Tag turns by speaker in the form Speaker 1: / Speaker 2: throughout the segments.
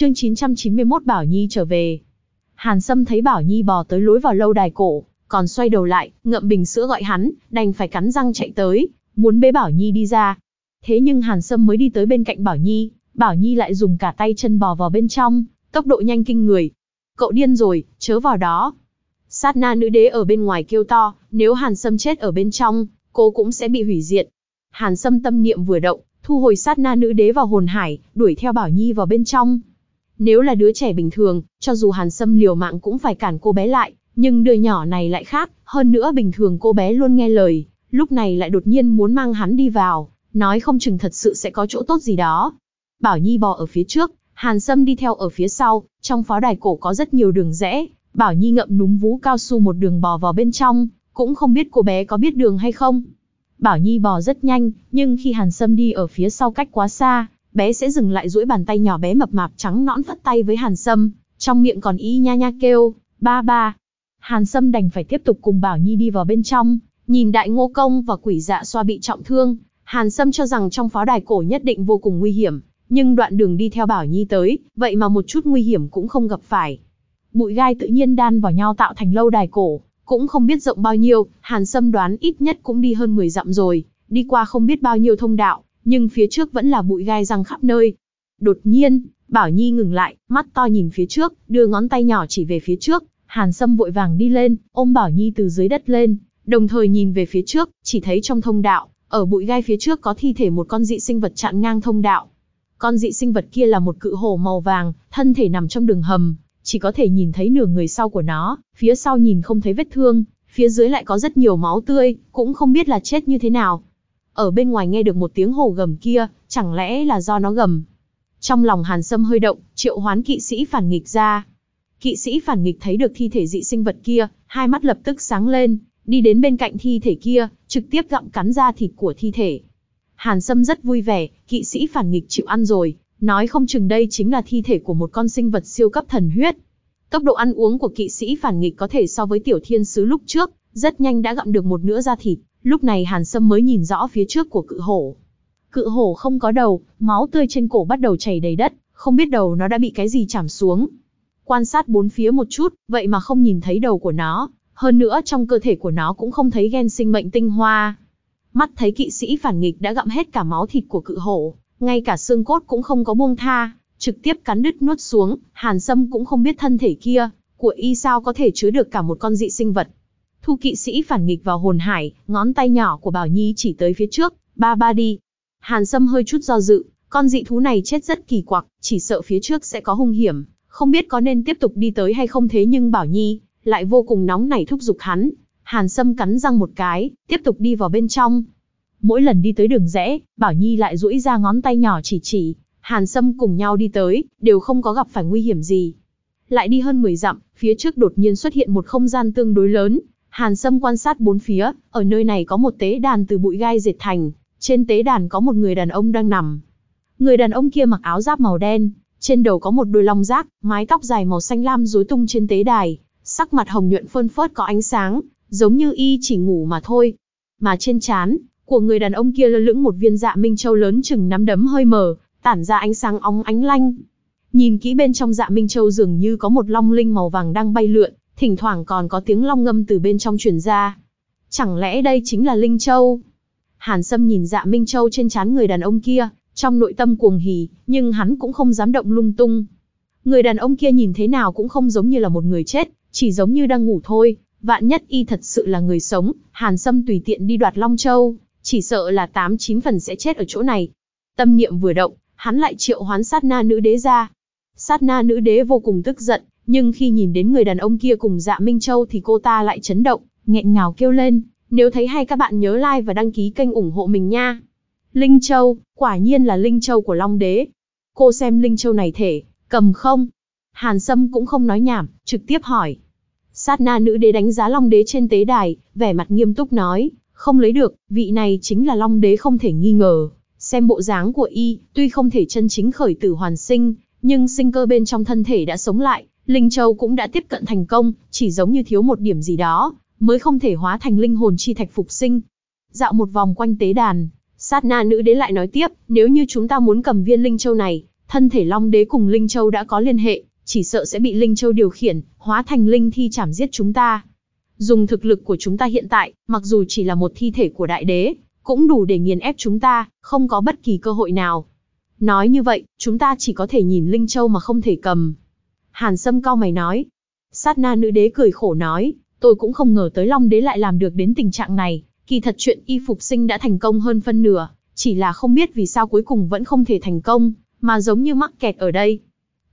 Speaker 1: Chương 991 Bảo Nhi trở về. Hàn Sâm thấy Bảo Nhi bò tới lối vào lâu đài cổ, còn xoay đầu lại, ngậm bình sữa gọi hắn, đành phải cắn răng chạy tới, muốn bế Bảo Nhi đi ra. Thế nhưng Hàn Sâm mới đi tới bên cạnh Bảo Nhi, Bảo Nhi lại dùng cả tay chân bò vào bên trong, tốc độ nhanh kinh người. Cậu điên rồi, chớ vào đó. Sát na nữ đế ở bên ngoài kêu to, nếu Hàn Sâm chết ở bên trong, cô cũng sẽ bị hủy diệt. Hàn Sâm tâm niệm vừa động, thu hồi sát na nữ đế vào hồn hải, đuổi theo Bảo Nhi vào bên trong. Nếu là đứa trẻ bình thường, cho dù Hàn Sâm liều mạng cũng phải cản cô bé lại, nhưng đứa nhỏ này lại khác, hơn nữa bình thường cô bé luôn nghe lời, lúc này lại đột nhiên muốn mang hắn đi vào, nói không chừng thật sự sẽ có chỗ tốt gì đó. Bảo Nhi bò ở phía trước, Hàn Sâm đi theo ở phía sau, trong pháo đài cổ có rất nhiều đường rẽ, Bảo Nhi ngậm núm vú cao su một đường bò vào bên trong, cũng không biết cô bé có biết đường hay không. Bảo Nhi bò rất nhanh, nhưng khi Hàn Sâm đi ở phía sau cách quá xa, bé sẽ dừng lại duỗi bàn tay nhỏ bé mập mạp trắng nõn vắt tay với Hàn Sâm, trong miệng còn y nha nha kêu, ba ba. Hàn Sâm đành phải tiếp tục cùng Bảo Nhi đi vào bên trong, nhìn đại ngô công và quỷ dạ xoa bị trọng thương, Hàn Sâm cho rằng trong pháo đài cổ nhất định vô cùng nguy hiểm, nhưng đoạn đường đi theo Bảo Nhi tới, vậy mà một chút nguy hiểm cũng không gặp phải. Bụi gai tự nhiên đan vào nhau tạo thành lâu đài cổ, cũng không biết rộng bao nhiêu, Hàn Sâm đoán ít nhất cũng đi hơn 10 dặm rồi, đi qua không biết bao nhiêu thông đạo, nhưng phía trước vẫn là bụi gai răng khắp nơi. Đột nhiên, Bảo Nhi ngừng lại, mắt to nhìn phía trước, đưa ngón tay nhỏ chỉ về phía trước, Hàn Sâm vội vàng đi lên, ôm Bảo Nhi từ dưới đất lên, đồng thời nhìn về phía trước, chỉ thấy trong thông đạo, ở bụi gai phía trước có thi thể một con dị sinh vật chặn ngang thông đạo. Con dị sinh vật kia là một cự hổ màu vàng, thân thể nằm trong đường hầm, chỉ có thể nhìn thấy nửa người sau của nó, phía sau nhìn không thấy vết thương, phía dưới lại có rất nhiều máu tươi, cũng không biết là chết như thế nào. Ở bên ngoài nghe được một tiếng hổ gầm kia, chẳng lẽ là do nó gầm. Trong lòng Hàn Sâm hơi động, triệu hoán kỵ sĩ phản nghịch ra. Kỵ sĩ phản nghịch thấy được thi thể dị sinh vật kia, hai mắt lập tức sáng lên, đi đến bên cạnh thi thể kia, trực tiếp gặm cắn ra thịt của thi thể. Hàn Sâm rất vui vẻ, kỵ sĩ phản nghịch chịu ăn rồi, nói không chừng đây chính là thi thể của một con sinh vật siêu cấp thần huyết. Tốc độ ăn uống của kỵ sĩ phản nghịch có thể so với tiểu thiên sứ lúc trước, rất nhanh đã gặm được một nửa da thịt, lúc này Hàn Sâm mới nhìn rõ phía trước của cự hổ. Cự hổ không có đầu, máu tươi trên cổ bắt đầu chảy đầy đất, không biết đầu nó đã bị cái gì chạm xuống. Quan sát bốn phía một chút, vậy mà không nhìn thấy đầu của nó, hơn nữa trong cơ thể của nó cũng không thấy gen sinh mệnh tinh hoa. Mắt thấy kỵ sĩ phản nghịch đã gặm hết cả máu thịt của cự hổ, ngay cả xương cốt cũng không có buông tha, trực tiếp cắn đứt nuốt xuống, Hàn Sâm cũng không biết thân thể kia, của y sao có thể chứa được cả một con dị sinh vật. Thu kỵ sĩ phản nghịch vào hồn hải, ngón tay nhỏ của Bảo Nhi chỉ tới phía trước, ba ba đi. Hàn Sâm hơi chút do dự, con dị thú này chết rất kỳ quặc, chỉ sợ phía trước sẽ có hung hiểm, không biết có nên tiếp tục đi tới hay không thế nhưng Bảo Nhi lại vô cùng nóng nảy thúc giục hắn. Hàn Sâm cắn răng một cái, tiếp tục đi vào bên trong. Mỗi lần đi tới đường rẽ, Bảo Nhi lại duỗi ra ngón tay nhỏ chỉ chỉ, Hàn Sâm cùng nhau đi tới, đều không có gặp phải nguy hiểm gì. Lại đi hơn 10 dặm, phía trước đột nhiên xuất hiện một không gian tương đối lớn. Hàn Sâm quan sát bốn phía, ở nơi này có một tế đàn từ bụi gai dệt thành, trên tế đàn có một người đàn ông đang nằm. Người đàn ông kia mặc áo giáp màu đen, trên đầu có một đôi long giác, mái tóc dài màu xanh lam rối tung trên tế đài, sắc mặt hồng nhuận phơn phớt có ánh sáng, giống như y chỉ ngủ mà thôi. Mà trên trán của người đàn ông kia lơ lửng một viên dạ minh châu lớn chừng nắm đấm hơi mờ, tản ra ánh sáng óng ánh lanh. Nhìn kỹ bên trong dạ minh châu dường như có một long linh màu vàng đang bay lượn, thỉnh thoảng còn có tiếng long ngâm từ bên trong truyền ra. Chẳng lẽ đây chính là linh châu? Hàn Sâm nhìn dạ minh châu trên trán người đàn ông kia, trong nội tâm cuồng hỉ, nhưng hắn cũng không dám động lung tung. Người đàn ông kia nhìn thế nào cũng không giống như là một người chết, chỉ giống như đang ngủ thôi, vạn nhất y thật sự là người sống, Hàn Sâm tùy tiện đi đoạt Long Châu, chỉ sợ là 8-9 phần sẽ chết ở chỗ này. Tâm niệm vừa động, hắn lại triệu hoán sát na nữ đế ra. Sát na nữ đế vô cùng tức giận, nhưng khi nhìn đến người đàn ông kia cùng dạ Minh Châu thì cô ta lại chấn động, nghẹn ngào kêu lên, nếu thấy hay các bạn nhớ like và đăng ký kênh ủng hộ mình nha. Linh Châu, quả nhiên là Linh Châu của Long Đế. Cô xem Linh Châu này thể, cầm không? Hàn Sâm cũng không nói nhảm, trực tiếp hỏi. Sát na nữ đế đánh giá Long Đế trên tế đài, vẻ mặt nghiêm túc nói, không lấy được, vị này chính là Long Đế không thể nghi ngờ. Xem bộ dáng của y, tuy không thể chân chính khởi tử hoàn sinh, nhưng sinh cơ bên trong thân thể đã sống lại, Linh Châu cũng đã tiếp cận thành công, chỉ giống như thiếu một điểm gì đó, mới không thể hóa thành linh hồn chi thạch phục sinh. Dạo một vòng quanh tế đàn, sát na nữ đế lại nói tiếp, nếu như chúng ta muốn cầm viên Linh Châu này, thân thể Long Đế cùng Linh Châu đã có liên hệ, chỉ sợ sẽ bị Linh Châu điều khiển, hóa thành linh thi chảm giết chúng ta. Dùng thực lực của chúng ta hiện tại, mặc dù chỉ là một thi thể của đại đế, cũng đủ để nghiền ép chúng ta, không có bất kỳ cơ hội nào. Nói như vậy, chúng ta chỉ có thể nhìn Linh Châu mà không thể cầm. Hàn Sâm cao mày nói. Sát na nữ đế cười khổ nói, tôi cũng không ngờ tới Long đế lại làm được đến tình trạng này, kỳ thật chuyện y phục sinh đã thành công hơn phân nửa, chỉ là không biết vì sao cuối cùng vẫn không thể thành công, mà giống như mắc kẹt ở đây.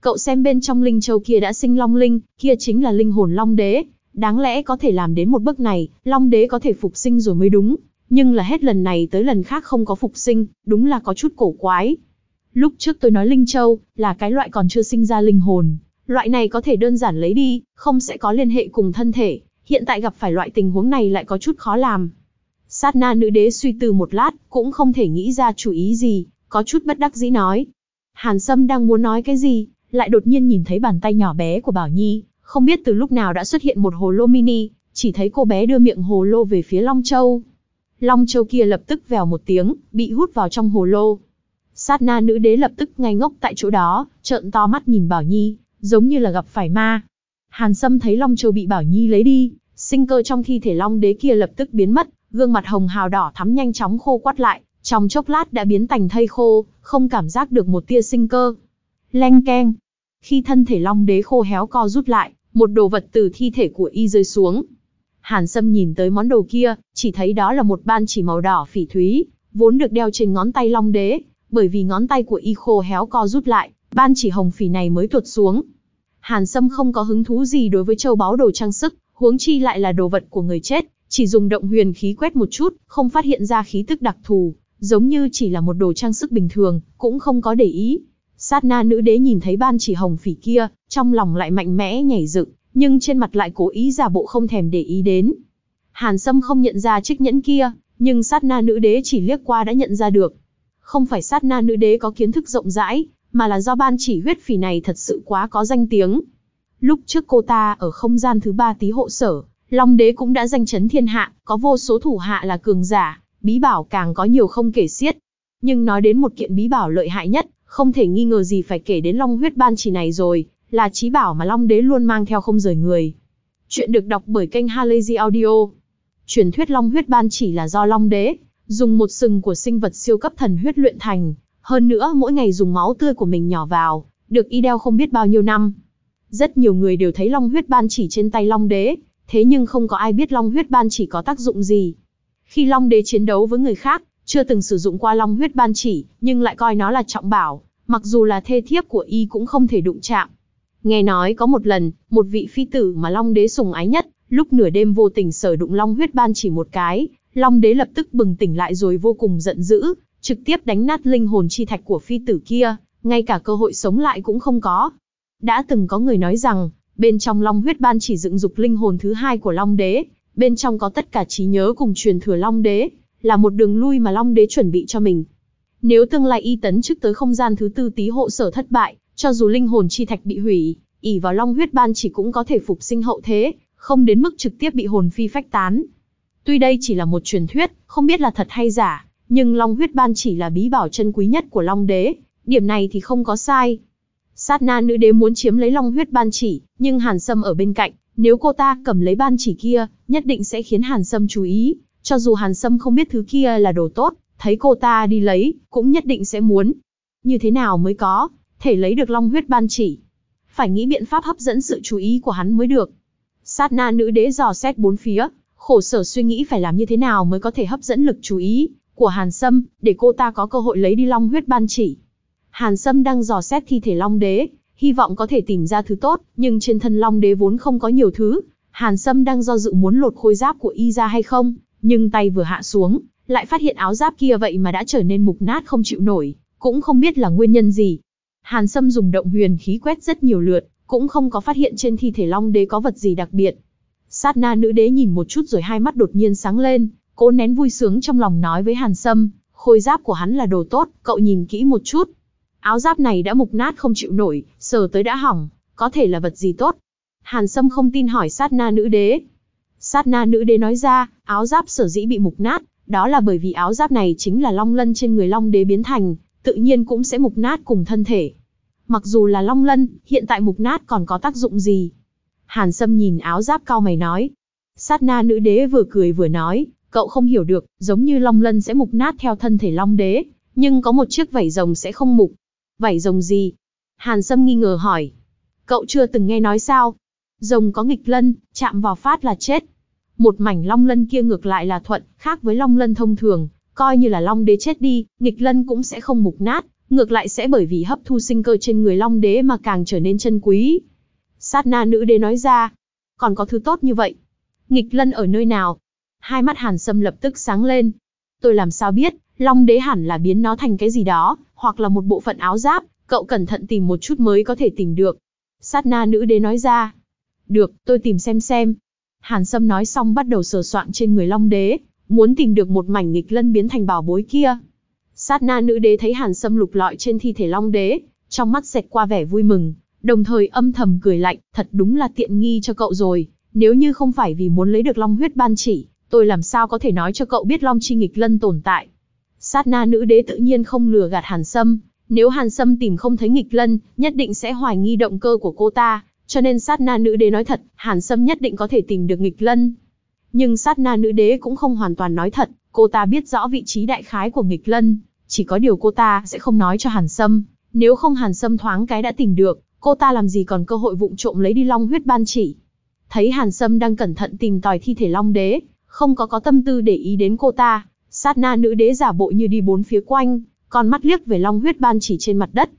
Speaker 1: Cậu xem bên trong Linh Châu kia đã sinh Long Linh, kia chính là linh hồn Long đế, đáng lẽ có thể làm đến một bước này, Long đế có thể phục sinh rồi mới đúng, nhưng là hết lần này tới lần khác không có phục sinh, đúng là có chút cổ quái. Lúc trước tôi nói Linh Châu, là cái loại còn chưa sinh ra linh hồn, loại này có thể đơn giản lấy đi, không sẽ có liên hệ cùng thân thể, hiện tại gặp phải loại tình huống này lại có chút khó làm. Sát na nữ đế suy tư một lát, cũng không thể nghĩ ra chủ ý gì, có chút bất đắc dĩ nói. Hàn Sâm đang muốn nói cái gì, lại đột nhiên nhìn thấy bàn tay nhỏ bé của Bảo Nhi, không biết từ lúc nào đã xuất hiện một hồ lô mini, chỉ thấy cô bé đưa miệng hồ lô về phía Long Châu. Long Châu kia lập tức vèo một tiếng, bị hút vào trong hồ lô. Sát na nữ đế lập tức ngay ngốc tại chỗ đó, trợn to mắt nhìn Bảo Nhi, giống như là gặp phải ma. Hàn Sâm thấy Long Châu bị Bảo Nhi lấy đi, sinh cơ trong thi thể Long đế kia lập tức biến mất, gương mặt hồng hào đỏ thắm nhanh chóng khô quắt lại, trong chốc lát đã biến thành thây khô, không cảm giác được một tia sinh cơ. Leng keng. Khi thân thể Long đế khô héo co rút lại, một đồ vật từ thi thể của y rơi xuống. Hàn Sâm nhìn tới món đồ kia, chỉ thấy đó là một ban chỉ màu đỏ phỉ thúy, vốn được đeo trên ngón tay Long đế, bởi vì ngón tay của y khô héo co rút lại, ban chỉ hồng phỉ này mới tuột xuống. Hàn Sâm không có hứng thú gì đối với châu báu đồ trang sức, huống chi lại là đồ vật của người chết, chỉ dùng động huyền khí quét một chút, không phát hiện ra khí tức đặc thù, giống như chỉ là một đồ trang sức bình thường, cũng không có để ý. Sát na nữ đế nhìn thấy ban chỉ hồng phỉ kia, trong lòng lại mạnh mẽ nhảy dựng, nhưng trên mặt lại cố ý giả bộ không thèm để ý đến. Hàn Sâm không nhận ra chiếc nhẫn kia, nhưng sát na nữ đế chỉ liếc qua đã nhận ra được. Không phải sát na nữ đế có kiến thức rộng rãi, mà là do ban chỉ huyết phỉ này thật sự quá có danh tiếng. Lúc trước cô ta ở không gian thứ ba tí hộ sở, Long đế cũng đã danh chấn thiên hạ, có vô số thủ hạ là cường giả, bí bảo càng có nhiều không kể xiết. Nhưng nói đến một kiện bí bảo lợi hại nhất, không thể nghi ngờ gì phải kể đến Long huyết ban chỉ này rồi, là trí bảo mà Long đế luôn mang theo không rời người. Chuyện được đọc bởi kênh Halazy Audio. Truyền thuyết Long huyết ban chỉ là do Long đế, dùng một sừng của sinh vật siêu cấp thần huyết luyện thành, hơn nữa mỗi ngày dùng máu tươi của mình nhỏ vào, được y đeo không biết bao nhiêu năm. Rất nhiều người đều thấy Long huyết ban chỉ trên tay Long đế, thế nhưng không có ai biết Long huyết ban chỉ có tác dụng gì. Khi Long đế chiến đấu với người khác, chưa từng sử dụng qua Long huyết ban chỉ, nhưng lại coi nó là trọng bảo, mặc dù là thê thiếp của y cũng không thể đụng chạm. Nghe nói có một lần, một vị phi tử mà Long đế sùng ái nhất, lúc nửa đêm vô tình sở đụng Long huyết ban chỉ một cái, Long đế lập tức bừng tỉnh lại rồi vô cùng giận dữ, trực tiếp đánh nát linh hồn chi thạch của phi tử kia, ngay cả cơ hội sống lại cũng không có. Đã từng có người nói rằng, bên trong Long huyết ban chỉ dựng dục linh hồn thứ hai của Long đế, bên trong có tất cả trí nhớ cùng truyền thừa Long đế, là một đường lui mà Long đế chuẩn bị cho mình. Nếu tương lai y tấn chức tới không gian thứ tư tí hộ sở thất bại, cho dù linh hồn chi thạch bị hủy, ỉ vào Long huyết ban chỉ cũng có thể phục sinh hậu thế, không đến mức trực tiếp bị hồn phi phách tán. Tuy đây chỉ là một truyền thuyết, không biết là thật hay giả, nhưng Long huyết ban chỉ là bí bảo chân quý nhất của Long đế, điểm này thì không có sai. Sát na nữ đế muốn chiếm lấy Long huyết ban chỉ, nhưng Hàn Sâm ở bên cạnh, nếu cô ta cầm lấy ban chỉ kia, nhất định sẽ khiến Hàn Sâm chú ý, cho dù Hàn Sâm không biết thứ kia là đồ tốt, thấy cô ta đi lấy, cũng nhất định sẽ muốn. Như thế nào mới có, thể lấy được Long huyết ban chỉ? Phải nghĩ biện pháp hấp dẫn sự chú ý của hắn mới được. Sát na nữ đế dò xét bốn phía, khổ sở suy nghĩ phải làm như thế nào mới có thể hấp dẫn lực chú ý của Hàn Sâm, để cô ta có cơ hội lấy đi Long huyết ban chỉ. Hàn Sâm đang dò xét thi thể Long đế, hy vọng có thể tìm ra thứ tốt, nhưng trên thân Long đế vốn không có nhiều thứ. Hàn Sâm đang do dự muốn lột khôi giáp của y ra hay không, nhưng tay vừa hạ xuống, lại phát hiện áo giáp kia vậy mà đã trở nên mục nát không chịu nổi, cũng không biết là nguyên nhân gì. Hàn Sâm dùng động huyền khí quét rất nhiều lượt, cũng không có phát hiện trên thi thể Long đế có vật gì đặc biệt. Sát na nữ đế nhìn một chút rồi hai mắt đột nhiên sáng lên, cố nén vui sướng trong lòng nói với Hàn Sâm, khôi giáp của hắn là đồ tốt, cậu nhìn kỹ một chút. Áo giáp này đã mục nát không chịu nổi, sờ tới đã hỏng, có thể là vật gì tốt. Hàn Sâm không tin hỏi sát na nữ đế. Sát na nữ đế nói ra, áo giáp sở dĩ bị mục nát, đó là bởi vì áo giáp này chính là long lân trên người long đế biến thành, tự nhiên cũng sẽ mục nát cùng thân thể. Mặc dù là long lân, hiện tại mục nát còn có tác dụng gì? Hàn Sâm nhìn áo giáp cao mày nói. Sát na nữ đế vừa cười vừa nói, cậu không hiểu được, giống như long lân sẽ mục nát theo thân thể long đế, nhưng có một chiếc vảy rồng sẽ không mục. Vảy rồng gì? Hàn Sâm nghi ngờ hỏi. Cậu chưa từng nghe nói sao? Rồng có nghịch lân, chạm vào phát là chết. Một mảnh long lân kia ngược lại là thuận, khác với long lân thông thường, coi như là long đế chết đi, nghịch lân cũng sẽ không mục nát, ngược lại sẽ bởi vì hấp thu sinh cơ trên người long đế mà càng trở nên chân quý. Sát na nữ đế nói ra, còn có thứ tốt như vậy. Nghịch lân ở nơi nào? Hai mắt hàn sâm lập tức sáng lên. Tôi làm sao biết, long đế hẳn là biến nó thành cái gì đó, hoặc là một bộ phận áo giáp, cậu cẩn thận tìm một chút mới có thể tìm được. Sát na nữ đế nói ra. Được, tôi tìm xem xem. Hàn Sâm nói xong bắt đầu sờ soạn trên người Long Đế, muốn tìm được một mảnh nghịch lân biến thành bảo bối kia. Sát na nữ đế thấy Hàn Sâm lục lọi trên thi thể Long Đế, trong mắt xẹt qua vẻ vui mừng, đồng thời âm thầm cười lạnh, thật đúng là tiện nghi cho cậu rồi, nếu như không phải vì muốn lấy được Long huyết ban chỉ, tôi làm sao có thể nói cho cậu biết Long chi nghịch lân tồn tại. Sát na nữ đế tự nhiên không lừa gạt Hàn Sâm, nếu Hàn Sâm tìm không thấy nghịch lân, nhất định sẽ hoài nghi động cơ của cô ta, cho nên sát na nữ đế nói thật, Hàn Sâm nhất định có thể tìm được nghịch lân. Nhưng sát na nữ đế cũng không hoàn toàn nói thật, cô ta biết rõ vị trí đại khái của nghịch lân, chỉ có điều cô ta sẽ không nói cho Hàn Sâm, nếu không Hàn Sâm thoáng cái đã tìm được, cô ta làm gì còn cơ hội vụng trộm lấy đi long huyết ban chỉ. Thấy Hàn Sâm đang cẩn thận tìm tòi thi thể long đế, không có có tâm tư để ý đến cô ta, sát na nữ đế giả bộ như đi bốn phía quanh, con mắt liếc về long huyết ban chỉ trên mặt đất.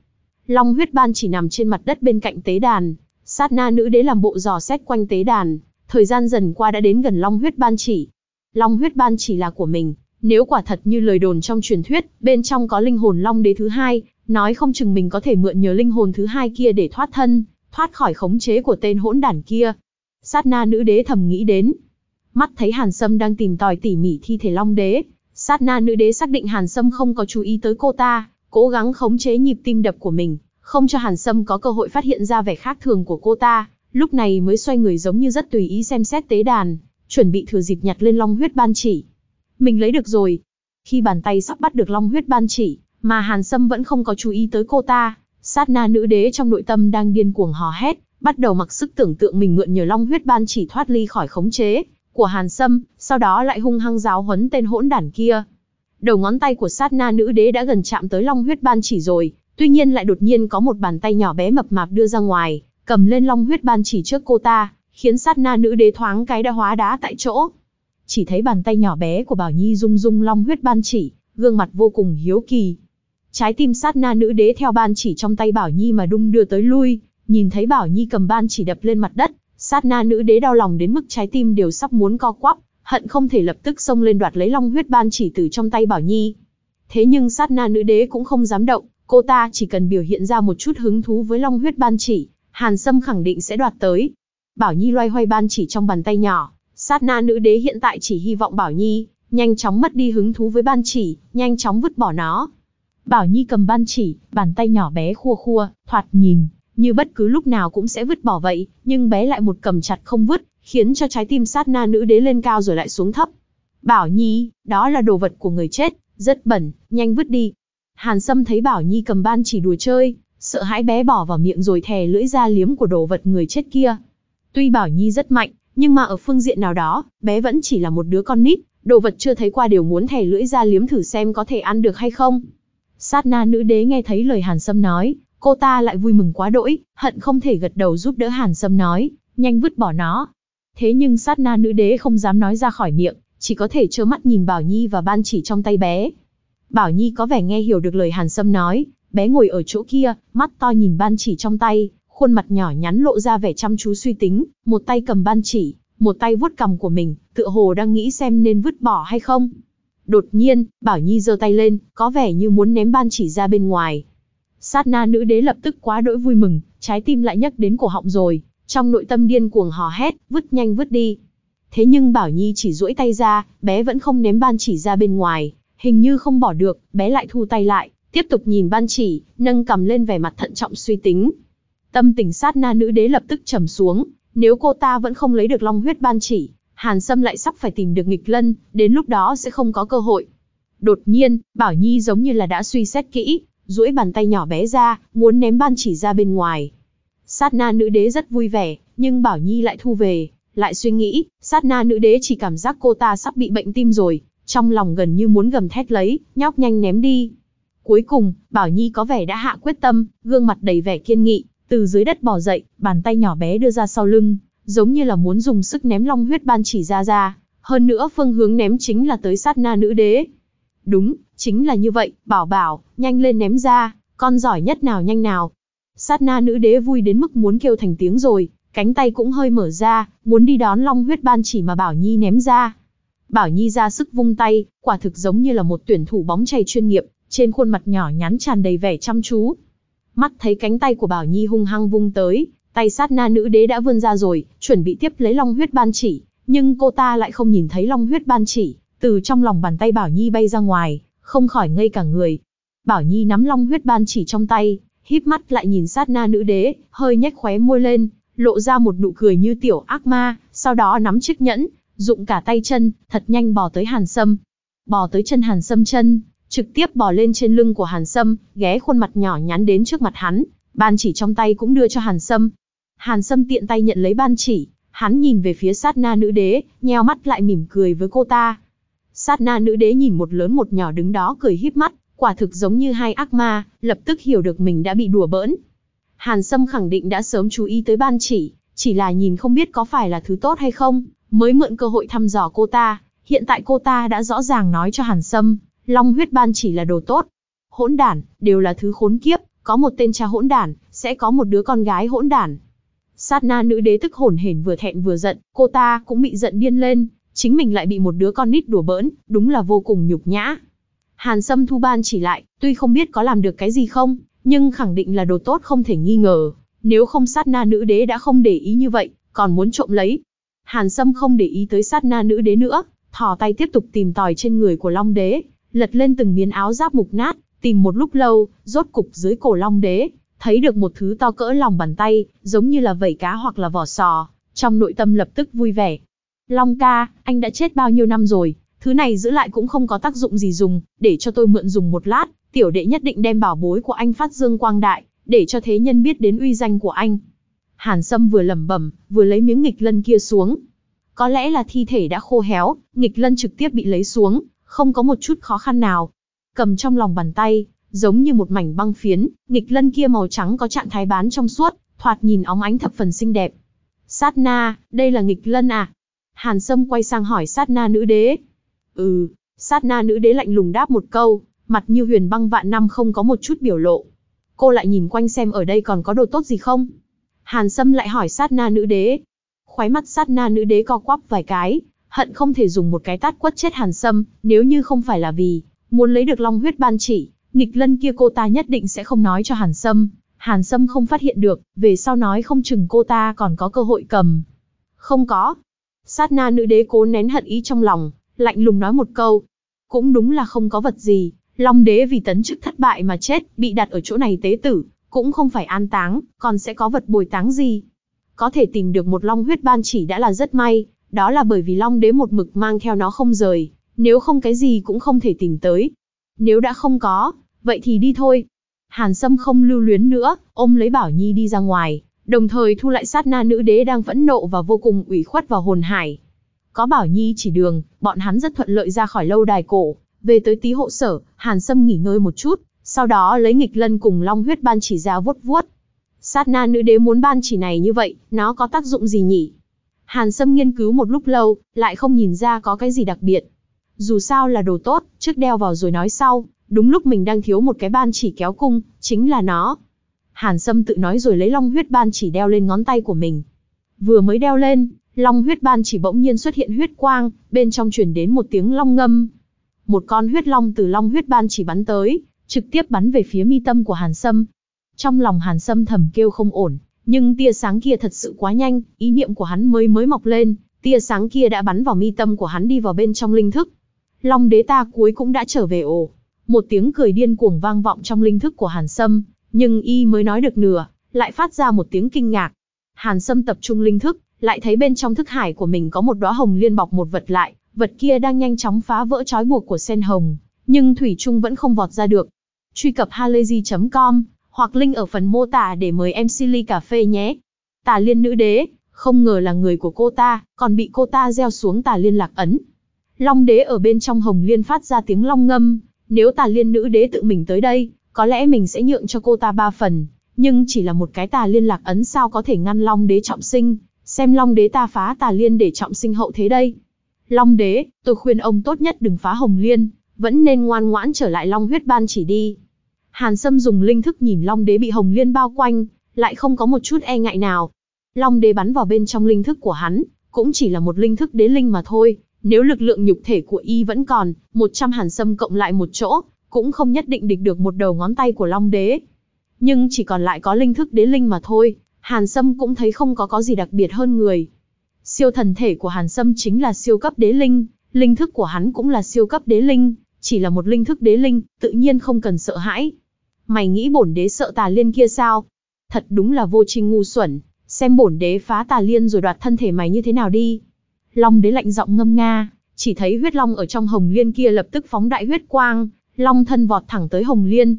Speaker 1: Long huyết ban chỉ nằm trên mặt đất bên cạnh tế đàn, sát na nữ đế làm bộ dò xét quanh tế đàn, thời gian dần qua đã đến gần long huyết ban chỉ. Long huyết ban chỉ là của mình, nếu quả thật như lời đồn trong truyền thuyết, bên trong có linh hồn long đế thứ hai, nói không chừng mình có thể mượn nhờ linh hồn thứ hai kia để thoát thân, thoát khỏi khống chế của tên hỗn đản kia. Sát na nữ đế thầm nghĩ đến. Mắt thấy Hàn Sâm đang tìm tòi tỉ mỉ thi thể long đế, sát na nữ đế xác định Hàn Sâm không có chú ý tới cô ta, cố gắng khống chế nhịp tim đập của mình, không cho Hàn Sâm có cơ hội phát hiện ra vẻ khác thường của cô ta, lúc này mới xoay người giống như rất tùy ý xem xét tế đàn, chuẩn bị thừa dịp nhặt lên long huyết ban chỉ. Mình lấy được rồi. Khi bàn tay sắp bắt được long huyết ban chỉ, mà Hàn Sâm vẫn không có chú ý tới cô ta, sát na nữ đế trong nội tâm đang điên cuồng hò hét, bắt đầu mặc sức tưởng tượng mình mượn nhờ long huyết ban chỉ thoát ly khỏi khống chế của Hàn Sâm, sau đó lại hung hăng giáo huấn tên hỗn đản kia. Đầu ngón tay của sát na nữ đế đã gần chạm tới long huyết ban chỉ rồi, tuy nhiên lại đột nhiên có một bàn tay nhỏ bé mập mạp đưa ra ngoài, cầm lên long huyết ban chỉ trước cô ta, khiến sát na nữ đế thoáng cái đã hóa đá tại chỗ. Chỉ thấy bàn tay nhỏ bé của Bảo Nhi rung rung long huyết ban chỉ, gương mặt vô cùng hiếu kỳ. Trái tim sát na nữ đế theo ban chỉ trong tay Bảo Nhi mà đung đưa tới lui, nhìn thấy Bảo Nhi cầm ban chỉ đập lên mặt đất, sát na nữ đế đau lòng đến mức trái tim đều sắp muốn co quắp, hận không thể lập tức xông lên đoạt lấy long huyết ban chỉ từ trong tay Bảo Nhi. Thế nhưng sát na nữ đế cũng không dám động, cô ta chỉ cần biểu hiện ra một chút hứng thú với long huyết ban chỉ, Hàn Sâm khẳng định sẽ đoạt tới. Bảo Nhi loay hoay ban chỉ trong bàn tay nhỏ, sát na nữ đế hiện tại chỉ hy vọng Bảo Nhi, nhanh chóng mất đi hứng thú với ban chỉ, nhanh chóng vứt bỏ nó. Bảo Nhi cầm ban chỉ, bàn tay nhỏ bé khua khua, thoạt nhìn, như bất cứ lúc nào cũng sẽ vứt bỏ vậy, nhưng bé lại một cầm chặt không vứt, khiến cho trái tim sát na nữ đế lên cao rồi lại xuống thấp. Bảo Nhi, đó là đồ vật của người chết, rất bẩn, nhanh vứt đi. Hàn Sâm thấy Bảo Nhi cầm ban chỉ đùa chơi, sợ hãi bé bỏ vào miệng rồi thè lưỡi ra liếm của đồ vật người chết kia. Tuy Bảo Nhi rất mạnh, nhưng mà ở phương diện nào đó, bé vẫn chỉ là một đứa con nít, đồ vật chưa thấy qua đều muốn thè lưỡi ra liếm thử xem có thể ăn được hay không. Sát na nữ đế nghe thấy lời Hàn Sâm nói, cô ta lại vui mừng quá đỗi, hận không thể gật đầu giúp đỡ Hàn Sâm nói, nhanh vứt bỏ nó. Thế nhưng sát na nữ đế không dám nói ra khỏi miệng, chỉ có thể trơ mắt nhìn Bảo Nhi và ban chỉ trong tay bé. Bảo Nhi có vẻ nghe hiểu được lời Hàn Sâm nói, bé ngồi ở chỗ kia, mắt to nhìn ban chỉ trong tay, khuôn mặt nhỏ nhắn lộ ra vẻ chăm chú suy tính, một tay cầm ban chỉ, một tay vuốt cầm của mình, tựa hồ đang nghĩ xem nên vứt bỏ hay không. Đột nhiên, Bảo Nhi giơ tay lên, có vẻ như muốn ném ban chỉ ra bên ngoài. Sát na nữ đế lập tức quá đỗi vui mừng, trái tim lại nhắc đến cổ họng rồi, trong nội tâm điên cuồng hò hét, vứt nhanh vứt đi. Thế nhưng Bảo Nhi chỉ duỗi tay ra, bé vẫn không ném ban chỉ ra bên ngoài, hình như không bỏ được, bé lại thu tay lại, tiếp tục nhìn ban chỉ, nâng cầm lên vẻ mặt thận trọng suy tính. Tâm tình sát na nữ đế lập tức trầm xuống, nếu cô ta vẫn không lấy được long huyết ban chỉ, Hàn Sâm lại sắp phải tìm được nghịch lân, đến lúc đó sẽ không có cơ hội. Đột nhiên, Bảo Nhi giống như là đã suy xét kỹ, duỗi bàn tay nhỏ bé ra, muốn ném ban chỉ ra bên ngoài. Sát na nữ đế rất vui vẻ, nhưng Bảo Nhi lại thu về, lại suy nghĩ, sát na nữ đế chỉ cảm giác cô ta sắp bị bệnh tim rồi, trong lòng gần như muốn gầm thét lấy, nhóc nhanh ném đi. Cuối cùng, Bảo Nhi có vẻ đã hạ quyết tâm, gương mặt đầy vẻ kiên nghị, từ dưới đất bò dậy, bàn tay nhỏ bé đưa ra sau lưng, giống như là muốn dùng sức ném long huyết ban chỉ ra ra, hơn nữa phương hướng ném chính là tới sát na nữ đế. Đúng, chính là như vậy, bảo bảo, nhanh lên ném ra, con giỏi nhất nào nhanh nào. Sát na nữ đế vui đến mức muốn kêu thành tiếng rồi, cánh tay cũng hơi mở ra, muốn đi đón long huyết ban chỉ mà Bảo Nhi ném ra. Bảo Nhi ra sức vung tay, quả thực giống như là một tuyển thủ bóng chày chuyên nghiệp, trên khuôn mặt nhỏ nhắn tràn đầy vẻ chăm chú. Mắt thấy cánh tay của Bảo Nhi hung hăng vung tới, tay sát na nữ đế đã vươn ra rồi, chuẩn bị tiếp lấy long huyết ban chỉ, nhưng cô ta lại không nhìn thấy long huyết ban chỉ, từ trong lòng bàn tay Bảo Nhi bay ra ngoài, không khỏi ngây cả người. Bảo Nhi nắm long huyết ban chỉ trong tay, híp mắt lại nhìn sát na nữ đế, hơi nhếch khóe môi lên, lộ ra một nụ cười như tiểu ác ma, sau đó nắm chiếc nhẫn, dụng cả tay chân, thật nhanh bò tới Hàn Sâm. Bò tới chân Hàn Sâm chân, trực tiếp bò lên trên lưng của Hàn Sâm, ghé khuôn mặt nhỏ nhắn đến trước mặt hắn, ban chỉ trong tay cũng đưa cho Hàn Sâm. Hàn Sâm tiện tay nhận lấy ban chỉ, hắn nhìn về phía sát na nữ đế, nheo mắt lại mỉm cười với cô ta. Sát na nữ đế nhìn một lớn một nhỏ đứng đó cười híp mắt, quả thực giống như hai ác ma, lập tức hiểu được mình đã bị đùa bỡn. Hàn Sâm khẳng định đã sớm chú ý tới ban chỉ, chỉ là nhìn không biết có phải là thứ tốt hay không, mới mượn cơ hội thăm dò cô ta. Hiện tại cô ta đã rõ ràng nói cho Hàn Sâm, Long huyết ban chỉ là đồ tốt. Hỗn đản, đều là thứ khốn kiếp, có một tên cha hỗn đản, sẽ có một đứa con gái hỗn đản. Sát na nữ đế tức hổn hển vừa thẹn vừa giận, cô ta cũng bị giận điên lên, chính mình lại bị một đứa con nít đùa bỡn, đúng là vô cùng nhục nhã. Hàn Sâm thu ban chỉ lại, tuy không biết có làm được cái gì không, nhưng khẳng định là đồ tốt không thể nghi ngờ. Nếu không sát na nữ đế đã không để ý như vậy, còn muốn trộm lấy. Hàn Sâm không để ý tới sát na nữ đế nữa, thò tay tiếp tục tìm tòi trên người của Long đế, lật lên từng miếng áo giáp mục nát, tìm một lúc lâu, rốt cục dưới cổ Long đế, thấy được một thứ to cỡ lòng bàn tay, giống như là vảy cá hoặc là vỏ sò, trong nội tâm lập tức vui vẻ. Long ca, anh đã chết bao nhiêu năm rồi, thứ này giữ lại cũng không có tác dụng gì dùng, để cho tôi mượn dùng một lát, tiểu đệ nhất định đem bảo bối của anh phát dương quang đại, để cho thế nhân biết đến uy danh của anh. Hàn Sâm vừa lẩm bẩm, vừa lấy miếng nghịch lân kia xuống. Có lẽ là thi thể đã khô héo, nghịch lân trực tiếp bị lấy xuống, không có một chút khó khăn nào. Cầm trong lòng bàn tay, giống như một mảnh băng phiến, nghịch lân kia màu trắng có trạng thái bán trong suốt, thoạt nhìn óng ánh thập phần xinh đẹp. Sát na, đây là nghịch lân à? Hàn Sâm quay sang hỏi sát na nữ đế. Ừ, sát na nữ đế lạnh lùng đáp một câu, mặt như huyền băng vạn năm không có một chút biểu lộ. Cô lại nhìn quanh xem ở đây còn có đồ tốt gì không? Hàn Sâm lại hỏi sát na nữ đế. khóe mắt sát na nữ đế co quắp vài cái, hận không thể dùng một cái tát quất chết Hàn Sâm, nếu như không phải là vì muốn lấy được long huyết ban chỉ, nghịch lân kia cô ta nhất định sẽ không nói cho Hàn Sâm. Hàn Sâm không phát hiện được, về sau nói không chừng cô ta còn có cơ hội cầm. Không có. Sát na nữ đế cố nén hận ý trong lòng, lạnh lùng nói một câu. Cũng đúng là không có vật gì, Long đế vì tấn chức thất bại mà chết, bị đặt ở chỗ này tế tử, cũng không phải an táng, còn sẽ có vật bồi táng gì. Có thể tìm được một long huyết ban chỉ đã là rất may, đó là bởi vì long đế một mực mang theo nó không rời, nếu không cái gì cũng không thể tìm tới. Nếu đã không có, vậy thì đi thôi. Hàn Sâm không lưu luyến nữa, ôm lấy Bảo Nhi đi ra ngoài, đồng thời thu lại sát na nữ đế đang phẫn nộ và vô cùng ủy khuất vào hồn hải. Có Bảo Nhi chỉ đường, bọn hắn rất thuận lợi ra khỏi lâu đài cổ, về tới tí hộ sở, Hàn Sâm nghỉ ngơi một chút, sau đó lấy nghịch lân cùng long huyết ban chỉ ra vuốt vuốt. Sát na nữ đế muốn ban chỉ này như vậy, nó có tác dụng gì nhỉ? Hàn Sâm nghiên cứu một lúc lâu, lại không nhìn ra có cái gì đặc biệt. Dù sao là đồ tốt, trước đeo vào rồi nói sau, đúng lúc mình đang thiếu một cái ban chỉ kéo cung, chính là nó. Hàn Sâm tự nói rồi lấy long huyết ban chỉ đeo lên ngón tay của mình. Vừa mới đeo lên, long huyết ban chỉ bỗng nhiên xuất hiện huyết quang, bên trong truyền đến một tiếng long ngâm, một con huyết long từ long huyết ban chỉ bắn tới, trực tiếp bắn về phía mi tâm của Hàn Sâm. Trong lòng Hàn Sâm thầm kêu không ổn, nhưng tia sáng kia thật sự quá nhanh, ý niệm của hắn mới mới mọc lên, tia sáng kia đã bắn vào mi tâm của hắn đi vào bên trong linh thức. Long đế ta cuối cũng đã trở về ổ. Một tiếng cười điên cuồng vang vọng trong linh thức của Hàn Sâm, nhưng y mới nói được nửa, lại phát ra một tiếng kinh ngạc. Hàn Sâm tập trung linh thức, lại thấy bên trong thức hải của mình có một đóa hồng liên bọc một vật lại, vật kia đang nhanh chóng phá vỡ trói buộc của sen hồng, nhưng thủy trung vẫn không vọt ra được. Truy cập halayzi.com hoặc link ở phần mô tả để mời em Silly cà phê nhé. Tà liên nữ đế, không ngờ là người của cô ta, còn bị cô ta gieo xuống tà liên lạc ấn. Long đế ở bên trong hồng liên phát ra tiếng long ngâm, nếu tà liên nữ đế tự mình tới đây, có lẽ mình sẽ nhượng cho cô ta ba phần, nhưng chỉ là một cái tà liên lạc ấn sao có thể ngăn long đế trọng sinh, xem long đế ta phá tà liên để trọng sinh hậu thế đây. Long đế, tôi khuyên ông tốt nhất đừng phá hồng liên, vẫn nên ngoan ngoãn trở lại long huyết ban chỉ đi. Hàn Sâm dùng linh thức nhìn long đế bị hồng liên bao quanh, lại không có một chút e ngại nào. Long đế bắn vào bên trong linh thức của hắn, cũng chỉ là một linh thức đế linh mà thôi, nếu lực lượng nhục thể của y vẫn còn, 100 hàn sâm cộng lại một chỗ, cũng không nhất định địch được một đầu ngón tay của Long Đế. Nhưng chỉ còn lại có linh thức đế linh mà thôi, Hàn Sâm cũng thấy không có có gì đặc biệt hơn người. Siêu thần thể của Hàn Sâm chính là siêu cấp đế linh, linh thức của hắn cũng là siêu cấp đế linh, chỉ là một linh thức đế linh, tự nhiên không cần sợ hãi. Mày nghĩ bổn đế sợ tà liên kia sao? Thật đúng là vô trình ngu xuẩn, xem bổn đế phá tà liên rồi đoạt thân thể mày như thế nào đi. Long đế lạnh giọng ngâm nga, chỉ thấy huyết long ở trong hồng liên kia lập tức phóng đại huyết quang, long thân vọt thẳng tới hồng liên.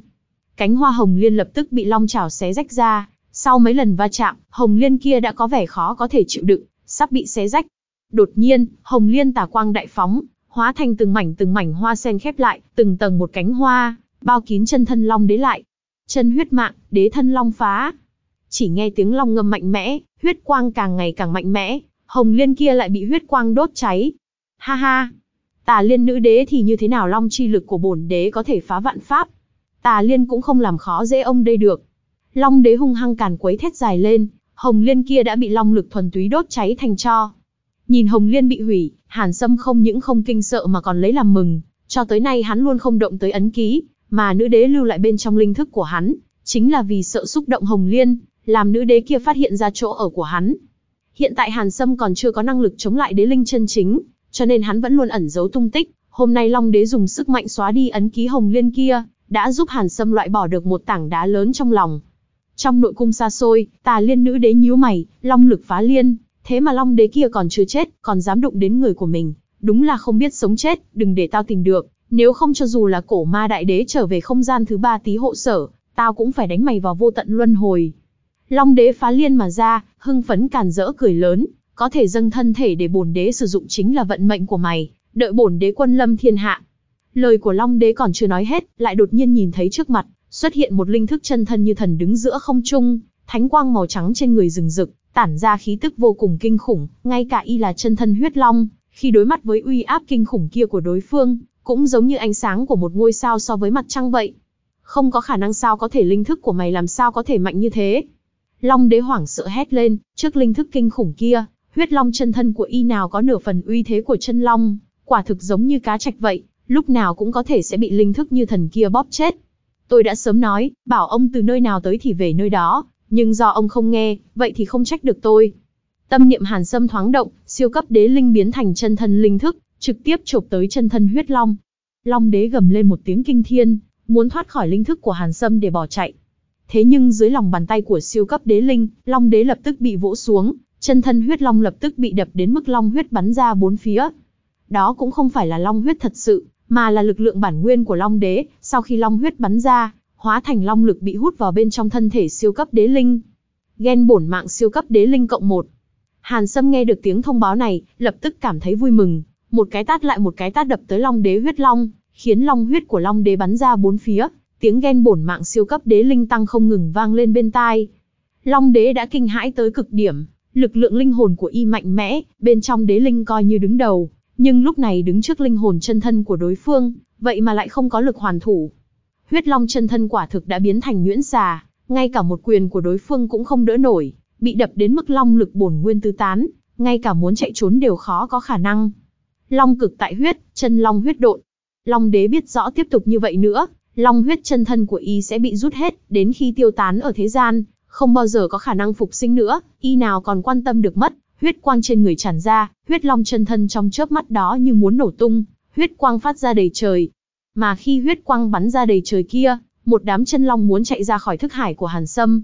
Speaker 1: Cánh hoa hồng liên lập tức bị long chảo xé rách ra, sau mấy lần va chạm, hồng liên kia đã có vẻ khó có thể chịu đựng, sắp bị xé rách. Đột nhiên, hồng liên tà quang đại phóng, hóa thành từng mảnh từng mảnh hoa sen khép lại, từng tầng một cánh hoa, bao kín chân thân long đế lại. Chân huyết mạng, đế thân long phá. Chỉ nghe tiếng long ngâm mạnh mẽ, huyết quang càng ngày càng mạnh mẽ, hồng liên kia lại bị huyết quang đốt cháy. Ha ha! Tà liên nữ đế thì như thế nào long chi lực của bổn đế có thể phá vạn pháp? Tà liên cũng không làm khó dễ ông đây được. Long đế hung hăng càn quấy thét dài lên, hồng liên kia đã bị long lực thuần túy đốt cháy thành cho. Nhìn hồng liên bị hủy, hàn sâm không những không kinh sợ mà còn lấy làm mừng, cho tới nay hắn luôn không động tới ấn ký, mà nữ đế lưu lại bên trong linh thức của hắn, chính là vì sợ xúc động hồng liên, làm nữ đế kia phát hiện ra chỗ ở của hắn, Hiện tại Hàn Sâm còn chưa có năng lực chống lại đế linh chân chính, cho nên hắn vẫn luôn ẩn giấu tung tích. Hôm nay Long Đế dùng sức mạnh xóa đi ấn ký hồng liên kia, đã giúp Hàn Sâm loại bỏ được một tảng đá lớn trong lòng. Trong nội cung xa xôi, Tà Liên nữ đế nhíu mày, Long lực phá liên, thế mà Long Đế kia còn chưa chết, còn dám đụng đến người của mình, đúng là không biết sống chết, đừng để tao tìm được, nếu không cho dù là cổ ma đại đế trở về không gian thứ ba tí hộ sở, tao cũng phải đánh mày vào vô tận luân hồi. Long đế phá liên mà ra, hưng phấn càn rỡ cười lớn, có thể dâng thân thể để bổn đế sử dụng chính là vận mệnh của mày, đợi bổn đế quân lâm thiên hạ. Lời của Long đế còn chưa nói hết, lại đột nhiên nhìn thấy trước mặt, xuất hiện một linh thức chân thân như thần đứng giữa không trung, thánh quang màu trắng trên người rừng rực, tản ra khí tức vô cùng kinh khủng, ngay cả y là chân thân huyết long, khi đối mặt với uy áp kinh khủng kia của đối phương, cũng giống như ánh sáng của một ngôi sao so với mặt trăng vậy. Không có khả năng sao có thể linh thức của mày làm sao có thể mạnh như thế. Long đế hoảng sợ hét lên, trước linh thức kinh khủng kia, huyết long chân thân của y nào có nửa phần uy thế của chân long, quả thực giống như cá trạch vậy, lúc nào cũng có thể sẽ bị linh thức như thần kia bóp chết. Tôi đã sớm nói, bảo ông từ nơi nào tới thì về nơi đó, nhưng do ông không nghe, vậy thì không trách được tôi. Tâm niệm hàn sâm thoáng động, siêu cấp đế linh biến thành chân thân linh thức, trực tiếp chộp tới chân thân huyết long. Long đế gầm lên một tiếng kinh thiên, muốn thoát khỏi linh thức của hàn sâm để bỏ chạy. Thế nhưng dưới lòng bàn tay của siêu cấp đế linh, long đế lập tức bị vỗ xuống, chân thân huyết long lập tức bị đập đến mức long huyết bắn ra bốn phía. Đó cũng không phải là long huyết thật sự, mà là lực lượng bản nguyên của long đế, sau khi long huyết bắn ra, hóa thành long lực bị hút vào bên trong thân thể siêu cấp đế linh. Ghen bổn mạng siêu cấp đế linh cộng một. Hàn Sâm nghe được tiếng thông báo này, lập tức cảm thấy vui mừng, một cái tát lại một cái tát đập tới long đế huyết long, khiến long huyết của long đế bắn ra bốn phía, tiếng ghen bổn mạng siêu cấp đế linh tăng không ngừng vang lên bên tai. Long đế đã kinh hãi tới cực điểm, lực lượng linh hồn của y mạnh mẽ, bên trong đế linh coi như đứng đầu, nhưng lúc này đứng trước linh hồn chân thân của đối phương, vậy mà lại không có lực hoàn thủ. Huyết long chân thân quả thực đã biến thành nhuyễn xà, ngay cả một quyền của đối phương cũng không đỡ nổi, bị đập đến mức long lực bổn nguyên tứ tán, ngay cả muốn chạy trốn đều khó có khả năng. Long cực tại huyết, chân long huyết độn. Long đế biết rõ tiếp tục như vậy nữa, long huyết chân thân của y sẽ bị rút hết, đến khi tiêu tán ở thế gian, không bao giờ có khả năng phục sinh nữa, y nào còn quan tâm được mất, huyết quang trên người tràn ra, huyết long chân thân trong chớp mắt đó như muốn nổ tung, huyết quang phát ra đầy trời. Mà khi huyết quang bắn ra đầy trời kia, một đám chân long muốn chạy ra khỏi thức hải của Hàn Sâm.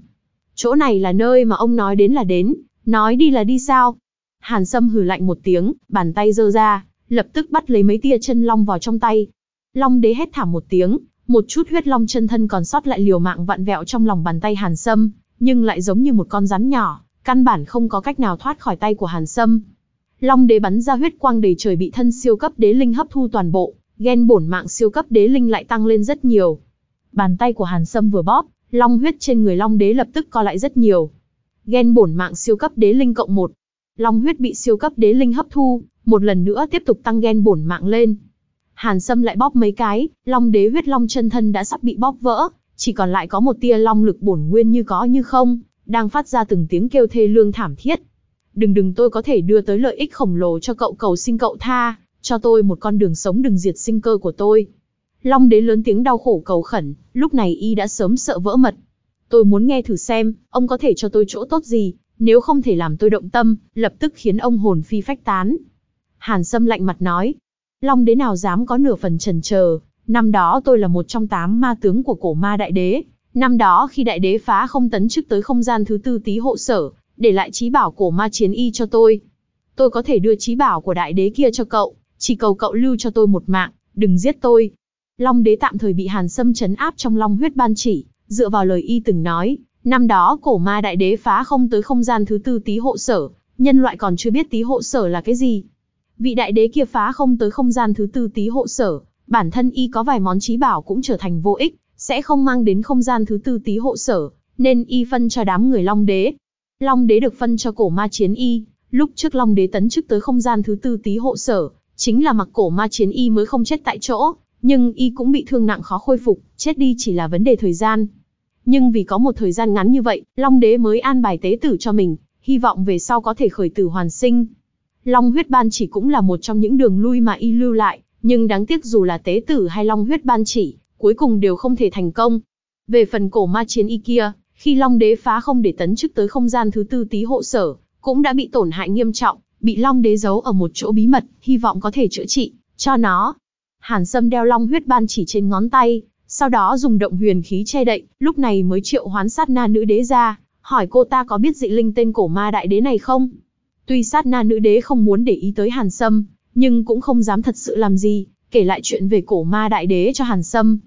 Speaker 1: Chỗ này là nơi mà ông nói đến là đến, nói đi là đi sao? Hàn Sâm hừ lạnh một tiếng, bàn tay giơ ra, lập tức bắt lấy mấy tia chân long vào trong tay. Long đế hét thảm một tiếng, Một chút huyết long chân thân còn sót lại liều mạng vặn vẹo trong lòng bàn tay Hàn Sâm, nhưng lại giống như một con rắn nhỏ, căn bản không có cách nào thoát khỏi tay của Hàn Sâm. Long đế bắn ra huyết quang đầy trời bị thân siêu cấp đế linh hấp thu toàn bộ, ghen bổn mạng siêu cấp đế linh lại tăng lên rất nhiều. Bàn tay của Hàn Sâm vừa bóp, long huyết trên người long đế lập tức co lại rất nhiều. Ghen bổn mạng siêu cấp đế linh cộng một, long huyết bị siêu cấp đế linh hấp thu, một lần nữa tiếp tục tăng ghen bổn mạng lên. Hàn Sâm lại bóp mấy cái, long đế huyết long chân thân đã sắp bị bóp vỡ, chỉ còn lại có một tia long lực bổn nguyên như có như không, đang phát ra từng tiếng kêu thê lương thảm thiết. Đừng đừng tôi có thể đưa tới lợi ích khổng lồ cho cậu cầu xin cậu tha, cho tôi một con đường sống đừng diệt sinh cơ của tôi. Long đế lớn tiếng đau khổ cầu khẩn, lúc này y đã sớm sợ vỡ mật. Tôi muốn nghe thử xem, ông có thể cho tôi chỗ tốt gì, nếu không thể làm tôi động tâm, lập tức khiến ông hồn phi phách tán. Hàn Sâm lạnh mặt nói, Long đế nào dám có nửa phần trần chờ, năm đó tôi là một trong tám ma tướng của cổ ma đại đế, năm đó khi đại đế phá không tấn chức tới không gian thứ tư tí hộ sở, để lại trí bảo cổ ma chiến y cho tôi. Tôi có thể đưa trí bảo của đại đế kia cho cậu, chỉ cầu cậu lưu cho tôi một mạng, đừng giết tôi. Long đế tạm thời bị Hàn Sâm chấn áp trong long huyết ban chỉ, dựa vào lời y từng nói, năm đó cổ ma đại đế phá không tới không gian thứ tư tí hộ sở, nhân loại còn chưa biết tí hộ sở là cái gì. Vị đại đế kia phá không tới không gian thứ tư tí hộ sở, bản thân y có vài món trí bảo cũng trở thành vô ích, sẽ không mang đến không gian thứ tư tí hộ sở, nên y phân cho đám người Long đế. Long đế được phân cho cổ ma chiến y, lúc trước Long đế tấn chức tới không gian thứ tư tí hộ sở, chính là mặc cổ ma chiến y mới không chết tại chỗ, nhưng y cũng bị thương nặng khó khôi phục, chết đi chỉ là vấn đề thời gian. Nhưng vì có một thời gian ngắn như vậy, Long đế mới an bài tế tử cho mình, hy vọng về sau có thể khởi tử hoàn sinh. Long huyết ban chỉ cũng là một trong những đường lui mà y lưu lại, nhưng đáng tiếc dù là tế tử hay long huyết ban chỉ, cuối cùng đều không thể thành công. Về phần cổ ma chiến y kia, khi long đế phá không để tấn chức tới không gian thứ tư tí hộ sở, cũng đã bị tổn hại nghiêm trọng, bị long đế giấu ở một chỗ bí mật, hy vọng có thể chữa trị, cho nó. Hàn Sâm đeo long huyết ban chỉ trên ngón tay, sau đó dùng động huyền khí che đậy, lúc này mới triệu hoán sát na nữ đế ra, hỏi cô ta có biết dị linh tên cổ ma đại đế này không? Tuy sát na nữ đế không muốn để ý tới Hàn Sâm, nhưng cũng không dám thật sự làm gì, kể lại chuyện về cổ ma đại đế cho Hàn Sâm.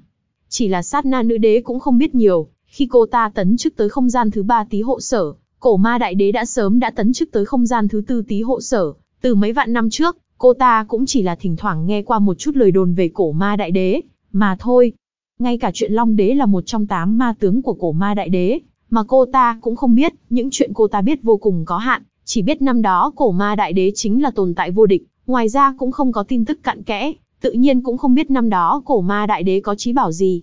Speaker 1: Chỉ là sát na nữ đế cũng không biết nhiều, khi cô ta tấn chức tới không gian thứ ba tí hộ sở, cổ ma đại đế đã sớm đã tấn chức tới không gian thứ tư tí hộ sở, từ mấy vạn năm trước, cô ta cũng chỉ là thỉnh thoảng nghe qua một chút lời đồn về cổ ma đại đế, mà thôi. Ngay cả chuyện Long đế là một trong tám ma tướng của cổ ma đại đế, mà cô ta cũng không biết, những chuyện cô ta biết vô cùng có hạn, chỉ biết năm đó cổ ma đại đế chính là tồn tại vô địch, ngoài ra cũng không có tin tức cặn kẽ, tự nhiên cũng không biết năm đó cổ ma đại đế có trí bảo gì.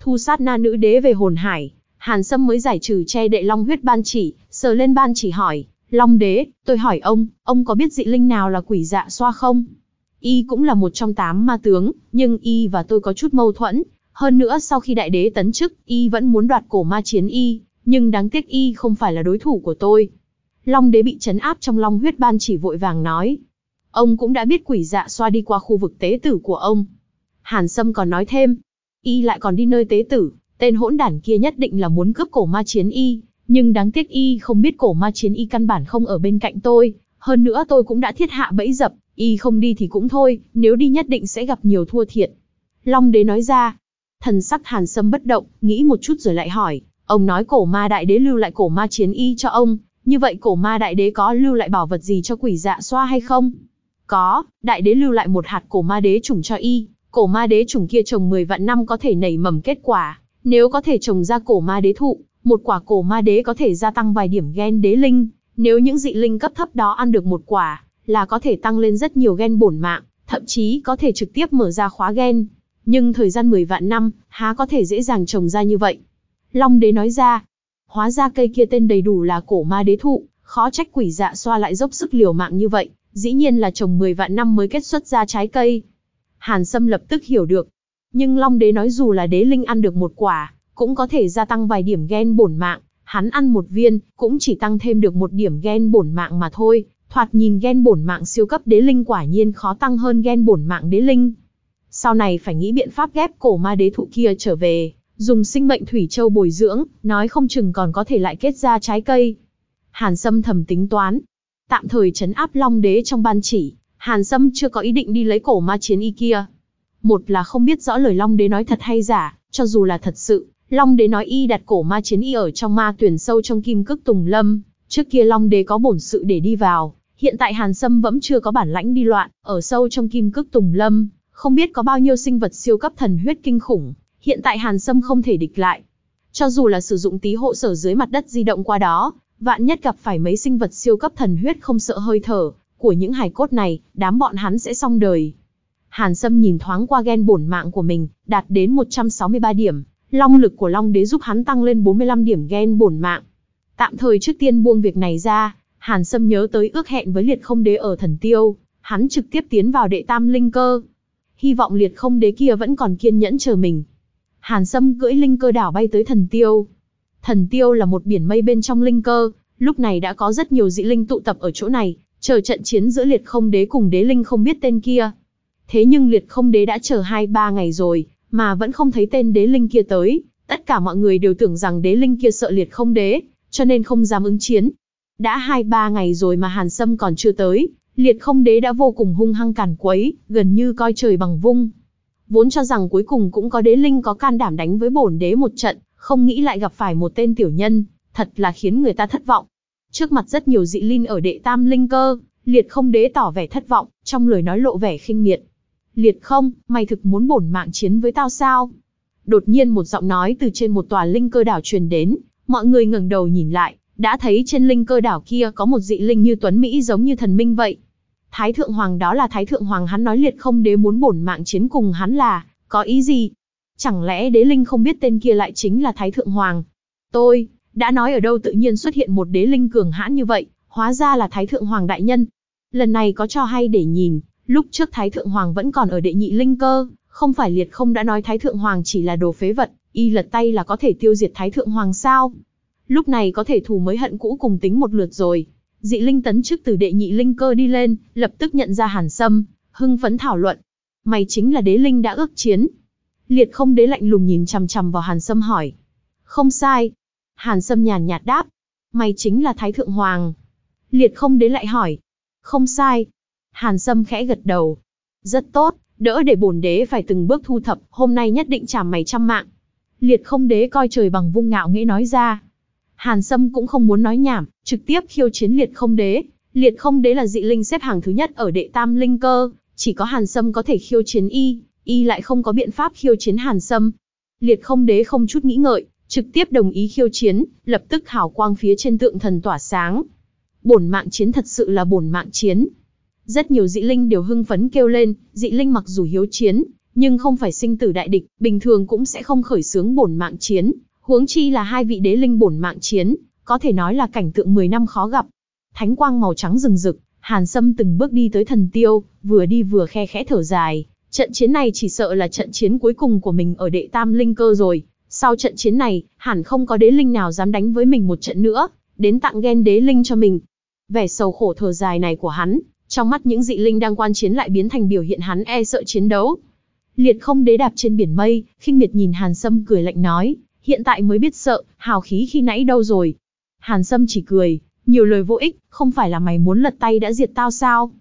Speaker 1: Thu sát na nữ đế về hồn hải, Hàn Sâm mới giải trừ che đệ long huyết ban chỉ, sờ lên ban chỉ hỏi, Long đế, tôi hỏi ông, ông có biết dị linh nào là quỷ dạ xoa không? Y cũng là một trong tám ma tướng, nhưng Y và tôi có chút mâu thuẫn. Hơn nữa sau khi đại đế tấn chức, Y vẫn muốn đoạt cổ ma chiến Y, nhưng đáng tiếc Y không phải là đối thủ của tôi. Long đế bị chấn áp trong long huyết ban chỉ vội vàng nói. Ông cũng đã biết quỷ dạ xoa đi qua khu vực tế tử của ông. Hàn Sâm còn nói thêm, y lại còn đi nơi tế tử, tên hỗn đản kia nhất định là muốn cướp cổ ma chiến y, nhưng đáng tiếc y không biết cổ ma chiến y căn bản không ở bên cạnh tôi, hơn nữa tôi cũng đã thiết hạ bẫy dập, y không đi thì cũng thôi, nếu đi nhất định sẽ gặp nhiều thua thiệt. Long đế nói ra, thần sắc hàn sâm bất động, nghĩ một chút rồi lại hỏi, ông nói cổ ma đại đế lưu lại cổ ma chiến y cho ông, như vậy cổ ma đại đế có lưu lại bảo vật gì cho quỷ dạ xoa hay không? Có, đại đế lưu lại một hạt cổ ma đế trùng cho y, cổ ma đế trùng kia trồng 10 vạn năm có thể nảy mầm kết quả, nếu có thể trồng ra cổ ma đế thụ, một quả cổ ma đế có thể gia tăng vài điểm gen đế linh, nếu những dị linh cấp thấp đó ăn được một quả, là có thể tăng lên rất nhiều gen bổn mạng, thậm chí có thể trực tiếp mở ra khóa gen. Nhưng thời gian 10 vạn năm, há có thể dễ dàng trồng ra như vậy? Long đế nói ra, hóa ra cây kia tên đầy đủ là cổ ma đế thụ, khó trách quỷ dạ xoa lại dốc sức liều mạng như vậy, dĩ nhiên là trồng 10 vạn năm mới kết xuất ra trái cây. Hàn Sâm lập tức hiểu được. Nhưng Long đế nói dù là đế linh ăn được một quả, cũng có thể gia tăng vài điểm gen bổn mạng, hắn ăn một viên, cũng chỉ tăng thêm được một điểm gen bổn mạng mà thôi, thoạt nhìn gen bổn mạng siêu cấp đế linh quả nhiên khó tăng hơn gen bổn mạng đế linh. Sau này phải nghĩ biện pháp ghép cổ ma đế thụ kia trở về, dùng sinh mệnh thủy châu bồi dưỡng, nói không chừng còn có thể lại kết ra trái cây. Hàn Sâm thầm tính toán, tạm thời chấn áp Long Đế trong ban chỉ, Hàn Sâm chưa có ý định đi lấy cổ ma chiến y kia. Một là không biết rõ lời Long Đế nói thật hay giả, cho dù là thật sự, Long Đế nói y đặt cổ ma chiến y ở trong ma tuyển sâu trong kim cức tùng lâm, trước kia Long Đế có bổn sự để đi vào, hiện tại Hàn Sâm vẫn chưa có bản lãnh đi loạn, ở sâu trong kim cức tùng lâm, không biết có bao nhiêu sinh vật siêu cấp thần huyết kinh khủng, hiện tại Hàn Sâm không thể địch lại. Cho dù là sử dụng tí hộ sở dưới mặt đất di động qua đó, vạn nhất gặp phải mấy sinh vật siêu cấp thần huyết không sợ hơi thở của những hài cốt này, đám bọn hắn sẽ xong đời. Hàn Sâm nhìn thoáng qua gen bổn mạng của mình, đạt đến 163 điểm, long lực của Long Đế giúp hắn tăng lên 45 điểm gen bổn mạng. Tạm thời trước tiên buông việc này ra, Hàn Sâm nhớ tới ước hẹn với liệt không đế ở thần tiêu, hắn trực tiếp tiến vào đệ tam linh cơ. Hy vọng liệt không đế kia vẫn còn kiên nhẫn chờ mình. Hàn Sâm cưỡi linh cơ đảo bay tới thần tiêu. Thần tiêu là một biển mây bên trong linh cơ, lúc này đã có rất nhiều dị linh tụ tập ở chỗ này, chờ trận chiến giữa liệt không đế cùng đế linh không biết tên kia. Thế nhưng liệt không đế đã chờ 2-3 ngày rồi, mà vẫn không thấy tên đế linh kia tới. Tất cả mọi người đều tưởng rằng đế linh kia sợ liệt không đế, cho nên không dám ứng chiến. Đã 2-3 ngày rồi mà Hàn Sâm còn chưa tới, liệt không đế đã vô cùng hung hăng càn quấy, gần như coi trời bằng vung. Vốn cho rằng cuối cùng cũng có đế linh có can đảm đánh với bổn đế một trận, không nghĩ lại gặp phải một tên tiểu nhân, thật là khiến người ta thất vọng. Trước mặt rất nhiều dị linh ở đệ tam linh cơ, liệt không đế tỏ vẻ thất vọng, trong lời nói lộ vẻ khinh miệt. Liệt không, mày thực muốn bổn mạng chiến với tao sao? Đột nhiên một giọng nói từ trên một tòa linh cơ đảo truyền đến, mọi người ngẩng đầu nhìn lại, đã thấy trên linh cơ đảo kia có một dị linh như tuấn Mỹ giống như thần minh vậy. Thái thượng hoàng đó là thái thượng hoàng hắn nói liệt không đế muốn bổn mạng chiến cùng hắn là, có ý gì? Chẳng lẽ đế linh không biết tên kia lại chính là thái thượng hoàng? Tôi, đã nói ở đâu tự nhiên xuất hiện một đế linh cường hãn như vậy, hóa ra là thái thượng hoàng đại nhân. Lần này có cho hay để nhìn, lúc trước thái thượng hoàng vẫn còn ở đệ nhị linh cơ, không phải liệt không đã nói thái thượng hoàng chỉ là đồ phế vật, y lật tay là có thể tiêu diệt thái thượng hoàng sao? Lúc này có thể thù mới hận cũ cùng tính một lượt rồi. Dị linh tấn trước từ đệ nhị linh cơ đi lên, lập tức nhận ra hàn sâm, hưng phấn thảo luận. Mày chính là đế linh đã ước chiến. Liệt không đế lạnh lùng nhìn chằm chằm vào hàn sâm hỏi. Không sai. Hàn sâm nhàn nhạt đáp. Mày chính là thái thượng hoàng. Liệt không đế lại hỏi. Không sai. Hàn sâm khẽ gật đầu. Rất tốt, đỡ để bổn đế phải từng bước thu thập, hôm nay nhất định trả mày trăm mạng. Liệt không đế coi trời bằng vung ngạo nghễ nói ra. Hàn Sâm cũng không muốn nói nhảm, trực tiếp khiêu chiến liệt không đế. Liệt không đế là dị linh xếp hàng thứ nhất ở đệ tam linh cơ, chỉ có Hàn Sâm có thể khiêu chiến y, y lại không có biện pháp khiêu chiến Hàn Sâm. Liệt không đế không chút nghĩ ngợi, trực tiếp đồng ý khiêu chiến, lập tức hào quang phía trên tượng thần tỏa sáng. Bổn mạng chiến thật sự là bổn mạng chiến. Rất nhiều dị linh đều hưng phấn kêu lên, dị linh mặc dù hiếu chiến, nhưng không phải sinh tử đại địch, bình thường cũng sẽ không khởi xướng bổn mạng chiến, Huống chi là hai vị đế linh bổn mạng chiến, có thể nói là cảnh tượng 10 năm khó gặp. Thánh quang màu trắng rừng rực, Hàn Sâm từng bước đi tới thần tiêu, vừa đi vừa khe khẽ thở dài. Trận chiến này chỉ sợ là trận chiến cuối cùng của mình ở đệ tam linh cơ rồi. Sau trận chiến này, hẳn không có đế linh nào dám đánh với mình một trận nữa, đến tặng ghen đế linh cho mình. Vẻ sầu khổ thở dài này của hắn, trong mắt những dị linh đang quan chiến lại biến thành biểu hiện hắn e sợ chiến đấu. Liệt không đế đạp trên biển mây, khinh miệt nhìn Hàn Sâm cười lạnh nói, hiện tại mới biết sợ, hào khí khi nãy đâu rồi. Hàn Sâm chỉ cười, nhiều lời vô ích, không phải là mày muốn lật tay đã diệt tao sao?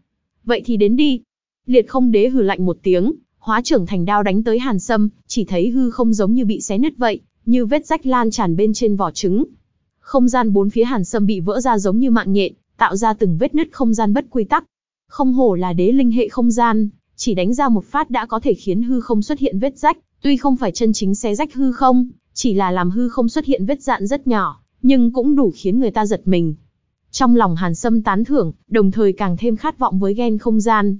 Speaker 1: Vậy thì đến đi. Liệt không đế hừ lạnh một tiếng, hóa trưởng thành đao đánh tới Hàn Sâm, chỉ thấy hư không giống như bị xé nứt vậy, như vết rách lan tràn bên trên vỏ trứng. Không gian bốn phía Hàn Sâm bị vỡ ra giống như mạng nhện, tạo ra từng vết nứt không gian bất quy tắc. Không hổ là đế linh hệ không gian, chỉ đánh ra một phát đã có thể khiến hư không xuất hiện vết rách, tuy không phải chân chính xé rách hư không, chỉ là làm hư không xuất hiện vết dạn rất nhỏ, nhưng cũng đủ khiến người ta giật mình. Trong lòng Hàn Sâm tán thưởng, đồng thời càng thêm khát vọng với ghen không gian.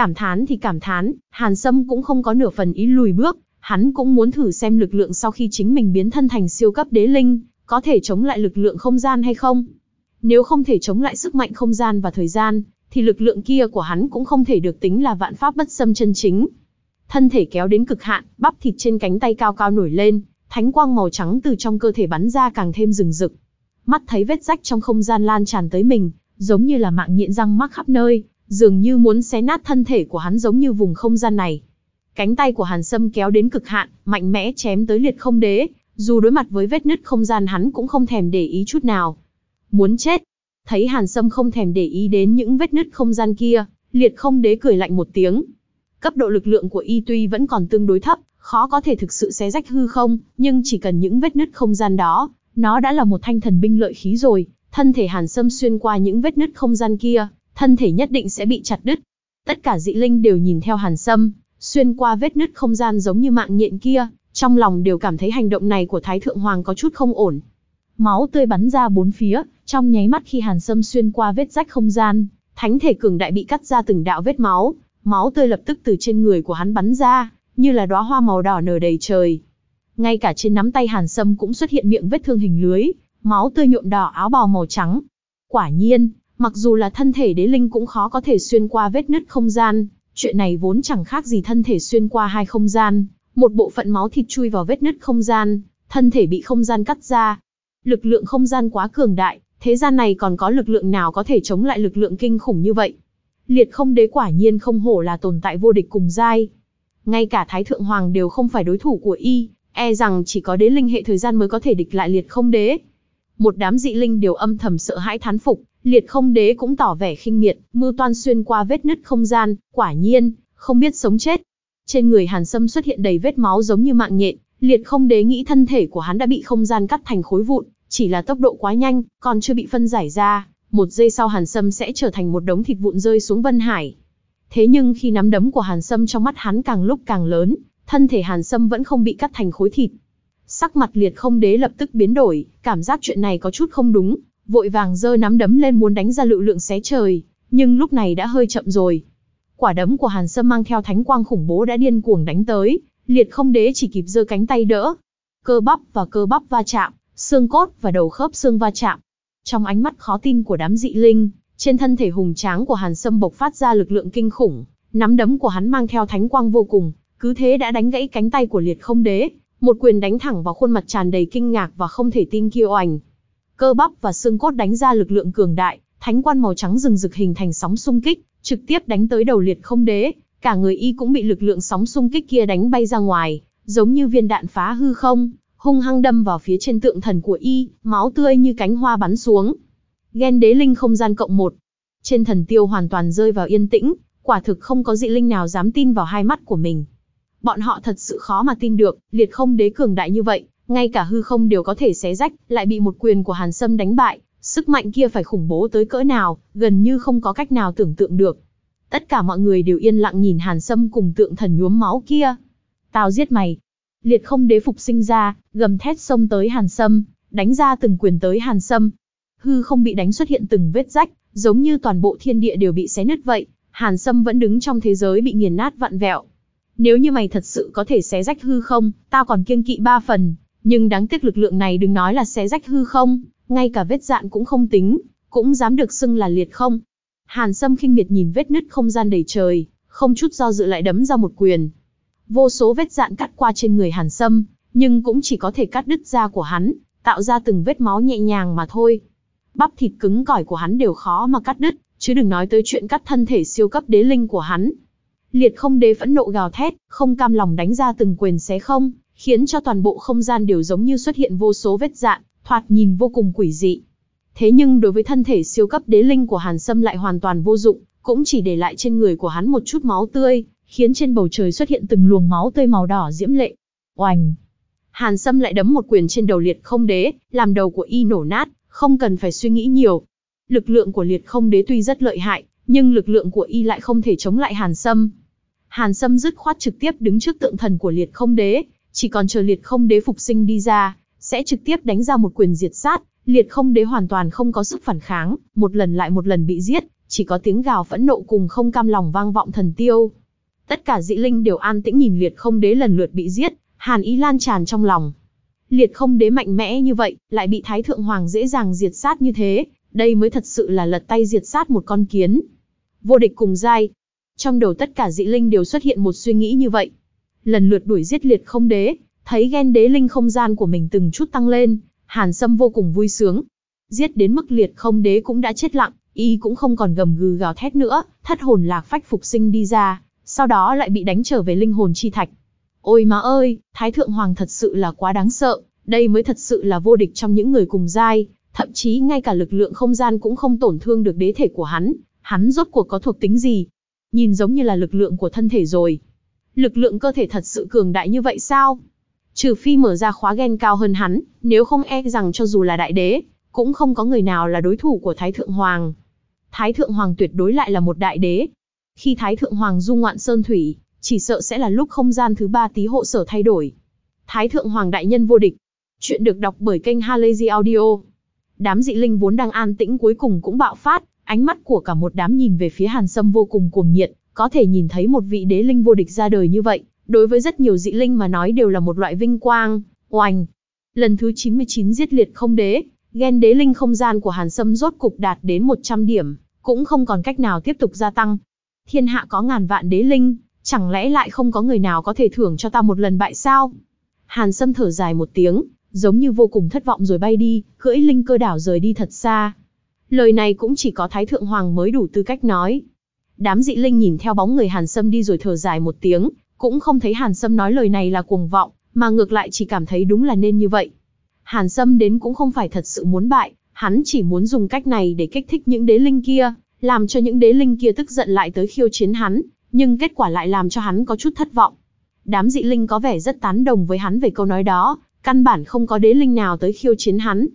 Speaker 1: Cảm thán thì cảm thán, Hàn Sâm cũng không có nửa phần ý lùi bước, hắn cũng muốn thử xem lực lượng sau khi chính mình biến thân thành siêu cấp đế linh, có thể chống lại lực lượng không gian hay không. Nếu không thể chống lại sức mạnh không gian và thời gian, thì lực lượng kia của hắn cũng không thể được tính là vạn pháp bất xâm chân chính. Thân thể kéo đến cực hạn, bắp thịt trên cánh tay cao cao nổi lên, thánh quang màu trắng từ trong cơ thể bắn ra càng thêm rừng rực. Mắt thấy vết rách trong không gian lan tràn tới mình, giống như là mạng nhện răng mắc khắp nơi, dường như muốn xé nát thân thể của hắn giống như vùng không gian này. Cánh tay của Hàn Sâm kéo đến cực hạn, mạnh mẽ chém tới liệt không đế, dù đối mặt với vết nứt không gian hắn cũng không thèm để ý chút nào. Muốn chết. Thấy Hàn Sâm không thèm để ý đến những vết nứt không gian kia, liệt không đế cười lạnh một tiếng. Cấp độ lực lượng của y tuy vẫn còn tương đối thấp, khó có thể thực sự xé rách hư không, nhưng chỉ cần những vết nứt không gian đó, nó đã là một thanh thần binh lợi khí rồi, thân thể Hàn Sâm xuyên qua những vết nứt không gian kia, thân thể nhất định sẽ bị chặt đứt. Tất cả dị linh đều nhìn theo Hàn Sâm, xuyên qua vết nứt không gian giống như mạng nhện kia, trong lòng đều cảm thấy hành động này của Thái Thượng Hoàng có chút không ổn. Máu tươi bắn ra bốn phía, trong nháy mắt khi Hàn Sâm xuyên qua vết rách không gian, thánh thể cường đại bị cắt ra từng đạo vết máu, máu tươi lập tức từ trên người của hắn bắn ra, như là đóa hoa màu đỏ nở đầy trời. Ngay cả trên nắm tay Hàn Sâm cũng xuất hiện miệng vết thương hình lưới, máu tươi nhuộm đỏ áo bào màu trắng. Quả nhiên, mặc dù là thân thể đế linh cũng khó có thể xuyên qua vết nứt không gian, chuyện này vốn chẳng khác gì thân thể xuyên qua hai không gian, một bộ phận máu thịt chui vào vết nứt không gian, thân thể bị không gian cắt ra. Lực lượng không gian quá cường đại, thế gian này còn có lực lượng nào có thể chống lại lực lượng kinh khủng như vậy. Liệt không đế quả nhiên không hổ là tồn tại vô địch cùng giai. Ngay cả Thái Thượng Hoàng đều không phải đối thủ của y, e rằng chỉ có đế linh hệ thời gian mới có thể địch lại liệt không đế. Một đám dị linh đều âm thầm sợ hãi thán phục, liệt không đế cũng tỏ vẻ khinh miệt, mưu toan xuyên qua vết nứt không gian, quả nhiên, không biết sống chết. Trên người Hàn Sâm xuất hiện đầy vết máu giống như mạng nhện, liệt không đế nghĩ thân thể của hắn đã bị không gian cắt thành khối vụn, chỉ là tốc độ quá nhanh, còn chưa bị phân giải ra, một giây sau Hàn Sâm sẽ trở thành một đống thịt vụn rơi xuống Vân Hải. Thế nhưng khi nắm đấm của Hàn Sâm trong mắt hắn càng lúc càng lớn, thân thể Hàn Sâm vẫn không bị cắt thành khối thịt. Sắc mặt liệt không đế lập tức biến đổi, cảm giác chuyện này có chút không đúng, vội vàng giơ nắm đấm lên muốn đánh ra lực lượng xé trời, nhưng lúc này đã hơi chậm rồi. Quả đấm của Hàn Sâm mang theo thánh quang khủng bố đã điên cuồng đánh tới, liệt không đế chỉ kịp giơ cánh tay đỡ. Cơ bắp và cơ bắp va chạm, xương cốt và đầu khớp xương va chạm. Trong ánh mắt khó tin của đám dị linh, trên thân thể hùng tráng của Hàn Sâm bộc phát ra lực lượng kinh khủng, nắm đấm của hắn mang theo thánh quang vô cùng, cứ thế đã đánh gãy cánh tay của liệt không đế, một quyền đánh thẳng vào khuôn mặt tràn đầy kinh ngạc và không thể tin kia oành. Cơ bắp và xương cốt đánh ra lực lượng cường đại, thánh quan màu trắng rừng rực hình thành sóng xung kích, trực tiếp đánh tới đầu liệt không đế, cả người y cũng bị lực lượng sóng xung kích kia đánh bay ra ngoài, giống như viên đạn phá hư không, hung hăng đâm vào phía trên tượng thần của y, máu tươi như cánh hoa bắn xuống. Ghen đế linh không gian cộng một. Trên thần tiêu hoàn toàn rơi vào yên tĩnh, quả thực không có dị linh nào dám tin vào hai mắt của mình. Bọn họ thật sự khó mà tin được, liệt không đế cường đại như vậy, ngay cả hư không đều có thể xé rách, lại bị một quyền của Hàn Sâm đánh bại, sức mạnh kia phải khủng bố tới cỡ nào, gần như không có cách nào tưởng tượng được. Tất cả mọi người đều yên lặng nhìn Hàn Sâm cùng tượng thần nhuốm máu kia. Tao giết mày. Liệt không đế phục sinh ra, gầm thét xông tới Hàn Sâm, đánh ra từng quyền tới Hàn Sâm. Hư không bị đánh xuất hiện từng vết rách, giống như toàn bộ thiên địa đều bị xé nứt vậy. Hàn Sâm vẫn đứng trong thế giới bị nghiền nát vặn vẹo. Nếu như mày thật sự có thể xé rách hư không, tao còn kiêng kỵ ba phần, nhưng đáng tiếc lực lượng này đừng nói là xé rách hư không, ngay cả vết dạn cũng không tính, cũng dám được xưng là liệt không. Hàn Sâm khinh miệt nhìn vết nứt không gian đầy trời, không chút do dự lại đấm ra một quyền. Vô số vết dạn cắt qua trên người Hàn Sâm, nhưng cũng chỉ có thể cắt đứt da của hắn, tạo ra từng vết máu nhẹ nhàng mà thôi. Bắp thịt cứng cỏi của hắn đều khó mà cắt đứt, chứ đừng nói tới chuyện cắt thân thể siêu cấp đế linh của hắn. Liệt không đế phẫn nộ gào thét, không cam lòng đánh ra từng quyền xé không, khiến cho toàn bộ không gian đều giống như xuất hiện vô số vết dạn, thoạt nhìn vô cùng quỷ dị. Thế nhưng đối với thân thể siêu cấp đế linh của Hàn Sâm lại hoàn toàn vô dụng, cũng chỉ để lại trên người của hắn một chút máu tươi, khiến trên bầu trời xuất hiện từng luồng máu tươi màu đỏ diễm lệ. Oành! Hàn Sâm lại đấm một quyền trên đầu liệt không đế, làm đầu của y nổ nát, không cần phải suy nghĩ nhiều. Lực lượng của liệt không đế tuy rất lợi hại, nhưng lực lượng của y lại không thể chống lại Hàn Sâm. Hàn Sâm dứt khoát trực tiếp đứng trước tượng thần của liệt không đế, chỉ còn chờ liệt không đế phục sinh đi ra, sẽ trực tiếp đánh ra một quyền diệt sát, liệt không đế hoàn toàn không có sức phản kháng, một lần lại một lần bị giết, chỉ có tiếng gào phẫn nộ cùng không cam lòng vang vọng thần tiêu. Tất cả dị linh đều an tĩnh nhìn liệt không đế lần lượt bị giết, hàn ý lan tràn trong lòng. Liệt không đế mạnh mẽ như vậy, lại bị Thái Thượng Hoàng dễ dàng diệt sát như thế, đây mới thật sự là lật tay diệt sát một con kiến. Vô địch cùng giai. Trong đầu tất cả dị linh đều xuất hiện một suy nghĩ như vậy. Lần lượt đuổi giết liệt không đế, thấy ghen đế linh không gian của mình từng chút tăng lên, Hàn Sâm vô cùng vui sướng. Giết đến mức liệt không đế cũng đã chết lặng, y cũng không còn gầm gừ gào thét nữa, thất hồn lạc phách phục sinh đi ra, sau đó lại bị đánh trở về linh hồn chi thạch. Ôi má ơi, Thái Thượng Hoàng thật sự là quá đáng sợ, đây mới thật sự là vô địch trong những người cùng giai, thậm chí ngay cả lực lượng không gian cũng không tổn thương được đế thể của hắn, hắn rốt cuộc có thuộc tính gì. nhìn giống như là lực lượng của thân thể rồi. Lực lượng cơ thể thật sự cường đại như vậy sao? Trừ phi mở ra khóa gen cao hơn hắn, nếu không e rằng cho dù là đại đế, cũng không có người nào là đối thủ của Thái Thượng Hoàng. Thái Thượng Hoàng tuyệt đối lại là một đại đế. Khi Thái Thượng Hoàng du ngoạn sơn thủy, chỉ sợ sẽ là lúc không gian thứ ba tí hộ sở thay đổi. Thái Thượng Hoàng đại nhân vô địch. Chuyện được đọc bởi kênh Halazy Audio. Đám dị linh vốn đang an tĩnh cuối cùng cũng bạo phát, ánh mắt của cả một đám nhìn về phía Hàn Sâm vô cùng cuồng nhiệt, có thể nhìn thấy một vị đế linh vô địch ra đời như vậy, đối với rất nhiều dị linh mà nói đều là một loại vinh quang, oanh. Lần thứ 99 giết liệt không đế, ghen đế linh không gian của Hàn Sâm rốt cục đạt đến 100 điểm, cũng không còn cách nào tiếp tục gia tăng. Thiên hạ có ngàn vạn đế linh, chẳng lẽ lại không có người nào có thể thưởng cho ta một lần bại sao? Hàn Sâm thở dài một tiếng, giống như vô cùng thất vọng rồi bay đi, cưỡi linh cơ đảo rời đi thật xa. Lời này cũng chỉ có Thái Thượng Hoàng mới đủ tư cách nói. Đám dị linh nhìn theo bóng người Hàn Sâm đi rồi thở dài một tiếng, cũng không thấy Hàn Sâm nói lời này là cuồng vọng, mà ngược lại chỉ cảm thấy đúng là nên như vậy. Hàn Sâm đến cũng không phải thật sự muốn bại, hắn chỉ muốn dùng cách này để kích thích những đế linh kia, làm cho những đế linh kia tức giận lại tới khiêu chiến hắn, nhưng kết quả lại làm cho hắn có chút thất vọng. Đám dị linh có vẻ rất tán đồng với hắn về câu nói đó, căn bản không có đế linh nào tới khiêu chiến hắn.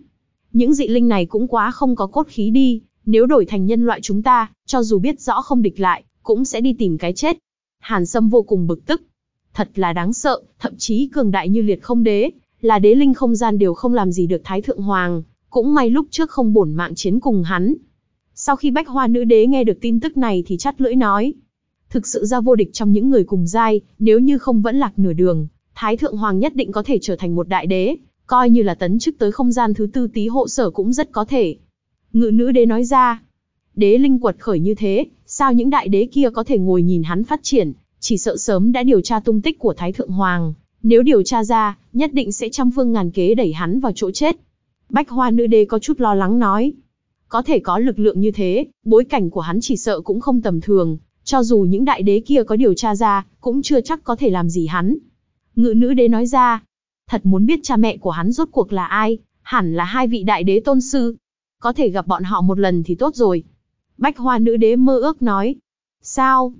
Speaker 1: Những dị linh này cũng quá không có cốt khí đi, nếu đổi thành nhân loại chúng ta, cho dù biết rõ không địch lại, cũng sẽ đi tìm cái chết. Hàn Sâm vô cùng bực tức. Thật là đáng sợ, thậm chí cường đại như liệt không đế, là đế linh không gian đều không làm gì được Thái Thượng Hoàng, cũng may lúc trước không bổn mạng chiến cùng hắn. Sau khi bách hoa nữ đế nghe được tin tức này thì chắt lưỡi nói. Thực sự ra vô địch trong những người cùng giai, nếu như không vẫn lạc nửa đường, Thái Thượng Hoàng nhất định có thể trở thành một đại đế, coi như là tấn chức tới không gian thứ tư tí hộ sở cũng rất có thể. Ngự nữ đế nói ra, đế linh quật khởi như thế, sao những đại đế kia có thể ngồi nhìn hắn phát triển, chỉ sợ sớm đã điều tra tung tích của Thái Thượng Hoàng, nếu điều tra ra, nhất định sẽ trăm phương ngàn kế đẩy hắn vào chỗ chết. Bách hoa nữ đế có chút lo lắng nói. Có thể có lực lượng như thế, bối cảnh của hắn chỉ sợ cũng không tầm thường, cho dù những đại đế kia có điều tra ra, cũng chưa chắc có thể làm gì hắn. Ngự nữ đế nói ra, thật muốn biết cha mẹ của hắn rốt cuộc là ai, hẳn là hai vị đại đế tôn sư. Có thể gặp bọn họ một lần thì tốt rồi. Bách hoa nữ đế mơ ước nói. Sao?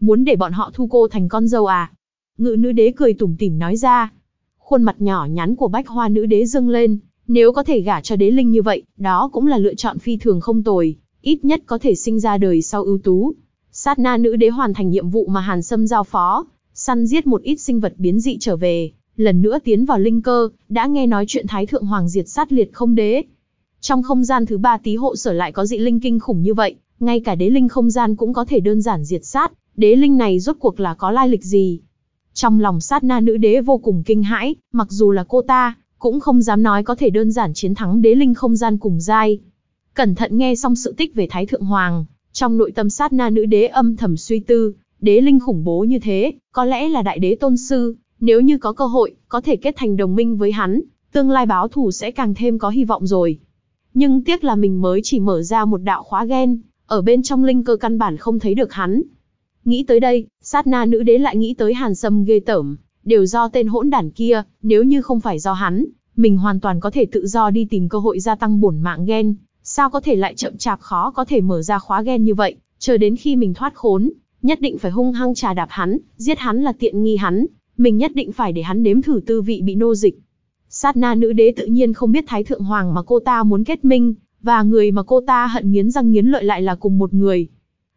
Speaker 1: Muốn để bọn họ thu cô thành con dâu à? Ngự nữ đế cười tủm tỉm nói ra. Khuôn mặt nhỏ nhắn của bách hoa nữ đế dâng lên, nếu có thể gả cho đế linh như vậy, đó cũng là lựa chọn phi thường không tồi, ít nhất có thể sinh ra đời sau ưu tú. Sát na nữ đế hoàn thành nhiệm vụ mà Hàn Sâm giao phó, săn giết một ít sinh vật biến dị trở về, lần nữa tiến vào linh cơ, đã nghe nói chuyện Thái Thượng Hoàng diệt sát liệt không đế. Trong không gian thứ ba tí hộ sở lại có dị linh kinh khủng như vậy, ngay cả đế linh không gian cũng có thể đơn giản diệt sát, đế linh này rốt cuộc là có lai lịch gì? Trong lòng sát na nữ đế vô cùng kinh hãi, mặc dù là cô ta, cũng không dám nói có thể đơn giản chiến thắng đế linh không gian cùng giai. Cẩn thận nghe xong sự tích về Thái Thượng Hoàng, trong nội tâm sát na nữ đế âm thầm suy tư, đế linh khủng bố như thế, có lẽ là đại đế tôn sư, nếu như có cơ hội, có thể kết thành đồng minh với hắn, tương lai báo thù sẽ càng thêm có hy vọng rồi. Nhưng tiếc là mình mới chỉ mở ra một đạo khóa gen, ở bên trong linh cơ căn bản không thấy được hắn, Nghĩ tới đây, sát na nữ đế lại nghĩ tới hàn sâm ghê tởm, đều do tên hỗn đản kia, nếu như không phải do hắn, mình hoàn toàn có thể tự do đi tìm cơ hội gia tăng bổn mạng gen, sao có thể lại chậm chạp khó có thể mở ra khóa gen như vậy, chờ đến khi mình thoát khốn, nhất định phải hung hăng trà đạp hắn, giết hắn là tiện nghi hắn, mình nhất định phải để hắn nếm thử tư vị bị nô dịch. Sát na nữ đế tự nhiên không biết Thái Thượng Hoàng mà cô ta muốn kết minh, và người mà cô ta hận nghiến răng nghiến lợi lại là cùng một người.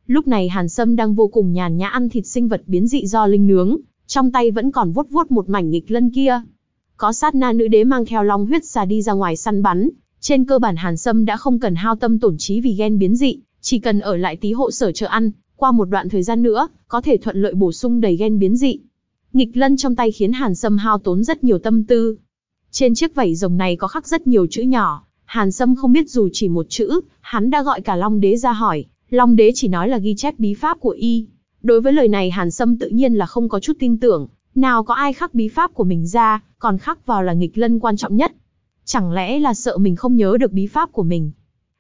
Speaker 1: Lúc này Hàn Sâm đang vô cùng nhàn nhã ăn thịt sinh vật biến dị do linh nướng, trong tay vẫn còn vuốt vuốt một mảnh nghịch lân kia. Có sát na nữ đế mang theo long huyết xà đi ra ngoài săn bắn, trên cơ bản Hàn Sâm đã không cần hao tâm tổn trí vì ghen biến dị, chỉ cần ở lại tí hộ sở chờ ăn, qua một đoạn thời gian nữa, có thể thuận lợi bổ sung đầy ghen biến dị. Nghịch lân trong tay khiến Hàn Sâm hao tốn rất nhiều tâm tư. Trên chiếc vảy rồng này có khắc rất nhiều chữ nhỏ, Hàn Sâm không biết dù chỉ một chữ, hắn đã gọi cả Long Đế ra hỏi, Long đế chỉ nói là ghi chép bí pháp của y. Đối với lời này Hàn Sâm tự nhiên là không có chút tin tưởng, nào có ai khắc bí pháp của mình ra, còn khắc vào là nghịch lân quan trọng nhất. Chẳng lẽ là sợ mình không nhớ được bí pháp của mình?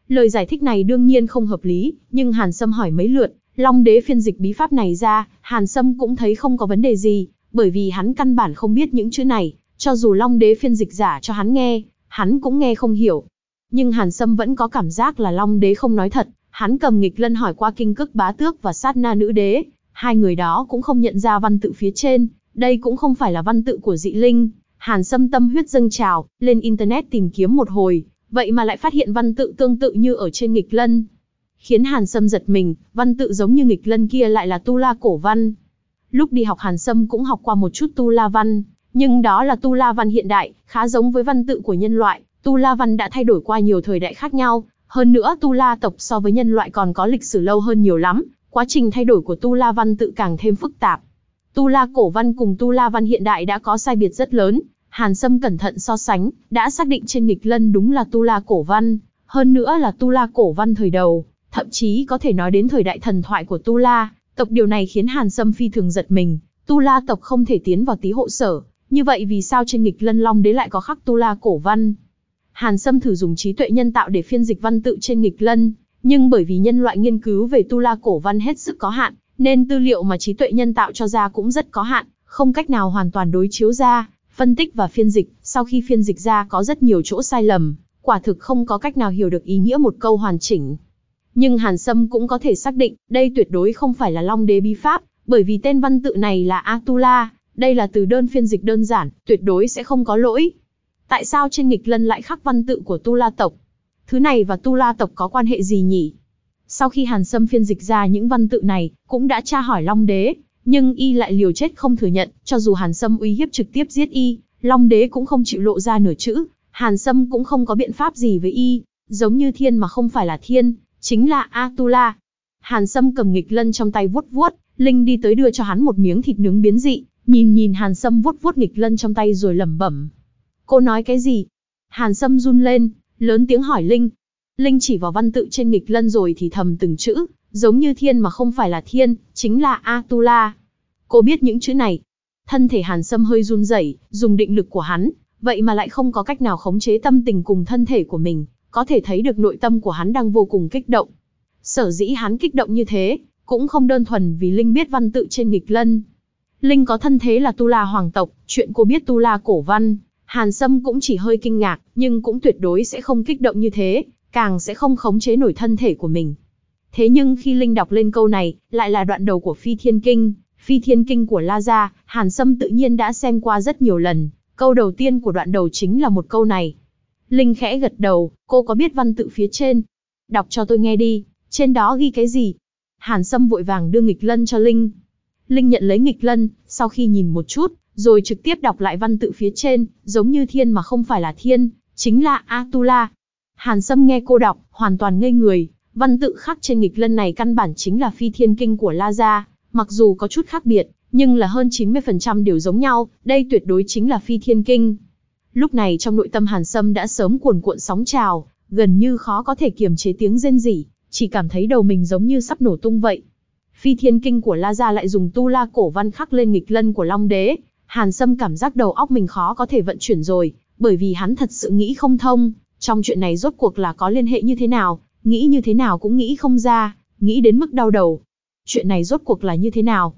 Speaker 1: Lời giải thích này đương nhiên không hợp lý, nhưng Hàn Sâm hỏi mấy lượt, Long đế phiên dịch bí pháp này ra, Hàn Sâm cũng thấy không có vấn đề gì, bởi vì hắn căn bản không biết những chữ này, cho dù Long đế phiên dịch giả cho hắn nghe, hắn cũng nghe không hiểu. Nhưng Hàn Sâm vẫn có cảm giác là Long đế không nói thật, Hắn cầm nghịch lân hỏi qua kinh cức bá tước và sát na nữ đế, hai người đó cũng không nhận ra văn tự phía trên, đây cũng không phải là văn tự của dị linh. Hàn Sâm tâm huyết dâng trào, lên internet tìm kiếm một hồi, vậy mà lại phát hiện văn tự tương tự như ở trên nghịch lân. Khiến Hàn Sâm giật mình, văn tự giống như nghịch lân kia lại là tu la cổ văn. Lúc đi học Hàn Sâm cũng học qua một chút tu la văn, nhưng đó là tu la văn hiện đại, khá giống với văn tự của nhân loại. Tu la văn đã thay đổi qua nhiều thời đại khác nhau, hơn nữa tu la tộc so với nhân loại còn có lịch sử lâu hơn nhiều lắm, quá trình thay đổi của tu la văn tự càng thêm phức tạp. Tu la cổ văn cùng tu la văn hiện đại đã có sai biệt rất lớn, Hàn Sâm cẩn thận so sánh, đã xác định trên nghịch lân đúng là tu la cổ văn, hơn nữa là tu la cổ văn thời đầu, thậm chí có thể nói đến thời đại thần thoại của tu la, tộc điều này khiến Hàn Sâm phi thường giật mình, tu la tộc không thể tiến vào tí hộ sở, như vậy vì sao trên nghịch lân long đế lại có khắc tu la cổ văn? Hàn Sâm thử dùng trí tuệ nhân tạo để phiên dịch văn tự trên nghịch lân, nhưng bởi vì nhân loại nghiên cứu về tu la cổ văn hết sức có hạn, nên tư liệu mà trí tuệ nhân tạo cho ra cũng rất có hạn, không cách nào hoàn toàn đối chiếu ra, phân tích và phiên dịch, sau khi phiên dịch ra có rất nhiều chỗ sai lầm, quả thực không có cách nào hiểu được ý nghĩa một câu hoàn chỉnh. Nhưng Hàn Sâm cũng có thể xác định, đây tuyệt đối không phải là Long Đế Bí Pháp, bởi vì tên văn tự này là Atula, đây là từ đơn phiên dịch đơn giản, tuyệt đối sẽ không có lỗi. Tại sao trên nghịch lân lại khắc văn tự của Tu La tộc? Thứ này và Tu La tộc có quan hệ gì nhỉ? Sau khi Hàn Sâm phiên dịch ra những văn tự này, cũng đã tra hỏi Long Đế, nhưng y lại liều chết không thừa nhận, cho dù Hàn Sâm uy hiếp trực tiếp giết y, Long Đế cũng không chịu lộ ra nửa chữ, Hàn Sâm cũng không có biện pháp gì với y, giống như thiên mà không phải là thiên, chính là Atula. Hàn Sâm cầm nghịch lân trong tay vuốt vuốt, Linh đi tới đưa cho hắn một miếng thịt nướng biến dị, nhìn nhìn Hàn Sâm vuốt vuốt nghịch lân trong tay rồi lẩm bẩm. Cô nói cái gì? Hàn Sâm run lên, lớn tiếng hỏi Linh. Linh chỉ vào văn tự trên nghịch lân rồi thì thầm từng chữ, giống như thiên mà không phải là thiên, chính là Atula. Cô biết những chữ này. Thân thể Hàn Sâm hơi run rẩy, dùng định lực của hắn, vậy mà lại không có cách nào khống chế tâm tình cùng thân thể của mình, có thể thấy được nội tâm của hắn đang vô cùng kích động. Sở dĩ hắn kích động như thế, cũng không đơn thuần vì Linh biết văn tự trên nghịch lân. Linh có thân thế là Tu La hoàng tộc, chuyện cô biết Tu La cổ văn, Hàn Sâm cũng chỉ hơi kinh ngạc, nhưng cũng tuyệt đối sẽ không kích động như thế, càng sẽ không khống chế nổi thân thể của mình. Thế nhưng khi Linh đọc lên câu này, lại là đoạn đầu của Phi Thiên Kinh, Phi Thiên Kinh của La Gia, Hàn Sâm tự nhiên đã xem qua rất nhiều lần, câu đầu tiên của đoạn đầu chính là một câu này. Linh khẽ gật đầu, cô có biết văn tự phía trên? Đọc cho tôi nghe đi, trên đó ghi cái gì? Hàn Sâm vội vàng đưa nghịch lân cho Linh. Linh nhận lấy nghịch lân, sau khi nhìn một chút, rồi trực tiếp đọc lại văn tự phía trên, giống như thiên mà không phải là thiên, chính là Atula. Hàn Sâm nghe cô đọc, hoàn toàn ngây người, văn tự khắc trên nghịch lân này căn bản chính là phi thiên kinh của La Gia, mặc dù có chút khác biệt, nhưng là hơn 90% đều giống nhau, đây tuyệt đối chính là phi thiên kinh. Lúc này trong nội tâm Hàn Sâm đã sớm cuồn cuộn sóng trào, gần như khó có thể kiềm chế tiếng rên rỉ, chỉ cảm thấy đầu mình giống như sắp nổ tung vậy. Phi thiên kinh của La Gia lại dùng tu la cổ văn khắc lên nghịch lân của Long Đế, Hàn Sâm cảm giác đầu óc mình khó có thể vận chuyển rồi, bởi vì hắn thật sự nghĩ không thông, trong chuyện này rốt cuộc là có liên hệ như thế nào, nghĩ như thế nào cũng nghĩ không ra, nghĩ đến mức đau đầu. Chuyện này rốt cuộc là như thế nào?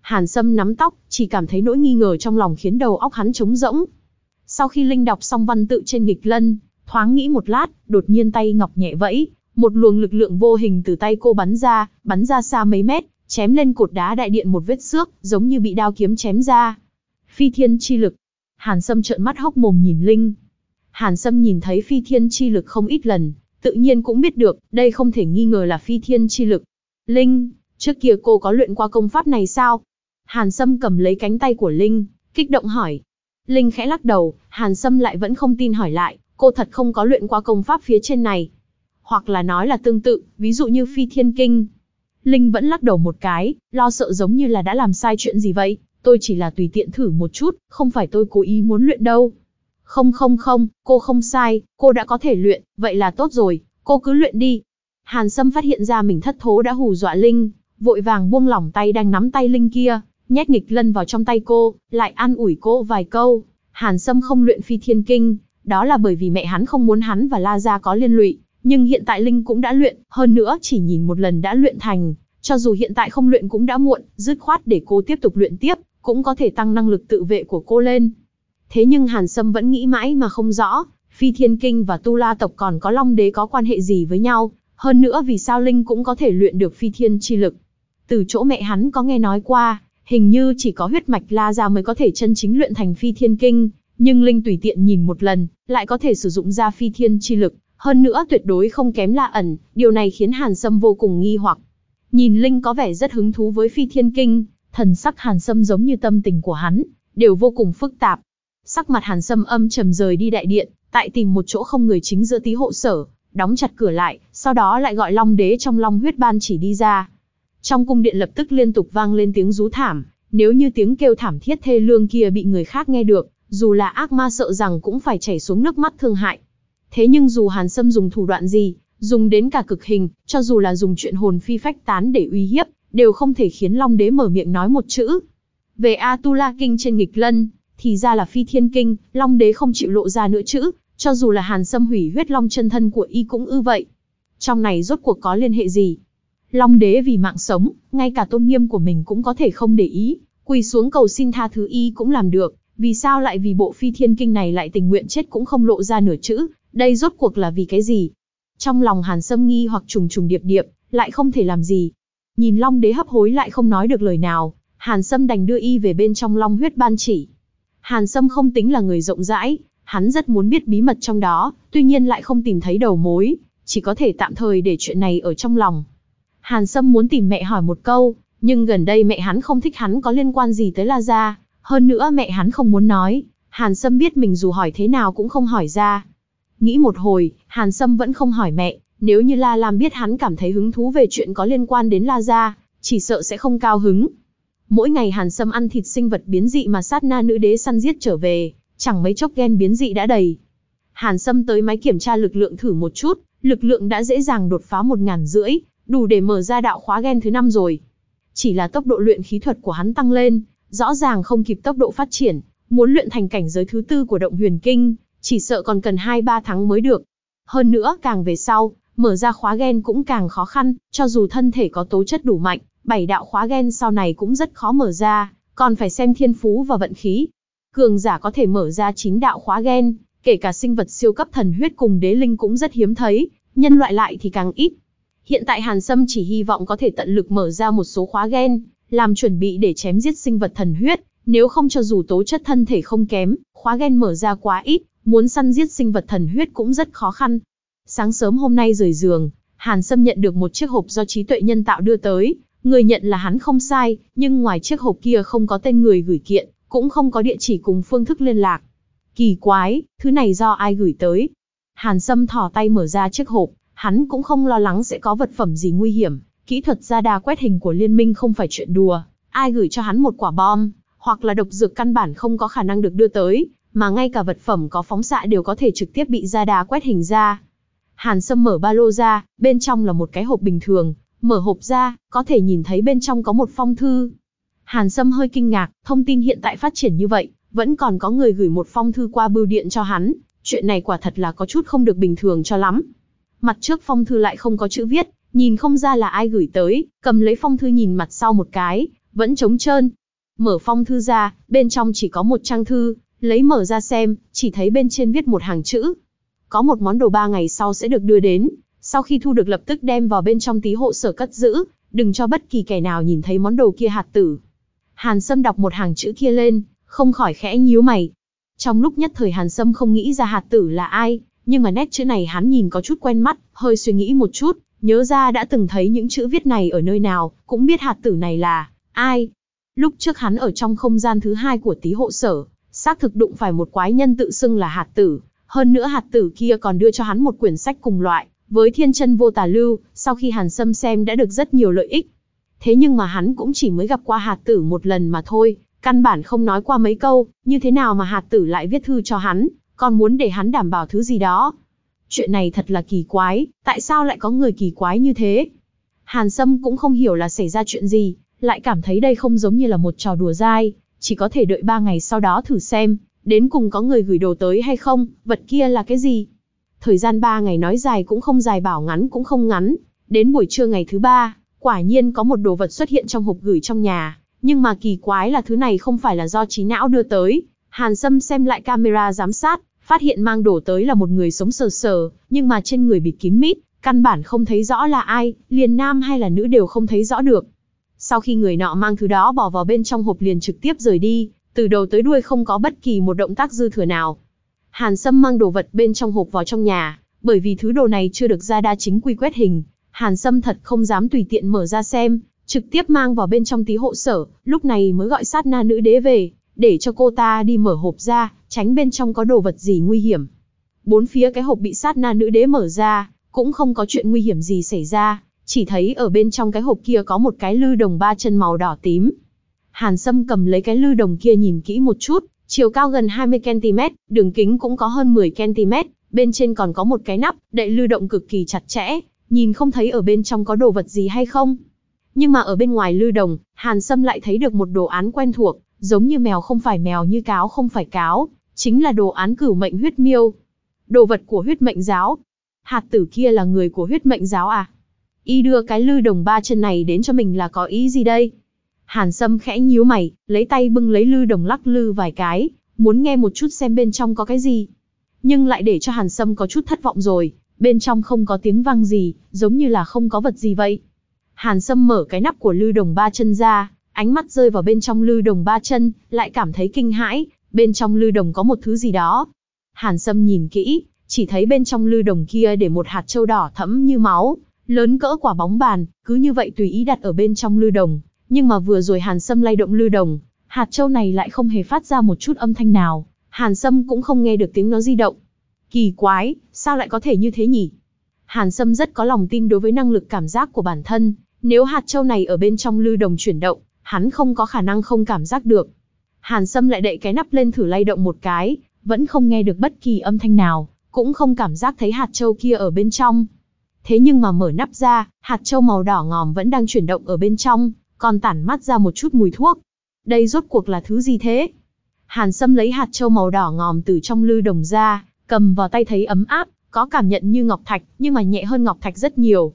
Speaker 1: Hàn Sâm nắm tóc, chỉ cảm thấy nỗi nghi ngờ trong lòng khiến đầu óc hắn trống rỗng. Sau khi Linh đọc xong văn tự trên nghịch lân, thoáng nghĩ một lát, đột nhiên tay ngọc nhẹ vẫy, một luồng lực lượng vô hình từ tay cô bắn ra, bắn ra xa mấy mét, chém lên cột đá đại điện một vết xước, giống như bị đao kiếm chém ra. Phi thiên chi lực. Hàn Sâm trợn mắt hốc mồm nhìn Linh. Hàn Sâm nhìn thấy phi thiên chi lực không ít lần, tự nhiên cũng biết được, đây không thể nghi ngờ là phi thiên chi lực. Linh, trước kia cô có luyện qua công pháp này sao? Hàn Sâm cầm lấy cánh tay của Linh, kích động hỏi. Linh khẽ lắc đầu, Hàn Sâm lại vẫn không tin hỏi lại, cô thật không có luyện qua công pháp phía trên này. Hoặc là nói là tương tự, ví dụ như phi thiên kinh. Linh vẫn lắc đầu một cái, lo sợ giống như là đã làm sai chuyện gì vậy tôi chỉ là tùy tiện thử một chút, không phải tôi cố ý muốn luyện đâu. Không không không, cô không sai, cô đã có thể luyện, vậy là tốt rồi, cô cứ luyện đi. Hàn Sâm phát hiện ra mình thất thố đã hù dọa Linh, vội vàng buông lỏng tay đang nắm tay Linh kia, nhét nghịch lân vào trong tay cô, lại an ủi cô vài câu. Hàn Sâm không luyện phi thiên kinh, đó là bởi vì mẹ hắn không muốn hắn và La Gia có liên lụy, nhưng hiện tại Linh cũng đã luyện, hơn nữa chỉ nhìn một lần đã luyện thành, cho dù hiện tại không luyện cũng đã muộn, dứt khoát để cô tiếp tục luyện tiếp, cũng có thể tăng năng lực tự vệ của cô lên. Thế nhưng Hàn Sâm vẫn nghĩ mãi mà không rõ, Phi Thiên Kinh và Tu La tộc còn có Long Đế có quan hệ gì với nhau, Hơn nữa vì sao Linh cũng có thể luyện được phi thiên chi lực. Từ chỗ mẹ hắn có nghe nói qua, hình như chỉ có huyết mạch La Gia mới có thể chân chính luyện thành phi thiên kinh, nhưng Linh tùy tiện nhìn một lần, lại có thể sử dụng ra phi thiên chi lực, hơn nữa tuyệt đối không kém La ẩn, điều này khiến Hàn Sâm vô cùng nghi hoặc. Nhìn Linh có vẻ rất hứng thú với phi thiên kinh, thần sắc Hàn Sâm giống như tâm tình của hắn, đều vô cùng phức tạp. Sắc mặt Hàn Sâm âm trầm rời đi đại điện, tại tìm một chỗ không người chính giữa tí hộ sở, đóng chặt cửa lại, sau đó lại gọi Long Đế trong Long huyết ban chỉ đi ra. Trong cung điện lập tức liên tục vang lên tiếng rú thảm, nếu như tiếng kêu thảm thiết thê lương kia bị người khác nghe được, dù là ác ma sợ rằng cũng phải chảy xuống nước mắt thương hại. Thế nhưng dù Hàn Sâm dùng thủ đoạn gì, dùng đến cả cực hình, cho dù là dùng chuyện hồn phi phách tán để uy hiếp, đều không thể khiến Long Đế mở miệng nói một chữ. Về Atula Kinh trên nghịch lân, thì ra là phi thiên kinh, Long Đế không chịu lộ ra nữa chữ, cho dù là Hàn Sâm hủy huyết Long chân thân của y cũng ư vậy. Trong này rốt cuộc có liên hệ gì? Long Đế vì mạng sống, ngay cả tôn nghiêm của mình cũng có thể không để ý, quỳ xuống cầu xin tha thứ y cũng làm được, vì sao lại vì bộ phi thiên kinh này lại tình nguyện chết cũng không lộ ra nửa chữ, đây rốt cuộc là vì cái gì? Trong lòng Hàn Sâm nghi hoặc trùng trùng điệp điệp, lại không thể làm gì. Nhìn Long Đế hấp hối lại không nói được lời nào, Hàn Sâm đành đưa y về bên trong Long huyết ban chỉ. Hàn Sâm không tính là người rộng rãi, hắn rất muốn biết bí mật trong đó, tuy nhiên lại không tìm thấy đầu mối, chỉ có thể tạm thời để chuyện này ở trong lòng. Hàn Sâm muốn tìm mẹ hỏi một câu, nhưng gần đây mẹ hắn không thích hắn có liên quan gì tới La Gia, hơn nữa mẹ hắn không muốn nói, Hàn Sâm biết mình dù hỏi thế nào cũng không hỏi ra. Nghĩ một hồi, Hàn Sâm vẫn không hỏi mẹ, nếu như La Lam biết hắn cảm thấy hứng thú về chuyện có liên quan đến La Gia, chỉ sợ sẽ không cao hứng. Mỗi ngày Hàn Sâm ăn thịt sinh vật biến dị mà sát na nữ đế săn giết trở về, chẳng mấy chốc gen biến dị đã đầy. Hàn Sâm tới máy kiểm tra lực lượng thử một chút, lực lượng đã dễ dàng đột phá một ngàn rưỡi, đủ để mở ra đạo khóa gen thứ năm rồi. Chỉ là tốc độ luyện khí thuật của hắn tăng lên, rõ ràng không kịp tốc độ phát triển, muốn luyện thành cảnh giới thứ tư của động huyền kinh, chỉ sợ còn cần 2-3 tháng mới được. Hơn nữa, càng về sau, mở ra khóa gen cũng càng khó khăn, cho dù thân thể có tố chất đủ mạnh, bảy đạo khóa gen sau này cũng rất khó mở ra, còn phải xem thiên phú và vận khí. Cường giả có thể mở ra 9 đạo khóa gen, kể cả sinh vật siêu cấp thần huyết cùng đế linh cũng rất hiếm thấy, nhân loại lại thì càng ít. Hiện tại Hàn Sâm chỉ hy vọng có thể tận lực mở ra một số khóa gen, làm chuẩn bị để chém giết sinh vật thần huyết, nếu không cho dù tố chất thân thể không kém, khóa gen mở ra quá ít, muốn săn giết sinh vật thần huyết cũng rất khó khăn. Sáng sớm hôm nay rời giường, Hàn Sâm nhận được một chiếc hộp do trí tuệ nhân tạo đưa tới, người nhận là hắn không sai, nhưng ngoài chiếc hộp kia không có tên người gửi kiện, cũng không có địa chỉ cùng phương thức liên lạc. Kỳ quái, thứ này do ai gửi tới? Hàn Sâm thò tay mở ra chiếc hộp, hắn cũng không lo lắng sẽ có vật phẩm gì nguy hiểm, kỹ thuật ra đa quét hình của liên minh không phải chuyện đùa, ai gửi cho hắn một quả bom, hoặc là độc dược căn bản không có khả năng được đưa tới, mà ngay cả vật phẩm có phóng xạ đều có thể trực tiếp bị ra đá quét hình ra. Hàn Sâm mở ba lô ra, bên trong là một cái hộp bình thường, mở hộp ra, có thể nhìn thấy bên trong có một phong thư. Hàn Sâm hơi kinh ngạc, thông tin hiện tại phát triển như vậy, vẫn còn có người gửi một phong thư qua bưu điện cho hắn, chuyện này quả thật là có chút không được bình thường cho lắm. Mặt trước phong thư lại không có chữ viết, nhìn không ra là ai gửi tới, cầm lấy phong thư nhìn mặt sau một cái, vẫn trống trơn. Mở phong thư ra, bên trong chỉ có một trang thư, lấy mở ra xem, chỉ thấy bên trên viết một hàng chữ. Có một món đồ ba ngày sau sẽ được đưa đến, sau khi thu được lập tức đem vào bên trong tí hộ sở cất giữ, đừng cho bất kỳ kẻ nào nhìn thấy món đồ kia hạt tử. Hàn Sâm đọc một hàng chữ kia lên, không khỏi khẽ nhíu mày. Trong lúc nhất thời Hàn Sâm không nghĩ ra hạt tử là ai, nhưng mà nét chữ này hắn nhìn có chút quen mắt, hơi suy nghĩ một chút, nhớ ra đã từng thấy những chữ viết này ở nơi nào, cũng biết hạt tử này là ai. Lúc trước hắn ở trong không gian thứ hai của tí hộ sở, xác thực đụng phải một quái nhân tự xưng là hạt tử, hơn nữa hạt tử kia còn đưa cho hắn một quyển sách cùng loại, với thiên chân vô tà lưu, sau khi Hàn Sâm xem đã được rất nhiều lợi ích. Thế nhưng mà hắn cũng chỉ mới gặp qua hạt tử một lần mà thôi, căn bản không nói qua mấy câu, như thế nào mà hạt tử lại viết thư cho hắn, còn muốn để hắn đảm bảo thứ gì đó. Chuyện này thật là kỳ quái, tại sao lại có người kỳ quái như thế? Hàn Sâm cũng không hiểu là xảy ra chuyện gì, lại cảm thấy đây không giống như là một trò đùa dai, chỉ có thể đợi ba ngày sau đó thử xem, đến cùng có người gửi đồ tới hay không, vật kia là cái gì. Thời gian ba ngày nói dài cũng không dài bảo ngắn cũng không ngắn, đến buổi trưa ngày thứ ba, quả nhiên có một đồ vật xuất hiện trong hộp gửi trong nhà, nhưng mà kỳ quái là thứ này không phải là do trí não đưa tới. Hàn Sâm xem lại camera giám sát, phát hiện mang đồ tới là một người sống sờ sờ, nhưng mà trên người bịt kín mít, căn bản không thấy rõ là ai, liền nam hay là nữ đều không thấy rõ được. Sau khi người nọ mang thứ đó bỏ vào bên trong hộp liền trực tiếp rời đi, từ đầu tới đuôi không có bất kỳ một động tác dư thừa nào. Hàn Sâm mang đồ vật bên trong hộp vào trong nhà, bởi vì thứ đồ này chưa được ra đa chính quy quét hình, Hàn Sâm thật không dám tùy tiện mở ra xem, trực tiếp mang vào bên trong tí hộ sở, lúc này mới gọi sát na nữ đế về, để cho cô ta đi mở hộp ra, tránh bên trong có đồ vật gì nguy hiểm. Bốn phía cái hộp bị sát na nữ đế mở ra, cũng không có chuyện nguy hiểm gì xảy ra, chỉ thấy ở bên trong cái hộp kia có một cái lư đồng ba chân màu đỏ tím. Hàn Sâm cầm lấy cái lư đồng kia nhìn kỹ một chút, chiều cao gần 20cm, đường kính cũng có hơn 10cm, bên trên còn có một cái nắp, đậy lư động cực kỳ chặt chẽ, nhìn không thấy ở bên trong có đồ vật gì hay không. Nhưng mà ở bên ngoài lư đồng, Hàn Sâm lại thấy được một đồ án quen thuộc, giống như mèo không phải mèo như cáo không phải cáo, chính là đồ án cửu mệnh huyết miêu. Đồ vật của huyết mệnh giáo. Hạt tử kia là người của huyết mệnh giáo à? Y đưa cái lư đồng ba chân này đến cho mình là có ý gì đây? Hàn Sâm khẽ nhíu mày, lấy tay bưng lấy lư đồng lắc lư vài cái, muốn nghe một chút xem bên trong có cái gì. Nhưng lại để cho Hàn Sâm có chút thất vọng rồi, bên trong không có tiếng vang gì, giống như là không có vật gì vậy. Hàn Sâm mở cái nắp của lư đồng ba chân ra, ánh mắt rơi vào bên trong lư đồng ba chân, lại cảm thấy kinh hãi, bên trong lư đồng có một thứ gì đó. Hàn Sâm nhìn kỹ, chỉ thấy bên trong lư đồng kia để một hạt châu đỏ thẫm như máu, lớn cỡ quả bóng bàn, cứ như vậy tùy ý đặt ở bên trong lư đồng. Nhưng mà vừa rồi Hàn Sâm lay động lư đồng, hạt châu này lại không hề phát ra một chút âm thanh nào, Hàn Sâm cũng không nghe được tiếng nó di động. Kỳ quái, sao lại có thể như thế nhỉ? Hàn Sâm rất có lòng tin đối với năng lực cảm giác của bản thân, nếu hạt châu này ở bên trong lư đồng chuyển động, hắn không có khả năng không cảm giác được. Hàn Sâm lại đậy cái nắp lên thử lay động một cái, vẫn không nghe được bất kỳ âm thanh nào, cũng không cảm giác thấy hạt châu kia ở bên trong. Thế nhưng mà mở nắp ra, hạt châu màu đỏ ngòm vẫn đang chuyển động ở bên trong, còn tản mắt ra một chút mùi thuốc. Đây rốt cuộc là thứ gì thế? Hàn Sâm lấy hạt châu màu đỏ ngòm từ trong lư đồng ra, cầm vào tay thấy ấm áp, có cảm nhận như ngọc thạch, nhưng mà nhẹ hơn ngọc thạch rất nhiều.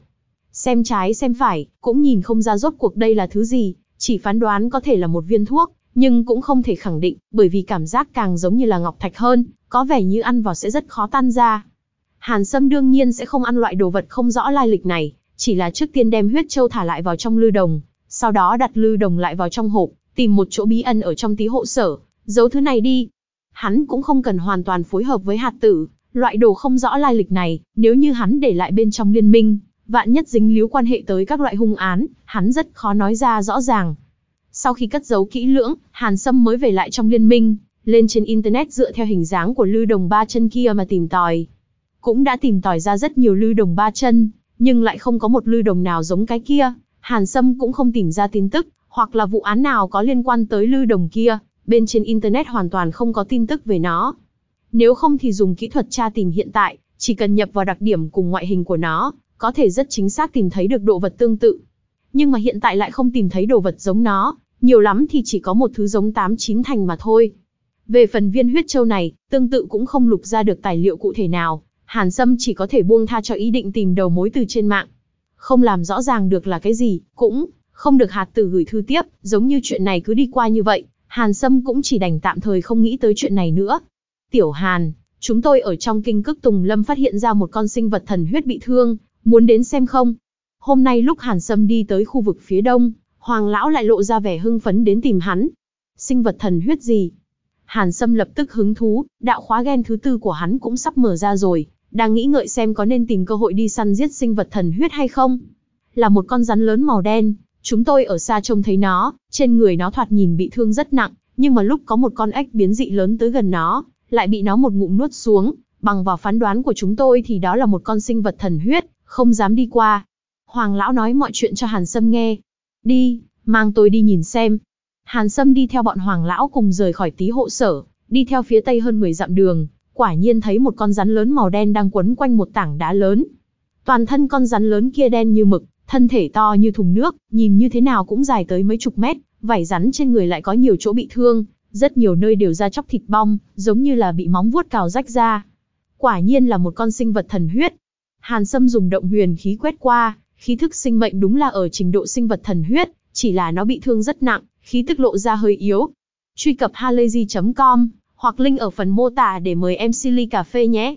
Speaker 1: Xem trái xem phải, cũng nhìn không ra rốt cuộc đây là thứ gì, chỉ phán đoán có thể là một viên thuốc, nhưng cũng không thể khẳng định, bởi vì cảm giác càng giống như là ngọc thạch hơn, có vẻ như ăn vào sẽ rất khó tan ra. Hàn Sâm đương nhiên sẽ không ăn loại đồ vật không rõ lai lịch này, chỉ là trước tiên đem huyết châu thả lại vào trong lư đồng, sau đó đặt lư đồng lại vào trong hộp, tìm một chỗ bí ẩn ở trong tí hộ sở, giấu thứ này đi. Hắn cũng không cần hoàn toàn phối hợp với hạt tử, loại đồ không rõ lai lịch này, nếu như hắn để lại bên trong liên minh, vạn nhất dính líu quan hệ tới các loại hung án, hắn rất khó nói ra rõ ràng. Sau khi cất giấu kỹ lưỡng, Hàn Sâm mới về lại trong liên minh, lên trên internet dựa theo hình dáng của lư đồng ba chân kia mà tìm tòi. Cũng đã tìm tòi ra rất nhiều lưu đồng ba chân, nhưng lại không có một lưu đồng nào giống cái kia. Hàn Sâm cũng không tìm ra tin tức, hoặc là vụ án nào có liên quan tới lưu đồng kia, bên trên internet hoàn toàn không có tin tức về nó. Nếu không thì dùng kỹ thuật tra tìm hiện tại, chỉ cần nhập vào đặc điểm cùng ngoại hình của nó, có thể rất chính xác tìm thấy được đồ vật tương tự. Nhưng mà hiện tại lại không tìm thấy đồ vật giống nó, nhiều lắm thì chỉ có một thứ giống tám chín thành mà thôi. Về phần viên huyết châu này, tương tự cũng không lục ra được tài liệu cụ thể nào, Hàn Sâm chỉ có thể buông tha cho ý định tìm đầu mối từ trên mạng. Không làm rõ ràng được là cái gì, cũng không được hạt tử gửi thư tiếp, giống như chuyện này cứ đi qua như vậy, Hàn Sâm cũng chỉ đành tạm thời không nghĩ tới chuyện này nữa. Tiểu Hàn, chúng tôi ở trong kinh cức Tùng Lâm phát hiện ra một con sinh vật thần huyết bị thương, muốn đến xem không? Hôm nay lúc Hàn Sâm đi tới khu vực phía đông, Hoàng Lão lại lộ ra vẻ hưng phấn đến tìm hắn. Sinh vật thần huyết gì? Hàn Sâm lập tức hứng thú, đạo khóa gen thứ tư của hắn cũng sắp mở ra rồi, đang nghĩ ngợi xem có nên tìm cơ hội đi săn giết sinh vật thần huyết hay không. Là một con rắn lớn màu đen, chúng tôi ở xa trông thấy nó, trên người nó thoạt nhìn bị thương rất nặng, nhưng mà lúc có một con ếch biến dị lớn tới gần nó, lại bị nó một ngụm nuốt xuống, bằng vào phán đoán của chúng tôi thì đó là một con sinh vật thần huyết, không dám đi qua. Hoàng lão nói mọi chuyện cho Hàn Sâm nghe. Đi, mang tôi đi nhìn xem. Hàn Sâm đi theo bọn Hoàng lão cùng rời khỏi tí hộ sở, đi theo phía tây hơn 10 dặm đường, quả nhiên thấy một con rắn lớn màu đen đang quấn quanh một tảng đá lớn. Toàn thân con rắn lớn kia đen như mực, thân thể to như thùng nước, nhìn như thế nào cũng dài tới mấy chục mét, vảy rắn trên người lại có nhiều chỗ bị thương, rất nhiều nơi đều ra chóc thịt bong, giống như là bị móng vuốt cào rách ra. Quả nhiên là một con sinh vật thần huyết. Hàn Sâm dùng động huyền khí quét qua, khí thức sinh mệnh đúng là ở trình độ sinh vật thần huyết, chỉ là nó bị thương rất nặng, khí tức lộ ra hơi yếu. Truy cập halayzi.com hoặc link ở phần mô tả để mời em Silly Cà Phê nhé.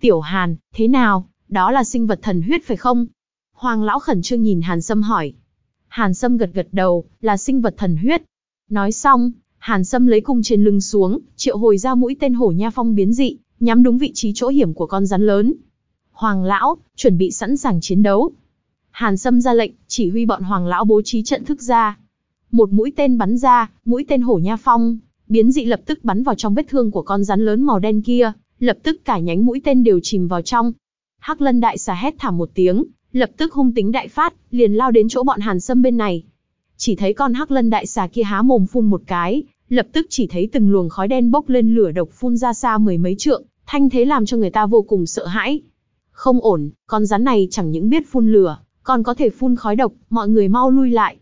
Speaker 1: Tiểu Hàn, thế nào? đó là sinh vật thần huyết phải không? Hoàng lão khẩn trương nhìn Hàn Sâm hỏi. Hàn Sâm gật gật đầu, là sinh vật thần huyết. Nói xong, Hàn Sâm lấy cung trên lưng xuống, triệu hồi ra mũi tên hổ nha phong biến dị, nhắm đúng vị trí chỗ hiểm của con rắn lớn. Hoàng lão, chuẩn bị sẵn sàng chiến đấu. Hàn Sâm ra lệnh, chỉ huy bọn Hoàng lão bố trí trận thức ra. Một mũi tên bắn ra, mũi tên hổ nha phong, biến dị lập tức bắn vào trong vết thương của con rắn lớn màu đen kia, lập tức cả nhánh mũi tên đều chìm vào trong. Hắc Lân đại xà hét thảm một tiếng, lập tức hung tính đại phát, liền lao đến chỗ bọn Hàn Sâm bên này. Chỉ thấy con Hắc Lân đại xà kia há mồm phun một cái, lập tức chỉ thấy từng luồng khói đen bốc lên lửa độc phun ra xa mười mấy trượng, thanh thế làm cho người ta vô cùng sợ hãi. Không ổn, con rắn này chẳng những biết phun lửa, còn có thể phun khói độc, mọi người mau lui lại.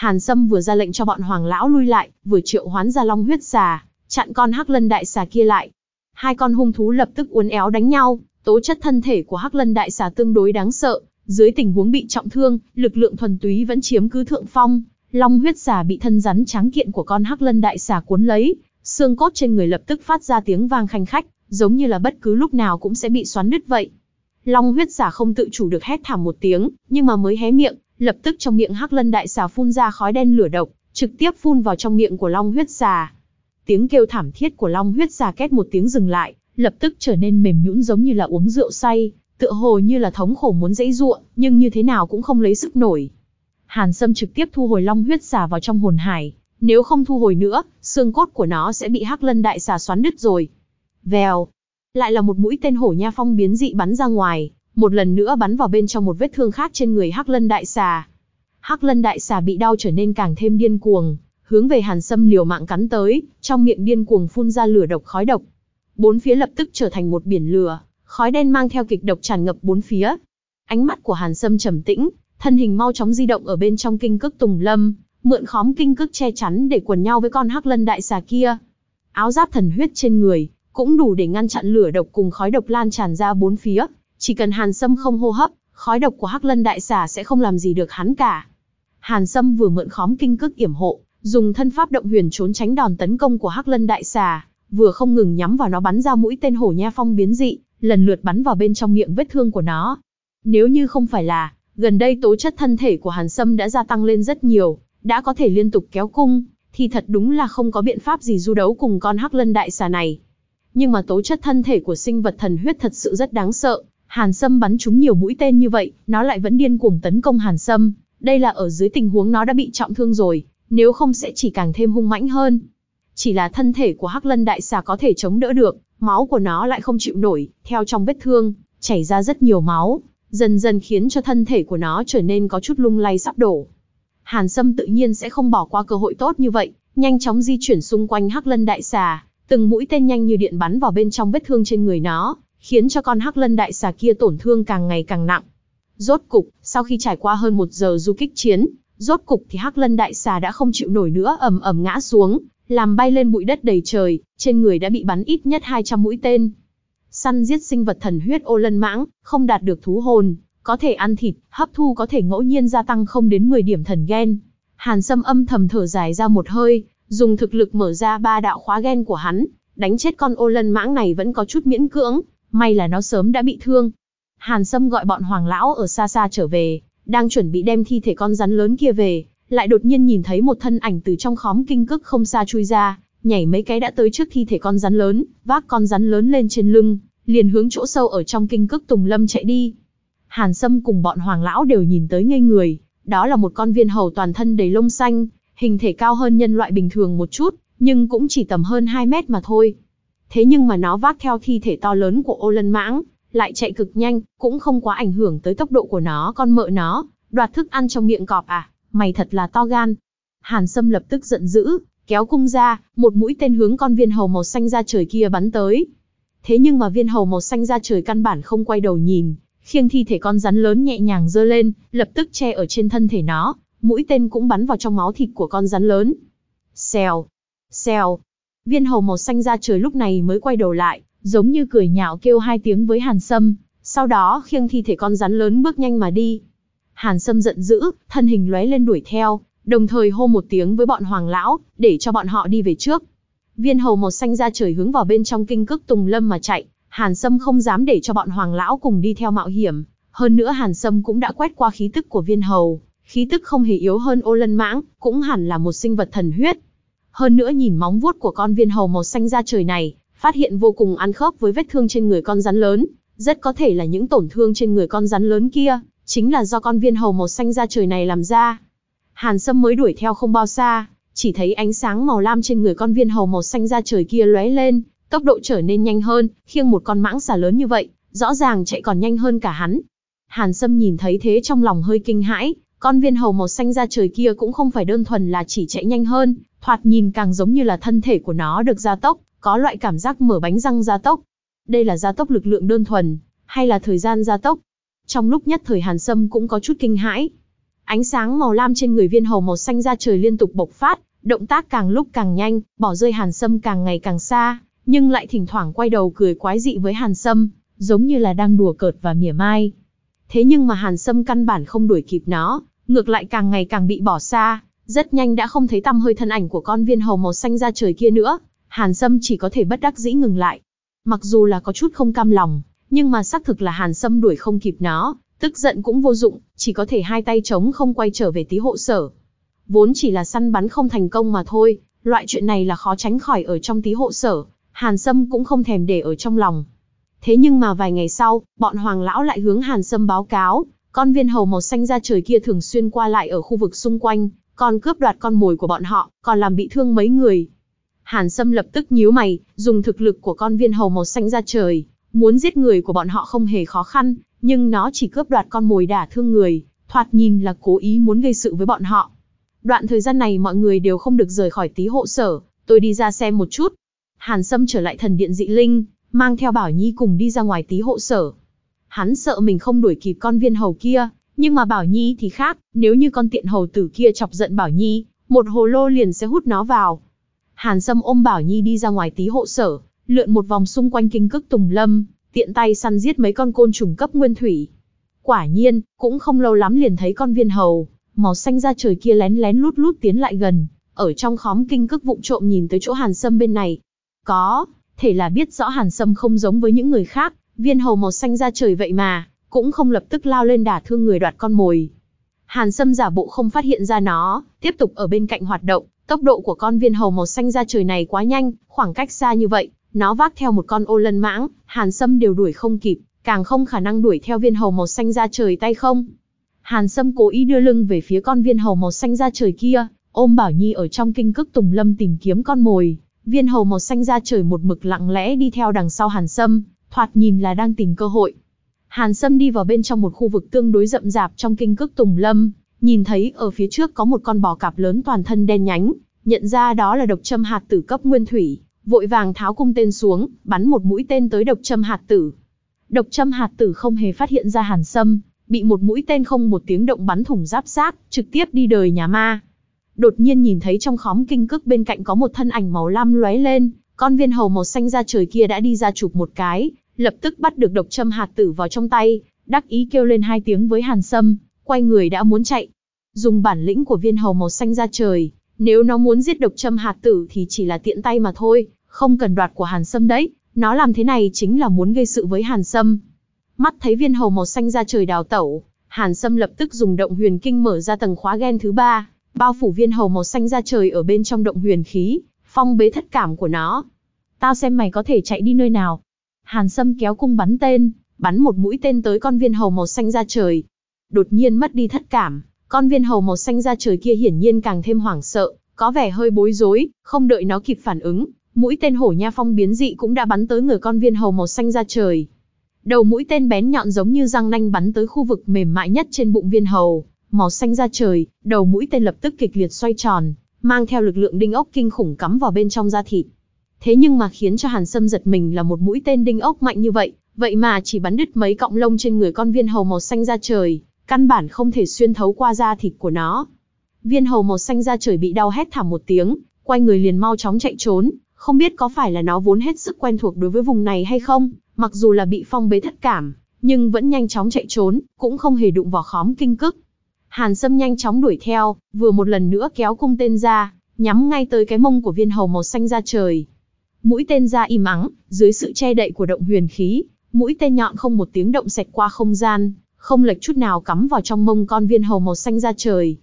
Speaker 1: Hàn Sâm vừa ra lệnh cho bọn hoàng lão lui lại, vừa triệu hoán ra long huyết xà, chặn con hắc lân đại xà kia lại. Hai con hung thú lập tức uốn éo đánh nhau, tố chất thân thể của hắc lân đại xà tương đối đáng sợ, dưới tình huống bị trọng thương, lực lượng thuần túy vẫn chiếm cứ thượng phong. Long huyết xà bị thân rắn tráng kiện của con hắc lân đại xà cuốn lấy, xương cốt trên người lập tức phát ra tiếng vang khanh khách, giống như là bất cứ lúc nào cũng sẽ bị xoắn nứt vậy. Long huyết xà không tự chủ được hét thảm một tiếng, nhưng mà mới hé miệng, lập tức trong miệng hắc lân đại xà phun ra khói đen lửa độc, trực tiếp phun vào trong miệng của long huyết xà. Tiếng kêu thảm thiết của long huyết xà két một tiếng dừng lại, lập tức trở nên mềm nhũn giống như là uống rượu say, tựa hồ như là thống khổ muốn dãy ruộng, nhưng như thế nào cũng không lấy sức nổi. Hàn Sâm trực tiếp thu hồi long huyết xà vào trong hồn hải, nếu không thu hồi nữa, xương cốt của nó sẽ bị hắc lân đại xà xoắn đứt rồi. Vèo, lại là một mũi tên hổ nha phong biến dị bắn ra ngoài, một lần nữa bắn vào bên trong một vết thương khác trên người Hắc Lân Đại Xà. Hắc Lân Đại Xà bị đau trở nên càng thêm điên cuồng, hướng về Hàn Sâm liều mạng cắn tới, trong miệng điên cuồng phun ra lửa độc khói độc. Bốn phía lập tức trở thành một biển lửa, khói đen mang theo kịch độc tràn ngập bốn phía. Ánh mắt của Hàn Sâm trầm tĩnh, thân hình mau chóng di động ở bên trong kinh cức tùng lâm, mượn khóm kinh cức che chắn để quần nhau với con Hắc Lân Đại Xà kia. Áo giáp thần huyết trên người, cũng đủ để ngăn chặn lửa độc cùng khói độc lan tràn ra bốn phía, chỉ cần Hàn Sâm không hô hấp, khói độc của Hắc Lân đại xà sẽ không làm gì được hắn cả. Hàn Sâm vừa mượn khóm kinh cức yểm hộ, dùng thân pháp động huyền trốn tránh đòn tấn công của Hắc Lân đại xà, vừa không ngừng nhắm vào nó bắn ra mũi tên hổ nha phong biến dị, lần lượt bắn vào bên trong miệng vết thương của nó. Nếu như không phải là, gần đây tố chất thân thể của Hàn Sâm đã gia tăng lên rất nhiều, đã có thể liên tục kéo cung, thì thật đúng là không có biện pháp gì du đấu cùng con Hắc Lân đại xà này. Nhưng mà tố chất thân thể của sinh vật thần huyết thật sự rất đáng sợ, Hàn Sâm bắn trúng nhiều mũi tên như vậy, nó lại vẫn điên cuồng tấn công Hàn Sâm. Đây là ở dưới tình huống nó đã bị trọng thương rồi, nếu không sẽ chỉ càng thêm hung mãnh hơn. Chỉ là thân thể của Hắc Lân Đại Xà có thể chống đỡ được, máu của nó lại không chịu nổi, theo trong vết thương, chảy ra rất nhiều máu, dần dần khiến cho thân thể của nó trở nên có chút lung lay sắp đổ. Hàn Sâm tự nhiên sẽ không bỏ qua cơ hội tốt như vậy, nhanh chóng di chuyển xung quanh Hắc Lân Đại Xà, từng mũi tên nhanh như điện bắn vào bên trong vết thương trên người nó, khiến cho con hắc lân đại xà kia tổn thương càng ngày càng nặng. Rốt cục, sau khi trải qua hơn một giờ du kích chiến, rốt cục thì hắc lân đại xà đã không chịu nổi nữa ầm ầm ngã xuống, làm bay lên bụi đất đầy trời, trên người đã bị bắn ít nhất 200 mũi tên. Săn giết sinh vật thần huyết ô lân mãng, không đạt được thú hồn, có thể ăn thịt, hấp thu có thể ngẫu nhiên gia tăng không đến 10 điểm thần gen. Hàn Sâm âm thầm thở dài ra một hơi, dùng thực lực mở ra ba đạo khóa gen của hắn, đánh chết con ô lân mãng này vẫn có chút miễn cưỡng, may là nó sớm đã bị thương. Hàn Sâm gọi bọn hoàng lão ở xa xa trở về, đang chuẩn bị đem thi thể con rắn lớn kia về, lại đột nhiên nhìn thấy một thân ảnh từ trong khóm kinh cức không xa chui ra, nhảy mấy cái đã tới trước thi thể con rắn lớn, vác con rắn lớn lên trên lưng, liền hướng chỗ sâu ở trong kinh cức tùng lâm chạy đi. Hàn Sâm cùng bọn hoàng lão đều nhìn tới ngây người, đó là một con viên hầu toàn thân đầy lông xanh, hình thể cao hơn nhân loại bình thường một chút, nhưng cũng chỉ tầm hơn 2 mét mà thôi. Thế nhưng mà nó vác theo thi thể to lớn của ô lân mãng, lại chạy cực nhanh, cũng không quá ảnh hưởng tới tốc độ của nó con mợ nó, đoạt thức ăn trong miệng cọp à, mày thật là to gan. Hàn Sâm lập tức giận dữ, kéo cung ra, một mũi tên hướng con viên hầu màu xanh ra trời kia bắn tới. Thế nhưng mà viên hầu màu xanh ra trời căn bản không quay đầu nhìn, khiêng thi thể con rắn lớn nhẹ nhàng giơ lên, lập tức che ở trên thân thể nó, mũi tên cũng bắn vào trong máu thịt của con rắn lớn. Xèo, xèo, Viên hầu màu xanh ra trời lúc này mới quay đầu lại, giống như cười nhạo kêu hai tiếng với Hàn Sâm, sau đó khiêng thi thể con rắn lớn bước nhanh mà đi. Hàn Sâm giận dữ, thân hình lóe lên đuổi theo, đồng thời hô một tiếng với bọn hoàng lão, để cho bọn họ đi về trước. Viên hầu màu xanh ra trời hướng vào bên trong kinh cức tùng lâm mà chạy, Hàn Sâm không dám để cho bọn hoàng lão cùng đi theo mạo hiểm, hơn nữa Hàn Sâm cũng đã quét qua khí tức của viên hầu, khí tức không hề yếu hơn ô lân mãng, cũng hẳn là một sinh vật thần huyết. Hơn nữa nhìn móng vuốt của con viên hầu màu xanh da trời này, phát hiện vô cùng ăn khớp với vết thương trên người con rắn lớn, rất có thể là những tổn thương trên người con rắn lớn kia, chính là do con viên hầu màu xanh da trời này làm ra. Hàn Sâm mới đuổi theo không bao xa, chỉ thấy ánh sáng màu lam trên người con viên hầu màu xanh da trời kia lóe lên, tốc độ trở nên nhanh hơn, khiêng một con mãng xà lớn như vậy, rõ ràng chạy còn nhanh hơn cả hắn. Hàn Sâm nhìn thấy thế trong lòng hơi kinh hãi, con viên hầu màu xanh da trời kia cũng không phải đơn thuần là chỉ chạy nhanh hơn, thoạt nhìn càng giống như là thân thể của nó được gia tốc, có loại cảm giác mở bánh răng gia tốc. Đây là gia tốc lực lượng đơn thuần, hay là thời gian gia tốc? Trong lúc nhất thời Hàn Sâm cũng có chút kinh hãi. Ánh sáng màu lam trên người viên hầu màu xanh da trời liên tục bộc phát, động tác càng lúc càng nhanh, bỏ rơi Hàn Sâm càng ngày càng xa, nhưng lại thỉnh thoảng quay đầu cười quái dị với Hàn Sâm, giống như là đang đùa cợt và mỉa mai. Thế nhưng mà Hàn Sâm căn bản không đuổi kịp nó, ngược lại càng ngày càng bị bỏ xa, rất nhanh đã không thấy tăm hơi thân ảnh của con viên hầu màu xanh ra trời kia nữa, Hàn Sâm chỉ có thể bất đắc dĩ ngừng lại. Mặc dù là có chút không cam lòng, nhưng mà xác thực là Hàn Sâm đuổi không kịp nó, tức giận cũng vô dụng, chỉ có thể hai tay chống không quay trở về tí hộ sở. Vốn chỉ là săn bắn không thành công mà thôi, loại chuyện này là khó tránh khỏi ở trong tí hộ sở, Hàn Sâm cũng không thèm để ở trong lòng. Thế nhưng mà vài ngày sau, bọn hoàng lão lại hướng Hàn Sâm báo cáo, con viên hầu màu xanh ra trời kia thường xuyên qua lại ở khu vực xung quanh, còn cướp đoạt con mồi của bọn họ, còn làm bị thương mấy người. Hàn Sâm lập tức nhíu mày, dùng thực lực của con viên hầu màu xanh ra trời, muốn giết người của bọn họ không hề khó khăn, nhưng nó chỉ cướp đoạt con mồi đả thương người, thoạt nhìn là cố ý muốn gây sự với bọn họ. Đoạn thời gian này mọi người đều không được rời khỏi tí hộ sở, tôi đi ra xem một chút. Hàn Sâm trở lại thần điện dị linh, mang theo Bảo Nhi cùng đi ra ngoài tí hộ sở. Hắn sợ mình không đuổi kịp con viên hầu kia, nhưng mà Bảo Nhi thì khác, nếu như con tiện hầu tử kia chọc giận Bảo Nhi, một hồ lô liền sẽ hút nó vào. Hàn Sâm ôm Bảo Nhi đi ra ngoài tí hộ sở, lượn một vòng xung quanh kinh cức tùng lâm, tiện tay săn giết mấy con côn trùng cấp nguyên thủy. Quả nhiên, cũng không lâu lắm liền thấy con viên hầu, màu xanh da trời kia lén lén lút lút tiến lại gần, ở trong khóm kinh cức vụng trộm nhìn tới chỗ Hàn Sâm bên này. Có, thể là biết rõ Hàn Sâm không giống với những người khác, viên hầu màu xanh da trời vậy mà, cũng không lập tức lao lên đả thương người đoạt con mồi. Hàn Sâm giả bộ không phát hiện ra nó, tiếp tục ở bên cạnh hoạt động, tốc độ của con viên hầu màu xanh da trời này quá nhanh, khoảng cách xa như vậy, nó vác theo một con ô lân mãng, Hàn Sâm đều đuổi không kịp, càng không khả năng đuổi theo viên hầu màu xanh da trời tay không. Hàn Sâm cố ý đưa lưng về phía con viên hầu màu xanh da trời kia, ôm Bảo Nhi ở trong kinh cức tùng lâm tìm kiếm con mồi. Viên hầu màu xanh da trời một mực lặng lẽ đi theo đằng sau Hàn Sâm, thoạt nhìn là đang tìm cơ hội. Hàn Sâm đi vào bên trong một khu vực tương đối rậm rạp trong kinh cước tùng lâm, nhìn thấy ở phía trước có một con bò cạp lớn toàn thân đen nhánh, nhận ra đó là độc châm hạt tử cấp nguyên thủy, vội vàng tháo cung tên xuống, bắn một mũi tên tới độc châm hạt tử. Độc châm hạt tử không hề phát hiện ra Hàn Sâm, bị một mũi tên không một tiếng động bắn thủng giáp xác, trực tiếp đi đời nhà ma. Đột nhiên nhìn thấy trong khóm kinh cước bên cạnh có một thân ảnh màu lam lóe lên, con viên hầu màu xanh ra trời kia đã đi ra chụp một cái, lập tức bắt được độc châm hạt tử vào trong tay, đắc ý kêu lên hai tiếng với Hàn Sâm, quay người đã muốn chạy. Dùng bản lĩnh của viên hầu màu xanh ra trời, nếu nó muốn giết độc châm hạt tử thì chỉ là tiện tay mà thôi, không cần đoạt của Hàn Sâm đấy, nó làm thế này chính là muốn gây sự với Hàn Sâm. Mắt thấy viên hầu màu xanh ra trời đào tẩu, Hàn Sâm lập tức dùng động huyền kinh mở ra tầng khóa gen thứ ba, bao phủ viên hầu màu xanh ra trời ở bên trong động huyền khí, phong bế thất cảm của nó. Tao xem mày có thể chạy đi nơi nào. Hàn Sâm kéo cung bắn tên, bắn một mũi tên tới con viên hầu màu xanh ra trời. Đột nhiên mất đi thất cảm, con viên hầu màu xanh ra trời kia hiển nhiên càng thêm hoảng sợ, có vẻ hơi bối rối, không đợi nó kịp phản ứng, mũi tên hổ nha phong biến dị cũng đã bắn tới người con viên hầu màu xanh ra trời. Đầu mũi tên bén nhọn giống như răng nanh bắn tới khu vực mềm mại nhất trên bụng viên hầu, màu xanh ra trời, đầu mũi tên lập tức kịch liệt xoay tròn, mang theo lực lượng đinh ốc kinh khủng cắm vào bên trong da thịt. Thế nhưng mà khiến cho Hàn Sâm giật mình là một mũi tên đinh ốc mạnh như vậy, vậy mà chỉ bắn đứt mấy cọng lông trên người con viên hầu màu xanh da trời, căn bản không thể xuyên thấu qua da thịt của nó. Viên hầu màu xanh da trời bị đau hét thảm một tiếng, quay người liền mau chóng chạy trốn, không biết có phải là nó vốn hết sức quen thuộc đối với vùng này hay không, mặc dù là bị phong bế thất cảm, nhưng vẫn nhanh chóng chạy trốn, cũng không hề đụng vào khóm kinh cức. Hàn Sâm nhanh chóng đuổi theo, vừa một lần nữa kéo cung tên ra, nhắm ngay tới cái mông của viên hầu màu xanh da trời mũi tên ra im ắng, dưới sự che đậy của động huyền khí, mũi tên nhọn không một tiếng động sạch qua không gian, không lệch chút nào cắm vào trong mông con viên hầu màu xanh da trời.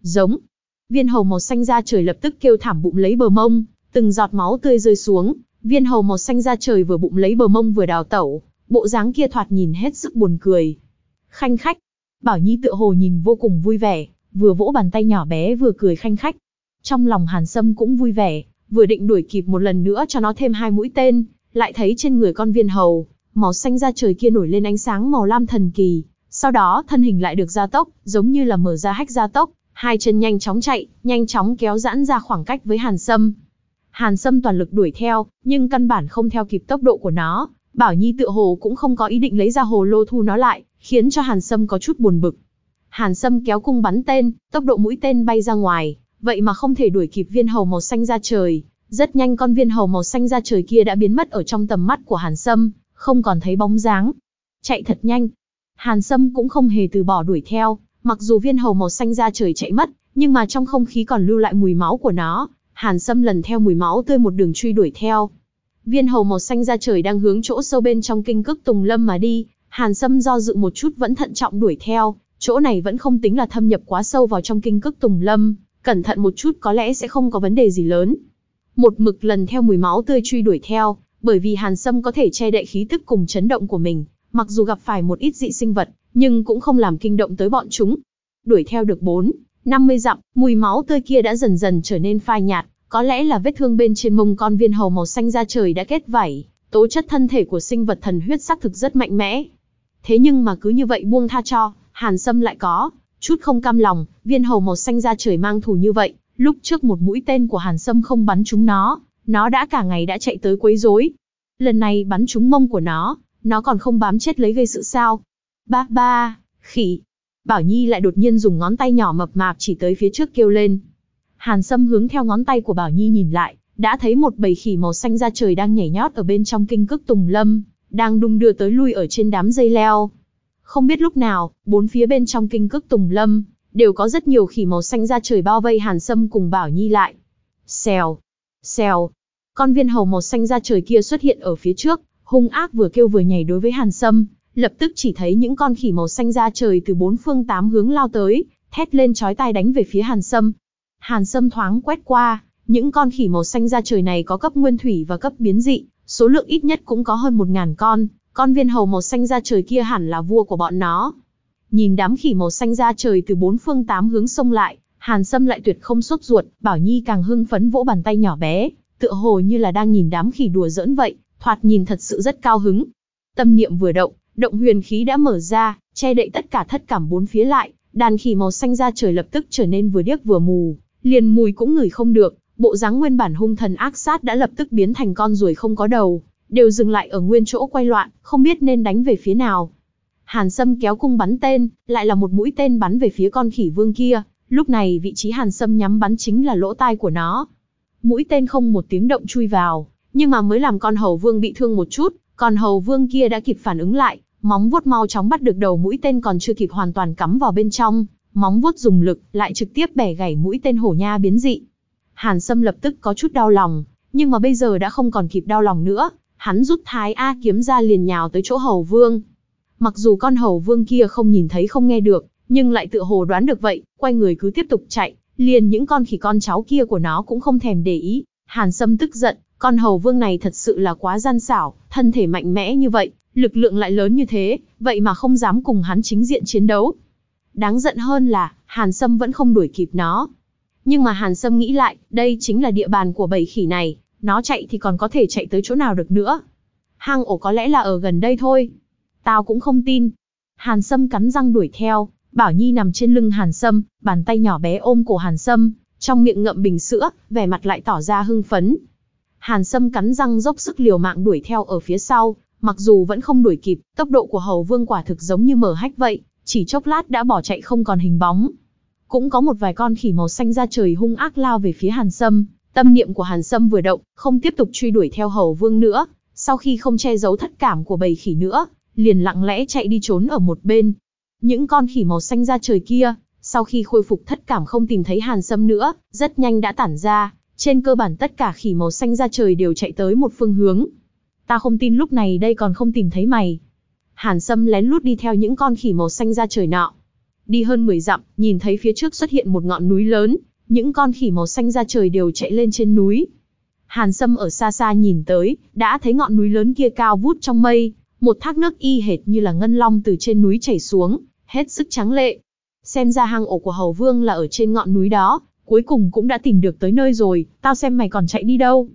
Speaker 1: Giống. Viên hầu màu xanh da trời lập tức kêu thảm bụng lấy bờ mông, từng giọt máu tươi rơi xuống, viên hầu màu xanh da trời vừa bụng lấy bờ mông vừa đào tẩu, bộ dáng kia thoạt nhìn hết sức buồn cười. Khanh khách. Bảo Nhi tựa hồ nhìn vô cùng vui vẻ, vừa vỗ bàn tay nhỏ bé vừa cười khanh khách. Trong lòng Hàn Sâm cũng vui vẻ, vừa định đuổi kịp một lần nữa cho nó thêm hai mũi tên, lại thấy trên người con viên hầu, màu xanh da trời kia nổi lên ánh sáng màu lam thần kỳ, sau đó thân hình lại được gia tốc, giống như là mở ra hách gia tốc, hai chân nhanh chóng chạy, nhanh chóng kéo giãn ra khoảng cách với Hàn Sâm. Hàn Sâm toàn lực đuổi theo, nhưng căn bản không theo kịp tốc độ của nó, Bảo Nhi tựa hồ cũng không có ý định lấy ra hồ lô thu nó lại, khiến cho Hàn Sâm có chút buồn bực. Hàn Sâm kéo cung bắn tên, tốc độ mũi tên bay ra ngoài, vậy mà không thể đuổi kịp viên hầu màu xanh ra trời. Rất nhanh con viên hầu màu xanh ra trời kia đã biến mất ở trong tầm mắt của Hàn Sâm, không còn thấy bóng dáng. Chạy thật nhanh. Hàn Sâm cũng không hề từ bỏ đuổi theo, mặc dù viên hầu màu xanh ra trời chạy mất, nhưng mà trong không khí còn lưu lại mùi máu của nó. Hàn Sâm lần theo mùi máu tươi một đường truy đuổi theo. Viên hầu màu xanh ra trời đang hướng chỗ sâu bên trong kinh cức tùng lâm mà đi, Hàn Sâm do dự một chút vẫn thận trọng đuổi theo, chỗ này vẫn không tính là thâm nhập quá sâu vào trong kinh cức tùng lâm, cẩn thận một chút có lẽ sẽ không có vấn đề gì lớn. Một mực lần theo mùi máu tươi truy đuổi theo, bởi vì Hàn Sâm có thể che đậy khí tức cùng chấn động của mình, mặc dù gặp phải một ít dị sinh vật, nhưng cũng không làm kinh động tới bọn chúng. Đuổi theo được 4, 50 dặm, mùi máu tươi kia đã dần dần trở nên phai nhạt, có lẽ là vết thương bên trên mông con viên hầu màu xanh da trời đã kết vảy, tố chất thân thể của sinh vật thần huyết xác thực rất mạnh mẽ. Thế nhưng mà cứ như vậy buông tha cho, Hàn Sâm lại có chút không cam lòng, viên hầu màu xanh da trời mang thù như vậy, lúc trước một mũi tên của Hàn Sâm không bắn trúng nó, nó đã cả ngày đã chạy tới quấy rối. Lần này bắn trúng mông của nó, nó còn không bám chết lấy gây sự sao? Ba ba, khỉ. Bảo Nhi lại đột nhiên dùng ngón tay nhỏ mập mạp chỉ tới phía trước kêu lên. Hàn Sâm hướng theo ngón tay của Bảo Nhi nhìn lại, đã thấy một bầy khỉ màu xanh da trời đang nhảy nhót ở bên trong kinh cức tùng lâm, đang đung đưa tới lui ở trên đám dây leo. Không biết lúc nào, bốn phía bên trong kinh cức tùng lâm, đều có rất nhiều khỉ màu xanh da trời bao vây Hàn Sâm cùng Bảo Nhi lại. Xèo, xèo, con viên hầu màu xanh da trời kia xuất hiện ở phía trước, hung ác vừa kêu vừa nhảy đối với Hàn Sâm, lập tức chỉ thấy những con khỉ màu xanh da trời từ bốn phương tám hướng lao tới, thét lên chói tai đánh về phía Hàn Sâm. Hàn Sâm thoáng quét qua, những con khỉ màu xanh da trời này có cấp nguyên thủy và cấp biến dị, số lượng ít nhất cũng có hơn một ngàn con, con viên hầu màu xanh da trời kia hẳn là vua của bọn nó. Nhìn đám khỉ màu xanh da trời từ bốn phương tám hướng xông lại, Hàn Sâm lại tuyệt không sốt ruột, Bảo Nhi càng hưng phấn vỗ bàn tay nhỏ bé, tựa hồ như là đang nhìn đám khỉ đùa giỡn vậy, thoạt nhìn thật sự rất cao hứng. Tâm niệm vừa động, động huyền khí đã mở ra, che đậy tất cả thất cảm bốn phía lại, đàn khỉ màu xanh da trời lập tức trở nên vừa điếc vừa mù, liền mùi cũng ngửi không được, bộ dáng nguyên bản hung thần ác sát đã lập tức biến thành con ruồi không có đầu, đều dừng lại ở nguyên chỗ quay loạn, không biết nên đánh về phía nào. Hàn Sâm kéo cung bắn tên, lại là một mũi tên bắn về phía con khỉ vương kia, lúc này vị trí Hàn Sâm nhắm bắn chính là lỗ tai của nó. Mũi tên không một tiếng động chui vào, nhưng mà mới làm con hầu vương bị thương một chút, còn hầu vương kia đã kịp phản ứng lại, móng vuốt mau chóng bắt được đầu mũi tên còn chưa kịp hoàn toàn cắm vào bên trong, móng vuốt dùng lực, lại trực tiếp bẻ gãy mũi tên hổ nha biến dị. Hàn Sâm lập tức có chút đau lòng, nhưng mà bây giờ đã không còn kịp đau lòng nữa, hắn rút thái A kiếm ra liền nhào tới chỗ hầu vương. Mặc dù con hầu vương kia không nhìn thấy không nghe được, nhưng lại tự hồ đoán được vậy, quay người cứ tiếp tục chạy, liền những con khỉ con cháu kia của nó cũng không thèm để ý. Hàn Sâm tức giận, con hầu vương này thật sự là quá gian xảo, thân thể mạnh mẽ như vậy, lực lượng lại lớn như thế, vậy mà không dám cùng hắn chính diện chiến đấu. Đáng giận hơn là, Hàn Sâm vẫn không đuổi kịp nó. Nhưng mà Hàn Sâm nghĩ lại, đây chính là địa bàn của bầy khỉ này, nó chạy thì còn có thể chạy tới chỗ nào được nữa. Hang ổ có lẽ là ở gần đây thôi. Tao cũng không tin. Hàn Sâm cắn răng đuổi theo, Bảo Nhi nằm trên lưng Hàn Sâm, bàn tay nhỏ bé ôm cổ Hàn Sâm, trong miệng ngậm bình sữa, vẻ mặt lại tỏ ra hưng phấn. Hàn Sâm cắn răng dốc sức liều mạng đuổi theo ở phía sau, mặc dù vẫn không đuổi kịp, tốc độ của Hầu Vương quả thực giống như mở hách vậy, chỉ chốc lát đã bỏ chạy không còn hình bóng. Cũng có một vài con khỉ màu xanh ra trời hung ác lao về phía Hàn Sâm, tâm niệm của Hàn Sâm vừa động, không tiếp tục truy đuổi theo Hầu Vương nữa, sau khi không che giấu thất cảm của bầy khỉ nữa, liền lặng lẽ chạy đi trốn ở một bên. Những con khỉ màu xanh ra trời kia, sau khi khôi phục thất cảm không tìm thấy Hàn Sâm nữa, rất nhanh đã tản ra, Trên cơ bản tất cả khỉ màu xanh ra trời đều chạy tới một phương hướng. Ta không tin lúc này đây còn không tìm thấy mày. Hàn Sâm lén lút đi theo những con khỉ màu xanh ra trời nọ. Đi hơn 10 dặm, nhìn thấy phía trước xuất hiện một ngọn núi lớn, những con khỉ màu xanh ra trời đều chạy lên trên núi. Hàn Sâm ở xa xa nhìn tới, đã thấy ngọn núi lớn kia cao vút trong mây, một thác nước y hệt như là ngân long từ trên núi chảy xuống, hết sức trắng lệ. Xem ra hang ổ của Hầu Vương là ở trên ngọn núi đó, cuối cùng cũng đã tìm được tới nơi rồi, tao xem mày còn chạy đi đâu.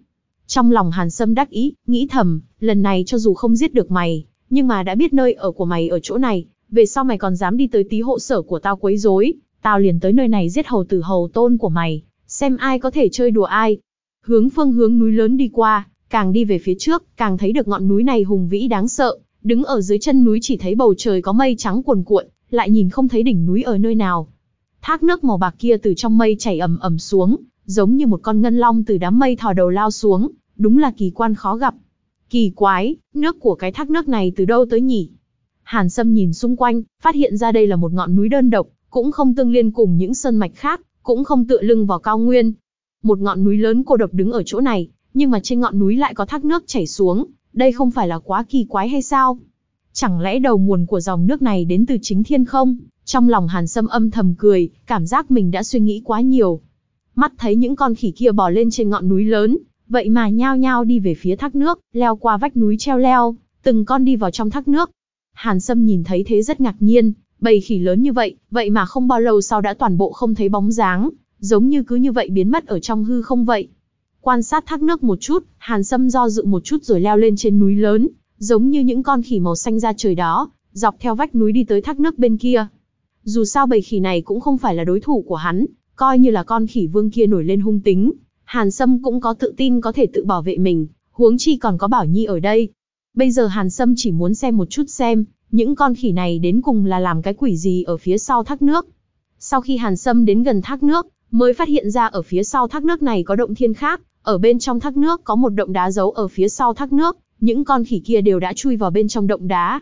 Speaker 1: Trong lòng Hàn Sâm đắc ý, nghĩ thầm, lần này cho dù không giết được mày, nhưng mà đã biết nơi ở của mày ở chỗ này, về sau mày còn dám đi tới tí hộ sở của tao quấy rối, tao liền tới nơi này giết hầu tử hầu tôn của mày, xem ai có thể chơi đùa ai. Hướng phương hướng núi lớn đi qua, càng đi về phía trước, càng thấy được ngọn núi này hùng vĩ đáng sợ, đứng ở dưới chân núi chỉ thấy bầu trời có mây trắng cuồn cuộn, lại nhìn không thấy đỉnh núi ở nơi nào. Thác nước màu bạc kia từ trong mây chảy ầm ầm xuống, giống như một con ngân long từ đám mây thò đầu lao xuống, đúng là kỳ quan khó gặp. Kỳ quái, nước của cái thác nước này từ đâu tới nhỉ? Hàn Sâm nhìn xung quanh, phát hiện ra đây là một ngọn núi đơn độc, cũng không tương liên cùng những sơn mạch khác, cũng không tựa lưng vào cao nguyên. Một ngọn núi lớn cô độc đứng ở chỗ này, nhưng mà trên ngọn núi lại có thác nước chảy xuống, đây không phải là quá kỳ quái hay sao? Chẳng lẽ đầu nguồn của dòng nước này đến từ chính thiên không? Trong lòng Hàn Sâm âm thầm cười, cảm giác mình đã suy nghĩ quá nhiều. Mắt thấy những con khỉ kia bò lên trên ngọn núi lớn, vậy mà nhao nhao đi về phía thác nước, leo qua vách núi treo leo, từng con đi vào trong thác nước. Hàn Sâm nhìn thấy thế rất ngạc nhiên, bầy khỉ lớn như vậy, vậy mà không bao lâu sau đã toàn bộ không thấy bóng dáng, giống như cứ như vậy biến mất ở trong hư không vậy. Quan sát thác nước một chút, Hàn Sâm do dự một chút rồi leo lên trên núi lớn, giống như những con khỉ màu xanh ra trời đó, dọc theo vách núi đi tới thác nước bên kia. Dù sao bầy khỉ này cũng không phải là đối thủ của hắn, coi như là con khỉ vương kia nổi lên hung tính, Hàn Sâm cũng có tự tin có thể tự bảo vệ mình, huống chi còn có Bảo Nhi ở đây. Bây giờ Hàn Sâm chỉ muốn xem một chút xem, những con khỉ này đến cùng là làm cái quỷ gì ở phía sau thác nước. Sau khi Hàn Sâm đến gần thác nước, mới phát hiện ra ở phía sau thác nước này có động thiên khác, ở bên trong thác nước có một động đá giấu ở phía sau thác nước, những con khỉ kia đều đã chui vào bên trong động đá.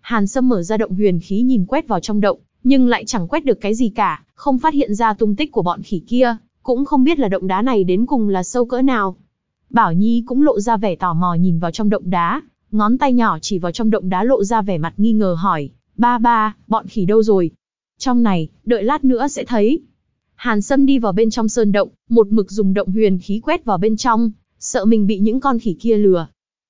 Speaker 1: Hàn Sâm mở ra động huyền khí nhìn quét vào trong động, nhưng lại chẳng quét được cái gì cả, không phát hiện ra tung tích của bọn khỉ kia, cũng không biết là động đá này đến cùng là sâu cỡ nào. Bảo Nhi cũng lộ ra vẻ tò mò nhìn vào trong động đá, ngón tay nhỏ chỉ vào trong động đá lộ ra vẻ mặt nghi ngờ hỏi, ba ba, bọn khỉ đâu rồi? Trong này, đợi lát nữa sẽ thấy. Hàn Sâm đi vào bên trong sơn động, một mực dùng động huyền khí quét vào bên trong, sợ mình bị những con khỉ kia lừa.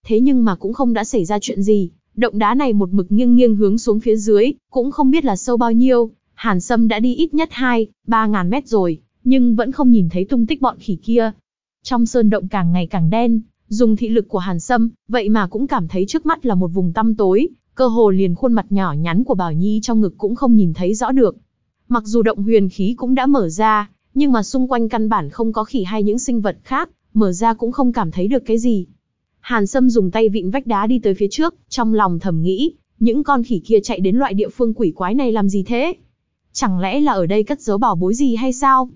Speaker 1: Thế nhưng mà cũng không đã xảy ra chuyện gì, động đá này một mực nghiêng nghiêng hướng xuống phía dưới, cũng không biết là sâu bao nhiêu, Hàn Sâm đã đi ít nhất 2, 3 ngàn mét rồi, nhưng vẫn không nhìn thấy tung tích bọn khỉ kia. Trong sơn động càng ngày càng đen, dùng thị lực của Hàn Sâm, vậy mà cũng cảm thấy trước mắt là một vùng tăm tối, cơ hồ liền khuôn mặt nhỏ nhắn của Bảo Nhi trong ngực cũng không nhìn thấy rõ được. Mặc dù động huyền khí cũng đã mở ra, nhưng mà xung quanh căn bản không có khỉ hay những sinh vật khác, mở ra cũng không cảm thấy được cái gì. Hàn Sâm dùng tay vịn vách đá đi tới phía trước, trong lòng thầm nghĩ, những con khỉ kia chạy đến loại địa phương quỷ quái này làm gì thế? Chẳng lẽ là ở đây cất giấu bảo bối gì hay sao?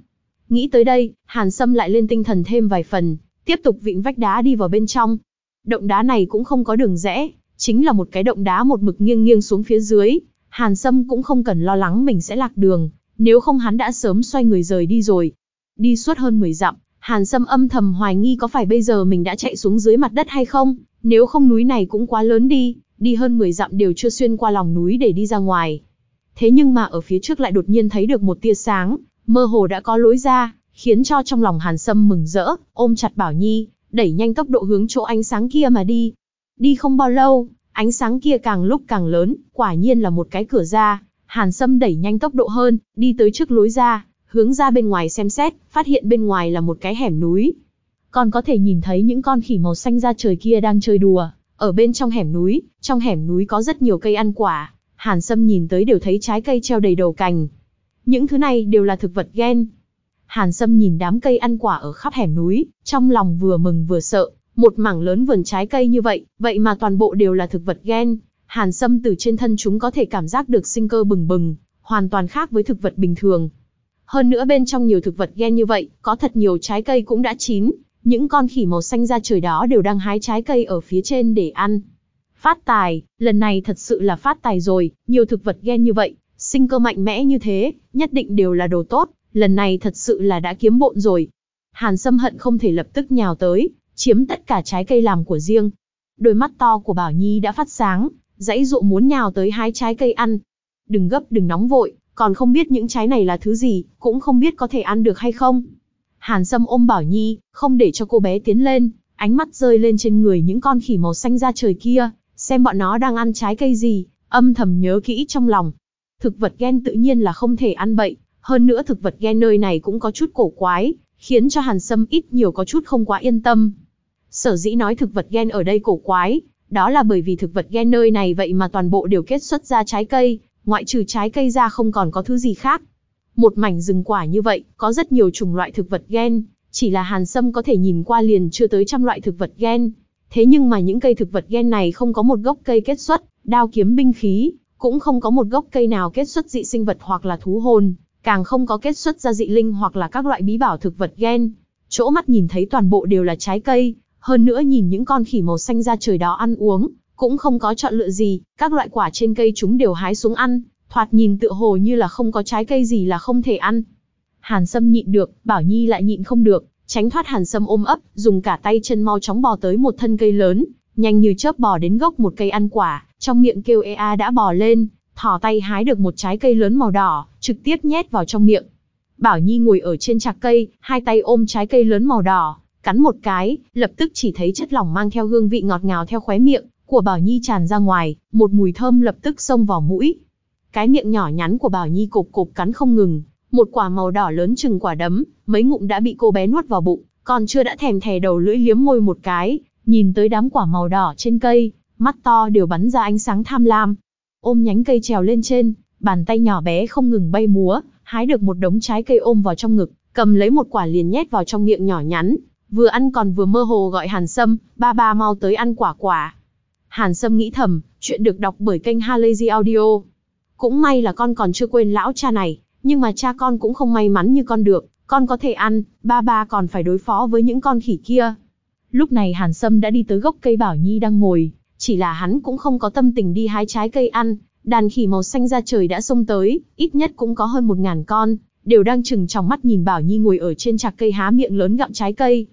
Speaker 1: Nghĩ tới đây, Hàn Sâm lại lên tinh thần thêm vài phần, tiếp tục vịn vách đá đi vào bên trong. Động đá này cũng không có đường rẽ, chính là một cái động đá một mực nghiêng nghiêng xuống phía dưới. Hàn Sâm cũng không cần lo lắng mình sẽ lạc đường, nếu không hắn đã sớm xoay người rời đi rồi. Đi suốt hơn 10 dặm, Hàn Sâm âm thầm hoài nghi có phải bây giờ mình đã chạy xuống dưới mặt đất hay không, nếu không núi này cũng quá lớn đi, đi hơn 10 dặm đều chưa xuyên qua lòng núi để đi ra ngoài. Thế nhưng mà ở phía trước lại đột nhiên thấy được một tia sáng, mơ hồ đã có lối ra, khiến cho trong lòng Hàn Sâm mừng rỡ, ôm chặt Bảo Nhi, đẩy nhanh tốc độ hướng chỗ ánh sáng kia mà đi. Đi không bao lâu, ánh sáng kia càng lúc càng lớn, quả nhiên là một cái cửa ra. Hàn Sâm đẩy nhanh tốc độ hơn, đi tới trước lối ra, hướng ra bên ngoài xem xét, phát hiện bên ngoài là một cái hẻm núi. Còn có thể nhìn thấy những con khỉ màu xanh ra trời kia đang chơi đùa, ở bên trong hẻm núi, trong hẻm núi có rất nhiều cây ăn quả, Hàn Sâm nhìn tới đều thấy trái cây treo đầy đầu cành. Những thứ này đều là thực vật gen. Hàn Sâm nhìn đám cây ăn quả ở khắp hẻm núi, trong lòng vừa mừng vừa sợ, một mảng lớn vườn trái cây như vậy, vậy mà toàn bộ đều là thực vật gen. Hàn Sâm từ trên thân chúng có thể cảm giác được sinh cơ bừng bừng, hoàn toàn khác với thực vật bình thường. Hơn nữa bên trong nhiều thực vật gen như vậy, có thật nhiều trái cây cũng đã chín, những con khỉ màu xanh ra trời đó đều đang hái trái cây ở phía trên để ăn. Phát tài, lần này thật sự là phát tài rồi, nhiều thực vật gen như vậy, sinh cơ mạnh mẽ như thế, nhất định đều là đồ tốt, lần này thật sự là đã kiếm bộn rồi. Hàn Sâm hận không thể lập tức nhào tới, chiếm tất cả trái cây làm của riêng. Đôi mắt to của Bảo Nhi đã phát sáng, dãy dụ muốn nhào tới hái trái cây ăn. Đừng gấp đừng nóng vội, còn không biết những trái này là thứ gì, cũng không biết có thể ăn được hay không. Hàn Sâm ôm Bảo Nhi, không để cho cô bé tiến lên, ánh mắt rơi lên trên người những con khỉ màu xanh ra trời kia, xem bọn nó đang ăn trái cây gì, âm thầm nhớ kỹ trong lòng. Thực vật gen tự nhiên là không thể ăn bậy, hơn nữa thực vật gen nơi này cũng có chút cổ quái, khiến cho Hàn Sâm ít nhiều có chút không quá yên tâm. Sở dĩ nói thực vật gen ở đây cổ quái, đó là bởi vì thực vật gen nơi này vậy mà toàn bộ đều kết xuất ra trái cây, ngoại trừ trái cây ra không còn có thứ gì khác. Một mảnh rừng quả như vậy, có rất nhiều chủng loại thực vật gen, chỉ là Hàn Sâm có thể nhìn qua liền chưa tới trăm loại thực vật gen. Thế nhưng mà những cây thực vật gen này không có một gốc cây kết xuất, đao kiếm binh khí, cũng không có một gốc cây nào kết xuất dị sinh vật hoặc là thú hồn, càng không có kết xuất ra dị linh hoặc là các loại bí bảo thực vật gen. Chỗ mắt nhìn thấy toàn bộ đều là trái cây, hơn nữa nhìn những con khỉ màu xanh ra trời đó ăn uống, cũng không có chọn lựa gì, các loại quả trên cây chúng đều hái xuống ăn, thoạt nhìn tựa hồ như là không có trái cây gì là không thể ăn. Hàn Sâm nhịn được, Bảo Nhi lại nhịn không được, tránh thoát Hàn Sâm ôm ấp, dùng cả tay chân mau chóng bò tới một thân cây lớn, nhanh như chớp bò đến gốc một cây ăn quả, trong miệng kêu ea đã bò lên, thò tay hái được một trái cây lớn màu đỏ, trực tiếp nhét vào trong miệng. Bảo Nhi ngồi ở trên chạc cây, hai tay ôm trái cây lớn màu đỏ, cắn một cái, lập tức chỉ thấy chất lỏng mang theo hương vị ngọt ngào theo khóe miệng của Bảo Nhi tràn ra ngoài, một mùi thơm lập tức xông vào mũi. Cái miệng nhỏ nhắn của Bảo Nhi cộp cộp cắn không ngừng, một quả màu đỏ lớn chừng quả đấm, mấy ngụm đã bị cô bé nuốt vào bụng, còn chưa đã thèm thè đầu lưỡi liếm môi một cái, nhìn tới đám quả màu đỏ trên cây, mắt to đều bắn ra ánh sáng tham lam. Ôm nhánh cây trèo lên trên, bàn tay nhỏ bé không ngừng bay múa, hái được một đống trái cây ôm vào trong ngực, cầm lấy một quả liền nhét vào trong miệng nhỏ nhắn, vừa ăn còn vừa mơ hồ gọi Hàn Sâm, ba ba mau tới ăn quả quả. Hàn Sâm nghĩ thầm, chuyện được đọc bởi kênh Halazy Audio. Cũng may là con còn chưa quên lão cha này, nhưng mà cha con cũng không may mắn như con được, con có thể ăn, ba ba còn phải đối phó với những con khỉ kia. Lúc này Hàn Sâm đã đi tới gốc cây Bảo Nhi đang ngồi, chỉ là hắn cũng không có tâm tình đi hái trái cây ăn, đàn khỉ màu xanh ra trời đã xông tới, ít nhất cũng có hơn một ngàn con, đều đang chừng trong mắt nhìn Bảo Nhi ngồi ở trên chạc cây há miệng lớn gặm trái cây.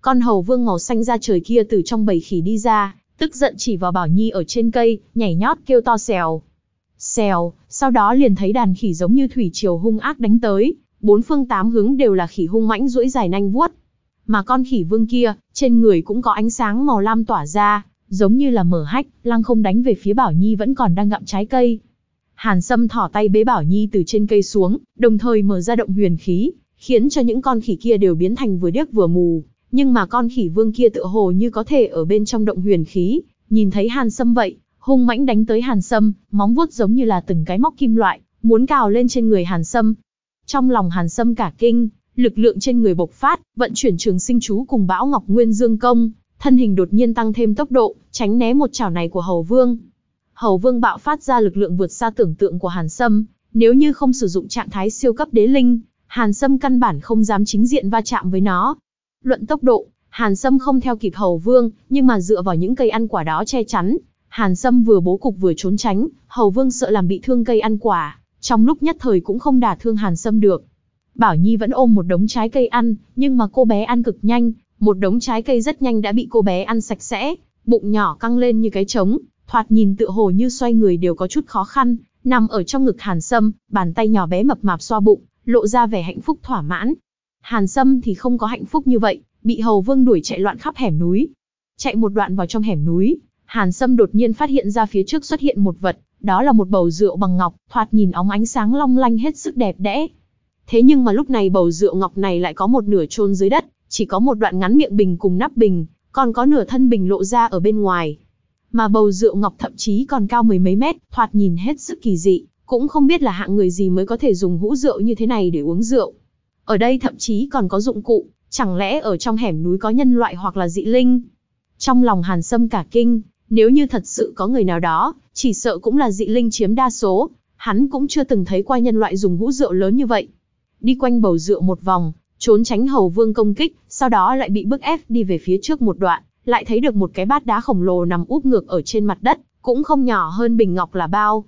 Speaker 1: Con hầu vương màu xanh ra trời kia từ trong bầy khỉ đi ra, tức giận chỉ vào Bảo Nhi ở trên cây, nhảy nhót kêu to xèo. Xèo, sau đó liền thấy đàn khỉ giống như thủy triều hung ác đánh tới, bốn phương tám hướng đều là khỉ hung mãnh duỗi dài nanh vuốt. Mà con khỉ vương kia, trên người cũng có ánh sáng màu lam tỏa ra, giống như là mở hách, lăng không đánh về phía Bảo Nhi vẫn còn đang ngậm trái cây. Hàn Sâm thỏ tay bế Bảo Nhi từ trên cây xuống, đồng thời mở ra động huyền khí, khiến cho những con khỉ kia đều biến thành vừa điếc vừa mù, nhưng mà con khỉ vương kia tựa hồ như có thể ở bên trong động huyền khí, nhìn thấy Hàn Sâm vậy, hung mãnh đánh tới Hàn Sâm, móng vuốt giống như là từng cái móc kim loại, muốn cào lên trên người Hàn Sâm. Trong lòng Hàn Sâm cả kinh, lực lượng trên người bộc phát, vận chuyển trường sinh chú cùng bão ngọc nguyên dương công, thân hình đột nhiên tăng thêm tốc độ, tránh né một chảo này của Hầu Vương. Hầu Vương bạo phát ra lực lượng vượt xa tưởng tượng của Hàn Sâm, nếu như không sử dụng trạng thái siêu cấp đế linh, Hàn Sâm căn bản không dám chính diện va chạm với nó. Luận tốc độ, Hàn Sâm không theo kịp Hầu Vương, nhưng mà dựa vào những cây ăn quả đó che chắn, Hàn Sâm vừa bố cục vừa trốn tránh, Hầu Vương sợ làm bị thương cây ăn quả, trong lúc nhất thời cũng không đả thương Hàn Sâm được. Bảo Nhi vẫn ôm một đống trái cây ăn, nhưng mà cô bé ăn cực nhanh, một đống trái cây rất nhanh đã bị cô bé ăn sạch sẽ, bụng nhỏ căng lên như cái trống, thoạt nhìn tựa hồ như xoay người đều có chút khó khăn, nằm ở trong ngực Hàn Sâm, bàn tay nhỏ bé mập mạp xoa bụng, lộ ra vẻ hạnh phúc thỏa mãn. Hàn Sâm thì không có hạnh phúc như vậy, bị Hầu Vương đuổi chạy loạn khắp hẻm núi. Chạy một đoạn vào trong hẻm núi, Hàn Sâm đột nhiên phát hiện ra phía trước xuất hiện một vật, đó là một bầu rượu bằng ngọc, thoạt nhìn óng ánh sáng long lanh hết sức đẹp đẽ. Thế nhưng mà lúc này bầu rượu ngọc này lại có một nửa chôn dưới đất, chỉ có một đoạn ngắn miệng bình cùng nắp bình, còn có nửa thân bình lộ ra ở bên ngoài. Mà bầu rượu ngọc thậm chí còn cao mười mấy mét, thoạt nhìn hết sức kỳ dị, cũng không biết là hạng người gì mới có thể dùng hũ rượu như thế này để uống rượu. Ở đây thậm chí còn có dụng cụ, chẳng lẽ ở trong hẻm núi có nhân loại hoặc là dị linh? Trong lòng Hàn Sâm cả kinh, nếu như thật sự có người nào đó, chỉ sợ cũng là dị linh chiếm đa số, hắn cũng chưa từng thấy qua nhân loại dùng hũ rượu lớn như vậy. Đi quanh bầu rượu một vòng, trốn tránh hầu vương công kích, sau đó lại bị bức ép đi về phía trước một đoạn, lại thấy được một cái bát đá khổng lồ nằm úp ngược ở trên mặt đất, cũng không nhỏ hơn bình ngọc là bao.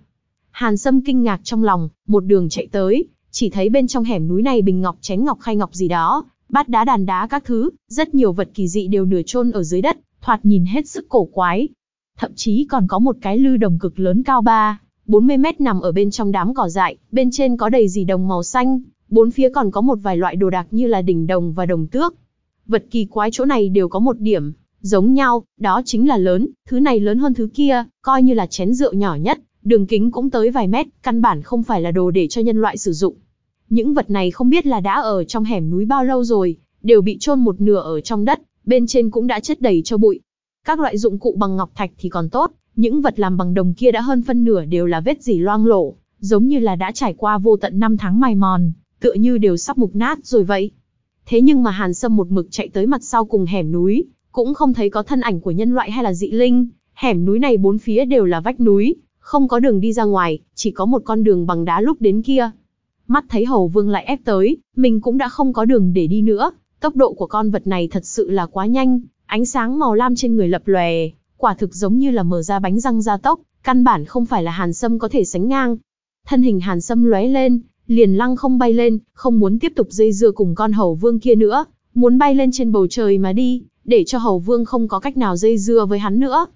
Speaker 1: Hàn Sâm kinh ngạc trong lòng, một đường chạy tới, chỉ thấy bên trong hẻm núi này bình ngọc chén ngọc khay ngọc gì đó, bát đá đàn đá các thứ, rất nhiều vật kỳ dị đều nửa chôn ở dưới đất, thoạt nhìn hết sức cổ quái. Thậm chí còn có một cái lư đồng cực lớn cao 3, 40 mét nằm ở bên trong đám cỏ dại, bên trên có đầy gì đồng màu xanh, bốn phía còn có một vài loại đồ đạc như là đỉnh đồng và đồng tước. Vật kỳ quái chỗ này đều có một điểm, giống nhau, đó chính là lớn, thứ này lớn hơn thứ kia, coi như là chén rượu nhỏ nhất, đường kính cũng tới vài mét, căn bản không phải là đồ để cho nhân loại sử dụng. Những vật này không biết là đã ở trong hẻm núi bao lâu rồi, đều bị chôn một nửa ở trong đất, bên trên cũng đã chất đầy cho bụi. Các loại dụng cụ bằng ngọc thạch thì còn tốt, những vật làm bằng đồng kia đã hơn phân nửa đều là vết dỉ loang lổ, giống như là đã trải qua vô tận năm tháng mài mòn, tựa như đều sắp mục nát rồi vậy. Thế nhưng mà Hàn Sâm một mực chạy tới mặt sau cùng hẻm núi, cũng không thấy có thân ảnh của nhân loại hay là dị linh, hẻm núi này bốn phía đều là vách núi, không có đường đi ra ngoài, chỉ có một con đường bằng đá lúc đến kia. Mắt thấy Hầu Vương lại ép tới, mình cũng đã không có đường để đi nữa, tốc độ của con vật này thật sự là quá nhanh, ánh sáng màu lam trên người lập lòe, quả thực giống như là mở ra bánh răng gia tốc, căn bản không phải là Hàn Sâm có thể sánh ngang. Thân hình Hàn Sâm lóe lên, liền lăng không bay lên, không muốn tiếp tục dây dưa cùng con hầu vương kia nữa, muốn bay lên trên bầu trời mà đi, để cho hầu vương không có cách nào dây dưa với hắn nữa.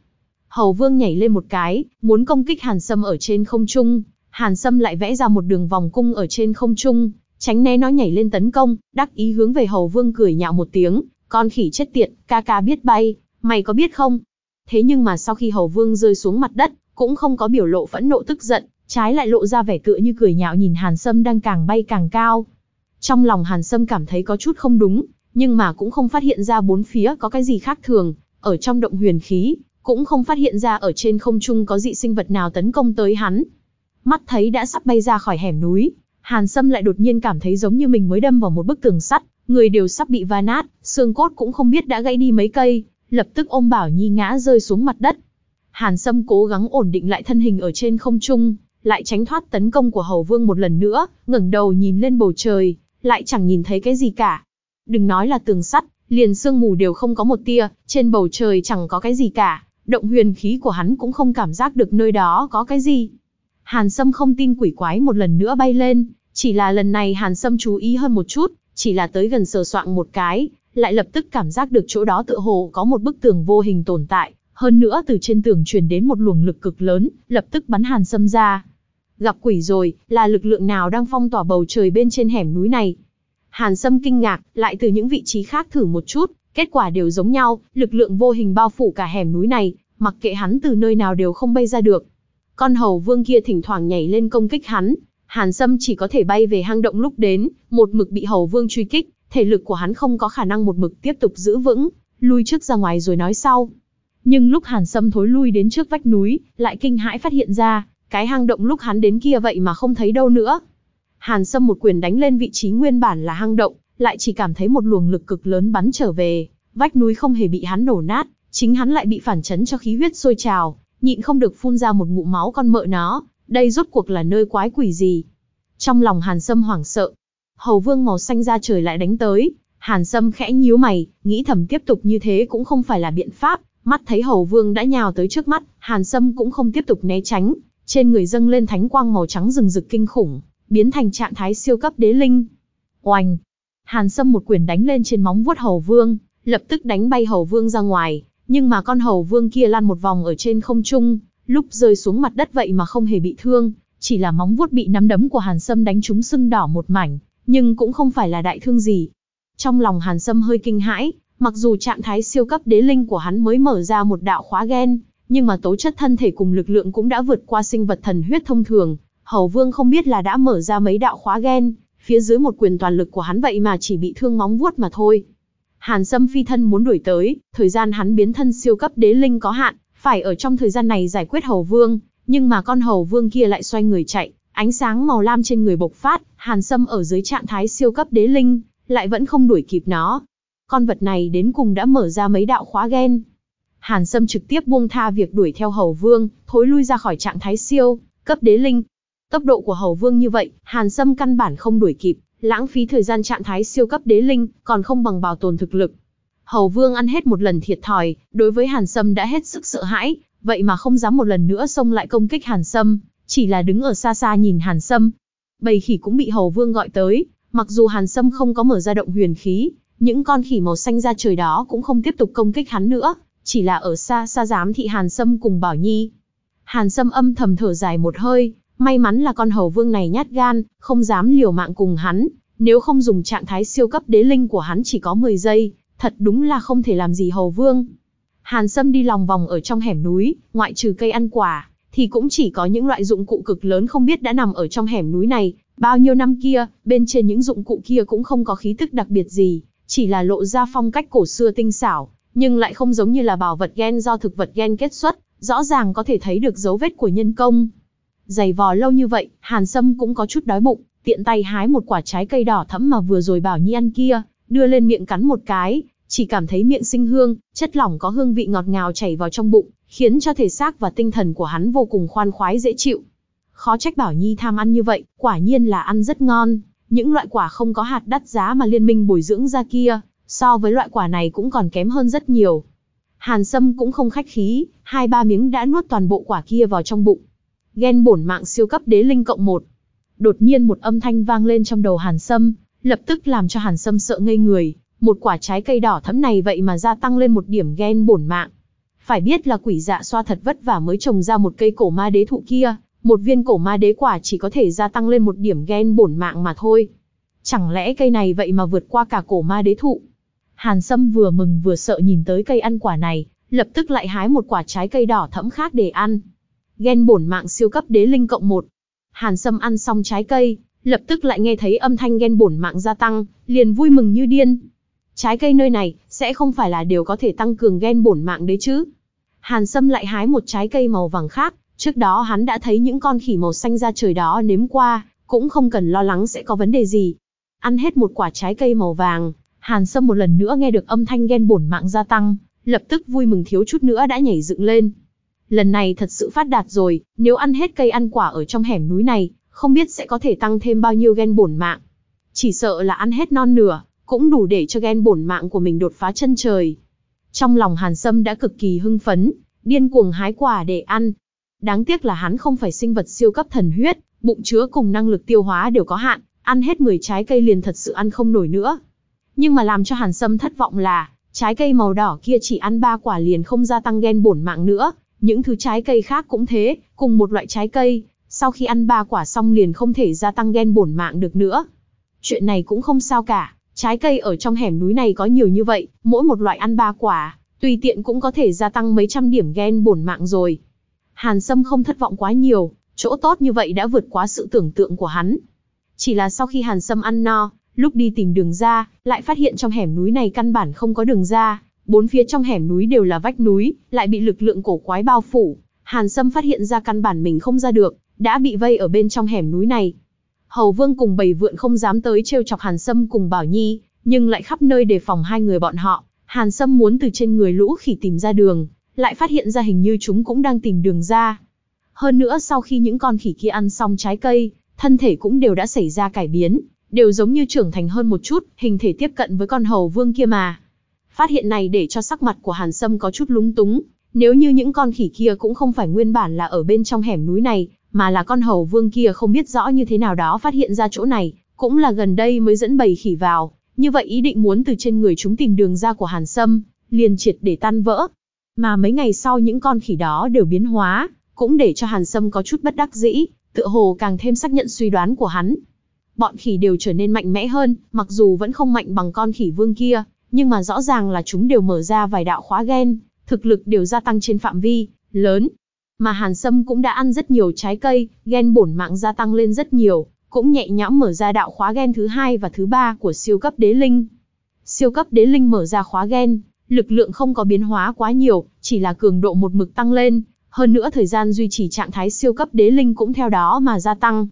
Speaker 1: Hầu vương nhảy lên một cái, muốn công kích Hàn Sâm ở trên không trung, Hàn Sâm lại vẽ ra một đường vòng cung ở trên không trung, tránh né nó nhảy lên tấn công, đắc ý hướng về hầu vương cười nhạo một tiếng, con khỉ chết tiệt, ca ca biết bay, mày có biết không? Thế nhưng mà sau khi hầu vương rơi xuống mặt đất, cũng không có biểu lộ phẫn nộ tức giận, trái lại lộ ra vẻ tựa như cười nhạo nhìn Hàn Sâm đang càng bay càng cao. Trong lòng Hàn Sâm cảm thấy có chút không đúng, nhưng mà cũng không phát hiện ra bốn phía có cái gì khác thường, ở trong động huyền khí, cũng không phát hiện ra ở trên không trung có dị sinh vật nào tấn công tới hắn. Mắt thấy đã sắp bay ra khỏi hẻm núi, Hàn Sâm lại đột nhiên cảm thấy giống như mình mới đâm vào một bức tường sắt, người đều sắp bị va nát, xương cốt cũng không biết đã gãy đi mấy cây, lập tức ôm Bảo Nhi ngã rơi xuống mặt đất. Hàn Sâm cố gắng ổn định lại thân hình ở trên không trung, lại tránh thoát tấn công của Hầu Vương một lần nữa, ngẩng đầu nhìn lên bầu trời, lại chẳng nhìn thấy cái gì cả. Đừng nói là tường sắt, liền sương mù đều không có một tia, trên bầu trời chẳng có cái gì cả, động huyền khí của hắn cũng không cảm giác được nơi đó có cái gì. Hàn Sâm không tin quỷ quái một lần nữa bay lên, chỉ là lần này Hàn Sâm chú ý hơn một chút, chỉ là tới gần sờ soạng một cái, lại lập tức cảm giác được chỗ đó tựa hồ có một bức tường vô hình tồn tại, hơn nữa từ trên tường truyền đến một luồng lực cực lớn, lập tức bắn Hàn Sâm ra. Gặp quỷ rồi, là lực lượng nào đang phong tỏa bầu trời bên trên hẻm núi này? Hàn Sâm kinh ngạc, lại từ những vị trí khác thử một chút, kết quả đều giống nhau, lực lượng vô hình bao phủ cả hẻm núi này, mặc kệ hắn từ nơi nào đều không bay ra được. Con hầu vương kia thỉnh thoảng nhảy lên công kích hắn, Hàn Sâm chỉ có thể bay về hang động lúc đến, một mực bị hầu vương truy kích, thể lực của hắn không có khả năng một mực tiếp tục giữ vững, lui trước ra ngoài rồi nói sau. Nhưng lúc Hàn Sâm thối lui đến trước vách núi, lại kinh hãi phát hiện ra, cái hang động lúc hắn đến kia vậy mà không thấy đâu nữa. Hàn Sâm một quyền đánh lên vị trí nguyên bản là hang động, lại chỉ cảm thấy một luồng lực cực lớn bắn trở về, vách núi không hề bị hắn nổ nát, chính hắn lại bị phản chấn cho khí huyết sôi trào, nhịn không được phun ra một ngụm máu con mợ nó, đây rốt cuộc là nơi quái quỷ gì. Trong lòng Hàn Sâm hoảng sợ, hầu vương màu xanh ra trời lại đánh tới, Hàn Sâm khẽ nhíu mày, nghĩ thầm tiếp tục như thế cũng không phải là biện pháp, mắt thấy hầu vương đã nhào tới trước mắt, Hàn Sâm cũng không tiếp tục né tránh, trên người dâng lên thánh quang màu trắng rừng rực kinh khủng, biến thành trạng thái siêu cấp đế linh. Oanh! Hàn Sâm một quyền đánh lên trên móng vuốt hầu vương, lập tức đánh bay hầu vương ra ngoài, nhưng mà con hầu vương kia lăn một vòng ở trên không trung, lúc rơi xuống mặt đất vậy mà không hề bị thương, chỉ là móng vuốt bị nắm đấm của Hàn Sâm đánh trúng sưng đỏ một mảnh, nhưng cũng không phải là đại thương gì. Trong lòng Hàn Sâm hơi kinh hãi, mặc dù trạng thái siêu cấp đế linh của hắn mới mở ra một đạo khóa gen, nhưng mà tố chất thân thể cùng lực lượng cũng đã vượt qua sinh vật thần huyết thông thường. Hầu Vương không biết là đã mở ra mấy đạo khóa gen, phía dưới một quyền toàn lực của hắn vậy mà chỉ bị thương móng vuốt mà thôi. Hàn Sâm phi thân muốn đuổi tới, thời gian hắn biến thân siêu cấp đế linh có hạn, phải ở trong thời gian này giải quyết Hầu Vương, nhưng mà con Hầu Vương kia lại xoay người chạy, ánh sáng màu lam trên người bộc phát, Hàn Sâm ở dưới trạng thái siêu cấp đế linh, lại vẫn không đuổi kịp nó. Con vật này đến cùng đã mở ra mấy đạo khóa gen. Hàn Sâm trực tiếp buông tha việc đuổi theo Hầu Vương, thối lui ra khỏi trạng thái siêu, cấp đế linh. Tốc độ của Hầu Vương như vậy, Hàn Sâm căn bản không đuổi kịp, lãng phí thời gian trạng thái siêu cấp đế linh, còn không bằng bảo tồn thực lực. Hầu Vương ăn hết một lần thiệt thòi, đối với Hàn Sâm đã hết sức sợ hãi, vậy mà không dám một lần nữa xông lại công kích Hàn Sâm, chỉ là đứng ở xa xa nhìn Hàn Sâm. Bầy khỉ cũng bị Hầu Vương gọi tới, mặc dù Hàn Sâm không có mở ra động huyền khí, những con khỉ màu xanh ra trời đó cũng không tiếp tục công kích hắn nữa, chỉ là ở xa xa giám thị Hàn Sâm cùng Bảo Nhi. Hàn Sâm âm thầm thở dài một hơi, may mắn là con hầu vương này nhát gan, không dám liều mạng cùng hắn, nếu không dùng trạng thái siêu cấp đế linh của hắn chỉ có 10 giây, thật đúng là không thể làm gì hầu vương. Hàn Sâm đi lòng vòng ở trong hẻm núi, ngoại trừ cây ăn quả, thì cũng chỉ có những loại dụng cụ cực lớn không biết đã nằm ở trong hẻm núi này, bao nhiêu năm kia, bên trên những dụng cụ kia cũng không có khí tức đặc biệt gì, chỉ là lộ ra phong cách cổ xưa tinh xảo, nhưng lại không giống như là bảo vật gen do thực vật gen kết xuất, rõ ràng có thể thấy được dấu vết của nhân công. Dày vò lâu như vậy, Hàn Sâm cũng có chút đói bụng, tiện tay hái một quả trái cây đỏ thẫm mà vừa rồi bảo Nhi ăn kia, đưa lên miệng cắn một cái, chỉ cảm thấy miệng sinh hương, chất lỏng có hương vị ngọt ngào chảy vào trong bụng, khiến cho thể xác và tinh thần của hắn vô cùng khoan khoái dễ chịu. Khó trách Bảo Nhi tham ăn như vậy, quả nhiên là ăn rất ngon. Những loại quả không có hạt đắt giá mà liên minh bồi dưỡng ra kia, so với loại quả này cũng còn kém hơn rất nhiều. Hàn Sâm cũng không khách khí, hai ba miếng đã nuốt toàn bộ quả kia vào trong bụng. Ghen bổn mạng siêu cấp đế linh cộng một. Đột nhiên một âm thanh vang lên trong đầu Hàn Sâm, lập tức làm cho Hàn Sâm sợ ngây người. Một quả trái cây đỏ thẫm này vậy mà gia tăng lên một điểm ghen bổn mạng. Phải biết là quỷ dạ xoa thật vất vả mới trồng ra một cây cổ ma đế thụ kia, một viên cổ ma đế quả chỉ có thể gia tăng lên một điểm ghen bổn mạng mà thôi. Chẳng lẽ cây này vậy mà vượt qua cả cổ ma đế thụ? Hàn Sâm vừa mừng vừa sợ nhìn tới cây ăn quả này, lập tức lại hái một quả trái cây đỏ thẫm khác để ăn. Ghen bổn mạng siêu cấp đế linh cộng một. Hàn Sâm ăn xong trái cây, lập tức lại nghe thấy âm thanh ghen bổn mạng gia tăng, liền vui mừng như điên. Trái cây nơi này, sẽ không phải là điều có thể tăng cường ghen bổn mạng đấy chứ. Hàn Sâm lại hái một trái cây màu vàng khác, trước đó hắn đã thấy những con khỉ màu xanh ra trời đó nếm qua, cũng không cần lo lắng sẽ có vấn đề gì. Ăn hết một quả trái cây màu vàng, Hàn Sâm một lần nữa nghe được âm thanh ghen bổn mạng gia tăng, lập tức vui mừng thiếu chút nữa đã nhảy dựng lên. Lần này thật sự phát đạt rồi, nếu ăn hết cây ăn quả ở trong hẻm núi này, không biết sẽ có thể tăng thêm bao nhiêu ghen bổn mạng. Chỉ sợ là ăn hết non nửa, cũng đủ để cho ghen bổn mạng của mình đột phá chân trời. Trong lòng Hàn Sâm đã cực kỳ hưng phấn, điên cuồng hái quả để ăn. Đáng tiếc là hắn không phải sinh vật siêu cấp thần huyết, bụng chứa cùng năng lực tiêu hóa đều có hạn, ăn hết 10 trái cây liền thật sự ăn không nổi nữa. Nhưng mà làm cho Hàn Sâm thất vọng là, trái cây màu đỏ kia chỉ ăn ba quả liền không gia tăng gen bổn mạng nữa, những thứ trái cây khác cũng thế, cùng một loại trái cây, sau khi ăn ba quả xong liền không thể gia tăng gen bổn mạng được nữa. Chuyện này cũng không sao cả, trái cây ở trong hẻm núi này có nhiều như vậy, mỗi một loại ăn ba quả, tùy tiện cũng có thể gia tăng mấy trăm điểm gen bổn mạng rồi. Hàn Sâm không thất vọng quá nhiều, chỗ tốt như vậy đã vượt quá sự tưởng tượng của hắn. Chỉ là sau khi Hàn Sâm ăn no, Lúc đi tìm đường ra, lại phát hiện trong hẻm núi này căn bản không có đường ra, bốn phía trong hẻm núi đều là vách núi, lại bị lực lượng cổ quái bao phủ. Hàn Sâm phát hiện ra căn bản mình không ra được, đã bị vây ở bên trong hẻm núi này. Hầu Vương cùng bầy vượn không dám tới trêu chọc Hàn Sâm cùng Bảo Nhi, nhưng lại khắp nơi đề phòng hai người bọn họ. Hàn Sâm muốn từ trên người lũ khỉ tìm ra đường, lại phát hiện ra hình như chúng cũng đang tìm đường ra. Hơn nữa sau khi những con khỉ kia ăn xong trái cây, thân thể cũng đều đã xảy ra cải biến, đều giống như trưởng thành hơn một chút, hình thể tiếp cận với con hầu vương kia mà. Phát hiện này để cho sắc mặt của Hàn Sâm có chút lúng túng, nếu như những con khỉ kia cũng không phải nguyên bản là ở bên trong hẻm núi này, mà là con hầu vương kia không biết rõ như thế nào đó phát hiện ra chỗ này, cũng là gần đây mới dẫn bầy khỉ vào, như vậy ý định muốn từ trên người chúng tìm đường ra của Hàn Sâm, liền triệt để tan vỡ. Mà mấy ngày sau những con khỉ đó đều biến hóa, cũng để cho Hàn Sâm có chút bất đắc dĩ, tựa hồ càng thêm xác nhận suy đoán của hắn bọn khỉ đều trở nên mạnh mẽ hơn, mặc dù vẫn không mạnh bằng con khỉ vương kia, nhưng mà rõ ràng là chúng đều mở ra vài đạo khóa gen, thực lực đều gia tăng trên phạm vi lớn. Mà Hàn Sâm cũng đã ăn rất nhiều trái cây, gen bổn mạng gia tăng lên rất nhiều, cũng nhẹ nhõm mở ra đạo khóa gen thứ hai và thứ ba của siêu cấp đế linh. Siêu cấp đế linh mở ra khóa gen, lực lượng không có biến hóa quá nhiều, chỉ là cường độ một mực tăng lên, hơn nữa thời gian duy trì trạng thái siêu cấp đế linh cũng theo đó mà gia tăng.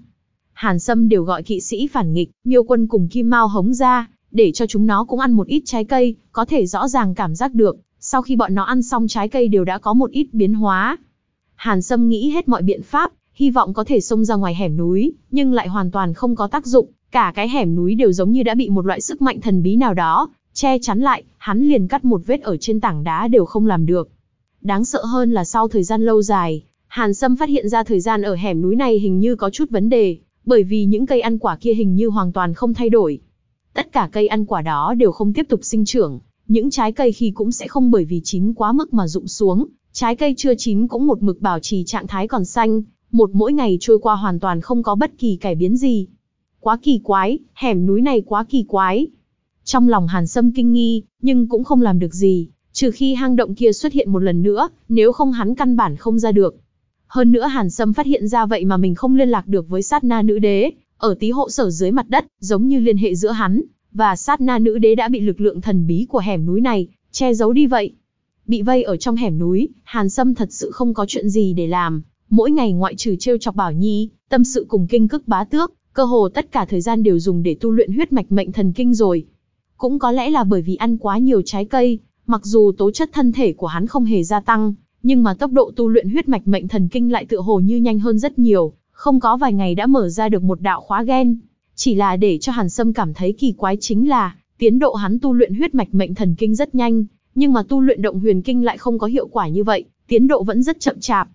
Speaker 1: Hàn Sâm đều gọi kỵ sĩ phản nghịch, miêu quân cùng Kim Mao hống ra, để cho chúng nó cũng ăn một ít trái cây, có thể rõ ràng cảm giác được, sau khi bọn nó ăn xong trái cây đều đã có một ít biến hóa. Hàn Sâm nghĩ hết mọi biện pháp, hy vọng có thể xông ra ngoài hẻm núi, nhưng lại hoàn toàn không có tác dụng, cả cái hẻm núi đều giống như đã bị một loại sức mạnh thần bí nào đó, che chắn lại, hắn liền cắt một vết ở trên tảng đá đều không làm được. Đáng sợ hơn là sau thời gian lâu dài, Hàn Sâm phát hiện ra thời gian ở hẻm núi này hình như có chút vấn đề, bởi vì những cây ăn quả kia hình như hoàn toàn không thay đổi. tất cả cây ăn quả đó đều không tiếp tục sinh trưởng, những trái cây khi cũng sẽ không bởi vì chín quá mức mà rụng xuống, trái cây chưa chín cũng một mực bảo trì trạng thái còn xanh, một mỗi ngày trôi qua hoàn toàn không có bất kỳ cải biến gì. Quá kỳ quái, hẻm núi này quá kỳ quái. Trong lòng Hàn Sâm kinh nghi, nhưng cũng không làm được gì, trừ khi hang động kia xuất hiện một lần nữa, nếu không hắn căn bản không ra được. Hơn nữa Hàn Sâm phát hiện ra vậy mà mình không liên lạc được với sát na nữ đế, ở tí hộ sở dưới mặt đất, giống như liên hệ giữa hắn, và sát na nữ đế đã bị lực lượng thần bí của hẻm núi này, che giấu đi vậy. Bị vây ở trong hẻm núi, Hàn Sâm thật sự không có chuyện gì để làm, mỗi ngày ngoại trừ trêu chọc Bảo Nhi, tâm sự cùng kinh cức bá tước, cơ hồ tất cả thời gian đều dùng để tu luyện huyết mạch mệnh thần kinh rồi. Cũng có lẽ là bởi vì ăn quá nhiều trái cây, mặc dù tố chất thân thể của hắn không hề gia tăng, nhưng mà tốc độ tu luyện huyết mạch mệnh thần kinh lại tựa hồ như nhanh hơn rất nhiều, không có vài ngày đã mở ra được một đạo khóa gen. Chỉ là để cho Hàn Sâm cảm thấy kỳ quái chính là, tiến độ hắn tu luyện huyết mạch mệnh thần kinh rất nhanh, nhưng mà tu luyện động huyền kinh lại không có hiệu quả như vậy, tiến độ vẫn rất chậm chạp.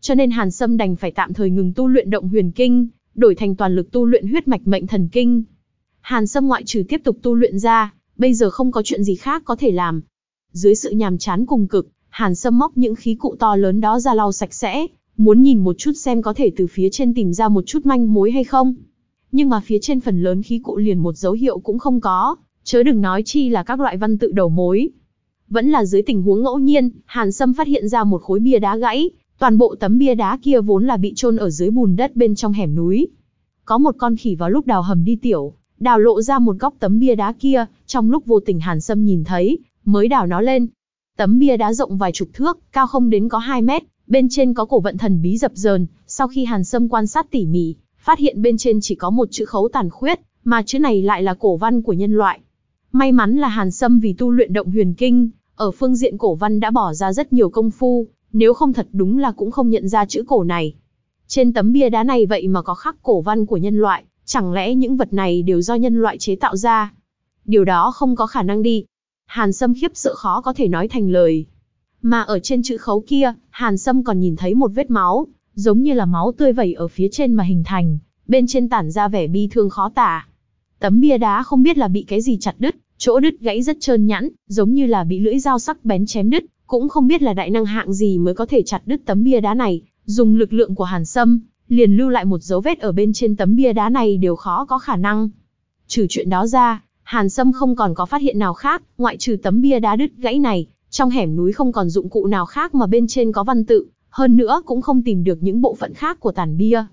Speaker 1: Cho nên Hàn Sâm đành phải tạm thời ngừng tu luyện động huyền kinh, đổi thành toàn lực tu luyện huyết mạch mệnh thần kinh. Hàn Sâm ngoại trừ tiếp tục tu luyện ra, bây giờ không có chuyện gì khác có thể làm. Dưới sự nhàm chán cùng cực, Hàn Sâm móc những khí cụ to lớn đó ra lau sạch sẽ, muốn nhìn một chút xem có thể từ phía trên tìm ra một chút manh mối hay không. Nhưng mà phía trên phần lớn khí cụ liền một dấu hiệu cũng không có, chớ đừng nói chi là các loại văn tự đầu mối. Vẫn là dưới tình huống ngẫu nhiên, Hàn Sâm phát hiện ra một khối bia đá gãy, toàn bộ tấm bia đá kia vốn là bị chôn ở dưới bùn đất bên trong hẻm núi. Có một con khỉ vào lúc đào hầm đi tiểu, đào lộ ra một góc tấm bia đá kia, trong lúc vô tình Hàn Sâm nhìn thấy, mới đào nó lên. Tấm bia đá rộng vài chục thước, cao không đến có 2 mét, bên trên có cổ vận thần bí dập dờn, sau khi Hàn Sâm quan sát tỉ mỉ, phát hiện bên trên chỉ có một chữ khấu tàn khuyết, mà chữ này lại là cổ văn của nhân loại. May mắn là Hàn Sâm vì tu luyện động huyền kinh, ở phương diện cổ văn đã bỏ ra rất nhiều công phu, nếu không thật đúng là cũng không nhận ra chữ cổ này. Trên tấm bia đá này vậy mà có khắc cổ văn của nhân loại, chẳng lẽ những vật này đều do nhân loại chế tạo ra? Điều đó không có khả năng đi. Hàn Sâm khiếp sợ khó có thể nói thành lời. Mà ở trên chữ khấu kia, Hàn Sâm còn nhìn thấy một vết máu, giống như là máu tươi vẩy ở phía trên mà hình thành, bên trên tản ra vẻ bi thương khó tả. Tấm bia đá không biết là bị cái gì chặt đứt, chỗ đứt gãy rất trơn nhẵn, giống như là bị lưỡi dao sắc bén chém đứt, cũng không biết là đại năng hạng gì mới có thể chặt đứt tấm bia đá này, dùng lực lượng của Hàn Sâm, liền lưu lại một dấu vết ở bên trên tấm bia đá này đều khó có khả năng. Trừ chuyện đó ra, Hàn Sâm không còn có phát hiện nào khác, ngoại trừ tấm bia đá đứt gãy này, trong hẻm núi không còn dụng cụ nào khác mà bên trên có văn tự, hơn nữa cũng không tìm được những bộ phận khác của tàn bia.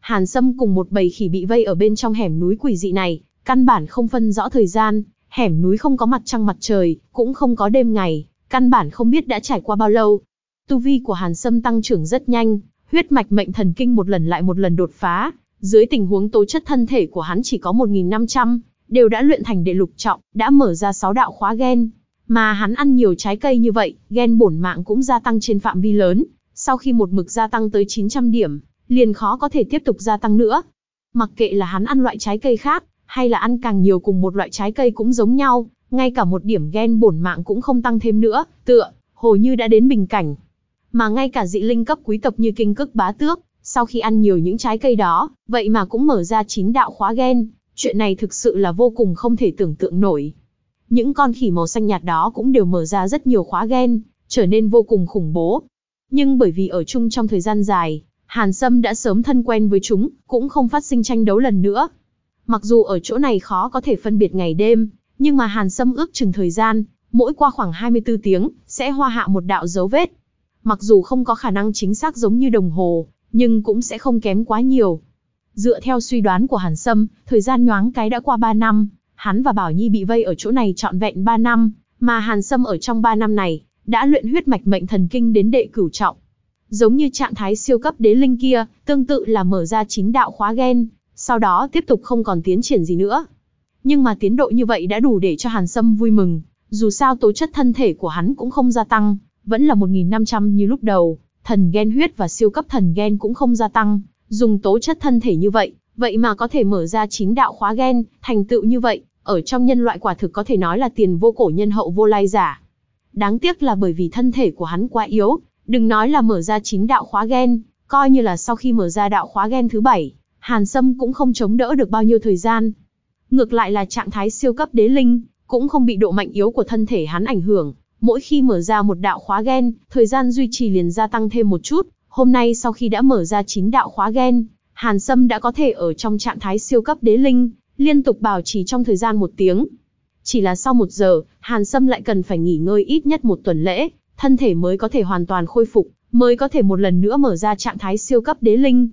Speaker 1: Hàn Sâm cùng một bầy khỉ bị vây ở bên trong hẻm núi quỷ dị này, căn bản không phân rõ thời gian, hẻm núi không có mặt trăng mặt trời, cũng không có đêm ngày, căn bản không biết đã trải qua bao lâu. Tu vi của Hàn Sâm tăng trưởng rất nhanh, huyết mạch mệnh thần kinh một lần lại một lần đột phá, dưới tình huống tố chất thân thể của hắn chỉ có 1.500, đều đã luyện thành đệ lục trọng, đã mở ra sáu đạo khóa gen. Mà hắn ăn nhiều trái cây như vậy, gen bổn mạng cũng gia tăng trên phạm vi lớn, sau khi một mực gia tăng tới 900 điểm, liền khó có thể tiếp tục gia tăng nữa. Mặc kệ là hắn ăn loại trái cây khác, hay là ăn càng nhiều cùng một loại trái cây cũng giống nhau, ngay cả một điểm gen bổn mạng cũng không tăng thêm nữa, tựa, hồ như đã đến bình cảnh. Mà ngay cả dị linh cấp quý tộc như kinh cức bá tước, sau khi ăn nhiều những trái cây đó, vậy mà cũng mở ra chín đạo khóa gen, chuyện này thực sự là vô cùng không thể tưởng tượng nổi. Những con khỉ màu xanh nhạt đó cũng đều mở ra rất nhiều khóa gen, trở nên vô cùng khủng bố. Nhưng bởi vì ở chung trong thời gian dài, Hàn Sâm đã sớm thân quen với chúng, cũng không phát sinh tranh đấu lần nữa. Mặc dù ở chỗ này khó có thể phân biệt ngày đêm, nhưng mà Hàn Sâm ước chừng thời gian, mỗi qua khoảng 24 tiếng, sẽ hoa hạ một đạo dấu vết. Mặc dù không có khả năng chính xác giống như đồng hồ, nhưng cũng sẽ không kém quá nhiều. Dựa theo suy đoán của Hàn Sâm, thời gian nhoáng cái đã qua 3 năm, hắn và Bảo Nhi bị vây ở chỗ này trọn vẹn 3 năm, mà Hàn Sâm ở trong 3 năm này, đã luyện huyết mạch mệnh thần kinh đến đệ cửu trọng. Giống như trạng thái siêu cấp đế linh kia, tương tự là mở ra chín đạo khóa gen, sau đó tiếp tục không còn tiến triển gì nữa. Nhưng mà tiến độ như vậy đã đủ để cho Hàn Sâm vui mừng, dù sao tố chất thân thể của hắn cũng không gia tăng, vẫn là 1.500 như lúc đầu, thần gen huyết và siêu cấp thần gen cũng không gia tăng, dùng tố chất thân thể như vậy, vậy mà có thể mở ra chín đạo khóa gen, thành tựu như vậy, ở trong nhân loại quả thực có thể nói là tiền vô cổ nhân hậu vô lai giả. Đáng tiếc là bởi vì thân thể của hắn quá yếu, đừng nói là mở ra chín đạo khóa gen, coi như là sau khi mở ra đạo khóa gen thứ bảy, Hàn Sâm cũng không chống đỡ được bao nhiêu thời gian. Ngược lại là trạng thái siêu cấp đế linh, cũng không bị độ mạnh yếu của thân thể hắn ảnh hưởng. Mỗi khi mở ra một đạo khóa gen, thời gian duy trì liền gia tăng thêm một chút. Hôm nay sau khi đã mở ra chín đạo khóa gen, Hàn Sâm đã có thể ở trong trạng thái siêu cấp đế linh, liên tục bảo trì trong thời gian một tiếng. Chỉ là sau một giờ, Hàn Sâm lại cần phải nghỉ ngơi ít nhất một tuần lễ, thân thể mới có thể hoàn toàn khôi phục, mới có thể một lần nữa mở ra trạng thái siêu cấp đế linh.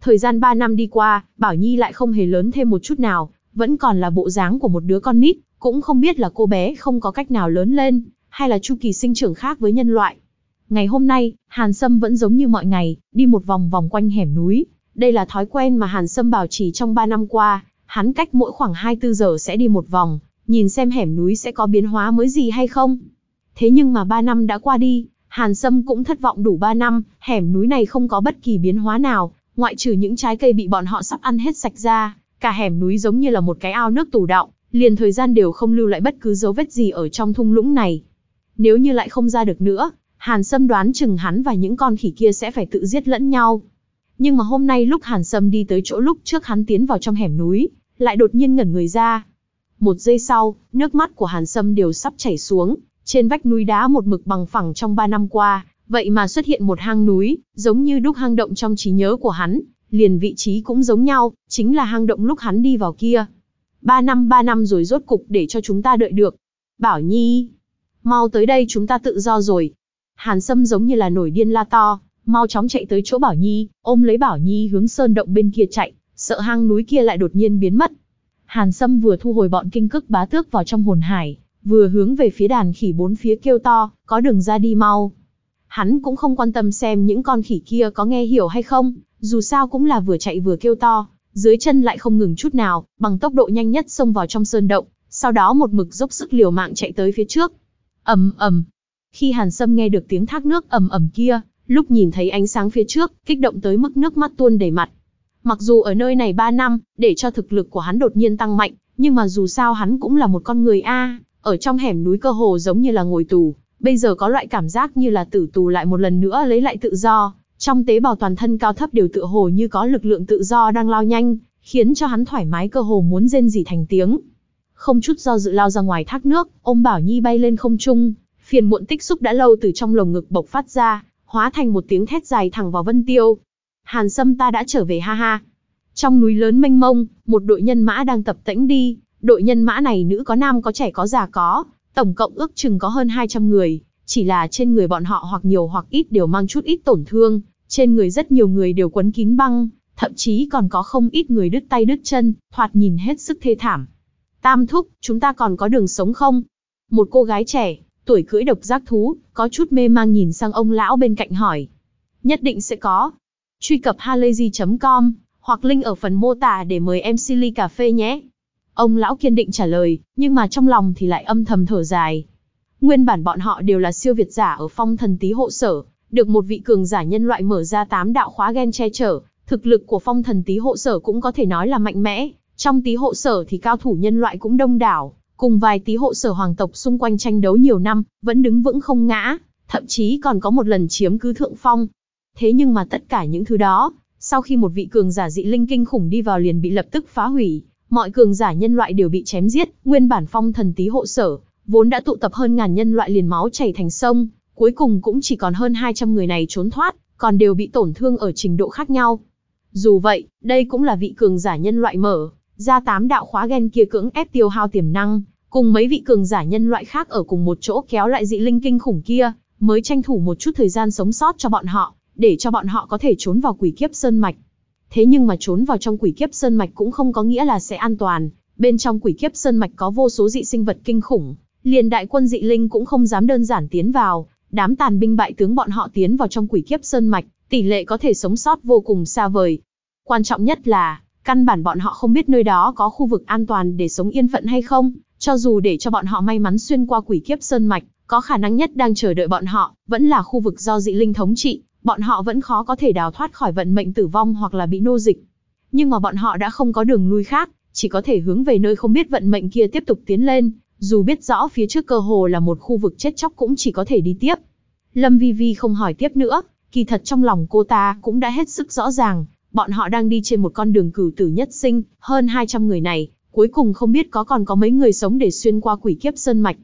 Speaker 1: Thời gian 3 năm đi qua, Bảo Nhi lại không hề lớn thêm một chút nào, vẫn còn là bộ dáng của một đứa con nít, cũng không biết là cô bé không có cách nào lớn lên, hay là chu kỳ sinh trưởng khác với nhân loại. Ngày hôm nay, Hàn Sâm vẫn giống như mọi ngày, đi một vòng vòng quanh hẻm núi. Đây là thói quen mà Hàn Sâm bảo trì trong 3 năm qua, hắn cách mỗi khoảng 24 giờ sẽ đi một vòng, nhìn xem hẻm núi sẽ có biến hóa mới gì hay không. Thế nhưng mà 3 năm đã qua đi, Hàn Sâm cũng thất vọng đủ 3 năm, hẻm núi này không có bất kỳ biến hóa nào, ngoại trừ những trái cây bị bọn họ sắp ăn hết sạch ra, cả hẻm núi giống như là một cái ao nước tù động, liền thời gian đều không lưu lại bất cứ dấu vết gì ở trong thung lũng này. Nếu như lại không ra được nữa, Hàn Sâm đoán chừng hắn và những con khỉ kia sẽ phải tự giết lẫn nhau. Nhưng mà hôm nay lúc Hàn Sâm đi tới chỗ lúc trước hắn tiến vào trong hẻm núi, lại đột nhiên ngẩn người ra. Một giây sau, nước mắt của Hàn Sâm đều sắp chảy xuống, trên vách núi đá một mực bằng phẳng trong ba năm qua, vậy mà xuất hiện một hang núi, giống như đúc hang động trong trí nhớ của hắn, liền vị trí cũng giống nhau, chính là hang động lúc hắn đi vào kia. Ba năm ba năm rồi rốt cục để cho chúng ta đợi được. Bảo Nhi, mau tới đây chúng ta tự do rồi. Hàn Sâm giống như là nổi điên la to, mau chóng chạy tới chỗ Bảo Nhi, ôm lấy Bảo Nhi hướng sơn động bên kia chạy, sợ hang núi kia lại đột nhiên biến mất. Hàn Sâm vừa thu hồi bọn kinh cức bá tước vào trong hồn hải, vừa hướng về phía đàn khỉ bốn phía kêu to, có đường ra đi mau. Hắn cũng không quan tâm xem những con khỉ kia có nghe hiểu hay không, dù sao cũng là vừa chạy vừa kêu to, dưới chân lại không ngừng chút nào, bằng tốc độ nhanh nhất xông vào trong sơn động, sau đó một mực dốc sức liều mạng chạy tới phía trước. ầm ầm. Khi Hàn Sâm nghe được tiếng thác nước ầm ầm kia, lúc nhìn thấy ánh sáng phía trước, kích động tới mức nước mắt tuôn đầy mặt. Mặc dù ở nơi này 3 năm, để cho thực lực của hắn đột nhiên tăng mạnh, nhưng mà dù sao hắn cũng là một con người a, ở trong hẻm núi cơ hồ giống như là ngồi tù, bây giờ có loại cảm giác như là tử tù lại một lần nữa lấy lại tự do, trong tế bào toàn thân cao thấp đều tựa hồ như có lực lượng tự do đang lao nhanh, khiến cho hắn thoải mái cơ hồ muốn rên rỉ thành tiếng. Không chút do dự lao ra ngoài thác nước, ôm Bảo Nhi bay lên không trung, phiền muộn tích xúc đã lâu từ trong lồng ngực bộc phát ra, hóa thành một tiếng thét dài thẳng vào Vân Tiêu. Hàn Sâm ta đã trở về ha ha. Trong núi lớn mênh mông, một đội nhân mã đang tập tễnh đi, đội nhân mã này nữ có nam có trẻ có già có, tổng cộng ước chừng có hơn 200 người, chỉ là trên người bọn họ hoặc nhiều hoặc ít đều mang chút ít tổn thương, trên người rất nhiều người đều quấn kín băng, thậm chí còn có không ít người đứt tay đứt chân, thoạt nhìn hết sức thê thảm. Tam thúc, chúng ta còn có đường sống không? Một cô gái trẻ, tuổi cưỡi độc giác thú, có chút mê mang nhìn sang ông lão bên cạnh hỏi. Nhất định sẽ có. Truy cập halayzi.com, hoặc link ở phần mô tả để mời em Silly Cà Phê nhé. Ông lão kiên định trả lời, nhưng mà trong lòng thì lại âm thầm thở dài. Nguyên bản bọn họ đều là siêu việt giả ở phong thần tí hộ sở, được một vị cường giả nhân loại mở ra tám đạo khóa gen che chở, thực lực của phong thần tí hộ sở cũng có thể nói là mạnh mẽ. Trong tí hộ sở thì cao thủ nhân loại cũng đông đảo, cùng vài tí hộ sở hoàng tộc xung quanh tranh đấu nhiều năm, vẫn đứng vững không ngã, thậm chí còn có một lần chiếm cứ thượng phong. Thế nhưng mà tất cả những thứ đó, sau khi một vị cường giả dị linh kinh khủng đi vào liền bị lập tức phá hủy, mọi cường giả nhân loại đều bị chém giết, nguyên bản phong thần tí hộ sở, vốn đã tụ tập hơn ngàn nhân loại liền máu chảy thành sông, cuối cùng cũng chỉ còn hơn 200 người này trốn thoát, còn đều bị tổn thương ở trình độ khác nhau. Dù vậy, đây cũng là vị cường giả nhân loại mở, ra tám đạo khóa gen kia cưỡng ép tiêu hao tiềm năng, cùng mấy vị cường giả nhân loại khác ở cùng một chỗ kéo lại dị linh kinh khủng kia, mới tranh thủ một chút thời gian sống sót cho bọn họ, để cho bọn họ có thể trốn vào quỷ kiếp sơn mạch. Thế nhưng mà trốn vào trong quỷ kiếp sơn mạch cũng không có nghĩa là sẽ an toàn, bên trong quỷ kiếp sơn mạch có vô số dị sinh vật kinh khủng, liền đại quân dị linh cũng không dám đơn giản tiến vào, đám tàn binh bại tướng bọn họ tiến vào trong quỷ kiếp sơn mạch, tỷ lệ có thể sống sót vô cùng xa vời. Quan trọng nhất là, căn bản bọn họ không biết nơi đó có khu vực an toàn để sống yên phận hay không, cho dù để cho bọn họ may mắn xuyên qua quỷ kiếp sơn mạch, có khả năng nhất đang chờ đợi bọn họ, vẫn là khu vực do dị linh thống trị, bọn họ vẫn khó có thể đào thoát khỏi vận mệnh tử vong hoặc là bị nô dịch. Nhưng mà bọn họ đã không có đường lui khác, chỉ có thể hướng về nơi không biết vận mệnh kia tiếp tục tiến lên, dù biết rõ phía trước cơ hồ là một khu vực chết chóc cũng chỉ có thể đi tiếp. Lâm Vi Vi không hỏi tiếp nữa, kỳ thật trong lòng cô ta cũng đã hết sức rõ ràng, bọn họ đang đi trên một con đường cửu tử nhất sinh, hơn 200 người này, cuối cùng không biết có còn có mấy người sống để xuyên qua quỷ kiếp sơn mạch.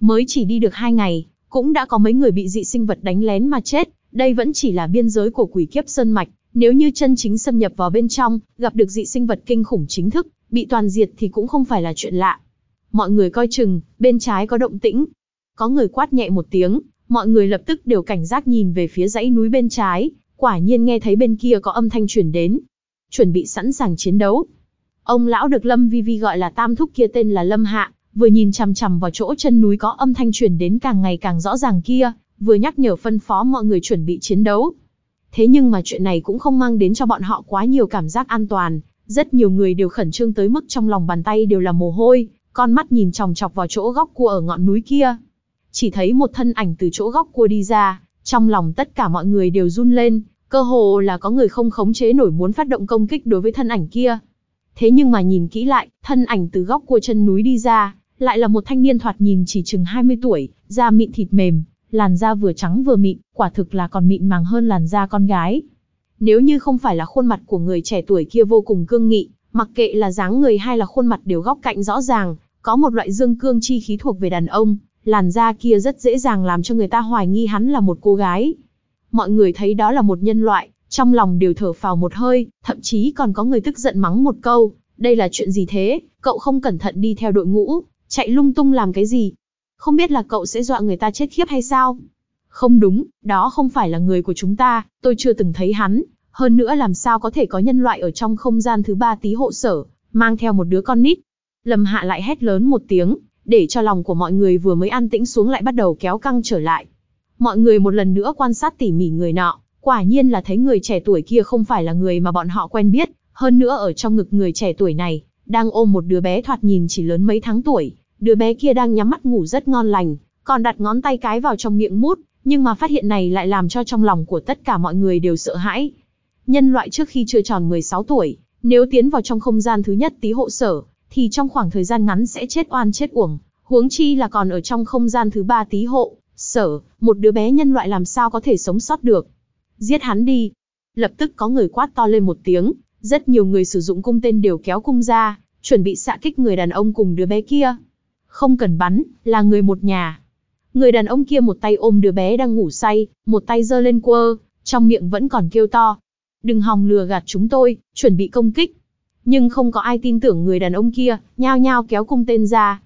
Speaker 1: Mới chỉ đi được hai ngày, cũng đã có mấy người bị dị sinh vật đánh lén mà chết, đây vẫn chỉ là biên giới của quỷ kiếp sơn mạch, nếu như chân chính xâm nhập vào bên trong, gặp được dị sinh vật kinh khủng chính thức, bị toàn diệt thì cũng không phải là chuyện lạ. Mọi người coi chừng, bên trái có động tĩnh. Có người quát nhẹ một tiếng, mọi người lập tức đều cảnh giác nhìn về phía dãy núi bên trái, quả nhiên nghe thấy bên kia có âm thanh truyền đến. Chuẩn bị sẵn sàng chiến đấu. Ông lão được Lâm Vi Vi gọi là tam thúc kia tên là Lâm Hạ, vừa nhìn chằm chằm vào chỗ chân núi có âm thanh truyền đến càng ngày càng rõ ràng kia, vừa nhắc nhở phân phó mọi người chuẩn bị chiến đấu. Thế nhưng mà chuyện này cũng không mang đến cho bọn họ quá nhiều cảm giác an toàn, rất nhiều người đều khẩn trương tới mức trong lòng bàn tay đều là mồ hôi, con mắt nhìn chòng chọc vào chỗ góc cua ở ngọn núi kia. Chỉ thấy một thân ảnh từ chỗ góc cua đi ra, trong lòng tất cả mọi người đều run lên, cơ hồ là có người không khống chế nổi muốn phát động công kích đối với thân ảnh kia. Thế nhưng mà nhìn kỹ lại, thân ảnh từ góc cua chân núi đi ra, lại là một thanh niên thoạt nhìn chỉ chừng 20 tuổi, da mịn thịt mềm, làn da vừa trắng vừa mịn, quả thực là còn mịn màng hơn làn da con gái. Nếu như không phải là khuôn mặt của người trẻ tuổi kia vô cùng cương nghị, mặc kệ là dáng người hay là khuôn mặt đều góc cạnh rõ ràng, có một loại dương cương chi khí thuộc về đàn ông, làn da kia rất dễ dàng làm cho người ta hoài nghi hắn là một cô gái. Mọi người thấy đó là một nhân loại, trong lòng đều thở phào một hơi, thậm chí còn có người tức giận mắng một câu, đây là chuyện gì thế, cậu không cẩn thận đi theo đội ngũ, chạy lung tung làm cái gì? Không biết là cậu sẽ dọa người ta chết khiếp hay sao? Không đúng, đó không phải là người của chúng ta, tôi chưa từng thấy hắn, hơn nữa làm sao có thể có nhân loại ở trong không gian thứ ba tí hộ sở, mang theo một đứa con nít. Lâm Hạ lại hét lớn một tiếng, để cho lòng của mọi người vừa mới an tĩnh xuống lại bắt đầu kéo căng trở lại. Mọi người một lần nữa quan sát tỉ mỉ người nọ, quả nhiên là thấy người trẻ tuổi kia không phải là người mà bọn họ quen biết, hơn nữa ở trong ngực người trẻ tuổi này, đang ôm một đứa bé thoạt nhìn chỉ lớn mấy tháng tuổi, đứa bé kia đang nhắm mắt ngủ rất ngon lành, còn đặt ngón tay cái vào trong miệng mút, nhưng mà phát hiện này lại làm cho trong lòng của tất cả mọi người đều sợ hãi. Nhân loại trước khi chưa tròn 16 tuổi, nếu tiến vào trong không gian thứ nhất tí hộ sở, thì trong khoảng thời gian ngắn sẽ chết oan chết uổng, huống chi là còn ở trong không gian thứ ba tí hộ, sở, một đứa bé nhân loại làm sao có thể sống sót được. Giết hắn đi. Lập tức có người quát to lên một tiếng, rất nhiều người sử dụng cung tên đều kéo cung ra, chuẩn bị xạ kích người đàn ông cùng đứa bé kia. Không cần bắn, là người một nhà. Người đàn ông kia một tay ôm đứa bé đang ngủ say, một tay giơ lên quơ, trong miệng vẫn còn kêu to. Đừng hòng lừa gạt chúng tôi, chuẩn bị công kích. Nhưng không có ai tin tưởng người đàn ông kia, nhao nhao kéo cung tên ra.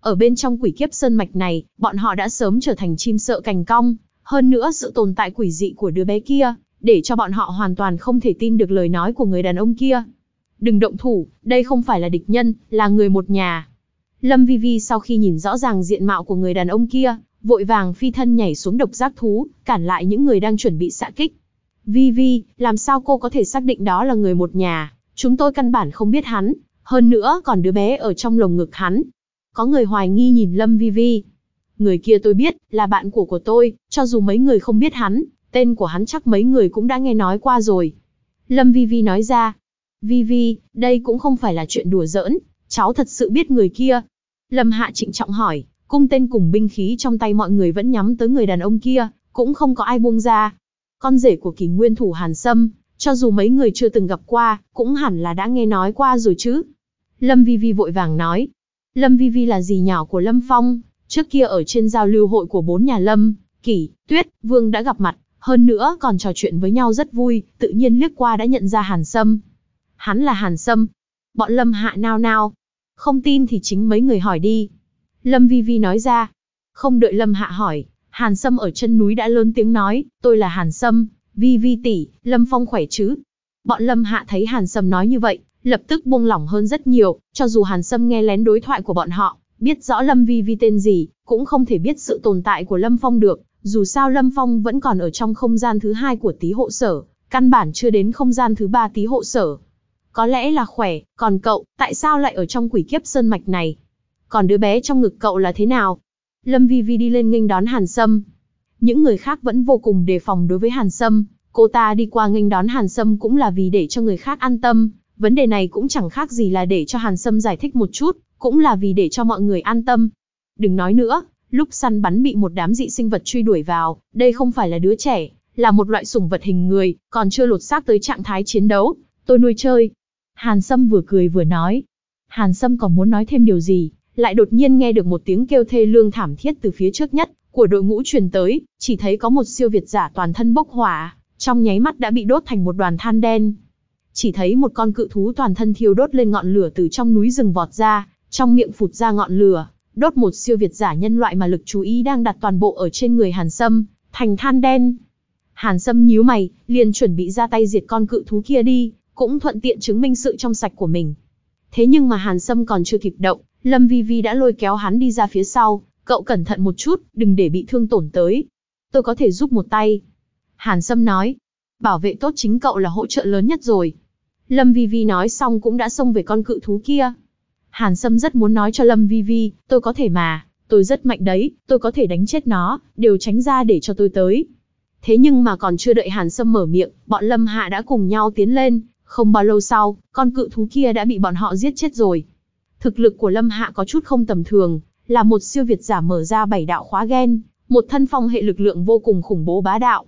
Speaker 1: Ở bên trong quỷ kiếp sơn mạch này, bọn họ đã sớm trở thành chim sợ cành cong, hơn nữa sự tồn tại quỷ dị của đứa bé kia, để cho bọn họ hoàn toàn không thể tin được lời nói của người đàn ông kia. Đừng động thủ, đây không phải là địch nhân, là người một nhà. Lâm Vi Vi sau khi nhìn rõ ràng diện mạo của người đàn ông kia, vội vàng phi thân nhảy xuống độc giác thú, cản lại những người đang chuẩn bị xạ kích. Vi Vi, làm sao cô có thể xác định đó là người một nhà? Chúng tôi căn bản không biết hắn, hơn nữa còn đứa bé ở trong lồng ngực hắn. Có người hoài nghi nhìn Lâm Vi Vi. Người kia tôi biết, là bạn của của tôi, cho dù mấy người không biết hắn, tên của hắn chắc mấy người cũng đã nghe nói qua rồi. Lâm Vi Vi nói ra. Vi Vi, đây cũng không phải là chuyện đùa giỡn, cháu thật sự biết người kia. Lâm Hạ trịnh trọng hỏi, cung tên cùng binh khí trong tay mọi người vẫn nhắm tới người đàn ông kia, cũng không có ai buông ra. Con rể của kỳ nguyên thủ Hàn Sâm, cho dù mấy người chưa từng gặp qua, cũng hẳn là đã nghe nói qua rồi chứ. Lâm Vi Vi vội vàng nói. Lâm Vi Vi là dì nhỏ của Lâm Phong, trước kia ở trên giao lưu hội của bốn nhà Lâm, Kỷ, Tuyết, Vương đã gặp mặt, hơn nữa còn trò chuyện với nhau rất vui, tự nhiên liếc qua đã nhận ra Hàn Sâm. Hắn là Hàn Sâm. Bọn Lâm hạ nao nao. Không tin thì chính mấy người hỏi đi. Lâm Vi Vi nói ra. Không đợi Lâm hạ hỏi, Hàn Sâm ở chân núi đã lớn tiếng nói, tôi là Hàn Sâm, Vi Vi tỷ, Lâm Phong khỏe chứ? Bọn Lâm Hạ thấy Hàn Sâm nói như vậy, lập tức buông lỏng hơn rất nhiều, cho dù Hàn Sâm nghe lén đối thoại của bọn họ, biết rõ Lâm Vi Vi tên gì, cũng không thể biết sự tồn tại của Lâm Phong được, dù sao Lâm Phong vẫn còn ở trong không gian thứ hai của tí hộ sở, căn bản chưa đến không gian thứ ba tí hộ sở. Có lẽ là khỏe, còn cậu, tại sao lại ở trong quỷ kiếp sơn mạch này? Còn đứa bé trong ngực cậu là thế nào? Lâm Vi Vi đi lên nghênh đón Hàn Sâm, những người khác vẫn vô cùng đề phòng đối với Hàn Sâm, cô ta đi qua nghênh đón Hàn Sâm cũng là vì để cho người khác an tâm, vấn đề này cũng chẳng khác gì là để cho Hàn Sâm giải thích một chút, cũng là vì để cho mọi người an tâm. Đừng nói nữa, lúc săn bắn bị một đám dị sinh vật truy đuổi vào, đây không phải là đứa trẻ, là một loại sủng vật hình người, còn chưa lột xác tới trạng thái chiến đấu, tôi nuôi chơi. Hàn Sâm vừa cười vừa nói. Hàn Sâm còn muốn nói thêm điều gì, lại đột nhiên nghe được một tiếng kêu thê lương thảm thiết từ phía trước nhất của đội ngũ truyền tới, chỉ thấy có một siêu việt giả toàn thân bốc hỏa, trong nháy mắt đã bị đốt thành một đoàn than đen. Chỉ thấy một con cự thú toàn thân thiêu đốt lên ngọn lửa từ trong núi rừng vọt ra, trong miệng phụt ra ngọn lửa, đốt một siêu việt giả nhân loại mà lực chú ý đang đặt toàn bộ ở trên người Hàn Sâm, thành than đen. Hàn Sâm nhíu mày, liền chuẩn bị ra tay diệt con cự thú kia đi, cũng thuận tiện chứng minh sự trong sạch của mình. Thế nhưng mà Hàn Sâm còn chưa kịp động, Lâm Vi Vi đã lôi kéo hắn đi ra phía sau, cậu cẩn thận một chút, đừng để bị thương tổn tới. Tôi có thể giúp một tay. Hàn Sâm nói, bảo vệ tốt chính cậu là hỗ trợ lớn nhất rồi. Lâm Vi Vi nói xong cũng đã xông về con cự thú kia. Hàn Sâm rất muốn nói cho Lâm Vi Vi, tôi có thể mà, tôi rất mạnh đấy, tôi có thể đánh chết nó, đều tránh ra để cho tôi tới. Thế nhưng mà còn chưa đợi Hàn Sâm mở miệng, bọn Lâm Hạ đã cùng nhau tiến lên, không bao lâu sau, con cự thú kia đã bị bọn họ giết chết rồi. Thực lực của Lâm Hạ có chút không tầm thường, là một siêu việt giả mở ra bảy đạo khóa gen, một thân phong hệ lực lượng vô cùng khủng bố bá đạo.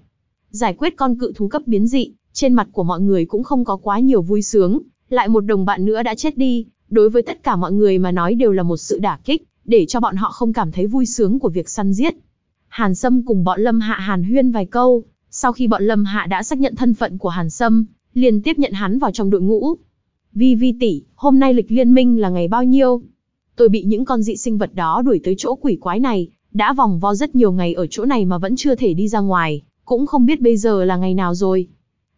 Speaker 1: Giải quyết con cự thú cấp biến dị, trên mặt của mọi người cũng không có quá nhiều vui sướng, lại một đồng bạn nữa đã chết đi, đối với tất cả mọi người mà nói đều là một sự đả kích, để cho bọn họ không cảm thấy vui sướng của việc săn giết. Hàn Sâm cùng bọn Lâm Hạ Hàn huyên vài câu, sau khi bọn Lâm Hạ đã xác nhận thân phận của Hàn Sâm, liền tiếp nhận hắn vào trong đội ngũ. Vi Vi tỷ, hôm nay lịch liên minh là ngày bao nhiêu? Tôi bị những con dị sinh vật đó đuổi tới chỗ quỷ quái này, đã vòng vo rất nhiều ngày ở chỗ này mà vẫn chưa thể đi ra ngoài, cũng không biết bây giờ là ngày nào rồi.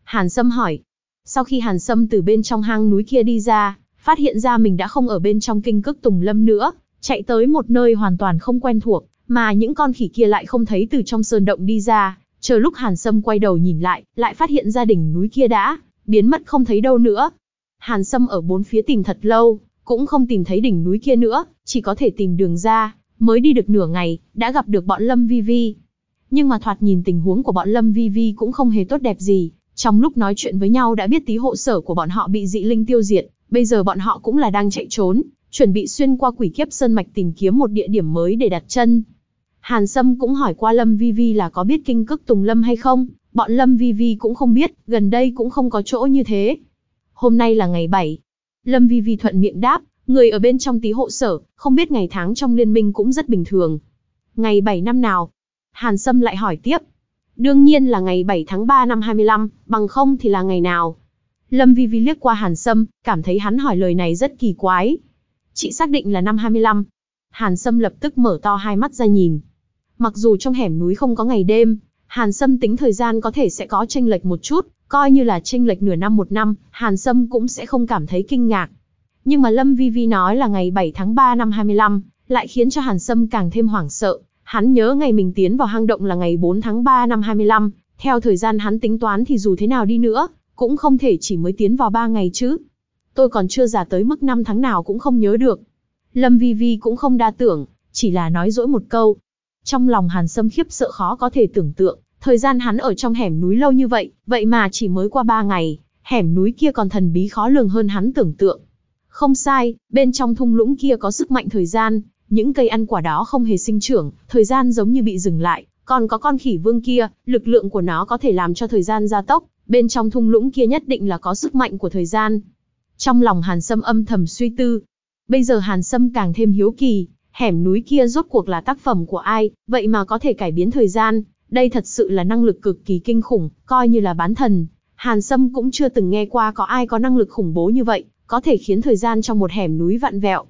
Speaker 1: Hàn Sâm hỏi. Sau khi Hàn Sâm từ bên trong hang núi kia đi ra, phát hiện ra mình đã không ở bên trong kinh cức Tùng Lâm nữa, chạy tới một nơi hoàn toàn không quen thuộc, mà những con khỉ kia lại không thấy từ trong sơn động đi ra, chờ lúc Hàn Sâm quay đầu nhìn lại, lại phát hiện ra đỉnh núi kia đã biến mất không thấy đâu nữa. Hàn Sâm ở bốn phía tìm thật lâu, cũng không tìm thấy đỉnh núi kia nữa, chỉ có thể tìm đường ra, mới đi được nửa ngày, đã gặp được bọn Lâm Vi Vi. Nhưng mà thoạt nhìn tình huống của bọn Lâm Vi Vi cũng không hề tốt đẹp gì, trong lúc nói chuyện với nhau đã biết tí hộ sở của bọn họ bị dị linh tiêu diệt, bây giờ bọn họ cũng là đang chạy trốn, chuẩn bị xuyên qua quỷ kiếp sơn mạch tìm kiếm một địa điểm mới để đặt chân. Hàn Sâm cũng hỏi qua Lâm Vi Vi là có biết kinh cức Tùng Lâm hay không, bọn Lâm Vi Vi cũng không biết, gần đây cũng không có chỗ như thế. Hôm nay là ngày 7. Lâm Vi Vi thuận miệng đáp, người ở bên trong tí hộ sở, không biết ngày tháng trong liên minh cũng rất bình thường. Ngày 7 năm nào? Hàn Sâm lại hỏi tiếp. Đương nhiên là ngày 7 tháng 3 năm 25, bằng không thì là ngày nào? Lâm Vi Vi liếc qua Hàn Sâm, cảm thấy hắn hỏi lời này rất kỳ quái. Chị xác định là năm 25. Hàn Sâm lập tức mở to hai mắt ra nhìn. Mặc dù trong hẻm núi không có ngày đêm, Hàn Sâm tính thời gian có thể sẽ có tranh lệch một chút, coi như là tranh lệch nửa năm một năm, Hàn Sâm cũng sẽ không cảm thấy kinh ngạc. Nhưng mà Lâm Vi Vi nói là ngày 7 tháng 3 năm 25, lại khiến cho Hàn Sâm càng thêm hoảng sợ. Hắn nhớ ngày mình tiến vào hang động là ngày 4 tháng 3 năm 25, theo thời gian hắn tính toán thì dù thế nào đi nữa, cũng không thể chỉ mới tiến vào 3 ngày chứ. Tôi còn chưa già tới mức năm tháng nào cũng không nhớ được. Lâm Vi Vi cũng không đa tưởng, chỉ là nói dỗi một câu. Trong lòng Hàn Sâm khiếp sợ khó có thể tưởng tượng, thời gian hắn ở trong hẻm núi lâu như vậy, vậy mà chỉ mới qua 3 ngày, hẻm núi kia còn thần bí khó lường hơn hắn tưởng tượng. Không sai, bên trong thung lũng kia có sức mạnh thời gian, những cây ăn quả đó không hề sinh trưởng, thời gian giống như bị dừng lại, còn có con khỉ vương kia, lực lượng của nó có thể làm cho thời gian gia tốc, bên trong thung lũng kia nhất định là có sức mạnh của thời gian. Trong lòng Hàn Sâm âm thầm suy tư. Bây giờ Hàn Sâm càng thêm hiếu kỳ, hẻm núi kia rốt cuộc là tác phẩm của ai, vậy mà có thể cải biến thời gian. Đây thật sự là năng lực cực kỳ kinh khủng, coi như là bán thần. Hàn Sâm cũng chưa từng nghe qua có ai có năng lực khủng bố như vậy, có thể khiến thời gian trong một hẻm núi vặn vẹo.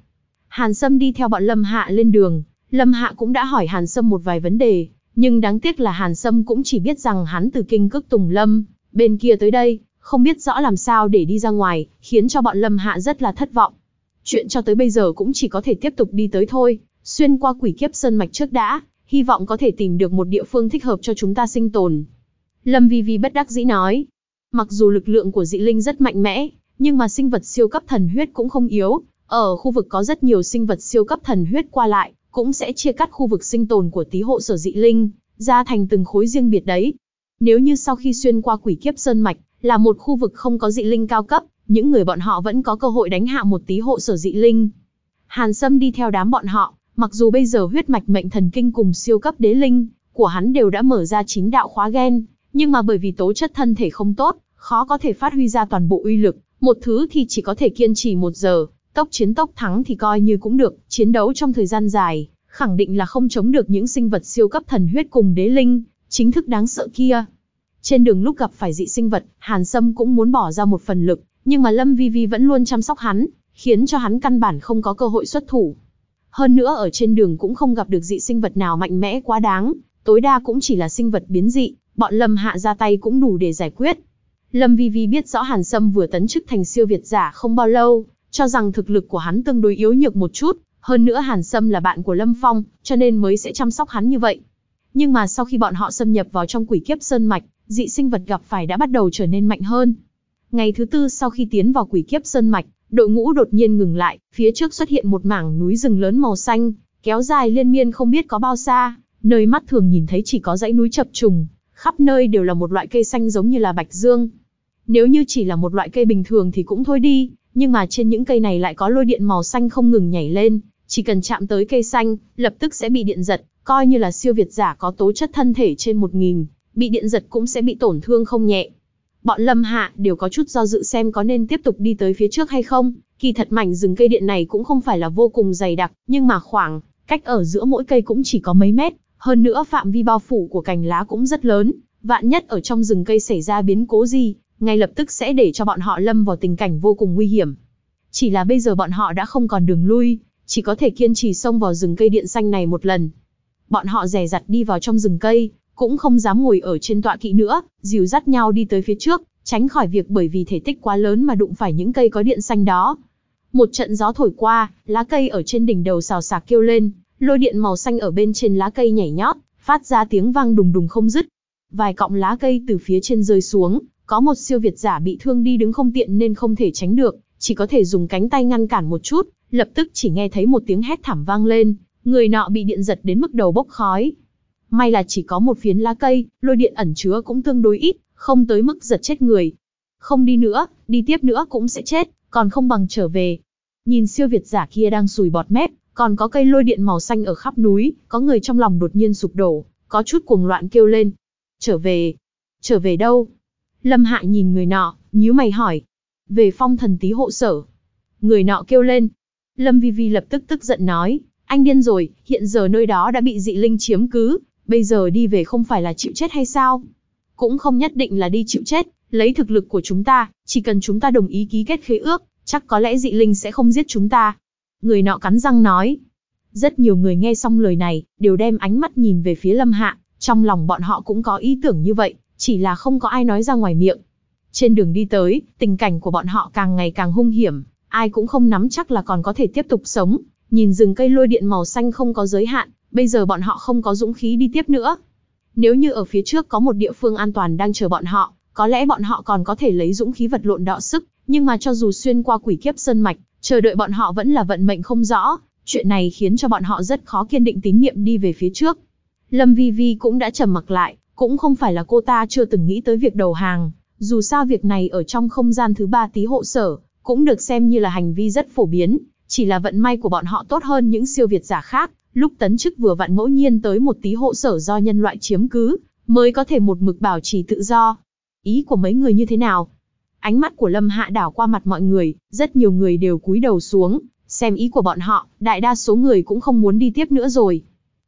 Speaker 1: Hàn Sâm đi theo bọn Lâm Hạ lên đường, Lâm Hạ cũng đã hỏi Hàn Sâm một vài vấn đề, nhưng đáng tiếc là Hàn Sâm cũng chỉ biết rằng hắn từ kinh cước Tùng Lâm, bên kia tới đây, không biết rõ làm sao để đi ra ngoài, khiến cho bọn Lâm Hạ rất là thất vọng. Chuyện cho tới bây giờ cũng chỉ có thể tiếp tục đi tới thôi, xuyên qua quỷ kiếp sơn mạch trước đã, hy vọng có thể tìm được một địa phương thích hợp cho chúng ta sinh tồn. Lâm Vi Vi bất đắc dĩ nói, mặc dù lực lượng của dị linh rất mạnh mẽ, nhưng mà sinh vật siêu cấp thần huyết cũng không yếu, ở khu vực có rất nhiều sinh vật siêu cấp thần huyết qua lại, cũng sẽ chia cắt khu vực sinh tồn của tí hộ sở dị linh, ra thành từng khối riêng biệt đấy. Nếu như sau khi xuyên qua quỷ kiếp sơn mạch, là một khu vực không có dị linh cao cấp, những người bọn họ vẫn có cơ hội đánh hạ một tí hộ sở dị linh. Hàn Sâm đi theo đám bọn họ, mặc dù bây giờ huyết mạch mệnh thần kinh cùng siêu cấp đế linh của hắn đều đã mở ra chính đạo khóa gen, nhưng mà bởi vì tố chất thân thể không tốt, khó có thể phát huy ra toàn bộ uy lực, một thứ thì chỉ có thể kiên trì một giờ, tốc chiến tốc thắng thì coi như cũng được, chiến đấu trong thời gian dài, khẳng định là không chống được những sinh vật siêu cấp thần huyết cùng đế linh, chính thức đáng sợ kia. Trên đường lúc gặp phải dị sinh vật, Hàn Sâm cũng muốn bỏ ra một phần lực, nhưng mà Lâm Vi Vi vẫn luôn chăm sóc hắn, khiến cho hắn căn bản không có cơ hội xuất thủ. Hơn nữa ở trên đường cũng không gặp được dị sinh vật nào mạnh mẽ quá đáng, tối đa cũng chỉ là sinh vật biến dị, bọn Lâm Hạ ra tay cũng đủ để giải quyết. Lâm Vi Vi biết rõ Hàn Sâm vừa tấn chức thành siêu việt giả không bao lâu, cho rằng thực lực của hắn tương đối yếu nhược một chút, hơn nữa Hàn Sâm là bạn của Lâm Phong, cho nên mới sẽ chăm sóc hắn như vậy. Nhưng mà sau khi bọn họ xâm nhập vào trong quỷ kiếp sơn mạch, dị sinh vật gặp phải đã bắt đầu trở nên mạnh hơn. Ngày thứ tư sau khi tiến vào quỷ kiếp sơn mạch, đội ngũ đột nhiên ngừng lại, phía trước xuất hiện một mảng núi rừng lớn màu xanh, kéo dài liên miên không biết có bao xa, nơi mắt thường nhìn thấy chỉ có dãy núi chập trùng, khắp nơi đều là một loại cây xanh giống như là bạch dương. Nếu như chỉ là một loại cây bình thường thì cũng thôi đi, nhưng mà trên những cây này lại có lôi điện màu xanh không ngừng nhảy lên, chỉ cần chạm tới cây xanh, lập tức sẽ bị điện giật, coi như là siêu việt giả có tố chất thân thể trên 1000, bị điện giật cũng sẽ bị tổn thương không nhẹ. Bọn Lâm Hạ đều có chút do dự xem có nên tiếp tục đi tới phía trước hay không, kỳ thật mảnh rừng cây điện này cũng không phải là vô cùng dày đặc, nhưng mà khoảng cách ở giữa mỗi cây cũng chỉ có mấy mét, hơn nữa phạm vi bao phủ của cành lá cũng rất lớn, vạn nhất ở trong rừng cây xảy ra biến cố gì, ngay lập tức sẽ để cho bọn họ lâm vào tình cảnh vô cùng nguy hiểm. Chỉ là bây giờ bọn họ đã không còn đường lui, chỉ có thể kiên trì xông vào rừng cây điện xanh này một lần. Bọn họ rè rặt đi vào trong rừng cây, cũng không dám ngồi ở trên tọa kỵ nữa, dìu dắt nhau đi tới phía trước, tránh khỏi việc bởi vì thể tích quá lớn mà đụng phải những cây có điện xanh đó. Một trận gió thổi qua, lá cây ở trên đỉnh đầu xào xạc kêu lên, lôi điện màu xanh ở bên trên lá cây nhảy nhót, phát ra tiếng vang đùng đùng không dứt. Vài cọng lá cây từ phía trên rơi xuống, có một siêu việt giả bị thương đi đứng không tiện nên không thể tránh được, chỉ có thể dùng cánh tay ngăn cản một chút, lập tức chỉ nghe thấy một tiếng hét thảm vang lên, người nọ bị điện giật đến mức đầu bốc khói. May là chỉ có một phiến lá cây, lôi điện ẩn chứa cũng tương đối ít, không tới mức giật chết người. Không đi nữa, đi tiếp nữa cũng sẽ chết, còn không bằng trở về. Nhìn siêu việt giả kia đang sùi bọt mép, còn có cây lôi điện màu xanh ở khắp núi, có người trong lòng đột nhiên sụp đổ, có chút cuồng loạn kêu lên. Trở về. Trở về đâu? Lâm Hạ nhìn người nọ, nhíu mày hỏi. Về phong thần tí hộ sở. Người nọ kêu lên. Lâm Vi Vi lập tức tức giận nói. Anh điên rồi, hiện giờ nơi đó đã bị dị linh chiếm cứ, bây giờ đi về không phải là chịu chết hay sao? Cũng không nhất định là đi chịu chết, lấy thực lực của chúng ta, chỉ cần chúng ta đồng ý ký kết khế ước, chắc có lẽ dị linh sẽ không giết chúng ta. Người nọ cắn răng nói. Rất nhiều người nghe xong lời này, đều đem ánh mắt nhìn về phía Lâm Hạ, trong lòng bọn họ cũng có ý tưởng như vậy, chỉ là không có ai nói ra ngoài miệng. Trên đường đi tới, tình cảnh của bọn họ càng ngày càng hung hiểm, ai cũng không nắm chắc là còn có thể tiếp tục sống. Nhìn rừng cây lôi điện màu xanh không có giới hạn, bây giờ bọn họ không có dũng khí đi tiếp nữa. Nếu như ở phía trước có một địa phương an toàn đang chờ bọn họ, có lẽ bọn họ còn có thể lấy dũng khí vật lộn đọ sức, nhưng mà cho dù xuyên qua quỷ kiếp sơn mạch, chờ đợi bọn họ vẫn là vận mệnh không rõ, chuyện này khiến cho bọn họ rất khó kiên định tín niệm đi về phía trước. Lâm Vi Vi cũng đã trầm mặc lại, cũng không phải là cô ta chưa từng nghĩ tới việc đầu hàng, dù sao việc này ở trong không gian thứ ba tí hộ sở, cũng được xem như là hành vi rất phổ biến, chỉ là vận may của bọn họ tốt hơn những siêu việt giả khác, lúc tấn chức vừa vặn ngẫu nhiên tới một tí hộ sở do nhân loại chiếm cứ, mới có thể một mực bảo trì tự do. Ý của mấy người như thế nào? Ánh mắt của Lâm Hạ đảo qua mặt mọi người, rất nhiều người đều cúi đầu xuống, xem ý của bọn họ, đại đa số người cũng không muốn đi tiếp nữa rồi.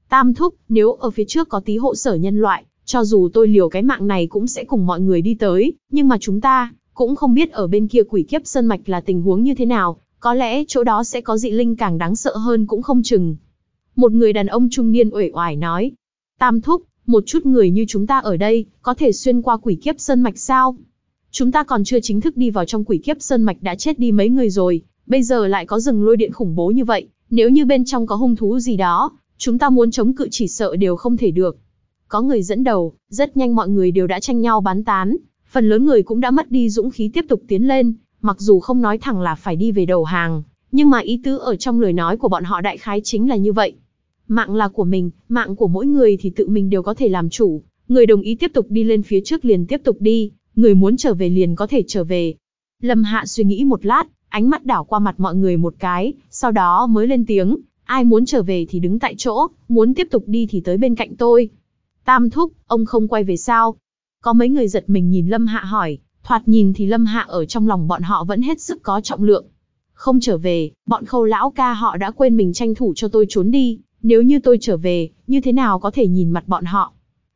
Speaker 1: Tam thúc, nếu ở phía trước có tí hộ sở nhân loại, cho dù tôi liều cái mạng này cũng sẽ cùng mọi người đi tới, nhưng mà chúng ta, cũng không biết ở bên kia quỷ kiếp sơn mạch là tình huống như thế nào, có lẽ chỗ đó sẽ có dị linh càng đáng sợ hơn cũng không chừng. Một người đàn ông trung niên uể oải nói, Tam thúc, một chút người như chúng ta ở đây, có thể xuyên qua quỷ kiếp sơn mạch sao? Chúng ta còn chưa chính thức đi vào trong quỷ kiếp sơn mạch đã chết đi mấy người rồi, bây giờ lại có rừng lôi điện khủng bố như vậy, nếu như bên trong có hung thú gì đó, chúng ta muốn chống cự chỉ sợ đều không thể được. Có người dẫn đầu, rất nhanh mọi người đều đã tranh nhau bán tán, phần lớn người cũng đã mất đi dũng khí tiếp tục tiến lên, mặc dù không nói thẳng là phải đi về đầu hàng, nhưng mà ý tứ ở trong lời nói của bọn họ đại khái chính là như vậy. Mạng là của mình, mạng của mỗi người thì tự mình đều có thể làm chủ, người đồng ý tiếp tục đi lên phía trước liền tiếp tục đi, người muốn trở về liền có thể trở về. Lâm Hạ suy nghĩ một lát, ánh mắt đảo qua mặt mọi người một cái, sau đó mới lên tiếng, ai muốn trở về thì đứng tại chỗ, muốn tiếp tục đi thì tới bên cạnh tôi. Tam thúc, ông không quay về sao? Có mấy người giật mình nhìn Lâm Hạ hỏi, thoạt nhìn thì Lâm Hạ ở trong lòng bọn họ vẫn hết sức có trọng lượng. không trở về, bọn khâu lão ca họ đã quên mình tranh thủ cho tôi trốn đi, nếu như tôi trở về, như thế nào có thể nhìn mặt bọn họ.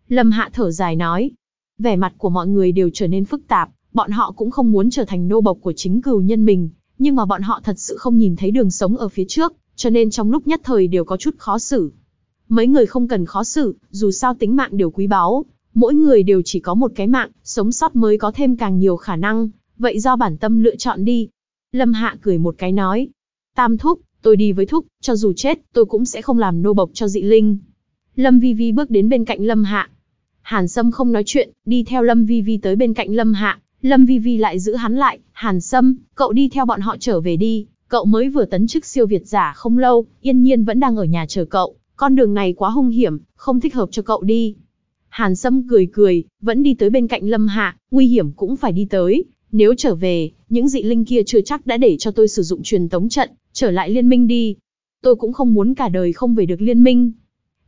Speaker 1: Lâm Hạ thở dài nói, vẻ mặt của mọi người đều trở nên phức tạp, bọn họ cũng không muốn trở thành nô bộc của chính cừu nhân mình, nhưng mà bọn họ thật sự không nhìn thấy đường sống ở phía trước, cho nên trong lúc nhất thời đều có chút khó xử. Mấy người không cần khó xử, dù sao tính mạng đều quý báu, mỗi người đều chỉ có một cái mạng, sống sót mới có thêm càng nhiều khả năng, vậy do bản tâm lựa chọn đi. Lâm Hạ cười một cái nói, Tam Thúc, tôi đi với Thúc, cho dù chết, tôi cũng sẽ không làm nô bộc cho dị linh. Lâm Vi Vi bước đến bên cạnh Lâm Hạ. Hàn Sâm không nói chuyện, đi theo Lâm Vi Vi tới bên cạnh Lâm Hạ, Lâm Vi Vi lại giữ hắn lại, Hàn Sâm, cậu đi theo bọn họ trở về đi, cậu mới vừa tấn chức siêu việt giả không lâu, yên nhiên vẫn đang ở nhà chờ cậu, con đường này quá hung hiểm, không thích hợp cho cậu đi. Hàn Sâm cười cười, vẫn đi tới bên cạnh Lâm Hạ, nguy hiểm cũng phải đi tới, nếu trở về, những dị linh kia chưa chắc đã để cho tôi sử dụng truyền tống trận, trở lại liên minh đi. Tôi cũng không muốn cả đời không về được liên minh.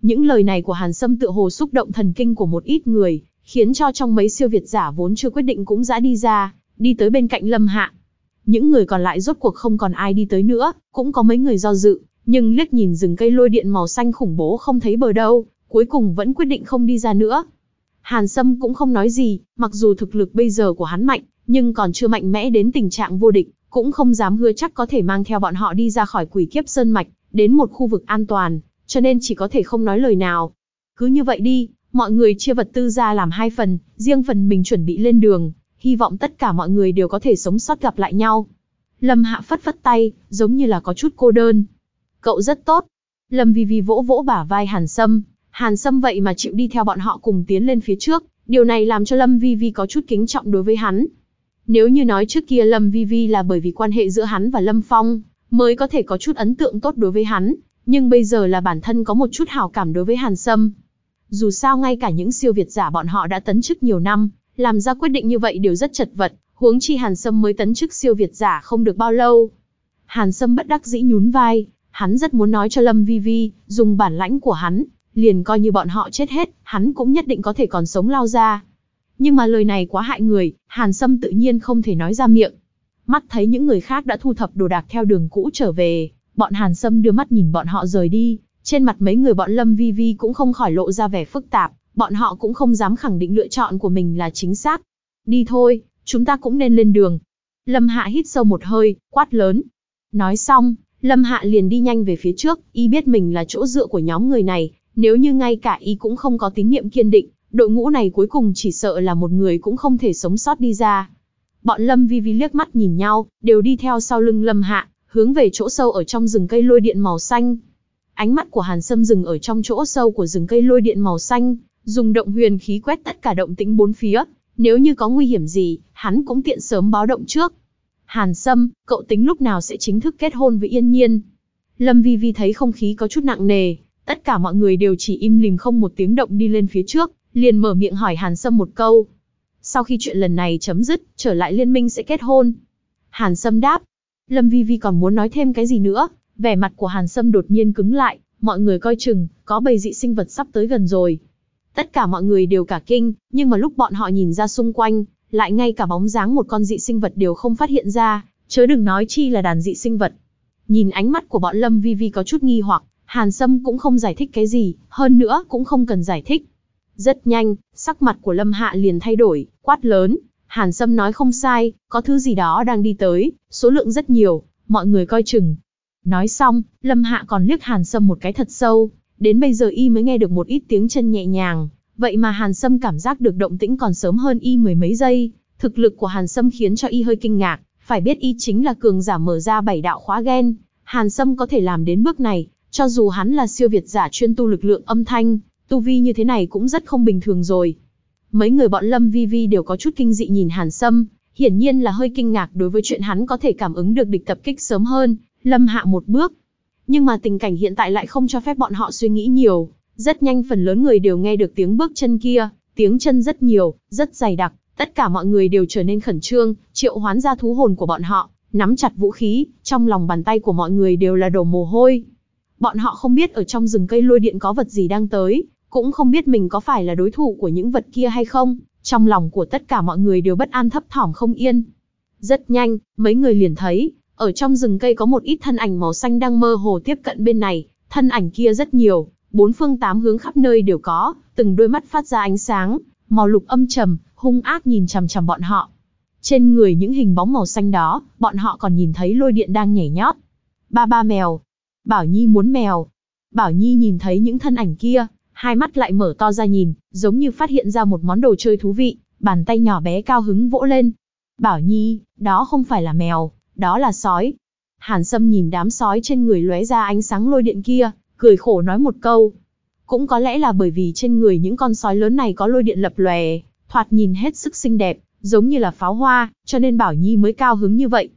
Speaker 1: Những lời này của Hàn Sâm tựa hồ xúc động thần kinh của một ít người, khiến cho trong mấy siêu việt giả vốn chưa quyết định cũng dã đi ra, đi tới bên cạnh Lâm Hạ. Những người còn lại rốt cuộc không còn ai đi tới nữa, cũng có mấy người do dự, nhưng liếc nhìn rừng cây lôi điện màu xanh khủng bố không thấy bờ đâu, cuối cùng vẫn quyết định không đi ra nữa. Hàn Sâm cũng không nói gì, mặc dù thực lực bây giờ của hắn mạnh, nhưng còn chưa mạnh mẽ đến tình trạng vô địch, cũng không dám hứa chắc có thể mang theo bọn họ đi ra khỏi quỷ kiếp sơn mạch, đến một khu vực an toàn, cho nên chỉ có thể không nói lời nào. Cứ như vậy đi, mọi người chia vật tư ra làm hai phần, riêng phần mình chuẩn bị lên đường, hy vọng tất cả mọi người đều có thể sống sót gặp lại nhau. Lâm Hạ phất phất tay, giống như là có chút cô đơn. Cậu rất tốt. Lâm Vi Vi vỗ vỗ bả vai Hàn Sâm, Hàn Sâm vậy mà chịu đi theo bọn họ cùng tiến lên phía trước, điều này làm cho Lâm Vi Vi có chút kính trọng đối với hắn. Nếu như nói trước kia Lâm Vi Vi là bởi vì quan hệ giữa hắn và Lâm Phong, mới có thể có chút ấn tượng tốt đối với hắn, nhưng bây giờ là bản thân có một chút hào cảm đối với Hàn Sâm. Dù sao ngay cả những siêu việt giả bọn họ đã tấn chức nhiều năm, làm ra quyết định như vậy đều rất chật vật, huống chi Hàn Sâm mới tấn chức siêu việt giả không được bao lâu. Hàn Sâm bất đắc dĩ nhún vai, hắn rất muốn nói cho Lâm Vi Vi, dùng bản lãnh của hắn, liền coi như bọn họ chết hết, hắn cũng nhất định có thể còn sống lao ra. Nhưng mà lời này quá hại người, Hàn Sâm tự nhiên không thể nói ra miệng. Mắt thấy những người khác đã thu thập đồ đạc theo đường cũ trở về, bọn Hàn Sâm đưa mắt nhìn bọn họ rời đi, trên mặt mấy người bọn Lâm Vi Vi cũng không khỏi lộ ra vẻ phức tạp, bọn họ cũng không dám khẳng định lựa chọn của mình là chính xác. Đi thôi, chúng ta cũng nên lên đường. Lâm Hạ hít sâu một hơi, quát lớn. Nói xong, Lâm Hạ liền đi nhanh về phía trước, y biết mình là chỗ dựa của nhóm người này, nếu như ngay cả y cũng không có tín niệm kiên định, đội ngũ này cuối cùng chỉ sợ là một người cũng không thể sống sót đi ra. Bọn Lâm Vi Vi liếc mắt nhìn nhau, đều đi theo sau lưng Lâm Hạ, hướng về chỗ sâu ở trong rừng cây lôi điện màu xanh. Ánh mắt của Hàn Sâm dừng ở trong chỗ sâu của rừng cây lôi điện màu xanh, dùng động huyền khí quét tất cả động tĩnh bốn phía, nếu như có nguy hiểm gì, hắn cũng tiện sớm báo động trước. Hàn Sâm, cậu tính lúc nào sẽ chính thức kết hôn với Yên Nhiên? Lâm Vi Vi thấy không khí có chút nặng nề, tất cả mọi người đều chỉ im lìm không một tiếng động đi lên phía trước, liền mở miệng hỏi Hàn Sâm một câu. Sau khi chuyện lần này chấm dứt, trở lại liên minh sẽ kết hôn. Hàn Sâm đáp. Lâm Vi Vi còn muốn nói thêm cái gì nữa, vẻ mặt của Hàn Sâm đột nhiên cứng lại, mọi người coi chừng, có bầy dị sinh vật sắp tới gần rồi. Tất cả mọi người đều cả kinh, nhưng mà lúc bọn họ nhìn ra xung quanh, lại ngay cả bóng dáng một con dị sinh vật đều không phát hiện ra, chớ đừng nói chi là đàn dị sinh vật. Nhìn ánh mắt của bọn Lâm Vi Vi có chút nghi hoặc, Hàn Sâm cũng không giải thích cái gì, hơn nữa cũng không cần giải thích. Rất nhanh, sắc mặt của Lâm Hạ liền thay đổi, quát lớn. Hàn Sâm nói không sai, có thứ gì đó đang đi tới, số lượng rất nhiều, mọi người coi chừng. Nói xong, Lâm Hạ còn liếc Hàn Sâm một cái thật sâu, đến bây giờ y mới nghe được một ít tiếng chân nhẹ nhàng, vậy mà Hàn Sâm cảm giác được động tĩnh còn sớm hơn y mười mấy giây, thực lực của Hàn Sâm khiến cho y hơi kinh ngạc, phải biết y chính là cường giả mở ra bảy đạo khóa gen, Hàn Sâm có thể làm đến bước này, cho dù hắn là siêu việt giả chuyên tu lực lượng âm thanh, tu vi như thế này cũng rất không bình thường rồi. Mấy người bọn Lâm Vi Vi đều có chút kinh dị nhìn Hàn Sâm, hiển nhiên là hơi kinh ngạc đối với chuyện hắn có thể cảm ứng được địch tập kích sớm hơn, Lâm hạ một bước. Nhưng mà tình cảnh hiện tại lại không cho phép bọn họ suy nghĩ nhiều, rất nhanh phần lớn người đều nghe được tiếng bước chân kia, tiếng chân rất nhiều, rất dày đặc, tất cả mọi người đều trở nên khẩn trương, triệu hoán ra thú hồn của bọn họ, nắm chặt vũ khí, trong lòng bàn tay của mọi người đều là đổ mồ hôi. Bọn họ không biết ở trong rừng cây lôi điện có vật gì đang tới, cũng không biết mình có phải là đối thủ của những vật kia hay không, trong lòng của tất cả mọi người đều bất an thấp thỏm không yên. Rất nhanh, mấy người liền thấy, Ở trong rừng cây có một ít thân ảnh màu xanh đang mơ hồ tiếp cận bên này, thân ảnh kia rất nhiều, bốn phương tám hướng khắp nơi đều có, từng đôi mắt phát ra ánh sáng, màu lục âm trầm, hung ác nhìn chằm chằm bọn họ. Trên người những hình bóng màu xanh đó, bọn họ còn nhìn thấy lôi điện đang nhảy nhót. Ba ba mèo. Bảo Nhi muốn mèo. Bảo Nhi nhìn thấy những thân ảnh kia, hai mắt lại mở to ra nhìn, giống như phát hiện ra một món đồ chơi thú vị, bàn tay nhỏ bé cao hứng vỗ lên. Bảo Nhi, đó không phải là mèo, đó là sói. Hàn Sâm nhìn đám sói trên người lóe ra ánh sáng lôi điện kia, cười khổ nói một câu. Cũng có lẽ là bởi vì trên người những con sói lớn này có lôi điện lập lòe, thoạt nhìn hết sức xinh đẹp, giống như là pháo hoa, cho nên Bảo Nhi mới cao hứng như vậy.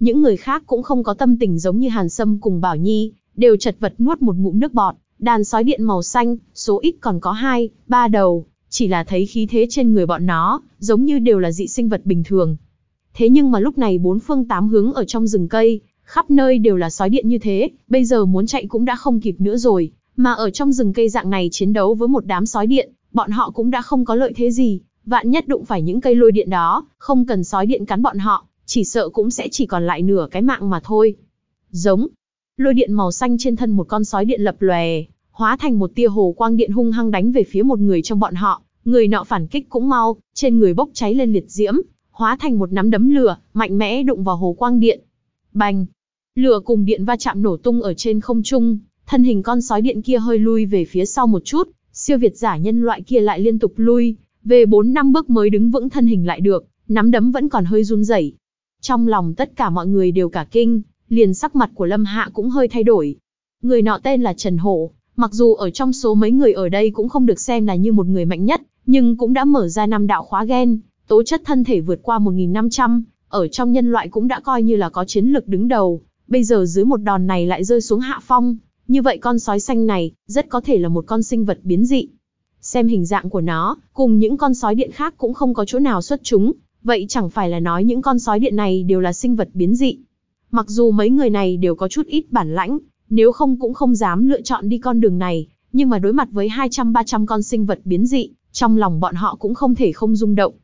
Speaker 1: Những người khác cũng không có tâm tình giống như Hàn Sâm cùng Bảo Nhi, đều chật vật nuốt một ngụm nước bọt, đàn sói điện màu xanh, số ít còn có hai, ba đầu, chỉ là thấy khí thế trên người bọn nó, giống như đều là dị sinh vật bình thường. Thế nhưng mà lúc này bốn phương tám hướng ở trong rừng cây, khắp nơi đều là sói điện như thế, bây giờ muốn chạy cũng đã không kịp nữa rồi, mà ở trong rừng cây dạng này chiến đấu với một đám sói điện, bọn họ cũng đã không có lợi thế gì, vạn nhất đụng phải những cây lôi điện đó, không cần sói điện cắn bọn họ, chỉ sợ cũng sẽ chỉ còn lại nửa cái mạng mà thôi. Giống, lôi điện màu xanh trên thân một con sói điện lập lòe, hóa thành một tia hồ quang điện hung hăng đánh về phía một người trong bọn họ, người nọ phản kích cũng mau, trên người bốc cháy lên liệt diễm, hóa thành một nắm đấm lửa, mạnh mẽ đụng vào hồ quang điện. Bành! Lửa cùng điện va chạm nổ tung ở trên không trung, thân hình con sói điện kia hơi lui về phía sau một chút, siêu việt giả nhân loại kia lại liên tục lui, về 4 năm bước mới đứng vững thân hình lại được, nắm đấm vẫn còn hơi run rẩy. Trong lòng tất cả mọi người đều cả kinh, liền sắc mặt của Lâm Hạ cũng hơi thay đổi. Người nọ tên là Trần Hổ, mặc dù ở trong số mấy người ở đây cũng không được xem là như một người mạnh nhất, nhưng cũng đã mở ra năm đạo khóa gen, tố chất thân thể vượt qua 1.500, ở trong nhân loại cũng đã coi như là có chiến lực đứng đầu, bây giờ dưới một đòn này lại rơi xuống hạ phong, như vậy con sói xanh này, rất có thể là một con sinh vật biến dị. Xem hình dạng của nó, cùng những con sói điện khác cũng không có chỗ nào xuất chúng, vậy chẳng phải là nói những con sói điện này đều là sinh vật biến dị. Mặc dù mấy người này đều có chút ít bản lãnh, nếu không cũng không dám lựa chọn đi con đường này, nhưng mà đối mặt với 200-300 con sinh vật biến dị, trong lòng bọn họ cũng không thể không rung động.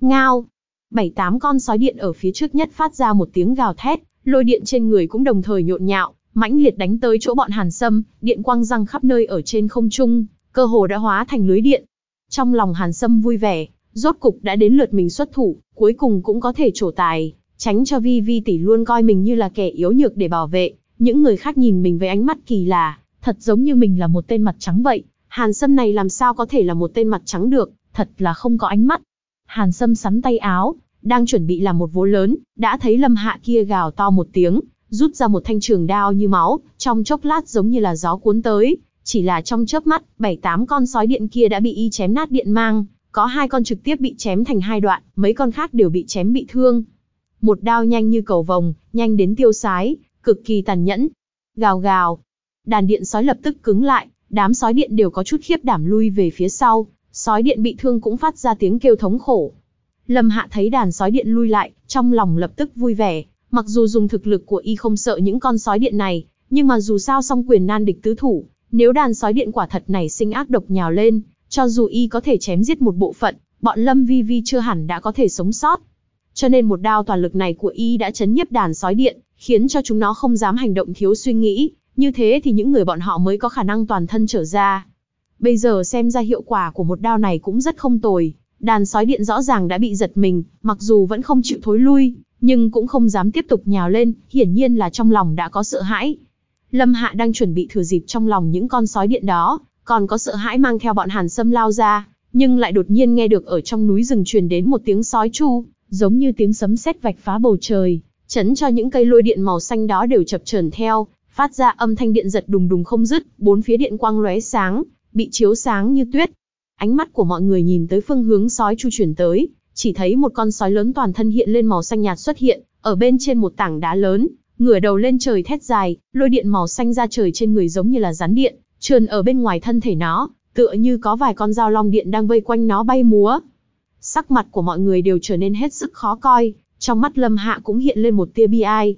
Speaker 1: Ngao! Bảy tám con sói điện ở phía trước nhất phát ra một tiếng gào thét, lôi điện trên người cũng đồng thời nhộn nhạo, mãnh liệt đánh tới chỗ bọn Hàn Sâm, điện quang răng khắp nơi ở trên không trung, cơ hồ đã hóa thành lưới điện. Trong lòng Hàn Sâm vui vẻ, rốt cục đã đến lượt mình xuất thủ, cuối cùng cũng có thể trổ tài, tránh cho Vi Vi tỷ luôn coi mình như là kẻ yếu nhược để bảo vệ, những người khác nhìn mình với ánh mắt kỳ lạ, thật giống như mình là một tên mặt trắng vậy. Hàn Sâm này làm sao có thể là một tên mặt trắng được, thật là không có ánh mắt. Hàn Sâm sắn tay áo, đang chuẩn bị làm một vố lớn, đã thấy Lâm Hạ kia gào to một tiếng, rút ra một thanh trường đao như máu, trong chốc lát giống như là gió cuốn tới, chỉ là trong chớp mắt, bảy tám con sói điện kia đã bị y chém nát điện mang, có hai con trực tiếp bị chém thành hai đoạn, mấy con khác đều bị chém bị thương. Một đao nhanh như cầu vồng, nhanh đến tiêu sái, cực kỳ tàn nhẫn. Gào gào. Đàn điện sói lập tức cứng lại, đám sói điện đều có chút khiếp đảm lui về phía sau, sói điện bị thương cũng phát ra tiếng kêu thống khổ. Lâm Hạ thấy đàn sói điện lui lại, trong lòng lập tức vui vẻ, mặc dù dùng thực lực của y không sợ những con sói điện này, nhưng mà dù sao song quyền nan địch tứ thủ, nếu đàn sói điện quả thật này sinh ác độc nhào lên, cho dù y có thể chém giết một bộ phận, bọn Lâm Vi Vi chưa hẳn đã có thể sống sót. Cho nên một đao toàn lực này của y đã chấn nhiếp đàn sói điện, khiến cho chúng nó không dám hành động thiếu suy nghĩ, như thế thì những người bọn họ mới có khả năng toàn thân trở ra. Bây giờ xem ra hiệu quả của một đao này cũng rất không tồi, đàn sói điện rõ ràng đã bị giật mình, mặc dù vẫn không chịu thối lui, nhưng cũng không dám tiếp tục nhào lên, hiển nhiên là trong lòng đã có sợ hãi. Lâm Hạ đang chuẩn bị thừa dịp trong lòng những con sói điện đó, còn có sợ hãi mang theo bọn Hàn Sâm lao ra, nhưng lại đột nhiên nghe được ở trong núi rừng truyền đến một tiếng sói chu, giống như tiếng sấm sét vạch phá bầu trời, chấn cho những cây lôi điện màu xanh đó đều chập chờn theo, phát ra âm thanh điện giật đùng đùng không dứt, bốn phía điện quang lóe sáng, bị chiếu sáng như tuyết. Ánh mắt của mọi người nhìn tới phương hướng sói chu chuyển tới, chỉ thấy một con sói lớn toàn thân hiện lên màu xanh nhạt xuất hiện, ở bên trên một tảng đá lớn, ngửa đầu lên trời thét dài, lôi điện màu xanh ra trời trên người giống như là rắn điện, trườn ở bên ngoài thân thể nó, tựa như có vài con dao long điện đang vây quanh nó bay múa. Sắc mặt của mọi người đều trở nên hết sức khó coi, trong mắt Lâm Hạ cũng hiện lên một tia bi ai.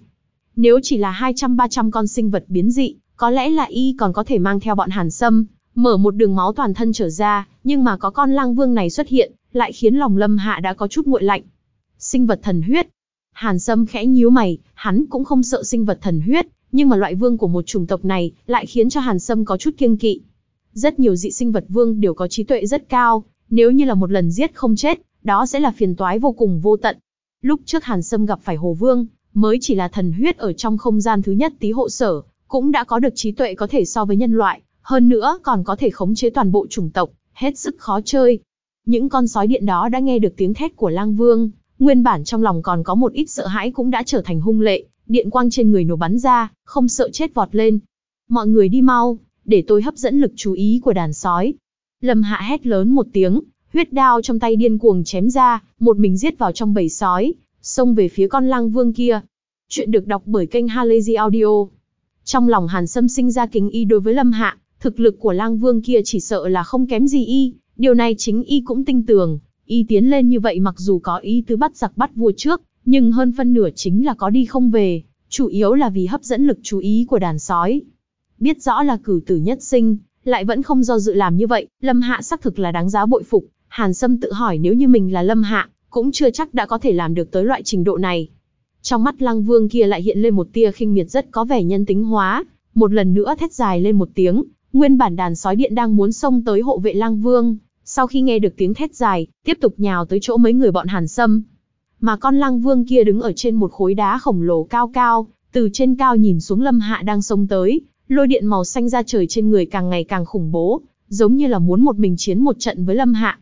Speaker 1: Nếu chỉ là 200-300 con sinh vật biến dị, có lẽ là y còn có thể mang theo bọn Hàn Sâm, mở một đường máu toàn thân trở ra, nhưng mà có con lang vương này xuất hiện, lại khiến lòng Lâm Hạ đã có chút nguội lạnh. Sinh vật thần huyết. Hàn Sâm khẽ nhíu mày, hắn cũng không sợ sinh vật thần huyết, nhưng mà loại vương của một chủng tộc này lại khiến cho Hàn Sâm có chút kiêng kỵ. Rất nhiều dị sinh vật vương đều có trí tuệ rất cao, nếu như là một lần giết không chết, đó sẽ là phiền toái vô cùng vô tận. Lúc trước Hàn Sâm gặp phải Hồ Vương, mới chỉ là thần huyết ở trong không gian thứ nhất tí hộ sở, cũng đã có được trí tuệ có thể so với nhân loại, hơn nữa còn có thể khống chế toàn bộ chủng tộc, hết sức khó chơi. Những con sói điện đó đã nghe được tiếng thét của lang vương, nguyên bản trong lòng còn có một ít sợ hãi cũng đã trở thành hung lệ, điện quang trên người nổ bắn ra, không sợ chết vọt lên. Mọi người đi mau, để tôi hấp dẫn lực chú ý của đàn sói. Lâm Hạ hét lớn một tiếng, huyết đao trong tay điên cuồng chém ra, một mình giết vào trong bầy sói, xông về phía con lang vương kia. Chuyện được đọc bởi kênh Halazy Audio. Trong lòng Hàn Sâm sinh ra kính y đối với Lâm Hạ, thực lực của lang vương kia chỉ sợ là không kém gì y, điều này chính y cũng tinh tường, y tiến lên như vậy mặc dù có ý tứ bắt giặc bắt vua trước, nhưng hơn phân nửa chính là có đi không về, chủ yếu là vì hấp dẫn lực chú ý của đàn sói. Biết rõ là cử tử nhất sinh, lại vẫn không do dự làm như vậy, Lâm Hạ xác thực là đáng giá bội phục, Hàn Sâm tự hỏi nếu như mình là Lâm Hạ, cũng chưa chắc đã có thể làm được tới loại trình độ này. Trong mắt Lăng Vương kia lại hiện lên một tia khinh miệt rất có vẻ nhân tính hóa, một lần nữa thét dài lên một tiếng, nguyên bản đàn sói điện đang muốn xông tới hộ vệ Lang Vương, sau khi nghe được tiếng thét dài, tiếp tục nhào tới chỗ mấy người bọn Hàn Sâm. Mà con Lang Vương kia đứng ở trên một khối đá khổng lồ cao cao, từ trên cao nhìn xuống Lâm Hạ đang xông tới, lôi điện màu xanh ra trời trên người càng ngày càng khủng bố, giống như là muốn một mình chiến một trận với Lâm Hạ.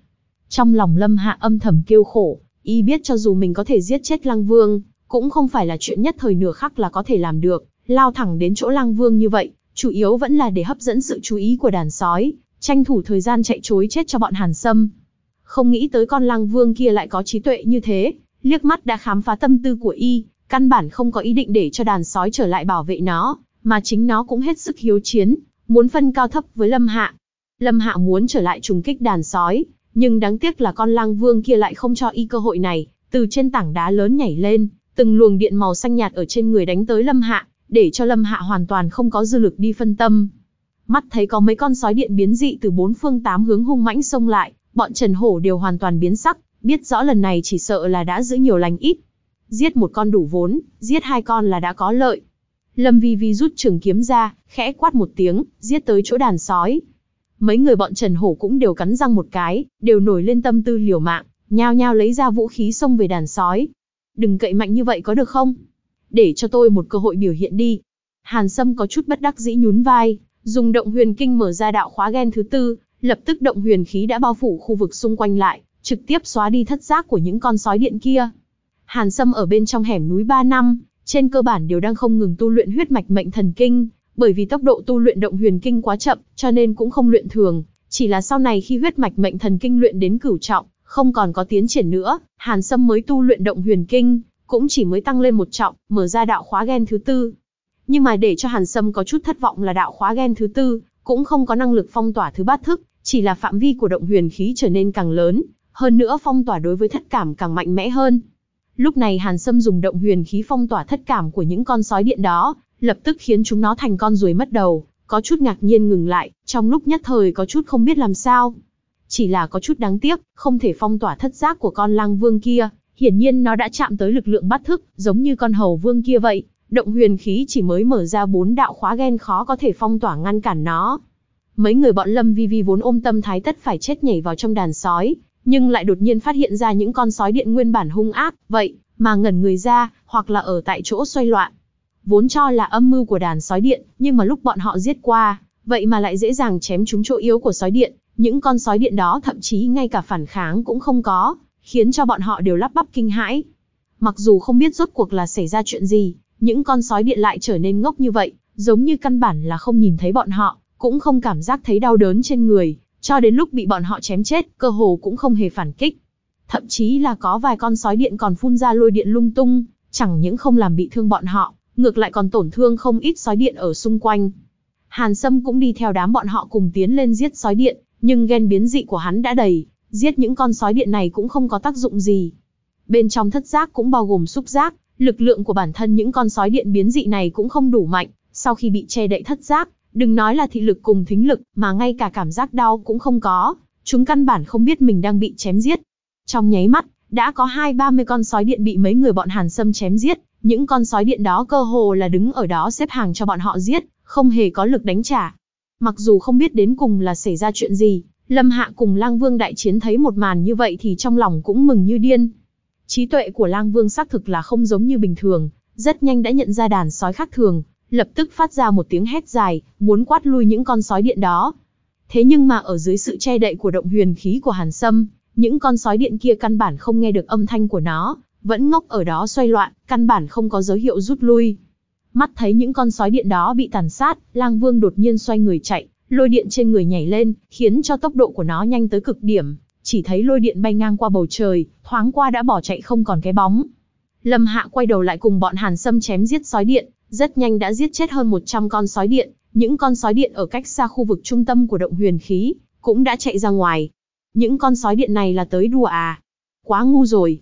Speaker 1: Trong lòng Lâm Hạ âm thầm kêu khổ, y biết cho dù mình có thể giết chết Lang Vương, cũng không phải là chuyện nhất thời nửa khắc là có thể làm được, lao thẳng đến chỗ Lang Vương như vậy, chủ yếu vẫn là để hấp dẫn sự chú ý của đàn sói, tranh thủ thời gian chạy chối chết cho bọn Hàn Sâm. Không nghĩ tới con Lăng Vương kia lại có trí tuệ như thế, liếc mắt đã khám phá tâm tư của y, căn bản không có ý định để cho đàn sói trở lại bảo vệ nó, mà chính nó cũng hết sức hiếu chiến, muốn phân cao thấp với Lâm Hạ. Lâm Hạ muốn trở lại trùng kích đàn sói, nhưng đáng tiếc là con lang vương kia lại không cho y cơ hội này, từ trên tảng đá lớn nhảy lên, từng luồng điện màu xanh nhạt ở trên người đánh tới Lâm Hạ, để cho Lâm Hạ hoàn toàn không có dư lực đi phân tâm. Mắt thấy có mấy con sói điện biến dị từ bốn phương tám hướng hung mãnh xông lại, bọn Trần Hổ đều hoàn toàn biến sắc, biết rõ lần này chỉ sợ là đã giữ nhiều lành ít. Giết một con đủ vốn, giết hai con là đã có lợi. Lâm Vi Vi rút trường kiếm ra, khẽ quát một tiếng, giết tới chỗ đàn sói. Mấy người bọn Trần Hổ cũng đều cắn răng một cái, đều nổi lên tâm tư liều mạng, nhao nhao lấy ra vũ khí xông về đàn sói. Đừng cậy mạnh như vậy có được không? Để cho tôi một cơ hội biểu hiện đi. Hàn Sâm có chút bất đắc dĩ nhún vai, dùng động huyền kinh mở ra đạo khóa gen thứ tư, lập tức động huyền khí đã bao phủ khu vực xung quanh lại, trực tiếp xóa đi thất giác của những con sói điện kia. Hàn Sâm ở bên trong hẻm núi 3 năm, trên cơ bản đều đang không ngừng tu luyện huyết mạch mệnh thần kinh, bởi vì tốc độ tu luyện động huyền kinh quá chậm, cho nên cũng không luyện thường, chỉ là sau này khi huyết mạch mệnh thần kinh luyện đến cửu trọng, không còn có tiến triển nữa, Hàn Sâm mới tu luyện động huyền kinh, cũng chỉ mới tăng lên một trọng, mở ra đạo khóa gen thứ tư. Nhưng mà để cho Hàn Sâm có chút thất vọng là đạo khóa gen thứ tư, cũng không có năng lực phong tỏa thứ bát thức, chỉ là phạm vi của động huyền khí trở nên càng lớn, hơn nữa phong tỏa đối với thất cảm càng mạnh mẽ hơn. Lúc này Hàn Sâm dùng động huyền khí phong tỏa thất cảm của những con sói điện đó, lập tức khiến chúng nó thành con ruồi mất đầu, có chút ngạc nhiên ngừng lại, trong lúc nhất thời có chút không biết làm sao. Chỉ là có chút đáng tiếc, không thể phong tỏa thất giác của con lang vương kia, hiển nhiên nó đã chạm tới lực lượng bắt thức, giống như con hầu vương kia vậy, động huyền khí chỉ mới mở ra bốn đạo khóa ghen khó có thể phong tỏa ngăn cản nó. Mấy người bọn Lâm Vi Vi vốn ôm tâm thái tất phải chết nhảy vào trong đàn sói, nhưng lại đột nhiên phát hiện ra những con sói điện nguyên bản hung ác, vậy mà ngẩn người ra, hoặc là ở tại chỗ xoay loạn. Vốn cho là âm mưu của đàn sói điện, nhưng mà lúc bọn họ giết qua, vậy mà lại dễ dàng chém trúng chỗ yếu của sói điện, những con sói điện đó thậm chí ngay cả phản kháng cũng không có, khiến cho bọn họ đều lắp bắp kinh hãi. Mặc dù không biết rốt cuộc là xảy ra chuyện gì, những con sói điện lại trở nên ngốc như vậy, giống như căn bản là không nhìn thấy bọn họ, cũng không cảm giác thấy đau đớn trên người, cho đến lúc bị bọn họ chém chết, cơ hồ cũng không hề phản kích. Thậm chí là có vài con sói điện còn phun ra lôi điện lung tung, chẳng những không làm bị thương bọn họ, ngược lại còn tổn thương không ít sói điện ở xung quanh. Hàn Sâm cũng đi theo đám bọn họ cùng tiến lên giết sói điện, nhưng ghen biến dị của hắn đã đầy, giết những con sói điện này cũng không có tác dụng gì. Bên trong thất giác cũng bao gồm xúc giác, lực lượng của bản thân những con sói điện biến dị này cũng không đủ mạnh, sau khi bị che đậy thất giác, Đừng nói là thị lực cùng thính lực, mà ngay cả cảm giác đau cũng không có, chúng căn bản không biết mình đang bị chém giết. Trong nháy mắt, đã có hai ba mươi con sói điện bị mấy người bọn Hàn Sâm chém giết, những con sói điện đó cơ hồ là đứng ở đó xếp hàng cho bọn họ giết, không hề có lực đánh trả. Mặc dù không biết đến cùng là xảy ra chuyện gì, Lâm Hạ cùng Lang Vương đại chiến thấy một màn như vậy thì trong lòng cũng mừng như điên. Trí tuệ của Lang Vương xác thực là không giống như bình thường, rất nhanh đã nhận ra đàn sói khác thường, lập tức phát ra một tiếng hét dài, muốn quát lui những con sói điện đó. Thế nhưng mà ở dưới sự che đậy của động huyền khí của Hàn Sâm, những con sói điện kia căn bản không nghe được âm thanh của nó, vẫn ngốc ở đó xoay loạn, căn bản không có dấu hiệu rút lui. Mắt thấy những con sói điện đó bị tàn sát, Lang Vương đột nhiên xoay người chạy, lôi điện trên người nhảy lên, khiến cho tốc độ của nó nhanh tới cực điểm, chỉ thấy lôi điện bay ngang qua bầu trời, thoáng qua đã bỏ chạy không còn cái bóng. Lâm Hạ quay đầu lại cùng bọn Hàn Sâm chém giết sói điện, rất nhanh đã giết chết hơn 100 con sói điện, những con sói điện ở cách xa khu vực trung tâm của động huyền khí, cũng đã chạy ra ngoài. Những con sói điện này là tới đùa à? Quá ngu rồi.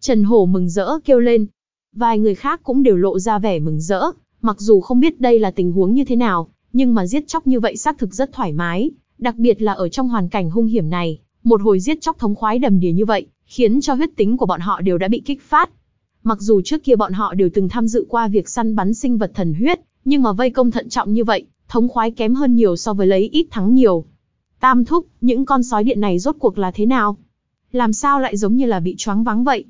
Speaker 1: Trần Hổ mừng rỡ kêu lên. Vài người khác cũng đều lộ ra vẻ mừng rỡ, mặc dù không biết đây là tình huống như thế nào, nhưng mà giết chóc như vậy xác thực rất thoải mái, đặc biệt là ở trong hoàn cảnh hung hiểm này, một hồi giết chóc thống khoái đầm đìa như vậy, khiến cho huyết tính của bọn họ đều đã bị kích phát. Mặc dù trước kia bọn họ đều từng tham dự qua việc săn bắn sinh vật thần huyết, nhưng mà vây công thận trọng như vậy, thống khoái kém hơn nhiều so với lấy ít thắng nhiều. Tam thúc, những con sói điện này rốt cuộc là thế nào? Làm sao lại giống như là bị choáng vắng vậy?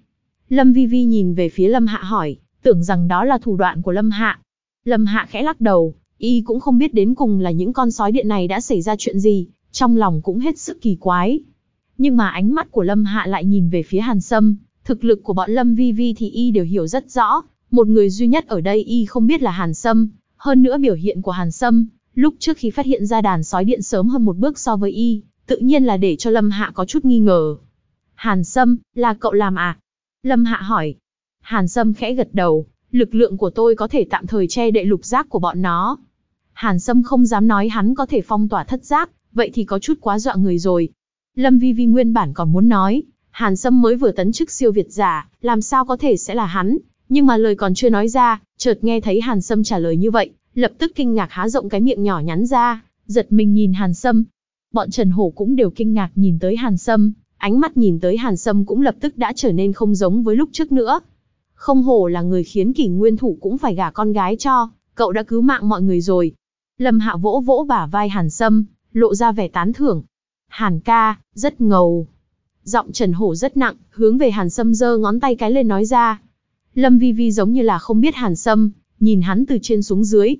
Speaker 1: Lâm Vi Vi nhìn về phía Lâm Hạ hỏi, tưởng rằng đó là thủ đoạn của Lâm Hạ. Lâm Hạ khẽ lắc đầu, y cũng không biết đến cùng là những con sói điện này đã xảy ra chuyện gì, trong lòng cũng hết sức kỳ quái. Nhưng mà ánh mắt của Lâm Hạ lại nhìn về phía Hàn Sâm, thực lực của bọn Lâm Vi Vi thì y đều hiểu rất rõ, một người duy nhất ở đây y không biết là Hàn Sâm, hơn nữa biểu hiện của Hàn Sâm, lúc trước khi phát hiện ra đàn sói điện sớm hơn một bước so với y, tự nhiên là để cho Lâm Hạ có chút nghi ngờ. Hàn Sâm, là cậu làm à? Lâm Hạ hỏi. Hàn Sâm khẽ gật đầu, lực lượng của tôi có thể tạm thời che đậy lục giác của bọn nó. Hàn Sâm không dám nói hắn có thể phong tỏa thất giác, vậy thì có chút quá dọa người rồi. Lâm Vi Vi nguyên bản còn muốn nói, Hàn Sâm mới vừa tấn chức siêu việt giả, làm sao có thể sẽ là hắn, nhưng mà lời còn chưa nói ra, chợt nghe thấy Hàn Sâm trả lời như vậy, lập tức kinh ngạc há rộng cái miệng nhỏ nhắn ra, giật mình nhìn Hàn Sâm. Bọn Trần Hổ cũng đều kinh ngạc nhìn tới Hàn Sâm, ánh mắt nhìn tới Hàn Sâm cũng lập tức đã trở nên không giống với lúc trước nữa. Không hổ là người khiến kỷ nguyên thủ cũng phải gả con gái cho, cậu đã cứu mạng mọi người rồi. Lâm Hạ vỗ vỗ bả vai Hàn Sâm, lộ ra vẻ tán thưởng. Hàn ca, rất ngầu. Giọng Trần Hổ rất nặng, hướng về Hàn Sâm giơ ngón tay cái lên nói ra. Lâm Vi Vi giống như là không biết Hàn Sâm, nhìn hắn từ trên xuống dưới.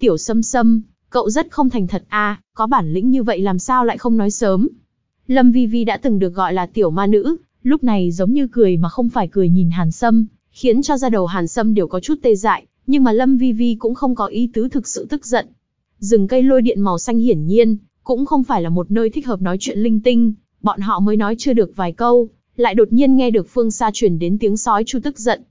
Speaker 1: Tiểu Sâm Sâm, cậu rất không thành thật a, có bản lĩnh như vậy làm sao lại không nói sớm. Lâm Vi Vi đã từng được gọi là tiểu ma nữ, lúc này giống như cười mà không phải cười nhìn Hàn Sâm, khiến cho da đầu Hàn Sâm đều có chút tê dại, nhưng mà Lâm Vi Vi cũng không có ý tứ thực sự tức giận. Rừng cây lôi điện màu xanh hiển nhiên, cũng không phải là một nơi thích hợp nói chuyện linh tinh, bọn họ mới nói chưa được vài câu, lại đột nhiên nghe được phương xa truyền đến tiếng sói chu tức giận.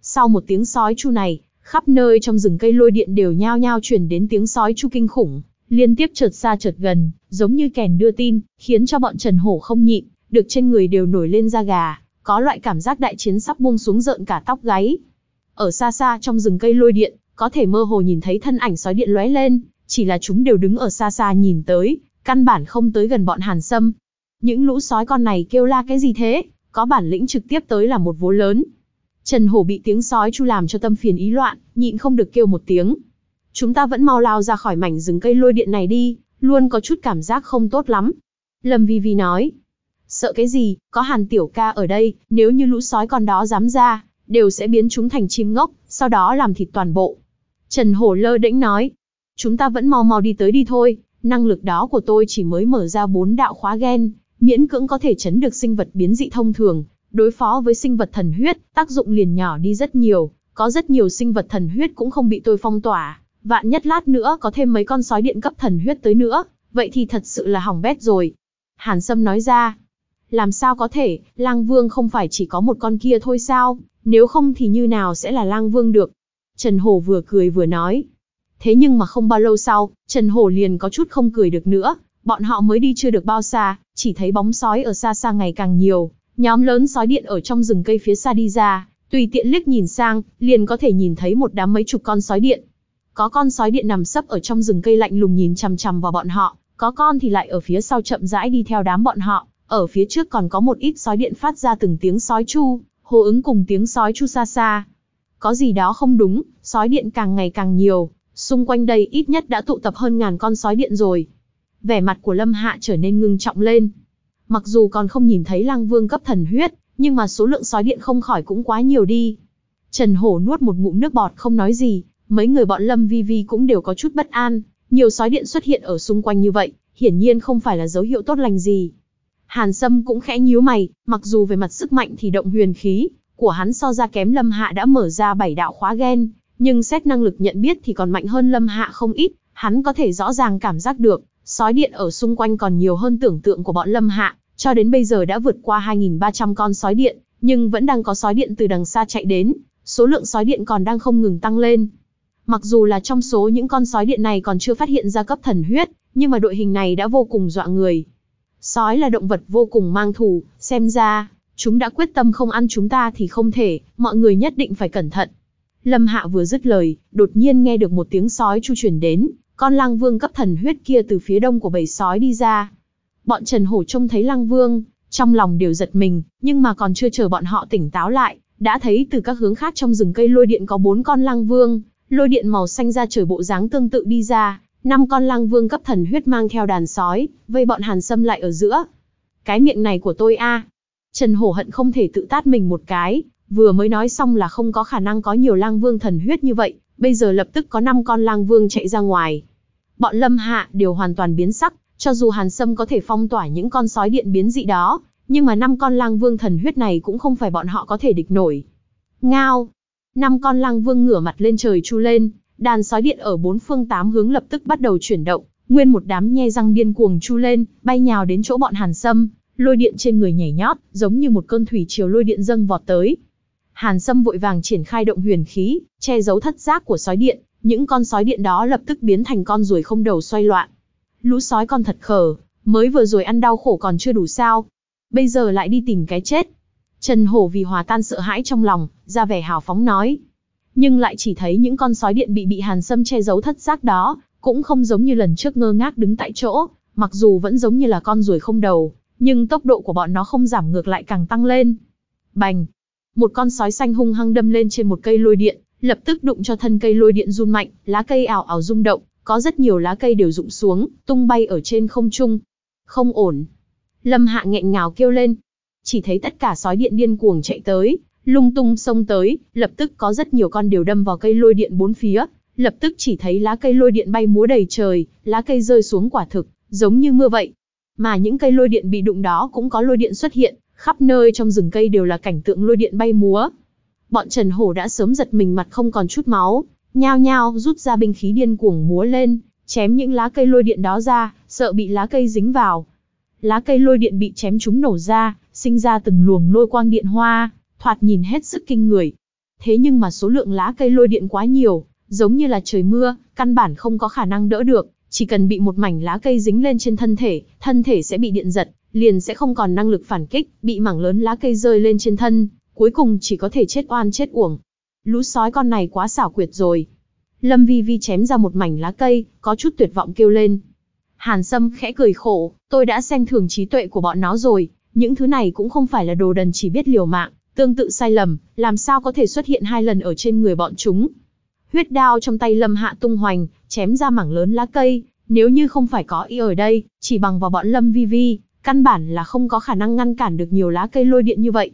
Speaker 1: Sau một tiếng sói chu này, khắp nơi trong rừng cây lôi điện đều nhao nhao truyền đến tiếng sói chu kinh khủng, liên tiếp chợt xa chợt gần, giống như kèn đưa tin, khiến cho bọn Trần Hổ không nhịn, được trên người đều nổi lên da gà, có loại cảm giác đại chiến sắp buông xuống rợn cả tóc gáy. Ở xa xa trong rừng cây lôi điện, có thể mơ hồ nhìn thấy thân ảnh sói điện lóe lên, chỉ là chúng đều đứng ở xa xa nhìn tới, căn bản không tới gần bọn Hàn Sâm. Những lũ sói con này kêu la cái gì thế, có bản lĩnh trực tiếp tới là một vố lớn. Trần Hổ bị tiếng sói chu làm cho tâm phiền ý loạn, nhịn không được kêu một tiếng. Chúng ta vẫn mau lao ra khỏi mảnh rừng cây lôi điện này đi, luôn có chút cảm giác không tốt lắm. Lâm Vi Vi nói. Sợ cái gì, có hàn tiểu ca ở đây, nếu như lũ sói con đó dám ra, đều sẽ biến chúng thành chim ngốc, sau đó làm thịt toàn bộ. Trần Hổ lơ đễnh nói. Chúng ta vẫn mau mau đi tới đi thôi, năng lực đó của tôi chỉ mới mở ra bốn đạo khóa gen, miễn cưỡng có thể chấn được sinh vật biến dị thông thường, đối phó với sinh vật thần huyết, tác dụng liền nhỏ đi rất nhiều, có rất nhiều sinh vật thần huyết cũng không bị tôi phong tỏa, vạn nhất lát nữa có thêm mấy con sói điện cấp thần huyết tới nữa, vậy thì thật sự là hỏng bét rồi. Hàn Sâm nói ra, làm sao có thể, lang vương không phải chỉ có một con kia thôi sao, nếu không thì như nào sẽ là lang vương được. Trần Hồ vừa cười vừa nói. Thế nhưng mà không bao lâu sau, Trần Hồ liền có chút không cười được nữa, bọn họ mới đi chưa được bao xa, chỉ thấy bóng sói ở xa xa ngày càng nhiều, nhóm lớn sói điện ở trong rừng cây phía xa đi ra, tùy tiện liếc nhìn sang, liền có thể nhìn thấy một đám mấy chục con sói điện. Có con sói điện nằm sấp ở trong rừng cây lạnh lùng nhìn chằm chằm vào bọn họ, có con thì lại ở phía sau chậm rãi đi theo đám bọn họ, ở phía trước còn có một ít sói điện phát ra từng tiếng sói chu, hô ứng cùng tiếng sói chu xa xa. Có gì đó không đúng, sói điện càng ngày càng nhiều, xung quanh đây ít nhất đã tụ tập hơn ngàn con sói điện rồi. Vẻ mặt của Lâm Hạ trở nên ngưng trọng lên. Mặc dù còn không nhìn thấy lang vương cấp thần huyết, nhưng mà số lượng sói điện không khỏi cũng quá nhiều đi. Trần Hổ nuốt một ngụm nước bọt không nói gì, mấy người bọn Lâm Vi Vi cũng đều có chút bất an, nhiều sói điện xuất hiện ở xung quanh như vậy, hiển nhiên không phải là dấu hiệu tốt lành gì. Hàn Sâm cũng khẽ nhíu mày, mặc dù về mặt sức mạnh thì động huyền khí của hắn so ra kém Lâm Hạ đã mở ra bảy đạo khóa gen, nhưng xét năng lực nhận biết thì còn mạnh hơn Lâm Hạ không ít, hắn có thể rõ ràng cảm giác được, sói điện ở xung quanh còn nhiều hơn tưởng tượng của bọn Lâm Hạ, cho đến bây giờ đã vượt qua 2.300 con sói điện, nhưng vẫn đang có sói điện từ đằng xa chạy đến, số lượng sói điện còn đang không ngừng tăng lên. Mặc dù là trong số những con sói điện này còn chưa phát hiện ra cấp thần huyết, nhưng mà đội hình này đã vô cùng dọa người. Sói là động vật vô cùng mang thù, xem ra, chúng đã quyết tâm không ăn chúng ta thì không thể, mọi người nhất định phải cẩn thận. Lâm Hạ vừa dứt lời, đột nhiên nghe được một tiếng sói chu chuyển đến, con lang vương cấp thần huyết kia từ phía đông của bầy sói đi ra. Bọn Trần Hổ trông thấy lang vương, trong lòng đều giật mình, nhưng mà còn chưa chờ bọn họ tỉnh táo lại, đã thấy từ các hướng khác trong rừng cây lôi điện có bốn con lang vương, lôi điện màu xanh ra trời bộ dáng tương tự đi ra, năm con lang vương cấp thần huyết mang theo đàn sói, vây bọn Hàn Sâm lại ở giữa. Cái miệng này của tôi a. Trần Hổ hận không thể tự tát mình một cái, vừa mới nói xong là không có khả năng có nhiều lang vương thần huyết như vậy, bây giờ lập tức có năm con lang vương chạy ra ngoài. Bọn Lâm Hạ đều hoàn toàn biến sắc, cho dù Hàn Sâm có thể phong tỏa những con sói điện biến dị đó, nhưng mà năm con lang vương thần huyết này cũng không phải bọn họ có thể địch nổi. Ngao! Năm con lang vương ngửa mặt lên trời chu lên, đàn sói điện ở bốn phương tám hướng lập tức bắt đầu chuyển động, nguyên một đám nhe răng điên cuồng chu lên, bay nhào đến chỗ bọn Hàn Sâm, lôi điện trên người nhảy nhót, giống như một cơn thủy triều lôi điện dâng vọt tới. Hàn Sâm vội vàng triển khai động huyền khí, che giấu thất giác của sói điện, những con sói điện đó lập tức biến thành con ruồi không đầu xoay loạn. Lũ sói con thật khờ, mới vừa rồi ăn đau khổ còn chưa đủ sao, bây giờ lại đi tìm cái chết. Trần Hổ vì hòa tan sợ hãi trong lòng, ra vẻ hào phóng nói. Nhưng lại chỉ thấy những con sói điện bị bị Hàn Sâm che giấu thất giác đó, cũng không giống như lần trước ngơ ngác đứng tại chỗ, mặc dù vẫn giống như là con ruồi không đầu, nhưng tốc độ của bọn nó không giảm ngược lại càng tăng lên. Bành! Một con sói xanh hung hăng đâm lên trên một cây lôi điện, lập tức đụng cho thân cây lôi điện run mạnh, lá cây ảo ảo rung động, có rất nhiều lá cây đều rụng xuống, tung bay ở trên không trung. Không ổn. Lâm Hạ nghẹn ngào kêu lên. Chỉ thấy tất cả sói điện điên cuồng chạy tới, lung tung xông tới, lập tức có rất nhiều con đều đâm vào cây lôi điện bốn phía, lập tức chỉ thấy lá cây lôi điện bay múa đầy trời, lá cây rơi xuống quả thực, giống như mưa vậy. Mà những cây lôi điện bị đụng đó cũng có lôi điện xuất hiện, khắp nơi trong rừng cây đều là cảnh tượng lôi điện bay múa. Bọn Trần Hổ đã sớm giật mình mặt không còn chút máu, nhao nhao rút ra binh khí điên cuồng múa lên, chém những lá cây lôi điện đó ra, sợ bị lá cây dính vào. Lá cây lôi điện bị chém chúng nổ ra, sinh ra từng luồng lôi quang điện hoa, thoạt nhìn hết sức kinh người. Thế nhưng mà số lượng lá cây lôi điện quá nhiều, giống như là trời mưa, căn bản không có khả năng đỡ được, chỉ cần bị một mảnh lá cây dính lên trên thân thể, thân thể sẽ bị điện giật, liền sẽ không còn năng lực phản kích, bị mảng lớn lá cây rơi lên trên thân, cuối cùng chỉ có thể chết oan chết uổng. Lũ sói con này quá xảo quyệt rồi. Lâm Vi Vi chém ra một mảnh lá cây, có chút tuyệt vọng kêu lên. Hàn Sâm khẽ cười khổ, tôi đã xem thường trí tuệ của bọn nó rồi, những thứ này cũng không phải là đồ đần chỉ biết liều mạng, tương tự sai lầm, làm sao có thể xuất hiện hai lần ở trên người bọn chúng. Huyết đao trong tay Lâm Hạ tung hoành, chém ra mảng lớn lá cây, nếu như không phải có y ở đây, chỉ bằng vào bọn Lâm Vi Vi, căn bản là không có khả năng ngăn cản được nhiều lá cây lôi điện như vậy.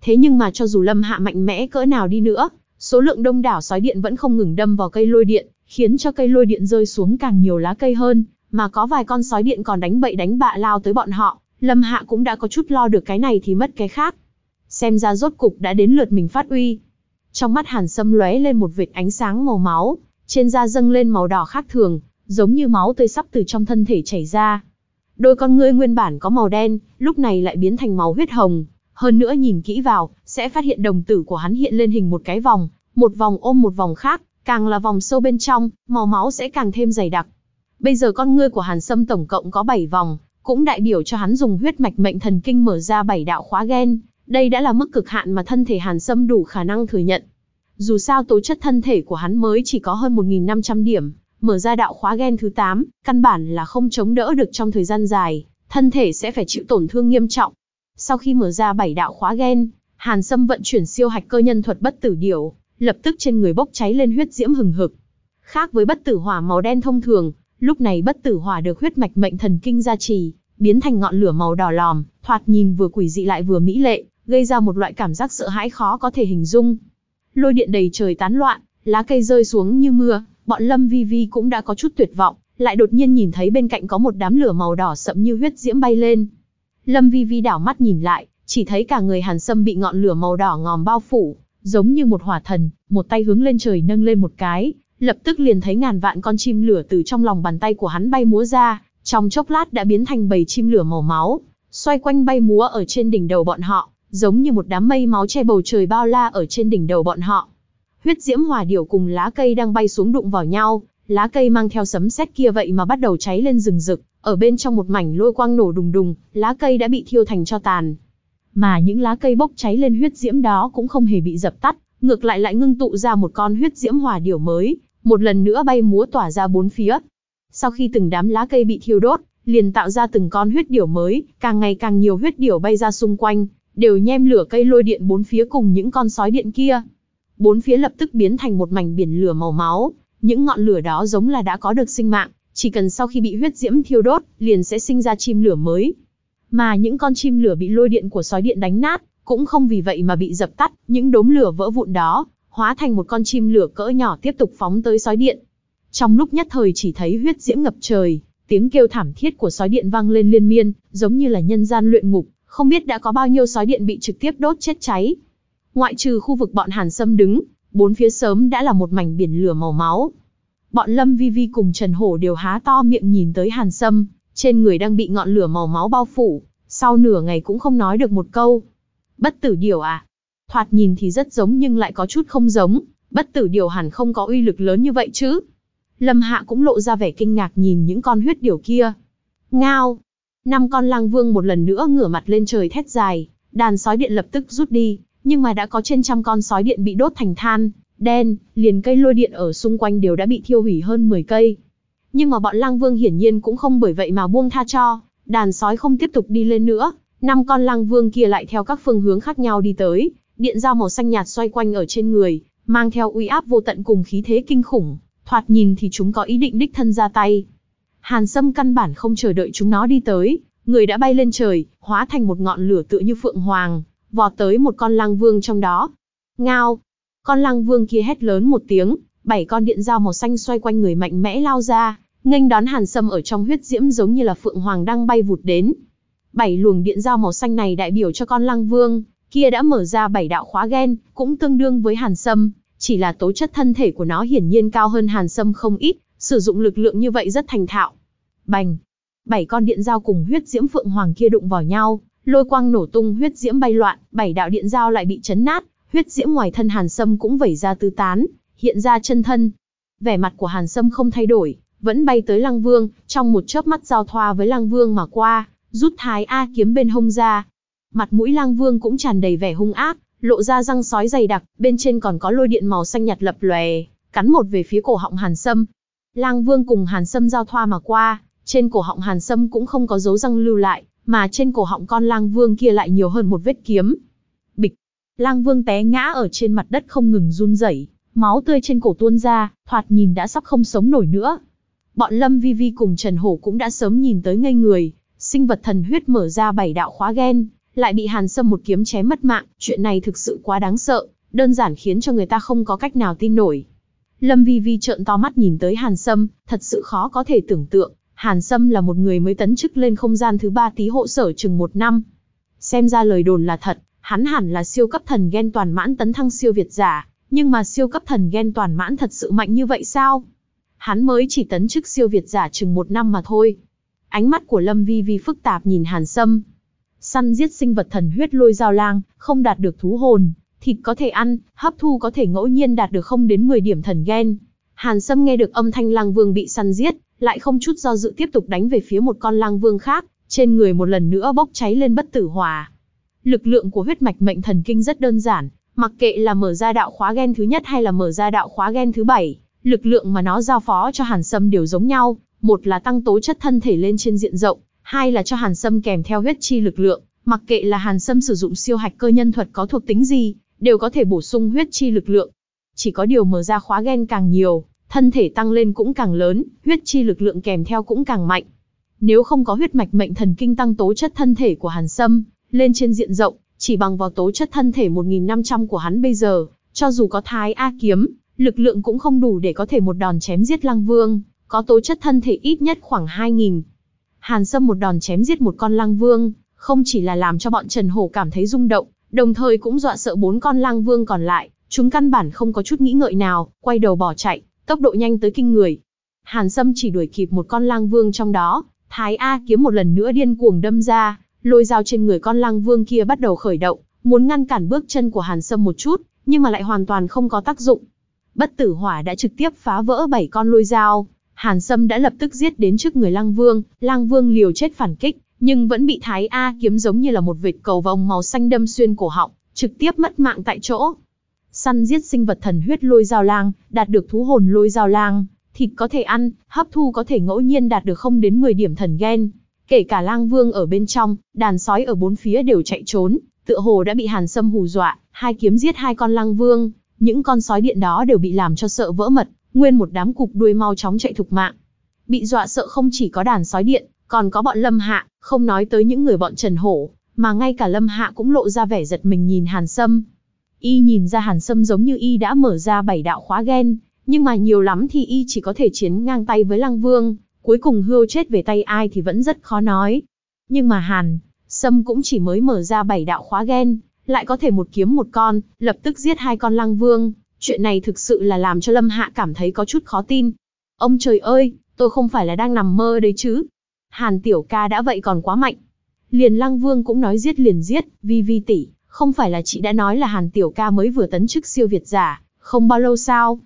Speaker 1: Thế nhưng mà cho dù Lâm Hạ mạnh mẽ cỡ nào đi nữa, số lượng đông đảo sói điện vẫn không ngừng đâm vào cây lôi điện, khiến cho cây lôi điện rơi xuống càng nhiều lá cây hơn, mà có vài con sói điện còn đánh bậy đánh bạ lao tới bọn họ, Lâm Hạ cũng đã có chút lo được cái này thì mất cái khác. Xem ra rốt cục đã đến lượt mình phát uy. Trong mắt Hàn Sâm lóe lên một vệt ánh sáng màu máu, trên da dâng lên màu đỏ khác thường, giống như máu tươi sắp từ trong thân thể chảy ra. Đôi con ngươi nguyên bản có màu đen, lúc này lại biến thành màu huyết hồng, hơn nữa nhìn kỹ vào, sẽ phát hiện đồng tử của hắn hiện lên hình một cái vòng, một vòng ôm một vòng khác, càng là vòng sâu bên trong, màu máu sẽ càng thêm dày đặc. Bây giờ con ngươi của Hàn Sâm tổng cộng có 7 vòng, cũng đại biểu cho hắn dùng huyết mạch mệnh thần kinh mở ra 7 đạo khóa gen, đây đã là mức cực hạn mà thân thể Hàn Sâm đủ khả năng thừa nhận. Dù sao tố chất thân thể của hắn mới chỉ có hơn 1.500 điểm, mở ra đạo khóa gen thứ 8, căn bản là không chống đỡ được trong thời gian dài, thân thể sẽ phải chịu tổn thương nghiêm trọng. Sau khi mở ra bảy đạo khóa gen, Hàn Sâm vận chuyển siêu hạch cơ nhân thuật bất tử điểu, lập tức trên người bốc cháy lên huyết diễm hừng hực. Khác với bất tử hỏa màu đen thông thường, lúc này bất tử hỏa được huyết mạch mệnh thần kinh gia trì, biến thành ngọn lửa màu đỏ lòm, thoạt nhìn vừa quỷ dị lại vừa mỹ lệ, gây ra một loại cảm giác sợ hãi khó có thể hình dung. Lôi điện đầy trời tán loạn, lá cây rơi xuống như mưa, bọn Lâm Vi Vi cũng đã có chút tuyệt vọng, lại đột nhiên nhìn thấy bên cạnh có một đám lửa màu đỏ sậm như huyết diễm bay lên. Lâm Vi Vi đảo mắt nhìn lại, chỉ thấy cả người Hàn Sâm bị ngọn lửa màu đỏ ngòm bao phủ, giống như một hỏa thần, một tay hướng lên trời nâng lên một cái, lập tức liền thấy ngàn vạn con chim lửa từ trong lòng bàn tay của hắn bay múa ra, trong chốc lát đã biến thành bầy chim lửa màu máu, xoay quanh bay múa ở trên đỉnh đầu bọn họ, giống như một đám mây máu che bầu trời bao la ở trên đỉnh đầu bọn họ. Huyết diễm hỏa điểu cùng lá cây đang bay xuống đụng vào nhau, lá cây mang theo sấm sét kia vậy mà bắt đầu cháy lên rừng rực, ở bên trong một mảnh lôi quang nổ đùng đùng, lá cây đã bị thiêu thành cho tàn. Mà những lá cây bốc cháy lên huyết diễm đó cũng không hề bị dập tắt, ngược lại lại ngưng tụ ra một con huyết diễm hỏa điểu mới, một lần nữa bay múa tỏa ra bốn phía. Sau khi từng đám lá cây bị thiêu đốt, liền tạo ra từng con huyết điểu mới, càng ngày càng nhiều huyết điểu bay ra xung quanh, đều nhem lửa cây lôi điện bốn phía cùng những con sói điện kia. Bốn phía lập tức biến thành một mảnh biển lửa màu máu, những ngọn lửa đó giống là đã có được sinh mạng, chỉ cần sau khi bị huyết diễm thiêu đốt, liền sẽ sinh ra chim lửa mới. Mà những con chim lửa bị lôi điện của sói điện đánh nát, cũng không vì vậy mà bị dập tắt, những đốm lửa vỡ vụn đó, hóa thành một con chim lửa cỡ nhỏ tiếp tục phóng tới sói điện. Trong lúc nhất thời chỉ thấy huyết diễm ngập trời, tiếng kêu thảm thiết của sói điện vang lên liên miên, giống như là nhân gian luyện ngục, không biết đã có bao nhiêu sói điện bị trực tiếp đốt chết cháy. Ngoại trừ khu vực bọn Hàn Sâm đứng, bốn phía sớm đã là một mảnh biển lửa màu máu. Bọn Lâm Vi Vi cùng Trần Hổ đều há to miệng nhìn tới Hàn Sâm, trên người đang bị ngọn lửa màu máu bao phủ, sau nửa ngày cũng không nói được một câu. Bất tử điều à? Thoạt nhìn thì rất giống nhưng lại có chút không giống, bất tử điều hẳn không có uy lực lớn như vậy chứ. Lâm Hạ cũng lộ ra vẻ kinh ngạc nhìn những con huyết điều kia. Ngao! Năm con lang vương một lần nữa ngửa mặt lên trời thét dài, đàn sói điện lập tức rút đi, nhưng mà đã có trên trăm con sói điện bị đốt thành than, đen, liền cây lôi điện ở xung quanh đều đã bị thiêu hủy hơn 10 cây. Nhưng mà bọn lang vương hiển nhiên cũng không bởi vậy mà buông tha cho, đàn sói không tiếp tục đi lên nữa, năm con lang vương kia lại theo các phương hướng khác nhau đi tới, điện dao màu xanh nhạt xoay quanh ở trên người, mang theo uy áp vô tận cùng khí thế kinh khủng, thoạt nhìn thì chúng có ý định đích thân ra tay. Hàn Sâm căn bản không chờ đợi chúng nó đi tới, người đã bay lên trời, hóa thành một ngọn lửa tựa như phượng hoàng, vọt tới một con lang vương trong đó. Ngao! Con lang vương kia hét lớn một tiếng, bảy con điện dao màu xanh xoay quanh người mạnh mẽ lao ra, nghênh đón Hàn Sâm ở trong huyết diễm giống như là phượng hoàng đang bay vụt đến. Bảy luồng điện dao màu xanh này đại biểu cho con lang vương, kia đã mở ra bảy đạo khóa gen, cũng tương đương với Hàn Sâm, chỉ là tố chất thân thể của nó hiển nhiên cao hơn Hàn Sâm không ít, sử dụng lực lượng như vậy rất thành thạo. Bành! Bảy con điện dao cùng huyết diễm phượng hoàng kia đụng vào nhau, lôi quang nổ tung huyết diễm bay loạn, bảy đạo điện giao lại bị chấn nát, huyết diễm ngoài thân Hàn Sâm cũng vẩy ra tứ tán, hiện ra chân thân. Vẻ mặt của Hàn Sâm không thay đổi, vẫn bay tới Lăng Vương, trong một chớp mắt giao thoa với Lăng Vương mà qua, rút thái A kiếm bên hông ra. Mặt mũi Lăng Vương cũng tràn đầy vẻ hung ác, lộ ra răng sói dày đặc, bên trên còn có lôi điện màu xanh nhạt lập lòe, cắn một về phía cổ họng Hàn Sâm. Lang Vương cùng Hàn Sâm giao thoa mà qua, trên cổ họng Hàn Sâm cũng không có dấu răng lưu lại, mà trên cổ họng con Lang Vương kia lại nhiều hơn một vết kiếm. Bịch, Lang Vương té ngã ở trên mặt đất không ngừng run rẩy, máu tươi trên cổ tuôn ra, thoạt nhìn đã sắp không sống nổi nữa. Bọn Lâm Vi Vi cùng Trần Hổ cũng đã sớm nhìn tới ngây người, sinh vật thần huyết mở ra bảy đạo khóa gen, lại bị Hàn Sâm một kiếm chém mất mạng, chuyện này thực sự quá đáng sợ, đơn giản khiến cho người ta không có cách nào tin nổi. Lâm Vi Vi trợn to mắt nhìn tới Hàn Sâm, thật sự khó có thể tưởng tượng, Hàn Sâm là một người mới tấn chức lên không gian thứ ba tí hộ sở chừng một năm. Xem ra lời đồn là thật, hắn hẳn là siêu cấp thần ghen toàn mãn tấn thăng siêu việt giả, nhưng mà siêu cấp thần ghen toàn mãn thật sự mạnh như vậy sao? Hắn mới chỉ tấn chức siêu việt giả chừng một năm mà thôi. Ánh mắt của Lâm Vi Vi phức tạp nhìn Hàn Sâm. Săn giết sinh vật thần huyết lôi dao lang, không đạt được thú hồn, thịt có thể ăn, hấp thu có thể ngẫu nhiên đạt được không đến 10 điểm thần ghen. Hàn Sâm nghe được âm thanh lang vương bị săn giết, lại không chút do dự tiếp tục đánh về phía một con lang vương khác, trên người một lần nữa bốc cháy lên bất tử hỏa. Lực lượng của huyết mạch mệnh thần kinh rất đơn giản, mặc kệ là mở ra đạo khóa gen thứ nhất hay là mở ra đạo khóa gen thứ bảy, lực lượng mà nó giao phó cho Hàn Sâm đều giống nhau, một là tăng tố chất thân thể lên trên diện rộng, hai là cho Hàn Sâm kèm theo huyết chi lực lượng, mặc kệ là Hàn Sâm sử dụng siêu hạch cơ nhân thuật có thuộc tính gì, đều có thể bổ sung huyết chi lực lượng. Chỉ có điều mở ra khóa gen càng nhiều, thân thể tăng lên cũng càng lớn, huyết chi lực lượng kèm theo cũng càng mạnh. Nếu không có huyết mạch mệnh thần kinh tăng tố chất thân thể của Hàn Sâm, lên trên diện rộng, chỉ bằng vào tố chất thân thể 1.500 của hắn bây giờ, cho dù có thái A kiếm, lực lượng cũng không đủ để có thể một đòn chém giết Lăng Vương, có tố chất thân thể ít nhất khoảng 2.000. Hàn Sâm một đòn chém giết một con Lăng Vương, không chỉ là làm cho bọn Trần Hổ cảm thấy rung động, đồng thời cũng dọa sợ bốn con Lăng Vương còn lại, chúng căn bản không có chút nghĩ ngợi nào, quay đầu bỏ chạy, tốc độ nhanh tới kinh người. Hàn Sâm chỉ đuổi kịp một con Lang Vương trong đó, Thái A kiếm một lần nữa điên cuồng đâm ra, lôi dao trên người con Lang Vương kia bắt đầu khởi động, muốn ngăn cản bước chân của Hàn Sâm một chút, nhưng mà lại hoàn toàn không có tác dụng. Bất tử hỏa đã trực tiếp phá vỡ bảy con lôi dao, Hàn Sâm đã lập tức giết đến trước người Lang Vương, Lang Vương liều chết phản kích, nhưng vẫn bị Thái A kiếm giống như là một vệt cầu vòng màu xanh đâm xuyên cổ họng, trực tiếp mất mạng tại chỗ. Săn giết sinh vật thần huyết lôi dao lang, đạt được thú hồn lôi dao lang, thịt có thể ăn, hấp thu có thể ngẫu nhiên đạt được không đến 10 điểm thần gen. Kể cả lang vương ở bên trong, đàn sói ở bốn phía đều chạy trốn, tựa hồ đã bị hàn sâm hù dọa, hai kiếm giết hai con lang vương, những con sói điện đó đều bị làm cho sợ vỡ mật, nguyên một đám cục đuôi mau chóng chạy thục mạng. Bị dọa sợ không chỉ có đàn sói điện, còn có bọn lâm hạ, không nói tới những người bọn trần hổ, mà ngay cả lâm hạ cũng lộ ra vẻ giật mình nhìn hàn sâm. Y nhìn ra hàn sâm giống như Y đã mở ra bảy đạo khóa ghen, nhưng mà nhiều lắm thì Y chỉ có thể chiến ngang tay với Lăng Vương, cuối cùng hưu chết về tay ai thì vẫn rất khó nói. Nhưng mà hàn, sâm cũng chỉ mới mở ra bảy đạo khóa ghen, lại có thể một kiếm một con, lập tức giết hai con Lăng Vương. Chuyện này thực sự là làm cho Lâm Hạ cảm thấy có chút khó tin. Ông trời ơi, tôi không phải là đang nằm mơ đấy chứ. Hàn tiểu ca đã vậy còn quá mạnh. Liền Lăng Vương cũng nói giết liền giết, vi vi tỷ, không phải là chị đã nói là Hàn tiểu ca mới vừa tấn chức siêu việt giả, không bao lâu sao?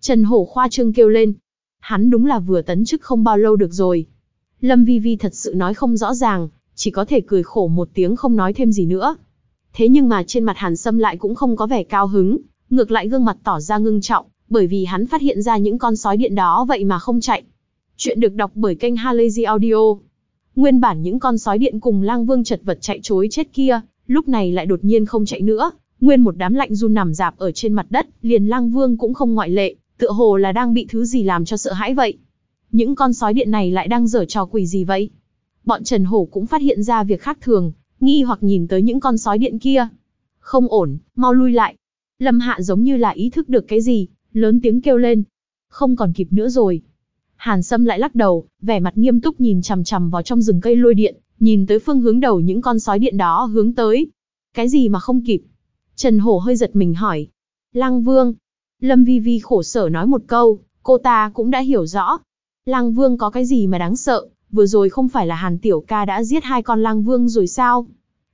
Speaker 1: Trần Hổ khoa trương kêu lên. Hắn đúng là vừa tấn chức không bao lâu được rồi. Lâm Vi Vi thật sự nói không rõ ràng, chỉ có thể cười khổ một tiếng không nói thêm gì nữa. Thế nhưng mà trên mặt Hàn Sâm lại cũng không có vẻ cao hứng, ngược lại gương mặt tỏ ra ngưng trọng, bởi vì hắn phát hiện ra những con sói điện đó vậy mà không chạy. Chuyện được đọc bởi kênh Halazy Audio. Nguyên bản những con sói điện cùng lang vương chật vật chạy chối chết kia, lúc này lại đột nhiên không chạy nữa, nguyên một đám lạnh run nằm dạp ở trên mặt đất, liền lang vương cũng không ngoại lệ, tựa hồ là đang bị thứ gì làm cho sợ hãi vậy. Những con sói điện này lại đang dở trò quỷ gì vậy? Bọn Trần Hổ cũng phát hiện ra việc khác thường, nghi hoặc nhìn tới những con sói điện kia. Không ổn, mau lui lại. Lâm Hạ giống như là ý thức được cái gì, lớn tiếng kêu lên. Không còn kịp nữa rồi. Hàn Sâm lại lắc đầu, vẻ mặt nghiêm túc nhìn chằm chằm vào trong rừng cây lôi điện, nhìn tới phương hướng đầu những con sói điện đó hướng tới. Cái gì mà không kịp? Trần Hổ hơi giật mình hỏi. Lăng Vương. Lâm Vi Vi khổ sở nói một câu, cô ta cũng đã hiểu rõ. Lăng Vương có cái gì mà đáng sợ, vừa rồi không phải là Hàn Tiểu Ca đã giết hai con Lăng Vương rồi sao?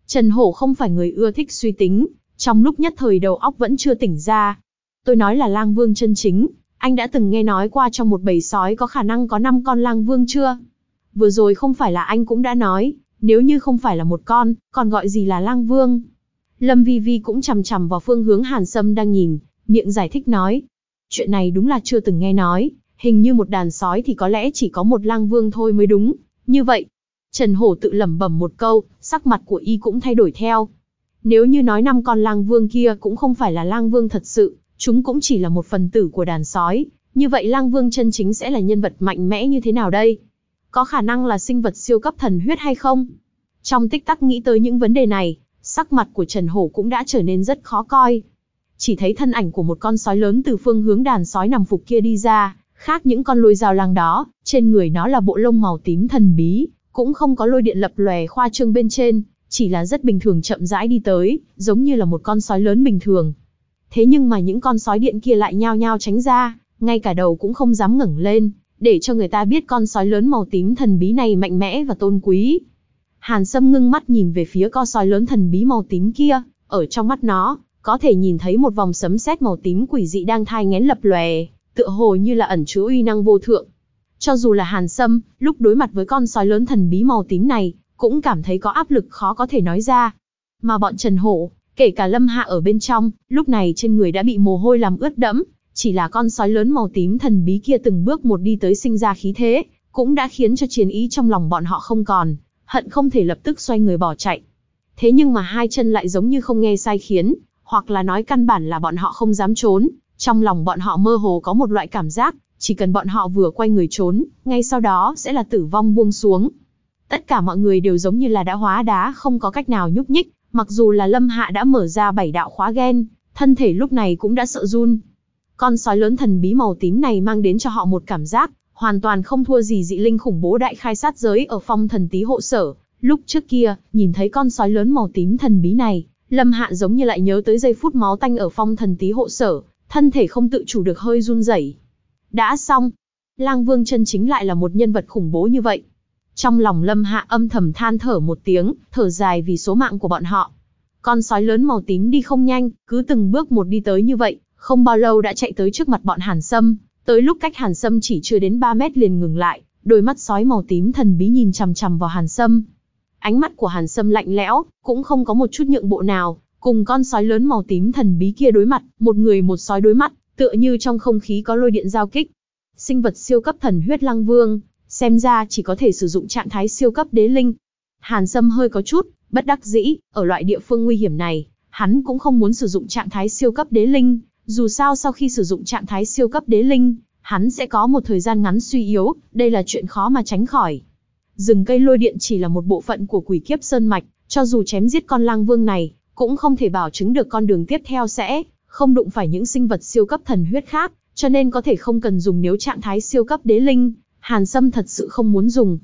Speaker 1: Trần Hổ không phải người ưa thích suy tính, trong lúc nhất thời đầu óc vẫn chưa tỉnh ra. Tôi nói là Lang Vương chân chính, anh đã từng nghe nói qua trong một bầy sói có khả năng có 5 con Lang Vương chưa? Vừa rồi không phải là anh cũng đã nói, nếu như không phải là một con, còn gọi gì là lang vương. Lâm Vi Vi cũng chằm chằm vào phương hướng Hàn Sâm đang nhìn, miệng giải thích nói. Chuyện này đúng là chưa từng nghe nói, hình như một đàn sói thì có lẽ chỉ có một lang vương thôi mới đúng. Như vậy, Trần Hổ tự lẩm bẩm một câu, sắc mặt của y cũng thay đổi theo. Nếu như nói năm con lang vương kia cũng không phải là lang vương thật sự, chúng cũng chỉ là một phần tử của đàn sói, như vậy lang vương chân chính sẽ là nhân vật mạnh mẽ như thế nào đây? Có khả năng là sinh vật siêu cấp thần huyết hay không? Trong tích tắc nghĩ tới những vấn đề này, sắc mặt của Trần Hổ cũng đã trở nên rất khó coi. Chỉ thấy thân ảnh của một con sói lớn từ phương hướng đàn sói nằm phục kia đi ra, khác những con lôi rào lang đó, trên người nó là bộ lông màu tím thần bí, cũng không có lôi điện lập lòe khoa trương bên trên, chỉ là rất bình thường chậm rãi đi tới, giống như là một con sói lớn bình thường. Thế nhưng mà những con sói điện kia lại nhao nhao tránh ra, ngay cả đầu cũng không dám ngẩng lên, để cho người ta biết con sói lớn màu tím thần bí này mạnh mẽ và tôn quý. Hàn Sâm ngưng mắt nhìn về phía con sói lớn thần bí màu tím kia, ở trong mắt nó, có thể nhìn thấy một vòng sấm sét màu tím quỷ dị đang thai ngén lập lòe, tựa hồ như là ẩn chứa uy năng vô thượng. Cho dù là Hàn Sâm, lúc đối mặt với con sói lớn thần bí màu tím này, cũng cảm thấy có áp lực khó có thể nói ra. Mà bọn Trần Hổ, kể cả Lâm Hạ ở bên trong, lúc này trên người đã bị mồ hôi làm ướt đẫm, chỉ là con sói lớn màu tím thần bí kia từng bước một đi tới sinh ra khí thế, cũng đã khiến cho chiến ý trong lòng bọn họ không còn, hận không thể lập tức xoay người bỏ chạy. Thế nhưng mà hai chân lại giống như không nghe sai khiến, hoặc là nói căn bản là bọn họ không dám trốn, trong lòng bọn họ mơ hồ có một loại cảm giác, chỉ cần bọn họ vừa quay người trốn, ngay sau đó sẽ là tử vong buông xuống. Tất cả mọi người đều giống như là đã hóa đá không có cách nào nhúc nhích, mặc dù là Lâm Hạ đã mở ra bảy đạo khóa gen, thân thể lúc này cũng đã sợ run. Con sói lớn thần bí màu tím này mang đến cho họ một cảm giác, hoàn toàn không thua gì dị linh khủng bố đại khai sát giới ở phong thần tí hộ sở. Lúc trước kia, nhìn thấy con sói lớn màu tím thần bí này, Lâm Hạ giống như lại nhớ tới giây phút máu tanh ở phong thần tí hộ sở, thân thể không tự chủ được hơi run rẩy. Đã xong, Lang Vương chân chính lại là một nhân vật khủng bố như vậy. Trong lòng Lâm Hạ âm thầm than thở một tiếng, thở dài vì số mạng của bọn họ. Con sói lớn màu tím đi không nhanh, cứ từng bước một đi tới như vậy, không bao lâu đã chạy tới trước mặt bọn Hàn Sâm, tới lúc cách Hàn Sâm chỉ chưa đến 3 mét liền ngừng lại, đôi mắt sói màu tím thần bí nhìn chằm chằm vào Hàn Sâm. Ánh mắt của Hàn Sâm lạnh lẽo, cũng không có một chút nhượng bộ nào, cùng con sói lớn màu tím thần bí kia đối mặt, một người một sói đối mặt, tựa như trong không khí có lôi điện giao kích. Sinh vật siêu cấp thần huyết lăng vương, xem ra chỉ có thể sử dụng trạng thái siêu cấp đế linh. Hàn Sâm hơi có chút, bất đắc dĩ, ở loại địa phương nguy hiểm này, hắn cũng không muốn sử dụng trạng thái siêu cấp đế linh, dù sao sau khi sử dụng trạng thái siêu cấp đế linh, hắn sẽ có một thời gian ngắn suy yếu, đây là chuyện khó mà tránh khỏi. Rừng cây lôi điện chỉ là một bộ phận của quỷ kiếp sơn mạch, cho dù chém giết con lang vương này, cũng không thể bảo chứng được con đường tiếp theo sẽ không đụng phải những sinh vật siêu cấp thần huyết khác, cho nên có thể không cần dùng nếu trạng thái siêu cấp đế linh, Hàn Sâm thật sự không muốn dùng.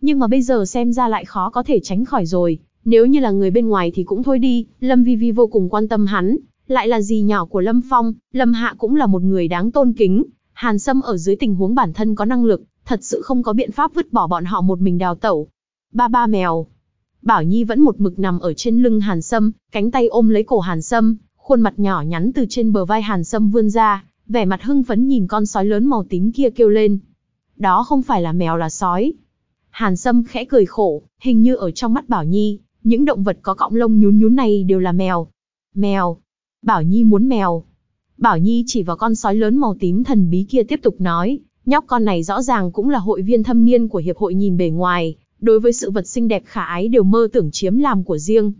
Speaker 1: Nhưng mà bây giờ xem ra lại khó có thể tránh khỏi rồi, nếu như là người bên ngoài thì cũng thôi đi, Lâm Vi Vi vô cùng quan tâm hắn, lại là gì nhỏ của Lâm Phong, Lâm Hạ cũng là một người đáng tôn kính, Hàn Sâm ở dưới tình huống bản thân có năng lực, thật sự không có biện pháp vứt bỏ bọn họ một mình đào tẩu. Ba ba mèo. Bảo Nhi vẫn một mực nằm ở trên lưng Hàn Sâm, cánh tay ôm lấy cổ Hàn Sâm, khuôn mặt nhỏ nhắn từ trên bờ vai Hàn Sâm vươn ra, vẻ mặt hưng phấn nhìn con sói lớn màu tím kia kêu lên. Đó không phải là mèo là sói. Hàn Sâm khẽ cười khổ, hình như ở trong mắt Bảo Nhi, những động vật có cọng lông nhún nhún này đều là mèo. Mèo. Bảo Nhi muốn mèo. Bảo Nhi chỉ vào con sói lớn màu tím thần bí kia tiếp tục nói, nhóc con này rõ ràng cũng là hội viên thâm niên của hiệp hội nhìn bề ngoài, đối với sự vật xinh đẹp khả ái đều mơ tưởng chiếm làm của riêng.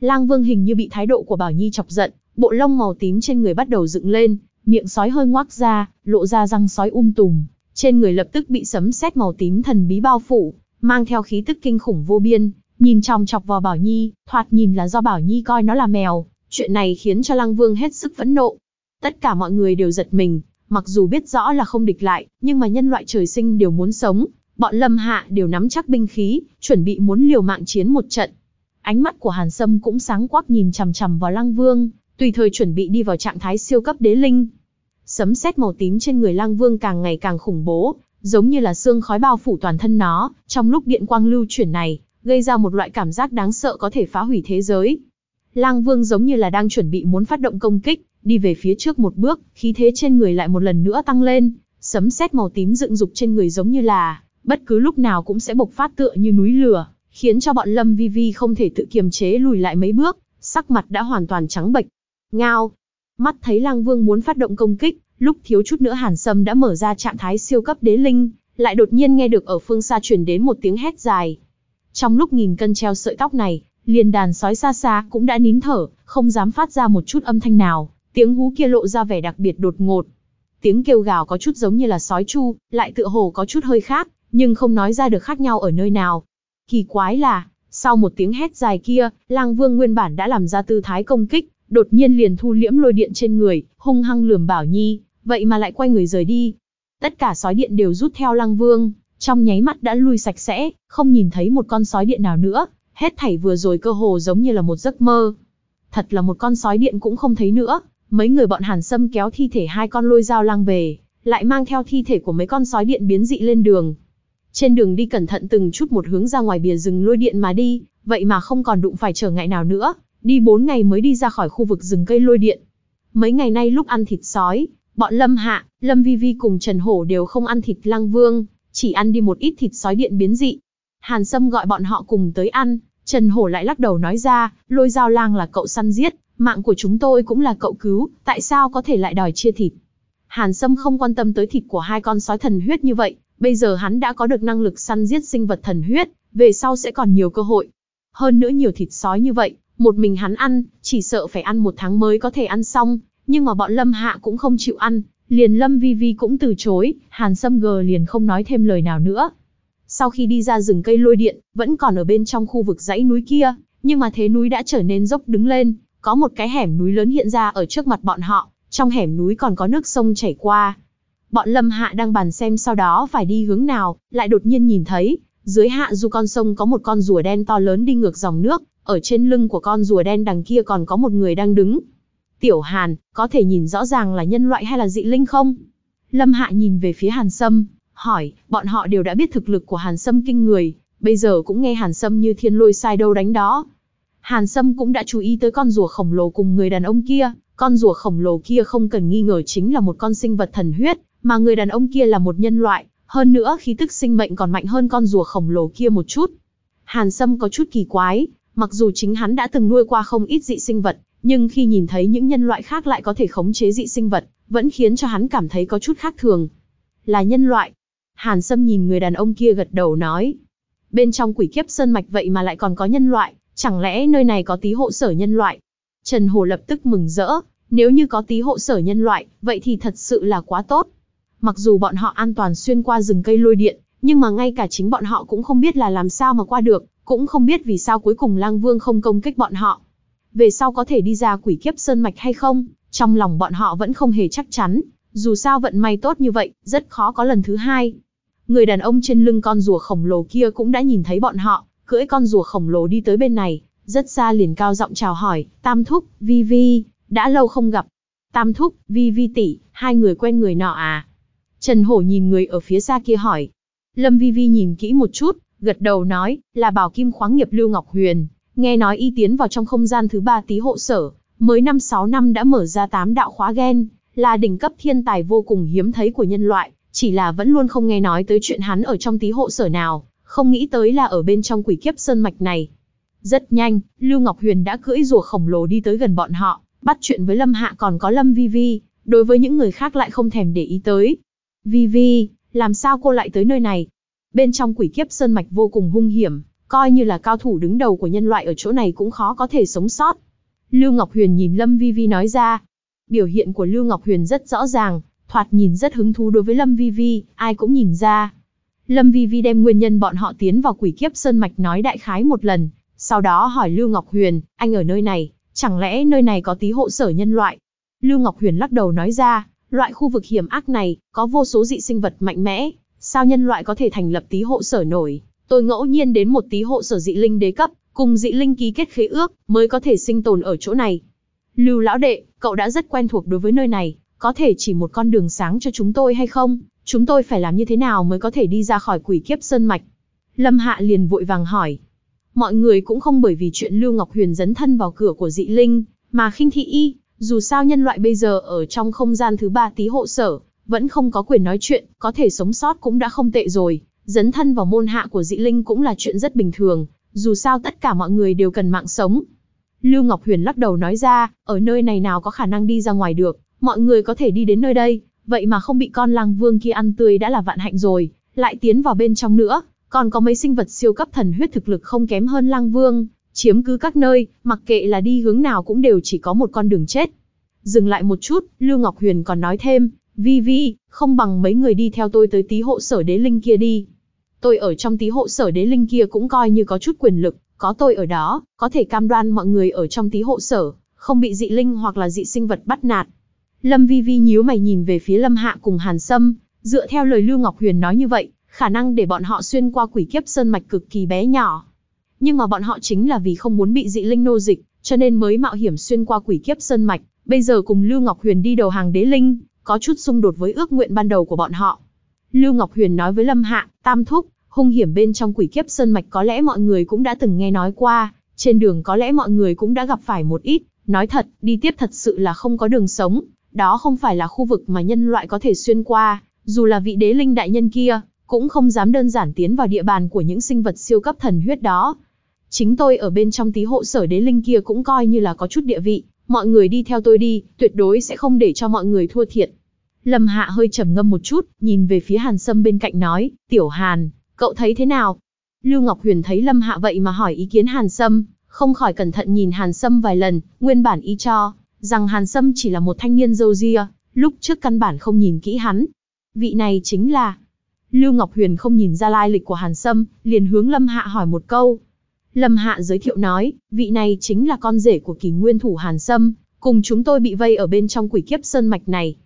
Speaker 1: Lang Vương hình như bị thái độ của Bảo Nhi chọc giận, bộ lông màu tím trên người bắt đầu dựng lên, miệng sói hơi ngoác ra, lộ ra răng sói um tùm, trên người lập tức bị sấm sét màu tím thần bí bao phủ, mang theo khí tức kinh khủng vô biên, nhìn chòng chọc vào Bảo Nhi, thoạt nhìn là do Bảo Nhi coi nó là mèo, chuyện này khiến cho Lăng Vương hết sức phẫn nộ. Tất cả mọi người đều giật mình, mặc dù biết rõ là không địch lại, nhưng mà nhân loại trời sinh đều muốn sống, bọn Lâm Hạ đều nắm chắc binh khí, chuẩn bị muốn liều mạng chiến một trận. Ánh mắt của Hàn Sâm cũng sáng quắc nhìn chằm chằm vào Lăng Vương, tùy thời chuẩn bị đi vào trạng thái siêu cấp đế linh. Sấm sét màu tím trên người Lăng Vương càng ngày càng khủng bố, giống như là xương khói bao phủ toàn thân nó, trong lúc điện quang lưu chuyển này, gây ra một loại cảm giác đáng sợ có thể phá hủy thế giới. Lang Vương giống như là đang chuẩn bị muốn phát động công kích, đi về phía trước một bước, khí thế trên người lại một lần nữa tăng lên, sấm sét màu tím dựng dục trên người giống như là bất cứ lúc nào cũng sẽ bộc phát tựa như núi lửa, khiến cho bọn Lâm Vi Vi không thể tự kiềm chế lùi lại mấy bước, sắc mặt đã hoàn toàn trắng bệch. Ngao, mắt thấy Lang Vương muốn phát động công kích, lúc thiếu chút nữa Hàn Sâm đã mở ra trạng thái siêu cấp đế linh, lại đột nhiên nghe được ở phương xa truyền đến một tiếng hét dài. Trong lúc nghìn cân treo sợi tóc này, liền đàn sói xa xa cũng đã nín thở, không dám phát ra một chút âm thanh nào, tiếng hú kia lộ ra vẻ đặc biệt đột ngột. Tiếng kêu gào có chút giống như là sói chu, lại tựa hồ có chút hơi khác, nhưng không nói ra được khác nhau ở nơi nào. Kỳ quái là, sau một tiếng hét dài kia, lang vương nguyên bản đã làm ra tư thái công kích, đột nhiên liền thu liễm lôi điện trên người, hung hăng lườm bảo nhi, vậy mà lại quay người rời đi. Tất cả sói điện đều rút theo lang vương, trong nháy mắt đã lui sạch sẽ, không nhìn thấy một con sói điện nào nữa, hết thảy vừa rồi cơ hồ giống như là một giấc mơ. Thật là một con sói điện cũng không thấy nữa, mấy người bọn Hàn Sâm kéo thi thể hai con lôi dao lang về, lại mang theo thi thể của mấy con sói điện biến dị lên đường. Trên đường đi cẩn thận từng chút một hướng ra ngoài bìa rừng lôi điện mà đi, vậy mà không còn đụng phải trở ngại nào nữa, đi bốn ngày mới đi ra khỏi khu vực rừng cây lôi điện. Mấy ngày nay lúc ăn thịt sói, bọn Lâm Hạ, Lâm Vi Vi cùng Trần Hổ đều không ăn thịt lang vương, chỉ ăn đi một ít thịt sói điện biến dị. Hàn Sâm gọi bọn họ cùng tới ăn, Trần Hổ lại lắc đầu nói ra, lôi dao lang là cậu săn giết, mạng của chúng tôi cũng là cậu cứu, tại sao có thể lại đòi chia thịt? Hàn Sâm không quan tâm tới thịt của hai con sói thần huyết như vậy, bây giờ hắn đã có được năng lực săn giết sinh vật thần huyết, về sau sẽ còn nhiều cơ hội. Hơn nữa nhiều thịt sói như vậy, một mình hắn ăn, chỉ sợ phải ăn một tháng mới có thể ăn xong, nhưng mà bọn Lâm Hạ cũng không chịu ăn, liền Lâm Vi Vi cũng từ chối, Hàn Sâm gờ liền không nói thêm lời nào nữa. Sau khi đi ra rừng cây lôi điện, vẫn còn ở bên trong khu vực dãy núi kia, nhưng mà thế núi đã trở nên dốc đứng lên, có một cái hẻm núi lớn hiện ra ở trước mặt bọn họ, trong hẻm núi còn có nước sông chảy qua. Bọn Lâm Hạ đang bàn xem sau đó phải đi hướng nào, lại đột nhiên nhìn thấy, dưới hạ du con sông có một con rùa đen to lớn đi ngược dòng nước, ở trên lưng của con rùa đen đằng kia còn có một người đang đứng. Tiểu Hàn, có thể nhìn rõ ràng là nhân loại hay là dị linh không? Lâm Hạ nhìn về phía Hàn Sâm, hỏi, bọn họ đều đã biết thực lực của Hàn Sâm kinh người, bây giờ cũng nghe Hàn Sâm như thiên lôi sai đâu đánh đó. Hàn Sâm cũng đã chú ý tới con rùa khổng lồ cùng người đàn ông kia, con rùa khổng lồ kia không cần nghi ngờ chính là một con sinh vật thần huyết, mà người đàn ông kia là một nhân loại, hơn nữa khí tức sinh mệnh còn mạnh hơn con rùa khổng lồ kia một chút. Hàn Sâm có chút kỳ quái, mặc dù chính hắn đã từng nuôi qua không ít dị sinh vật, nhưng khi nhìn thấy những nhân loại khác lại có thể khống chế dị sinh vật, vẫn khiến cho hắn cảm thấy có chút khác thường. Là nhân loại. Hàn Sâm nhìn người đàn ông kia gật đầu nói. Bên trong quỷ kiếp sơn mạch vậy mà lại còn có nhân loại, chẳng lẽ nơi này có tí hộ sở nhân loại? Trần Hồ lập tức mừng rỡ, nếu như có tí hộ sở nhân loại, vậy thì thật sự là quá tốt. Mặc dù bọn họ an toàn xuyên qua rừng cây lôi điện, nhưng mà ngay cả chính bọn họ cũng không biết là làm sao mà qua được, cũng không biết vì sao cuối cùng lang vương không công kích bọn họ. Về sau có thể đi ra quỷ kiếp sơn mạch hay không, trong lòng bọn họ vẫn không hề chắc chắn, dù sao vận may tốt như vậy, rất khó có lần thứ hai. Người đàn ông trên lưng con rùa khổng lồ kia cũng đã nhìn thấy bọn họ, cưỡi con rùa khổng lồ đi tới bên này, rất xa liền cao giọng chào hỏi, Tam Thúc, Vi Vi, đã lâu không gặp. Tam Thúc, Vi Vi tỷ, hai người quen người nọ à? Trần Hổ nhìn người ở phía xa kia hỏi. Lâm Vi Vi nhìn kỹ một chút, gật đầu nói, là bảo kim khoáng nghiệp Lưu Ngọc Huyền, nghe nói y tiến vào trong không gian thứ ba tí hộ sở, mới năm sáu năm đã mở ra tám đạo khóa gen, là đỉnh cấp thiên tài vô cùng hiếm thấy của nhân loại, chỉ là vẫn luôn không nghe nói tới chuyện hắn ở trong tí hộ sở nào, không nghĩ tới là ở bên trong quỷ kiếp sơn mạch này. Rất nhanh, Lưu Ngọc Huyền đã cưỡi rùa khổng lồ đi tới gần bọn họ, bắt chuyện với Lâm Hạ còn có Lâm Vi Vi, đối với những người khác lại không thèm để ý tới. Vi Vi, làm sao cô lại tới nơi này? Bên trong quỷ kiếp sơn mạch vô cùng hung hiểm, coi như là cao thủ đứng đầu của nhân loại ở chỗ này cũng khó có thể sống sót. Lưu Ngọc Huyền nhìn Lâm Vi Vi nói ra. Biểu hiện của Lưu Ngọc Huyền rất rõ ràng, thoạt nhìn rất hứng thú đối với Lâm Vi Vi, ai cũng nhìn ra. Lâm Vi Vi đem nguyên nhân bọn họ tiến vào quỷ kiếp sơn mạch nói đại khái một lần, sau đó hỏi Lưu Ngọc Huyền, anh ở nơi này, chẳng lẽ nơi này có tí hộ sở nhân loại? Lưu Ngọc Huyền lắc đầu nói ra, loại khu vực hiểm ác này, có vô số dị sinh vật mạnh mẽ, sao nhân loại có thể thành lập tí hộ sở nổi? Tôi ngẫu nhiên đến một tí hộ sở dị linh đế cấp, cùng dị linh ký kết khế ước, mới có thể sinh tồn ở chỗ này. Lưu lão đệ, cậu đã rất quen thuộc đối với nơi này, có thể chỉ một con đường sáng cho chúng tôi hay không? Chúng tôi phải làm như thế nào mới có thể đi ra khỏi quỷ kiếp sơn mạch? Lâm Hạ liền vội vàng hỏi. Mọi người cũng không bởi vì chuyện Lưu Ngọc Huyền dấn thân vào cửa của dị linh, mà khinh thị y, dù sao nhân loại bây giờ ở trong không gian thứ ba tí hộ sở, vẫn không có quyền nói chuyện, có thể sống sót cũng đã không tệ rồi, dấn thân vào môn hạ của dị linh cũng là chuyện rất bình thường, dù sao tất cả mọi người đều cần mạng sống. Lưu Ngọc Huyền lắc đầu nói ra, ở nơi này nào có khả năng đi ra ngoài được, mọi người có thể đi đến nơi đây, vậy mà không bị con lang vương kia ăn tươi đã là vạn hạnh rồi, lại tiến vào bên trong nữa, còn có mấy sinh vật siêu cấp thần huyết thực lực không kém hơn lang vương, chiếm cứ các nơi, mặc kệ là đi hướng nào cũng đều chỉ có một con đường chết. Dừng lại một chút, Lưu Ngọc Huyền còn nói thêm, Vi Vi, không bằng mấy người đi theo tôi tới tí hộ sở đế linh kia đi. Tôi ở trong tí hộ sở đế linh kia cũng coi như có chút quyền lực, có tôi ở đó, có thể cam đoan mọi người ở trong tí hộ sở, không bị dị linh hoặc là dị sinh vật bắt nạt. Lâm Vi Vi nhíu mày nhìn về phía Lâm Hạ cùng Hàn Sâm, dựa theo lời Lưu Ngọc Huyền nói như vậy, khả năng để bọn họ xuyên qua quỷ kiếp sơn mạch cực kỳ bé nhỏ. Nhưng mà bọn họ chính là vì không muốn bị dị linh nô dịch, cho nên mới mạo hiểm xuyên qua quỷ kiếp sơn mạch, bây giờ cùng Lưu Ngọc Huyền đi đầu hàng đế linh, có chút xung đột với ước nguyện ban đầu của bọn họ. Lưu Ngọc Huyền nói với Lâm Hạ, Tam Thúc, hung hiểm bên trong quỷ kiếp sơn mạch có lẽ mọi người cũng đã từng nghe nói qua, trên đường có lẽ mọi người cũng đã gặp phải một ít, nói thật, đi tiếp thật sự là không có đường sống, đó không phải là khu vực mà nhân loại có thể xuyên qua, dù là vị đế linh đại nhân kia, cũng không dám đơn giản tiến vào địa bàn của những sinh vật siêu cấp thần huyết đó. Chính tôi ở bên trong tí hộ sở đế linh kia cũng coi như là có chút địa vị, mọi người đi theo tôi đi, tuyệt đối sẽ không để cho mọi người thua thiệt. Lâm Hạ hơi trầm ngâm một chút, nhìn về phía Hàn Sâm bên cạnh nói, Tiểu Hàn, cậu thấy thế nào? Lưu Ngọc Huyền thấy Lâm Hạ vậy mà hỏi ý kiến Hàn Sâm, không khỏi cẩn thận nhìn Hàn Sâm vài lần, nguyên bản y cho, rằng Hàn Sâm chỉ là một thanh niên dâu ria, lúc trước căn bản không nhìn kỹ hắn. Vị này chính là... Lưu Ngọc Huyền không nhìn ra lai lịch của Hàn Sâm, liền hướng Lâm Hạ hỏi một câu. Lâm Hạ giới thiệu nói, vị này chính là con rể của kỳ nguyên thủ Hàn Sâm, cùng chúng tôi bị vây ở bên trong quỷ kiếp sơn mạch này.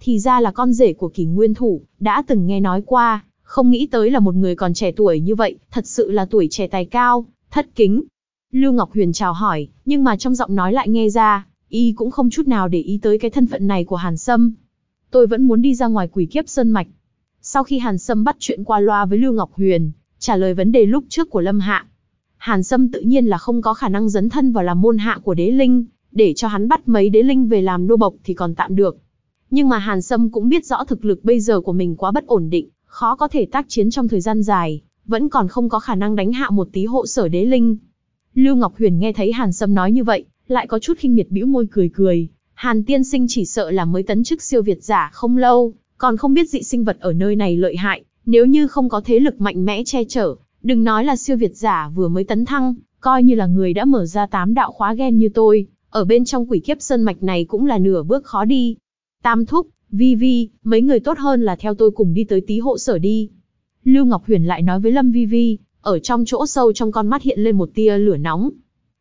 Speaker 1: Thì ra là con rể của kỳ nguyên thủ, đã từng nghe nói qua, không nghĩ tới là một người còn trẻ tuổi như vậy, thật sự là tuổi trẻ tài cao, thất kính. Lưu Ngọc Huyền chào hỏi, nhưng mà trong giọng nói lại nghe ra, y cũng không chút nào để ý tới cái thân phận này của Hàn Sâm. Tôi vẫn muốn đi ra ngoài quỷ kiếp sơn mạch. Sau khi Hàn Sâm bắt chuyện qua loa với Lưu Ngọc Huyền, trả lời vấn đề lúc trước của Lâm Hạ, Hàn Sâm tự nhiên là không có khả năng dấn thân vào làm môn hạ của đế linh, để cho hắn bắt mấy đế linh về làm nô bộc thì còn tạm được. Nhưng mà Hàn Sâm cũng biết rõ thực lực bây giờ của mình quá bất ổn định, khó có thể tác chiến trong thời gian dài, vẫn còn không có khả năng đánh hạ một tí hộ sở đế linh. Lưu Ngọc Huyền nghe thấy Hàn Sâm nói như vậy, lại có chút khinh miệt bĩu môi cười cười. Hàn tiên sinh chỉ sợ là mới tấn chức siêu việt giả không lâu, còn không biết dị sinh vật ở nơi này lợi hại, nếu như không có thế lực mạnh mẽ che chở, đừng nói là siêu việt giả vừa mới tấn thăng, coi như là người đã mở ra tám đạo khóa gen như tôi, ở bên trong quỷ kiếp sơn mạch này cũng là nửa bước khó đi. Tam thúc, Vi Vi, mấy người tốt hơn là theo tôi cùng đi tới tí hộ sở đi. Lưu Ngọc Huyền lại nói với Lâm Vi Vi, ở trong chỗ sâu trong con mắt hiện lên một tia lửa nóng.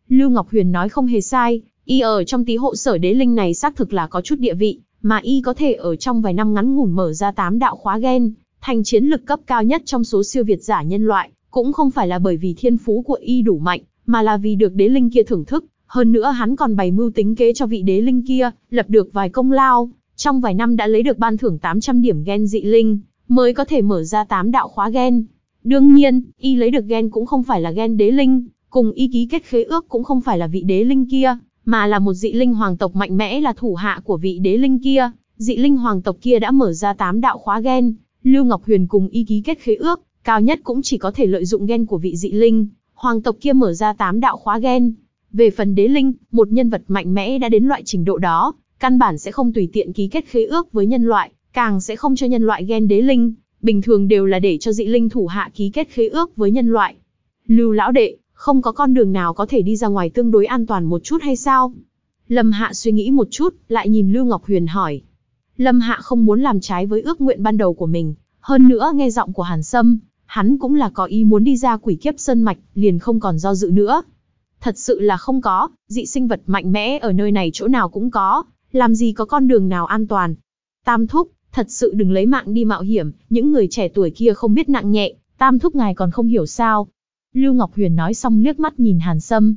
Speaker 1: Lưu Ngọc Huyền nói không hề sai, y ở trong tí hộ sở đế linh này xác thực là có chút địa vị, mà y có thể ở trong vài năm ngắn ngủn mở ra tám đạo khóa gen, thành chiến lực cấp cao nhất trong số siêu việt giả nhân loại, cũng không phải là bởi vì thiên phú của y đủ mạnh, mà là vì được đế linh kia thưởng thức, hơn nữa hắn còn bày mưu tính kế cho vị đế linh kia, lập được vài công lao, trong vài năm đã lấy được ban thưởng 800 điểm gen dị linh, mới có thể mở ra tám đạo khóa gen. Đương nhiên, y lấy được gen cũng không phải là gen đế linh, cùng y ký kết khế ước cũng không phải là vị đế linh kia, mà là một dị linh hoàng tộc mạnh mẽ là thủ hạ của vị đế linh kia. Dị linh hoàng tộc kia đã mở ra tám đạo khóa gen, Lưu Ngọc Huyền cùng y ký kết khế ước, cao nhất cũng chỉ có thể lợi dụng gen của vị dị linh, hoàng tộc kia mở ra tám đạo khóa gen. Về phần đế linh, một nhân vật mạnh mẽ đã đến loại trình độ đó, căn bản sẽ không tùy tiện ký kết khế ước với nhân loại, càng sẽ không cho nhân loại gen đế linh, bình thường đều là để cho dị linh thủ hạ ký kết khế ước với nhân loại. Lưu lão đệ, không có con đường nào có thể đi ra ngoài tương đối an toàn một chút hay sao? Lâm Hạ suy nghĩ một chút, lại nhìn Lưu Ngọc Huyền hỏi. Lâm Hạ không muốn làm trái với ước nguyện ban đầu của mình, hơn nữa nghe giọng của Hàn Sâm, hắn cũng là có ý muốn đi ra quỷ kiếp sơn mạch, liền không còn do dự nữa. Thật sự là không có, dị sinh vật mạnh mẽ ở nơi này chỗ nào cũng có, làm gì có con đường nào an toàn. Tam thúc, thật sự đừng lấy mạng đi mạo hiểm, những người trẻ tuổi kia không biết nặng nhẹ, tam thúc ngài còn không hiểu sao. Lưu Ngọc Huyền nói xong liếc mắt nhìn Hàn Sâm.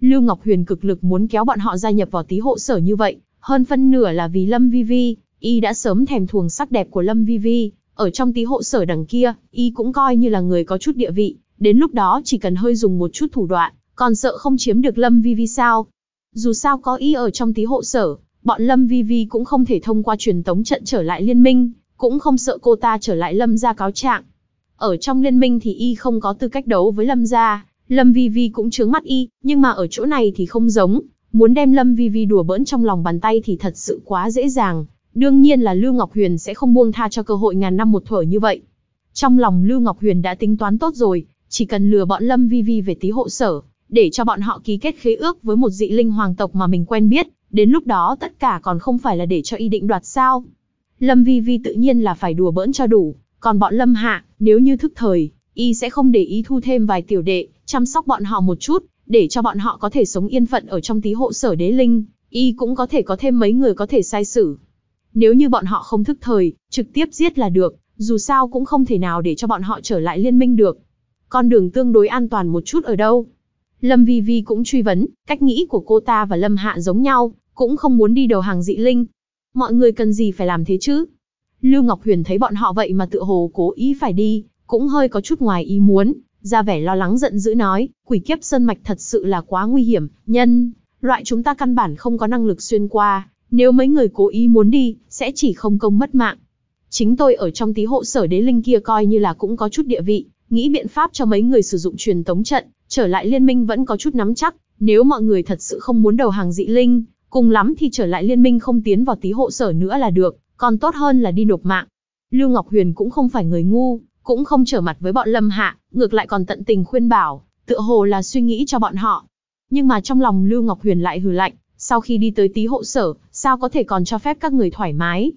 Speaker 1: Lưu Ngọc Huyền cực lực muốn kéo bọn họ gia nhập vào tí hộ sở như vậy, hơn phân nửa là vì Lâm Vi Vi, y đã sớm thèm thuồng sắc đẹp của Lâm Vi Vi, ở trong tí hộ sở đằng kia, y cũng coi như là người có chút địa vị, đến lúc đó chỉ cần hơi dùng một chút thủ đoạn, còn sợ không chiếm được Lâm Vi Vi sao. Dù sao có y ở trong tí hộ sở, bọn Lâm Vi Vi cũng không thể thông qua truyền tống trận trở lại liên minh, cũng không sợ cô ta trở lại Lâm gia cáo trạng. Ở trong liên minh thì y không có tư cách đấu với Lâm gia, Lâm Vi Vi cũng chướng mắt y, nhưng mà ở chỗ này thì không giống, muốn đem Lâm Vi Vi đùa bỡn trong lòng bàn tay thì thật sự quá dễ dàng. Đương nhiên là Lưu Ngọc Huyền sẽ không buông tha cho cơ hội ngàn năm một thở như vậy. Trong lòng Lưu Ngọc Huyền đã tính toán tốt rồi, chỉ cần lừa bọn Lâm Vi Vi về tí hộ sở, để cho bọn họ ký kết khế ước với một dị linh hoàng tộc mà mình quen biết, Đến lúc đó tất cả còn không phải là để cho y định đoạt sao. Lâm Vi Vi tự nhiên là phải đùa bỡn cho đủ, còn bọn Lâm Hạ, nếu như thức thời, y sẽ không để ý thu thêm vài tiểu đệ, chăm sóc bọn họ một chút, để cho bọn họ có thể sống yên phận ở trong tí hộ sở đế linh, y cũng có thể có thêm mấy người có thể sai xử. Nếu như bọn họ không thức thời, trực tiếp giết là được, dù sao cũng không thể nào để cho bọn họ trở lại liên minh được. Con đường tương đối an toàn một chút ở đâu? Lâm Vi Vi cũng truy vấn, cách nghĩ của cô ta và Lâm Hạ giống nhau, cũng không muốn đi đầu hàng dị linh. Mọi người cần gì phải làm thế chứ? Lưu Ngọc Huyền thấy bọn họ vậy mà tự hồ cố ý phải đi, cũng hơi có chút ngoài ý muốn, ra vẻ lo lắng giận dữ nói, quỷ kiếp sơn mạch thật sự là quá nguy hiểm, nhân, loại chúng ta căn bản không có năng lực xuyên qua, nếu mấy người cố ý muốn đi, sẽ chỉ không công mất mạng. Chính tôi ở trong tí hộ sở đế linh kia coi như là cũng có chút địa vị, nghĩ biện pháp cho mấy người sử dụng truyền tống trận, trở lại liên minh vẫn có chút nắm chắc, nếu mọi người thật sự không muốn đầu hàng dị linh, cùng lắm thì trở lại liên minh không tiến vào tí hộ sở nữa là được, còn tốt hơn là đi nộp mạng. Lưu Ngọc Huyền cũng không phải người ngu, cũng không trở mặt với bọn Lâm Hạ, ngược lại còn tận tình khuyên bảo, tựa hồ là suy nghĩ cho bọn họ. Nhưng mà trong lòng Lưu Ngọc Huyền lại hừ lạnh, sau khi đi tới tí hộ sở, sao có thể còn cho phép các người thoải mái.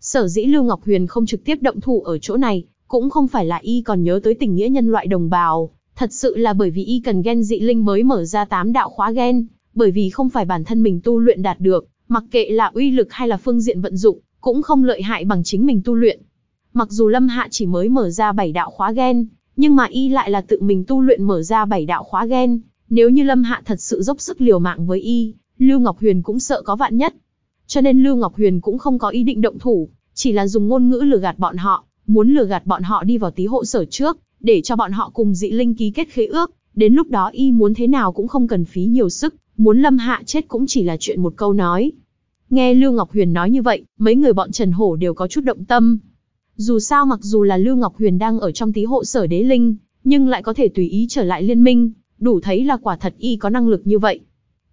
Speaker 1: Sở dĩ Lưu Ngọc Huyền không trực tiếp động thủ ở chỗ này, cũng không phải là y còn nhớ tới tình nghĩa nhân loại đồng bào, thật sự là bởi vì y cần gen dị linh mới mở ra tám đạo khóa gen, bởi vì không phải bản thân mình tu luyện đạt được, mặc kệ là uy lực hay là phương diện vận dụng, cũng không lợi hại bằng chính mình tu luyện. Mặc dù Lâm Hạ chỉ mới mở ra bảy đạo khóa gen, nhưng mà y lại là tự mình tu luyện mở ra bảy đạo khóa gen, nếu như Lâm Hạ thật sự dốc sức liều mạng với y, Lưu Ngọc Huyền cũng sợ có vạn nhất. Cho nên Lưu Ngọc Huyền cũng không có ý định động thủ, chỉ là dùng ngôn ngữ lừa gạt bọn họ, muốn lừa gạt bọn họ đi vào tí hộ sở trước, để cho bọn họ cùng dị linh ký kết khế ước, đến lúc đó y muốn thế nào cũng không cần phí nhiều sức, muốn Lâm Hạ chết cũng chỉ là chuyện một câu nói. Nghe Lưu Ngọc Huyền nói như vậy, mấy người bọn Trần Hổ đều có chút động tâm. Dù sao mặc dù là Lưu Ngọc Huyền đang ở trong tí hộ sở đế linh, nhưng lại có thể tùy ý trở lại liên minh, đủ thấy là quả thật y có năng lực như vậy.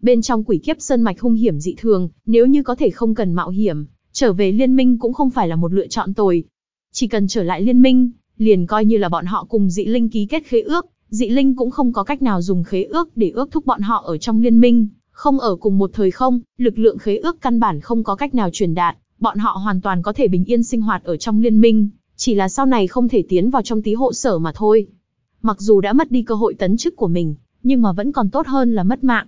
Speaker 1: Bên trong quỷ kiếp sơn mạch hung hiểm dị thường, nếu như có thể không cần mạo hiểm, trở về liên minh cũng không phải là một lựa chọn tồi. Chỉ cần trở lại liên minh, liền coi như là bọn họ cùng dị linh ký kết khế ước, dị linh cũng không có cách nào dùng khế ước để ước thúc bọn họ ở trong liên minh, không ở cùng một thời không, lực lượng khế ước căn bản không có cách nào truyền đạt, bọn họ hoàn toàn có thể bình yên sinh hoạt ở trong liên minh, chỉ là sau này không thể tiến vào trong tí hộ sở mà thôi. Mặc dù đã mất đi cơ hội tấn chức của mình, nhưng mà vẫn còn tốt hơn là mất mạng.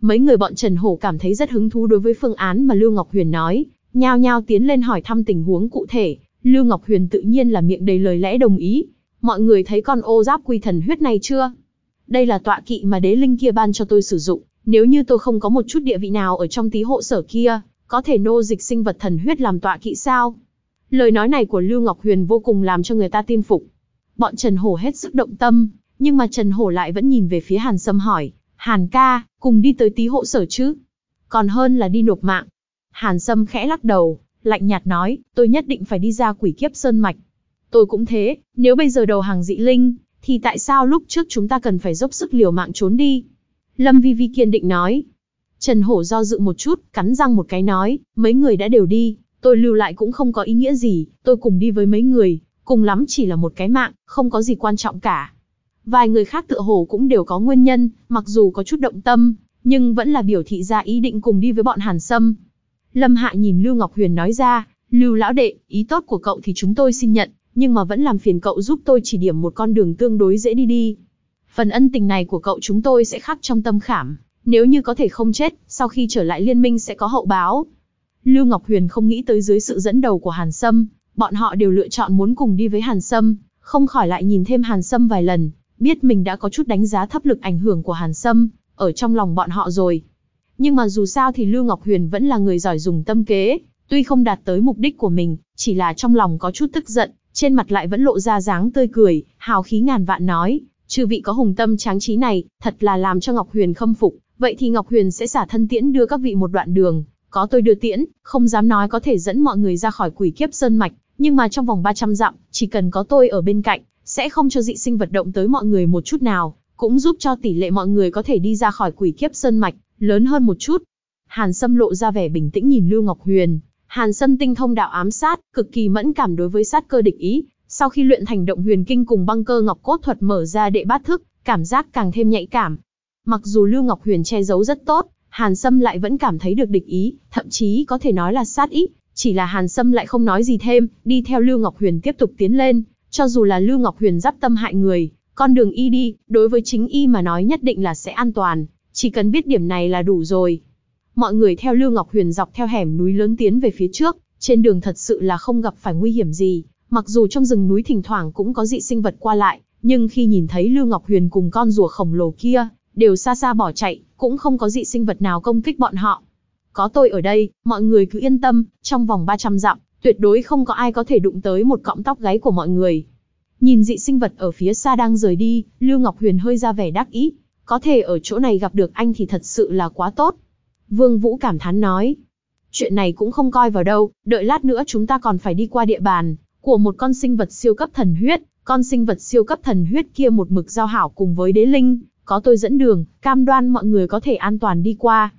Speaker 1: Mấy người bọn Trần Hổ cảm thấy rất hứng thú đối với phương án mà Lưu Ngọc Huyền nói, nhao nhao tiến lên hỏi thăm tình huống cụ thể, Lưu Ngọc Huyền tự nhiên là miệng đầy lời lẽ đồng ý. Mọi người thấy con ô giáp quy thần huyết này chưa? Đây là tọa kỵ mà đế linh kia ban cho tôi sử dụng, nếu như tôi không có một chút địa vị nào ở trong tí hộ sở kia, có thể nô dịch sinh vật thần huyết làm tọa kỵ sao? Lời nói này của Lưu Ngọc Huyền vô cùng làm cho người ta tin phục. Bọn Trần Hổ hết sức động tâm, nhưng mà Trần Hổ lại vẫn nhìn về phía Hàn Sâm hỏi, Hàn ca, cùng đi tới tí hộ sở chứ? Còn hơn là đi nộp mạng. Hàn Sâm khẽ lắc đầu, lạnh nhạt nói, tôi nhất định phải đi ra quỷ kiếp sơn mạch. Tôi cũng thế, nếu bây giờ đầu hàng dị linh, thì tại sao lúc trước chúng ta cần phải dốc sức liều mạng trốn đi? Lâm Vi Vi kiên định nói. Trần Hổ do dự một chút, cắn răng một cái nói, mấy người đã đều đi, tôi lưu lại cũng không có ý nghĩa gì, tôi cùng đi với mấy người, cùng lắm chỉ là một cái mạng, không có gì quan trọng cả. Vài người khác tựa hồ cũng đều có nguyên nhân, mặc dù có chút động tâm, nhưng vẫn là biểu thị ra ý định cùng đi với bọn Hàn Sâm. Lâm Hạ nhìn Lưu Ngọc Huyền nói ra, Lưu lão đệ, ý tốt của cậu thì chúng tôi xin nhận, nhưng mà vẫn làm phiền cậu giúp tôi chỉ điểm một con đường tương đối dễ đi đi. Phần ân tình này của cậu chúng tôi sẽ khắc trong tâm khảm, nếu như có thể không chết, sau khi trở lại liên minh sẽ có hậu báo. Lưu Ngọc Huyền không nghĩ tới dưới sự dẫn đầu của Hàn Sâm, bọn họ đều lựa chọn muốn cùng đi với Hàn Sâm, không khỏi lại nhìn thêm Hàn Sâm vài lần, biết mình đã có chút đánh giá thấp lực ảnh hưởng của Hàn Sâm, ở trong lòng bọn họ rồi. Nhưng mà dù sao thì Lưu Ngọc Huyền vẫn là người giỏi dùng tâm kế, tuy không đạt tới mục đích của mình, chỉ là trong lòng có chút tức giận, trên mặt lại vẫn lộ ra dáng tươi cười, hào khí ngàn vạn nói, chư vị có hùng tâm tráng trí này, thật là làm cho Ngọc Huyền khâm phục, vậy thì Ngọc Huyền sẽ xả thân tiễn đưa các vị một đoạn đường, có tôi đưa tiễn, không dám nói có thể dẫn mọi người ra khỏi quỷ kiếp sơn mạch, nhưng mà trong vòng 300 dặm, chỉ cần có tôi ở bên cạnh, sẽ không cho dị sinh vật động tới mọi người một chút nào, cũng giúp cho tỷ lệ mọi người có thể đi ra khỏi quỷ kiếp sơn mạch, lớn hơn một chút. Hàn Sâm lộ ra vẻ bình tĩnh nhìn Lưu Ngọc Huyền, Hàn Sâm tinh thông đạo ám sát, cực kỳ mẫn cảm đối với sát cơ địch ý, sau khi luyện thành động huyền kinh cùng băng cơ ngọc cốt thuật mở ra đệ bát thức, cảm giác càng thêm nhạy cảm. Mặc dù Lưu Ngọc Huyền che giấu rất tốt, Hàn Sâm lại vẫn cảm thấy được địch ý, thậm chí có thể nói là sát ý, chỉ là Hàn Sâm lại không nói gì thêm, đi theo Lưu Ngọc Huyền tiếp tục tiến lên, cho dù là Lưu Ngọc Huyền giáp tâm hại người, con đường y đi, đối với chính y mà nói nhất định là sẽ an toàn, chỉ cần biết điểm này là đủ rồi. Mọi người theo Lưu Ngọc Huyền dọc theo hẻm núi lớn tiến về phía trước, trên đường thật sự là không gặp phải nguy hiểm gì, mặc dù trong rừng núi thỉnh thoảng cũng có dị sinh vật qua lại, nhưng khi nhìn thấy Lưu Ngọc Huyền cùng con rùa khổng lồ kia, đều xa xa bỏ chạy, cũng không có dị sinh vật nào công kích bọn họ. Có tôi ở đây, mọi người cứ yên tâm, trong vòng 300 dặm, tuyệt đối không có ai có thể đụng tới một cọng tóc gáy của mọi người. Nhìn dị sinh vật ở phía xa đang rời đi, Lưu Ngọc Huyền hơi ra vẻ đắc ý, có thể ở chỗ này gặp được anh thì thật sự là quá tốt. Vương Vũ cảm thán nói, chuyện này cũng không coi vào đâu, đợi lát nữa chúng ta còn phải đi qua địa bàn của một con sinh vật siêu cấp thần huyết, con sinh vật siêu cấp thần huyết kia một mực giao hảo cùng với đế linh, có tôi dẫn đường, cam đoan mọi người có thể an toàn đi qua.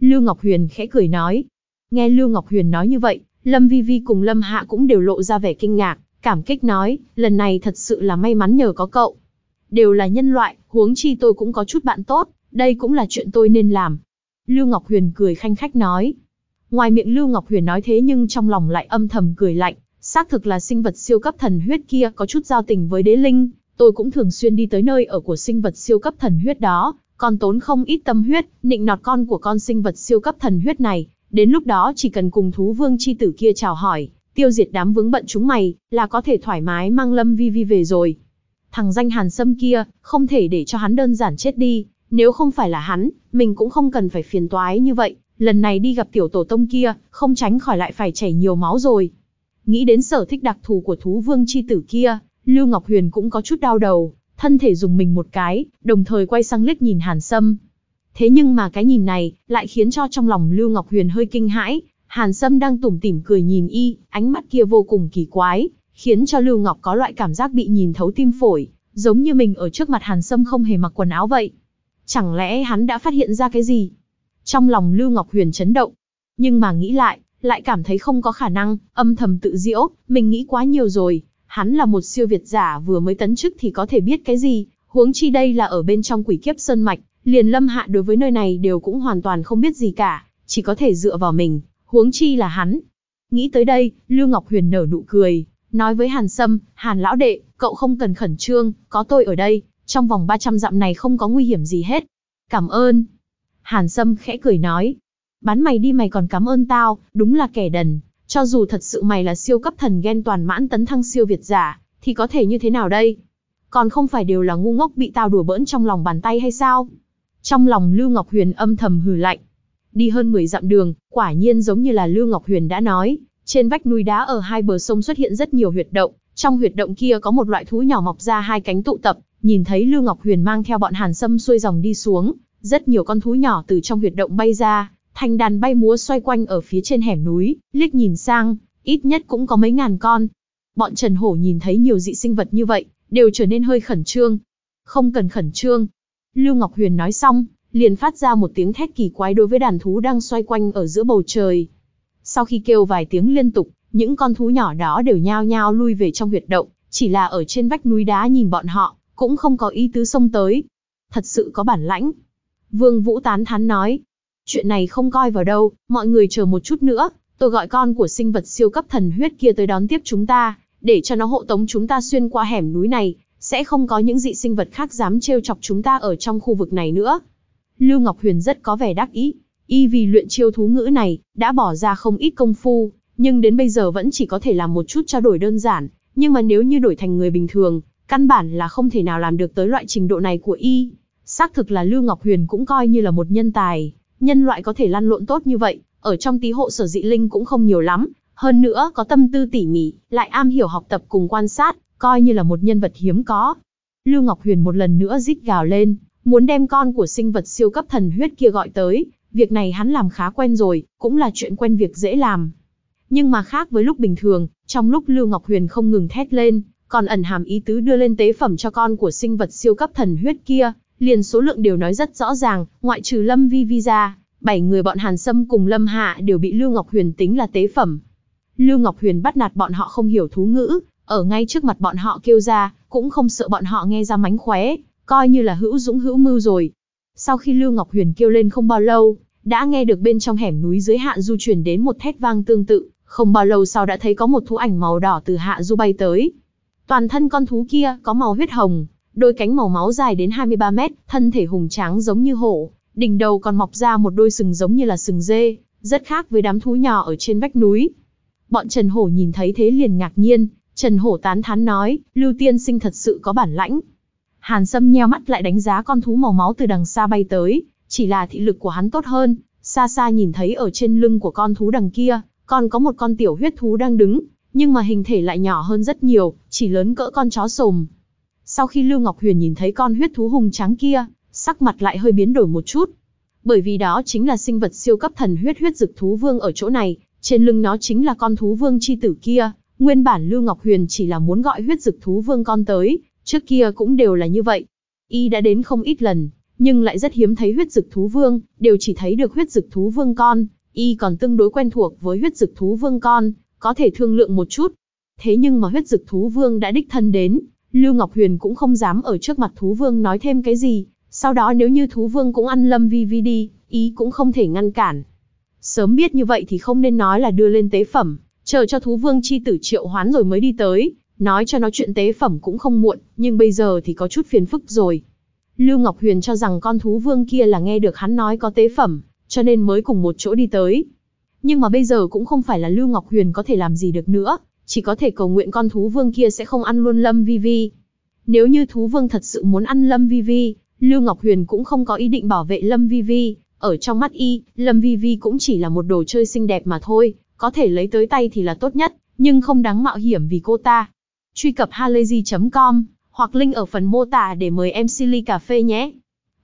Speaker 1: Lưu Ngọc Huyền khẽ cười nói. Nghe Lưu Ngọc Huyền nói như vậy, Lâm Vi Vi cùng Lâm Hạ cũng đều lộ ra vẻ kinh ngạc, cảm kích nói, lần này thật sự là may mắn nhờ có cậu. Đều là nhân loại, huống chi tôi cũng có chút bạn tốt, đây cũng là chuyện tôi nên làm. Lưu Ngọc Huyền cười khanh khách nói. Ngoài miệng Lưu Ngọc Huyền nói thế nhưng trong lòng lại âm thầm cười lạnh, xác thực là sinh vật siêu cấp thần huyết kia có chút giao tình với đế linh, tôi cũng thường xuyên đi tới nơi ở của sinh vật siêu cấp thần huyết đó, còn tốn không ít tâm huyết, nịnh nọt con của con sinh vật siêu cấp thần huyết này, đến lúc đó chỉ cần cùng thú vương chi tử kia chào hỏi, tiêu diệt đám vướng bận chúng mày, là có thể thoải mái mang Lâm Vi Vi về rồi. Thằng danh Hàn Sâm kia, không thể để cho hắn đơn giản chết đi, nếu không phải là hắn, mình cũng không cần phải phiền toái như vậy, lần này đi gặp tiểu tổ tông kia, không tránh khỏi lại phải chảy nhiều máu rồi. Nghĩ đến sở thích đặc thù của thú vương chi tử kia, Lưu Ngọc Huyền cũng có chút đau đầu, thân thể dùng mình một cái, đồng thời quay sang liếc nhìn Hàn Sâm. Thế nhưng mà cái nhìn này, lại khiến cho trong lòng Lưu Ngọc Huyền hơi kinh hãi, Hàn Sâm đang tủm tỉm cười nhìn y, ánh mắt kia vô cùng kỳ quái, khiến cho Lưu Ngọc có loại cảm giác bị nhìn thấu tim phổi, giống như mình ở trước mặt Hàn Sâm không hề mặc quần áo vậy. Chẳng lẽ hắn đã phát hiện ra cái gì? Trong lòng Lưu Ngọc Huyền chấn động. Nhưng mà nghĩ lại, lại cảm thấy không có khả năng, âm thầm tự diễu, mình nghĩ quá nhiều rồi. Hắn là một siêu việt giả vừa mới tấn chức thì có thể biết cái gì, huống chi đây là ở bên trong quỷ kiếp sơn mạch, liền lâm hạ đối với nơi này đều cũng hoàn toàn không biết gì cả, chỉ có thể dựa vào mình, huống chi là hắn. Nghĩ tới đây, Lưu Ngọc Huyền nở nụ cười, nói với Hàn Sâm, Hàn lão đệ, cậu không cần khẩn trương, có tôi ở đây, trong vòng 300 dặm này không có nguy hiểm gì hết. Cảm ơn. Hàn Sâm khẽ cười nói, bán mày đi mày còn cảm ơn tao, đúng là kẻ đần. Cho dù thật sự mày là siêu cấp thần ghen toàn mãn tấn thăng siêu việt giả, thì có thể như thế nào đây? Còn không phải đều là ngu ngốc bị tao đùa bỡn trong lòng bàn tay hay sao? Trong lòng Lưu Ngọc Huyền âm thầm hừ lạnh. Đi hơn 10 dặm đường, quả nhiên giống như là Lưu Ngọc Huyền đã nói, trên vách núi đá ở hai bờ sông xuất hiện rất nhiều huyệt động, trong huyệt động kia có một loại thú nhỏ mọc ra hai cánh tụ tập, nhìn thấy Lưu Ngọc Huyền mang theo bọn Hàn Sâm xuôi dòng đi xuống, rất nhiều con thú nhỏ từ trong huyệt động bay ra, thành đàn bay múa xoay quanh ở phía trên hẻm núi, liếc nhìn sang, ít nhất cũng có mấy ngàn con. Bọn Trần Hổ nhìn thấy nhiều dị sinh vật như vậy, đều trở nên hơi khẩn trương. Không cần khẩn trương. Lưu Ngọc Huyền nói xong, liền phát ra một tiếng thét kỳ quái đối với đàn thú đang xoay quanh ở giữa bầu trời. Sau khi kêu vài tiếng liên tục, những con thú nhỏ đó đều nhao nhao lui về trong huyệt động, chỉ là ở trên vách núi đá nhìn bọn họ, cũng không có ý tứ xông tới. Thật sự có bản lãnh. Vương Vũ tán thán nói, chuyện này không coi vào đâu, mọi người chờ một chút nữa, tôi gọi con của sinh vật siêu cấp thần huyết kia tới đón tiếp chúng ta, để cho nó hộ tống chúng ta xuyên qua hẻm núi này, sẽ không có những dị sinh vật khác dám trêu chọc chúng ta ở trong khu vực này nữa. Lưu Ngọc Huyền rất có vẻ đắc ý, y vì luyện chiêu thú ngữ này, đã bỏ ra không ít công phu, nhưng đến bây giờ vẫn chỉ có thể làm một chút trao đổi đơn giản, nhưng mà nếu như đổi thành người bình thường, căn bản là không thể nào làm được tới loại trình độ này của y. Xác thực là Lưu Ngọc Huyền cũng coi như là một nhân tài, nhân loại có thể lăn lộn tốt như vậy, ở trong tí hộ sở dị linh cũng không nhiều lắm, hơn nữa có tâm tư tỉ mỉ, lại am hiểu học tập cùng quan sát, coi như là một nhân vật hiếm có. Lưu Ngọc Huyền một lần nữa rít gào lên, muốn đem con của sinh vật siêu cấp thần huyết kia gọi tới, việc này hắn làm khá quen rồi, cũng là chuyện quen việc dễ làm. Nhưng mà khác với lúc bình thường, trong lúc Lưu Ngọc Huyền không ngừng thét lên, còn ẩn hàm ý tứ đưa lên tế phẩm cho con của sinh vật siêu cấp thần huyết kia, liền số lượng đều nói rất rõ ràng, ngoại trừ Lâm Vi Vi ra, bảy người bọn Hàn Sâm cùng Lâm Hạ đều bị Lưu Ngọc Huyền tính là tế phẩm. Lưu Ngọc Huyền bắt nạt bọn họ không hiểu thú ngữ, ở ngay trước mặt bọn họ kêu ra, cũng không sợ bọn họ nghe ra mánh khóe, coi như là hữu dũng hữu mưu rồi. Sau khi Lưu Ngọc Huyền kêu lên không bao lâu, đã nghe được bên trong hẻm núi dưới hạ du chuyển đến một thét vang tương tự, không bao lâu sau đã thấy có một thú ảnh màu đỏ từ hạ du bay tới. Toàn thân con thú kia có màu huyết hồng, đôi cánh màu máu dài đến 23 mét, thân thể hùng tráng giống như hổ, đỉnh đầu còn mọc ra một đôi sừng giống như là sừng dê, rất khác với đám thú nhỏ ở trên vách núi. Bọn Trần Hổ nhìn thấy thế liền ngạc nhiên, Trần Hổ tán thán nói, Lưu Tiên Sinh thật sự có bản lãnh. Hàn Sâm nheo mắt lại đánh giá con thú màu máu từ đằng xa bay tới, chỉ là thị lực của hắn tốt hơn, xa xa nhìn thấy ở trên lưng của con thú đằng kia, còn có một con tiểu huyết thú đang đứng, nhưng mà hình thể lại nhỏ hơn rất nhiều, chỉ lớn cỡ con chó sồm. Sau khi Lưu Ngọc Huyền nhìn thấy con huyết thú hùng trắng kia, sắc mặt lại hơi biến đổi một chút. Bởi vì đó chính là sinh vật siêu cấp thần huyết huyết dực thú vương ở chỗ này, trên lưng nó chính là con thú vương chi tử kia, nguyên bản Lưu Ngọc Huyền chỉ là muốn gọi huyết dực thú vương con tới, trước kia cũng đều là như vậy. Y đã đến không ít lần, nhưng lại rất hiếm thấy huyết dực thú vương, đều chỉ thấy được huyết dực thú vương con, y còn tương đối quen thuộc với huyết dực thú vương con, có thể thương lượng một chút. Thế nhưng mà huyết dực thú vương đã đích thân đến, Lưu Ngọc Huyền cũng không dám ở trước mặt thú vương nói thêm cái gì, sau đó nếu như thú vương cũng ăn lâm vi vi đi, ý cũng không thể ngăn cản. Sớm biết như vậy thì không nên nói là đưa lên tế phẩm, chờ cho thú vương chi tử triệu hoán rồi mới đi tới, nói cho nó chuyện tế phẩm cũng không muộn, nhưng bây giờ thì có chút phiền phức rồi. Lưu Ngọc Huyền cho rằng con thú vương kia là nghe được hắn nói có tế phẩm, cho nên mới cùng một chỗ đi tới. Nhưng mà bây giờ cũng không phải là Lưu Ngọc Huyền có thể làm gì được nữa, chỉ có thể cầu nguyện con thú vương kia sẽ không ăn luôn Lâm Vi Vi. Nếu như thú vương thật sự muốn ăn Lâm Vi Vi, Lưu Ngọc Huyền cũng không có ý định bảo vệ Lâm Vi Vi, ở trong mắt y, Lâm Vi Vi cũng chỉ là một đồ chơi xinh đẹp mà thôi, có thể lấy tới tay thì là tốt nhất, nhưng không đáng mạo hiểm vì cô ta. Truy cập halayzi.com hoặc link ở phần mô tả để mời em Silly Cà Phê nhé.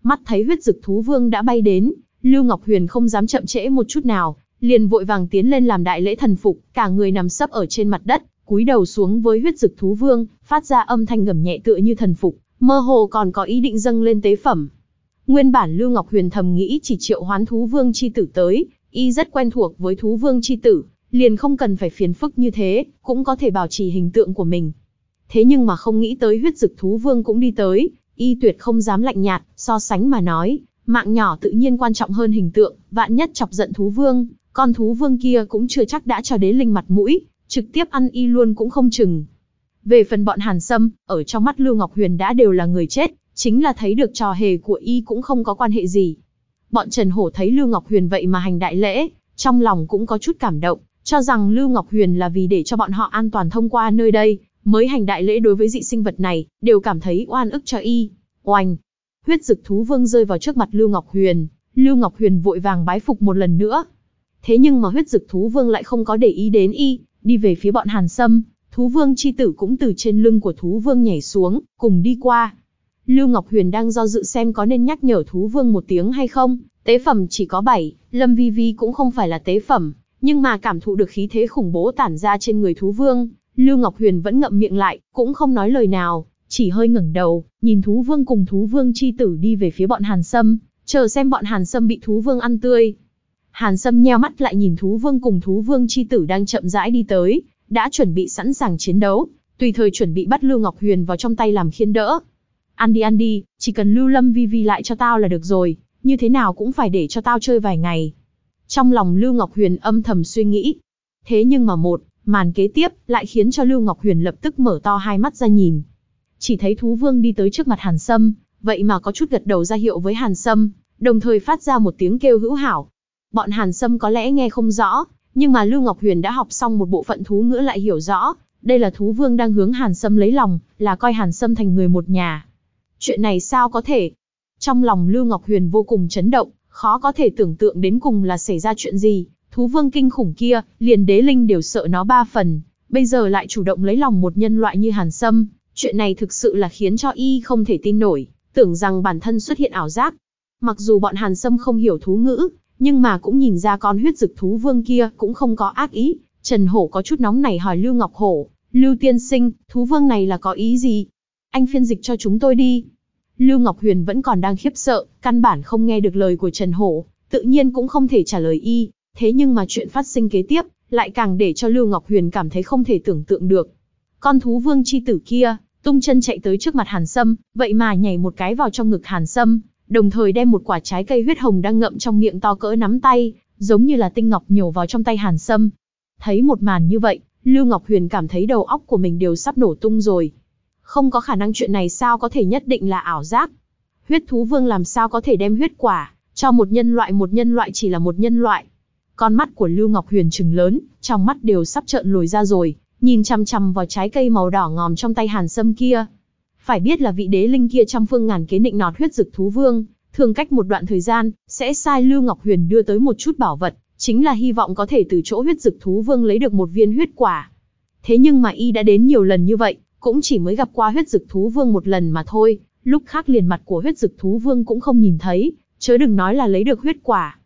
Speaker 1: Mắt thấy huyết dực thú vương đã bay đến, Lưu Ngọc Huyền không dám chậm trễ một chút nào, liền vội vàng tiến lên làm đại lễ thần phục, cả người nằm sấp ở trên mặt đất, cúi đầu xuống với huyết dực thú vương, phát ra âm thanh gầm nhẹ tựa như thần phục, mơ hồ còn có ý định dâng lên tế phẩm. Nguyên bản Lưu Ngọc Huyền thầm nghĩ chỉ triệu hoán thú vương chi tử tới, y rất quen thuộc với thú vương chi tử, liền không cần phải phiền phức như thế, cũng có thể bảo trì hình tượng của mình. Thế nhưng mà không nghĩ tới huyết dực thú vương cũng đi tới, y tuyệt không dám lạnh nhạt, so sánh mà nói, mạng nhỏ tự nhiên quan trọng hơn hình tượng, vạn nhất chọc giận thú vương, con thú vương kia cũng chưa chắc đã cho đế linh mặt mũi, trực tiếp ăn y luôn cũng không chừng. Về phần bọn Hàn Sâm, ở trong mắt Lưu Ngọc Huyền đã đều là người chết, chính là thấy được trò hề của y cũng không có quan hệ gì. Bọn Trần Hổ thấy Lưu Ngọc Huyền vậy mà hành đại lễ, trong lòng cũng có chút cảm động, cho rằng Lưu Ngọc Huyền là vì để cho bọn họ an toàn thông qua nơi đây, mới hành đại lễ đối với dị sinh vật này, đều cảm thấy oan ức cho y. Oanh! Huyết dực thú vương rơi vào trước mặt Lưu Ngọc Huyền, Lưu Ngọc Huyền vội vàng bái phục một lần nữa. Thế nhưng mà huyết dực thú vương lại không có để ý đến y, đi về phía bọn Hàn Sâm, thú vương chi tử cũng từ trên lưng của thú vương nhảy xuống, cùng đi qua. Lưu Ngọc Huyền đang do dự xem có nên nhắc nhở thú vương một tiếng hay không, tế phẩm chỉ có 7, Lâm Vi Vi cũng không phải là tế phẩm, nhưng mà cảm thụ được khí thế khủng bố tản ra trên người thú vương, Lưu Ngọc Huyền vẫn ngậm miệng lại, cũng không nói lời nào, chỉ hơi ngẩng đầu, nhìn thú vương cùng thú vương chi tử đi về phía bọn Hàn Sâm, chờ xem bọn Hàn Sâm bị thú vương ăn tươi. Hàn Sâm nheo mắt lại nhìn thú vương cùng thú vương chi tử đang chậm rãi đi tới, đã chuẩn bị sẵn sàng chiến đấu, tùy thời chuẩn bị bắt Lưu Ngọc Huyền vào trong tay làm khiên đỡ. Ăn đi ăn đi, chỉ cần Lưu Lâm Vi Vi lại cho tao là được rồi, như thế nào cũng phải để cho tao chơi vài ngày. Trong lòng Lưu Ngọc Huyền âm thầm suy nghĩ. Thế nhưng mà một, màn kế tiếp lại khiến cho Lưu Ngọc Huyền lập tức mở to hai mắt ra nhìn. Chỉ thấy thú vương đi tới trước mặt Hàn Sâm, vậy mà có chút gật đầu ra hiệu với Hàn Sâm, đồng thời phát ra một tiếng kêu hữu hảo. Bọn Hàn Sâm có lẽ nghe không rõ, nhưng mà Lưu Ngọc Huyền đã học xong một bộ phận thú ngữ lại hiểu rõ, đây là thú vương đang hướng Hàn Sâm lấy lòng, là coi Hàn Sâm thành người một nhà. Chuyện này sao có thể? Trong lòng Lưu Ngọc Huyền vô cùng chấn động, khó có thể tưởng tượng đến cùng là xảy ra chuyện gì. Thú vương kinh khủng kia, liền đế linh đều sợ nó ba phần, bây giờ lại chủ động lấy lòng một nhân loại như Hàn Sâm, chuyện này thực sự là khiến cho y không thể tin nổi, tưởng rằng bản thân xuất hiện ảo giác. Mặc dù bọn Hàn Sâm không hiểu thú ngữ, nhưng mà cũng nhìn ra con huyết dực thú vương kia cũng không có ác ý. Trần Hổ có chút nóng này hỏi Lưu Ngọc Hổ, Lưu Tiên Sinh, thú vương này là có ý gì? Anh phiên dịch cho chúng tôi đi. Lưu Ngọc Huyền vẫn còn đang khiếp sợ, căn bản không nghe được lời của Trần Hổ, tự nhiên cũng không thể trả lời y, thế nhưng mà chuyện phát sinh kế tiếp, lại càng để cho Lưu Ngọc Huyền cảm thấy không thể tưởng tượng được. Con thú vương chi tử kia, tung chân chạy tới trước mặt Hàn Sâm, vậy mà nhảy một cái vào trong ngực Hàn Sâm, đồng thời đem một quả trái cây huyết hồng đang ngậm trong miệng to cỡ nắm tay, giống như là tinh ngọc nhổ vào trong tay Hàn Sâm. Thấy một màn như vậy, Lưu Ngọc Huyền cảm thấy đầu óc của mình đều sắp nổ tung rồi. Không có khả năng chuyện này sao có thể nhất định là ảo giác. Huyết thú vương làm sao có thể đem huyết quả, cho một nhân loại một nhân loại chỉ là một nhân loại. Con mắt của Lưu Ngọc Huyền trừng lớn, trong mắt đều sắp trợn lồi ra rồi, nhìn chằm chằm vào trái cây màu đỏ ngòm trong tay Hàn Sâm kia. Phải biết là vị đế linh kia trăm phương ngàn kế nịnh nọt huyết dực thú vương, thường cách một đoạn thời gian, sẽ sai Lưu Ngọc Huyền đưa tới một chút bảo vật, chính là hy vọng có thể từ chỗ huyết dực thú vương lấy được một viên huyết quả. Thế nhưng mà y đã đến nhiều lần như vậy, cũng chỉ mới gặp qua huyết dực thú vương một lần mà thôi, lúc khác liền mặt của huyết dực thú vương cũng không nhìn thấy, chớ đừng nói là lấy được huyết quả.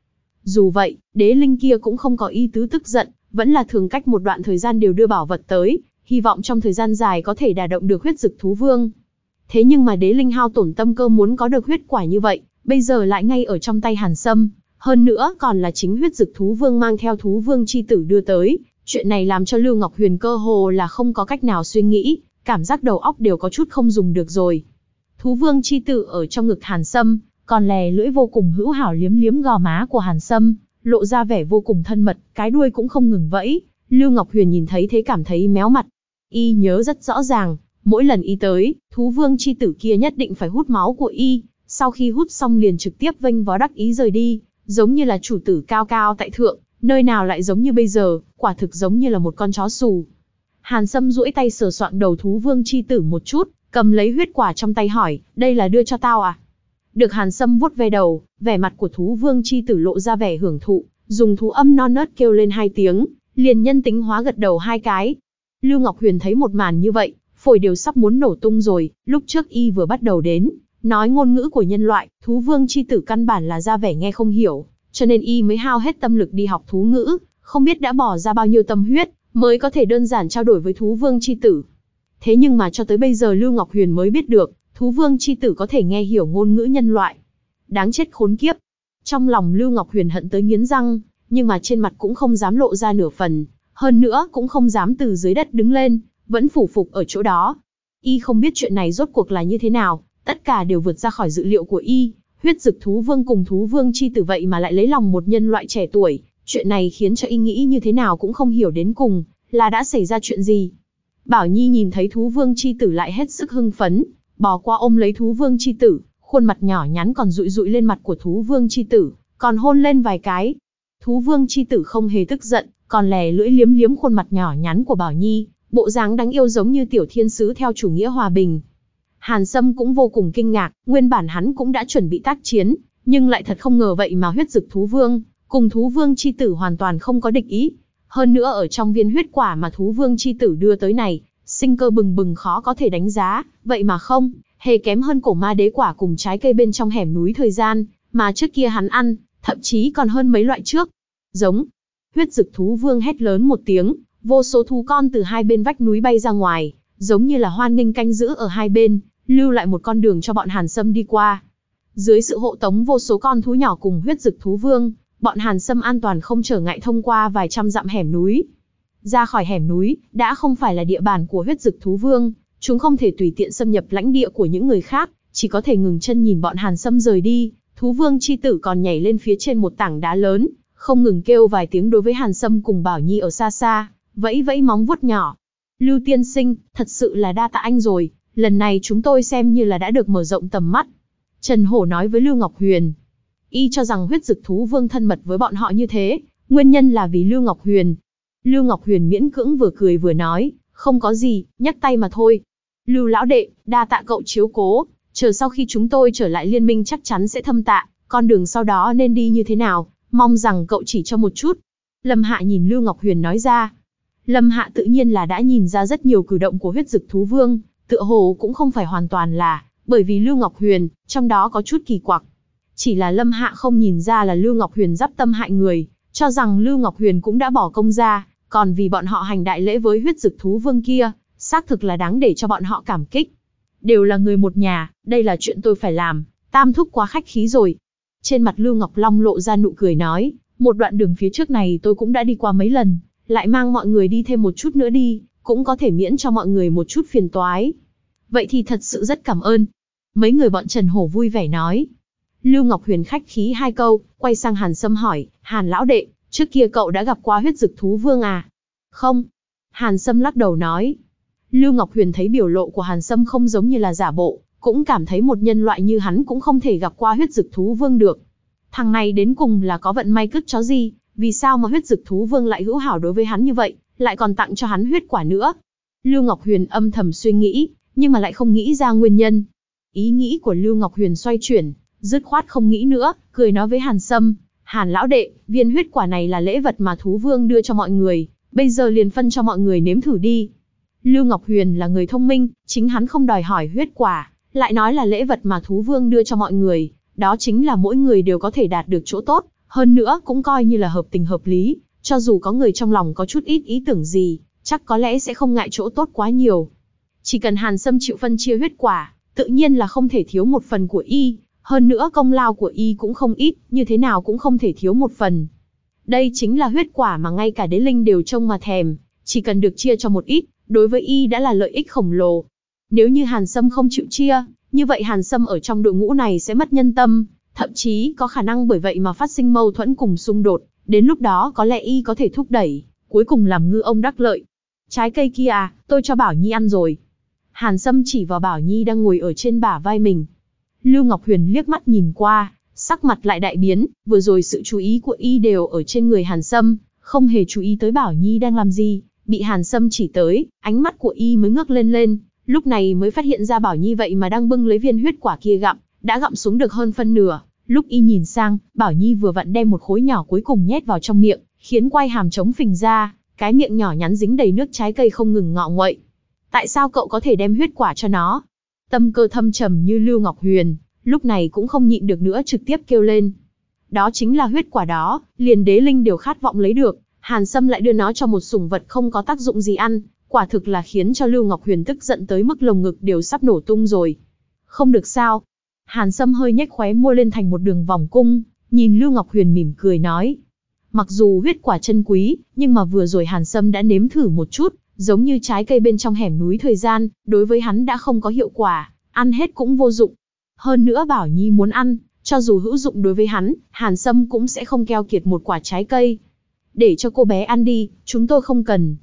Speaker 1: Dù vậy, đế linh kia cũng không có ý tứ tức giận, vẫn là thường cách một đoạn thời gian đều đưa bảo vật tới, hy vọng trong thời gian dài có thể đả động được huyết dực thú vương. Thế nhưng mà đế linh hao tổn tâm cơ muốn có được huyết quả như vậy, bây giờ lại ngay ở trong tay hàn sâm, hơn nữa còn là chính huyết dực thú vương mang theo thú vương chi tử đưa tới, Chuyện này làm cho Lưu Ngọc Huyền cơ hồ là không có cách nào suy nghĩ, cảm giác đầu óc đều có chút không dùng được rồi. Thú vương chi tử ở trong ngực Hàn Sâm, còn lè lưỡi vô cùng hữu hảo liếm liếm gò má của Hàn Sâm, lộ ra vẻ vô cùng thân mật, cái đuôi cũng không ngừng vẫy. Lưu Ngọc Huyền nhìn thấy thế cảm thấy méo mặt. Y nhớ rất rõ ràng, mỗi lần y tới, thú vương chi tử kia nhất định phải hút máu của y, sau khi hút xong liền trực tiếp vênh vó đắc ý rời đi, giống như là chủ tử cao cao tại thượng, nơi nào lại giống như bây giờ, quả thực giống như là một con chó xù. Hàn Sâm duỗi tay sờ soạn đầu thú vương chi tử một chút, cầm lấy huyết quả trong tay hỏi, đây là đưa cho tao à? Được Hàn Sâm vuốt về đầu, vẻ mặt của thú vương chi tử lộ ra vẻ hưởng thụ, dùng thú âm non nớt kêu lên hai tiếng, liền nhân tính hóa gật đầu hai cái. Lưu Ngọc Huyền thấy một màn như vậy, phổi đều sắp muốn nổ tung rồi, lúc trước y vừa bắt đầu đến, nói ngôn ngữ của nhân loại, thú vương chi tử căn bản là ra vẻ nghe không hiểu, cho nên y mới hao hết tâm lực đi học thú ngữ, không biết đã bỏ ra bao nhiêu tâm huyết, mới có thể đơn giản trao đổi với thú vương chi tử. Thế nhưng mà cho tới bây giờ Lưu Ngọc Huyền mới biết được, thú vương chi tử có thể nghe hiểu ngôn ngữ nhân loại. Đáng chết khốn kiếp. Trong lòng Lưu Ngọc Huyền hận tới nghiến răng, nhưng mà trên mặt cũng không dám lộ ra nửa phần, hơn nữa cũng không dám từ dưới đất đứng lên, vẫn phủ phục ở chỗ đó. Y không biết chuyện này rốt cuộc là như thế nào, tất cả đều vượt ra khỏi dự liệu của Y, huyết dực thú vương cùng thú vương chi tử vậy mà lại lấy lòng một nhân loại trẻ tuổi, chuyện này khiến cho Y nghĩ như thế nào cũng không hiểu đến cùng, là đã xảy ra chuyện gì. Bảo Nhi nhìn thấy thú vương chi tử lại hết sức hưng phấn, bò qua ôm lấy thú vương chi tử, khuôn mặt nhỏ nhắn còn rụi rụi lên mặt của thú vương chi tử, còn hôn lên vài cái. Thú vương chi tử không hề tức giận, còn lè lưỡi liếm liếm khuôn mặt nhỏ nhắn của Bảo Nhi, bộ dáng đáng yêu giống như tiểu thiên sứ theo chủ nghĩa hòa bình. Hàn Sâm cũng vô cùng kinh ngạc, nguyên bản hắn cũng đã chuẩn bị tác chiến, nhưng lại thật không ngờ vậy mà huyết dực thú vương, cùng thú vương chi tử hoàn toàn không có địch ý. Hơn nữa ở trong viên huyết quả mà thú vương chi tử đưa tới này, sinh cơ bừng bừng khó có thể đánh giá, vậy mà không, hề kém hơn cổ ma đế quả cùng trái cây bên trong hẻm núi thời gian, mà trước kia hắn ăn, thậm chí còn hơn mấy loại trước. Giống, huyết dực thú vương hét lớn một tiếng, vô số thú con từ hai bên vách núi bay ra ngoài, giống như là hoan nghênh canh giữ ở hai bên, lưu lại một con đường cho bọn Hàn Sâm đi qua. Dưới sự hộ tống vô số con thú nhỏ cùng huyết dực thú vương, bọn Hàn Sâm an toàn không trở ngại thông qua vài trăm dặm hẻm núi. Ra khỏi hẻm núi, đã không phải là địa bàn của huyết dực thú vương, chúng không thể tùy tiện xâm nhập lãnh địa của những người khác, chỉ có thể ngừng chân nhìn bọn Hàn Sâm rời đi. Thú vương chi tử còn nhảy lên phía trên một tảng đá lớn, không ngừng kêu vài tiếng đối với Hàn Sâm cùng Bảo Nhi ở xa xa, vẫy vẫy móng vuốt nhỏ. Lưu tiên sinh, thật sự là đa tạ anh rồi, lần này chúng tôi xem như là đã được mở rộng tầm mắt. Trần Hổ nói với Lưu Ngọc Huyền. Y cho rằng huyết dực thú vương thân mật với bọn họ như thế, nguyên nhân là vì Lưu Ngọc Huyền. Lưu Ngọc Huyền miễn cưỡng vừa cười vừa nói, không có gì, nhắc tay mà thôi. Lưu lão đệ, đa tạ cậu chiếu cố, chờ sau khi chúng tôi trở lại liên minh chắc chắn sẽ thâm tạ, con đường sau đó nên đi như thế nào, mong rằng cậu chỉ cho một chút. Lâm Hạ nhìn Lưu Ngọc Huyền nói ra. Lâm Hạ tự nhiên là đã nhìn ra rất nhiều cử động của huyết dực thú vương, tựa hồ cũng không phải hoàn toàn là, bởi vì Lưu Ngọc Huyền, trong đó có chút kỳ quặc. Chỉ là Lâm Hạ không nhìn ra là Lưu Ngọc Huyền giáp tâm hại người, cho rằng Lưu Ngọc Huyền cũng đã bỏ công ra, còn vì bọn họ hành đại lễ với huyết dực thú vương kia, xác thực là đáng để cho bọn họ cảm kích. Đều là người một nhà, đây là chuyện tôi phải làm, tam thúc quá khách khí rồi. Trên mặt Lưu Ngọc Long lộ ra nụ cười nói, một đoạn đường phía trước này tôi cũng đã đi qua mấy lần, lại mang mọi người đi thêm một chút nữa đi, cũng có thể miễn cho mọi người một chút phiền toái. Vậy thì thật sự rất cảm ơn. Mấy người bọn Trần Hổ vui vẻ nói. Lưu Ngọc Huyền khách khí hai câu, quay sang Hàn Sâm hỏi, Hàn lão đệ, trước kia cậu đã gặp qua huyết dực thú vương à? Không. Hàn Sâm lắc đầu nói. Lưu Ngọc Huyền thấy biểu lộ của Hàn Sâm không giống như là giả bộ, cũng cảm thấy một nhân loại như hắn cũng không thể gặp qua huyết dực thú vương được. Thằng này đến cùng là có vận may cứt chó gì, vì sao mà huyết dực thú vương lại hữu hảo đối với hắn như vậy, lại còn tặng cho hắn huyết quả nữa. Lưu Ngọc Huyền âm thầm suy nghĩ, nhưng mà lại không nghĩ ra nguyên nhân. Ý nghĩ của Lưu Ngọc Huyền xoay chuyển, dứt khoát không nghĩ nữa, cười nói với Hàn Sâm, Hàn lão đệ, viên huyết quả này là lễ vật mà thú vương đưa cho mọi người, bây giờ liền phân cho mọi người nếm thử đi. Lưu Ngọc Huyền là người thông minh, chính hắn không đòi hỏi huyết quả, lại nói là lễ vật mà thú vương đưa cho mọi người, đó chính là mỗi người đều có thể đạt được chỗ tốt, hơn nữa cũng coi như là hợp tình hợp lý, cho dù có người trong lòng có chút ít ý tưởng gì, chắc có lẽ sẽ không ngại chỗ tốt quá nhiều. Chỉ cần Hàn Sâm chịu phân chia huyết quả, tự nhiên là không thể thiếu một phần của y, hơn nữa công lao của y cũng không ít, như thế nào cũng không thể thiếu một phần. Đây chính là huyết quả mà ngay cả đế linh đều trông mà thèm, chỉ cần được chia cho một ít, đối với y đã là lợi ích khổng lồ. Nếu như Hàn Sâm không chịu chia, như vậy Hàn Sâm ở trong đội ngũ này sẽ mất nhân tâm, thậm chí có khả năng bởi vậy mà phát sinh mâu thuẫn cùng xung đột, đến lúc đó có lẽ y có thể thúc đẩy, cuối cùng làm ngư ông đắc lợi. Trái cây kia à, tôi cho Bảo Nhi ăn rồi. Hàn Sâm chỉ vào Bảo Nhi đang ngồi ở trên bả vai mình. Lưu Ngọc Huyền liếc mắt nhìn qua, sắc mặt lại đại biến, vừa rồi sự chú ý của y đều ở trên người Hàn Sâm, không hề chú ý tới Bảo Nhi đang làm gì, bị Hàn Sâm chỉ tới, ánh mắt của y mới ngước lên lên, lúc này mới phát hiện ra Bảo Nhi vậy mà đang bưng lấy viên huyết quả kia gặm, đã gặm xuống được hơn phân nửa, lúc y nhìn sang, Bảo Nhi vừa vặn đem một khối nhỏ cuối cùng nhét vào trong miệng, khiến quay hàm trống phình ra, cái miệng nhỏ nhắn dính đầy nước trái cây không ngừng ngọ nguậy. Tại sao cậu có thể đem huyết quả cho nó? Tâm cơ thâm trầm như Lưu Ngọc Huyền, lúc này cũng không nhịn được nữa trực tiếp kêu lên. Đó chính là huyết quả đó, liền đế linh đều khát vọng lấy được, Hàn Sâm lại đưa nó cho một sủng vật không có tác dụng gì ăn, quả thực là khiến cho Lưu Ngọc Huyền tức giận tới mức lồng ngực đều sắp nổ tung rồi. Không được sao. Hàn Sâm hơi nhếch khóe môi lên thành một đường vòng cung, nhìn Lưu Ngọc Huyền mỉm cười nói. Mặc dù huyết quả chân quý, nhưng mà vừa rồi Hàn Sâm đã nếm thử một chút, giống như trái cây bên trong hẻm núi thời gian, đối với hắn đã không có hiệu quả, ăn hết cũng vô dụng. Hơn nữa Bảo Nhi muốn ăn, cho dù hữu dụng đối với hắn, Hàn Sâm cũng sẽ không keo kiệt một quả trái cây. Để cho cô bé ăn đi, chúng tôi không cần.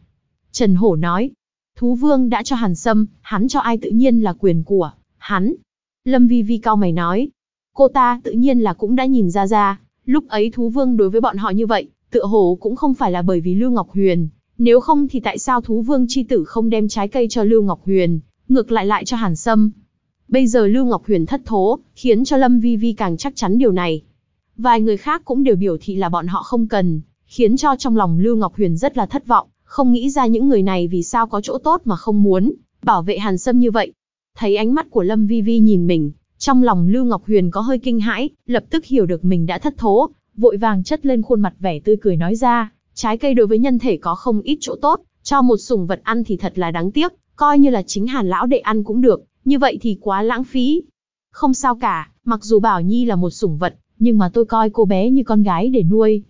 Speaker 1: Trần Hổ nói, Thú Vương đã cho Hàn Sâm, hắn cho ai tự nhiên là quyền của hắn. Lâm Vi Vi cao mày nói, cô ta tự nhiên là cũng đã nhìn ra ra, lúc ấy Thú Vương đối với bọn họ như vậy, tựa hồ cũng không phải là bởi vì Lưu Ngọc Huyền, nếu không thì tại sao Thú Vương chi tử không đem trái cây cho Lưu Ngọc Huyền, ngược lại lại cho Hàn Sâm. Bây giờ Lưu Ngọc Huyền thất thố, khiến cho Lâm Vi Vi càng chắc chắn điều này. Vài người khác cũng đều biểu thị là bọn họ không cần, khiến cho trong lòng Lưu Ngọc Huyền rất là thất vọng, không nghĩ ra những người này vì sao có chỗ tốt mà không muốn bảo vệ Hàn Sâm như vậy. Thấy ánh mắt của Lâm Vi Vi nhìn mình, trong lòng Lưu Ngọc Huyền có hơi kinh hãi, lập tức hiểu được mình đã thất thố, vội vàng chất lên khuôn mặt vẻ tươi cười nói ra, trái cây đối với nhân thể có không ít chỗ tốt, cho một sủng vật ăn thì thật là đáng tiếc, coi như là chính Hàn lão đệ ăn cũng được, như vậy thì quá lãng phí. Không sao cả, mặc dù Bảo Nhi là một sủng vật, nhưng mà tôi coi cô bé như con gái để nuôi.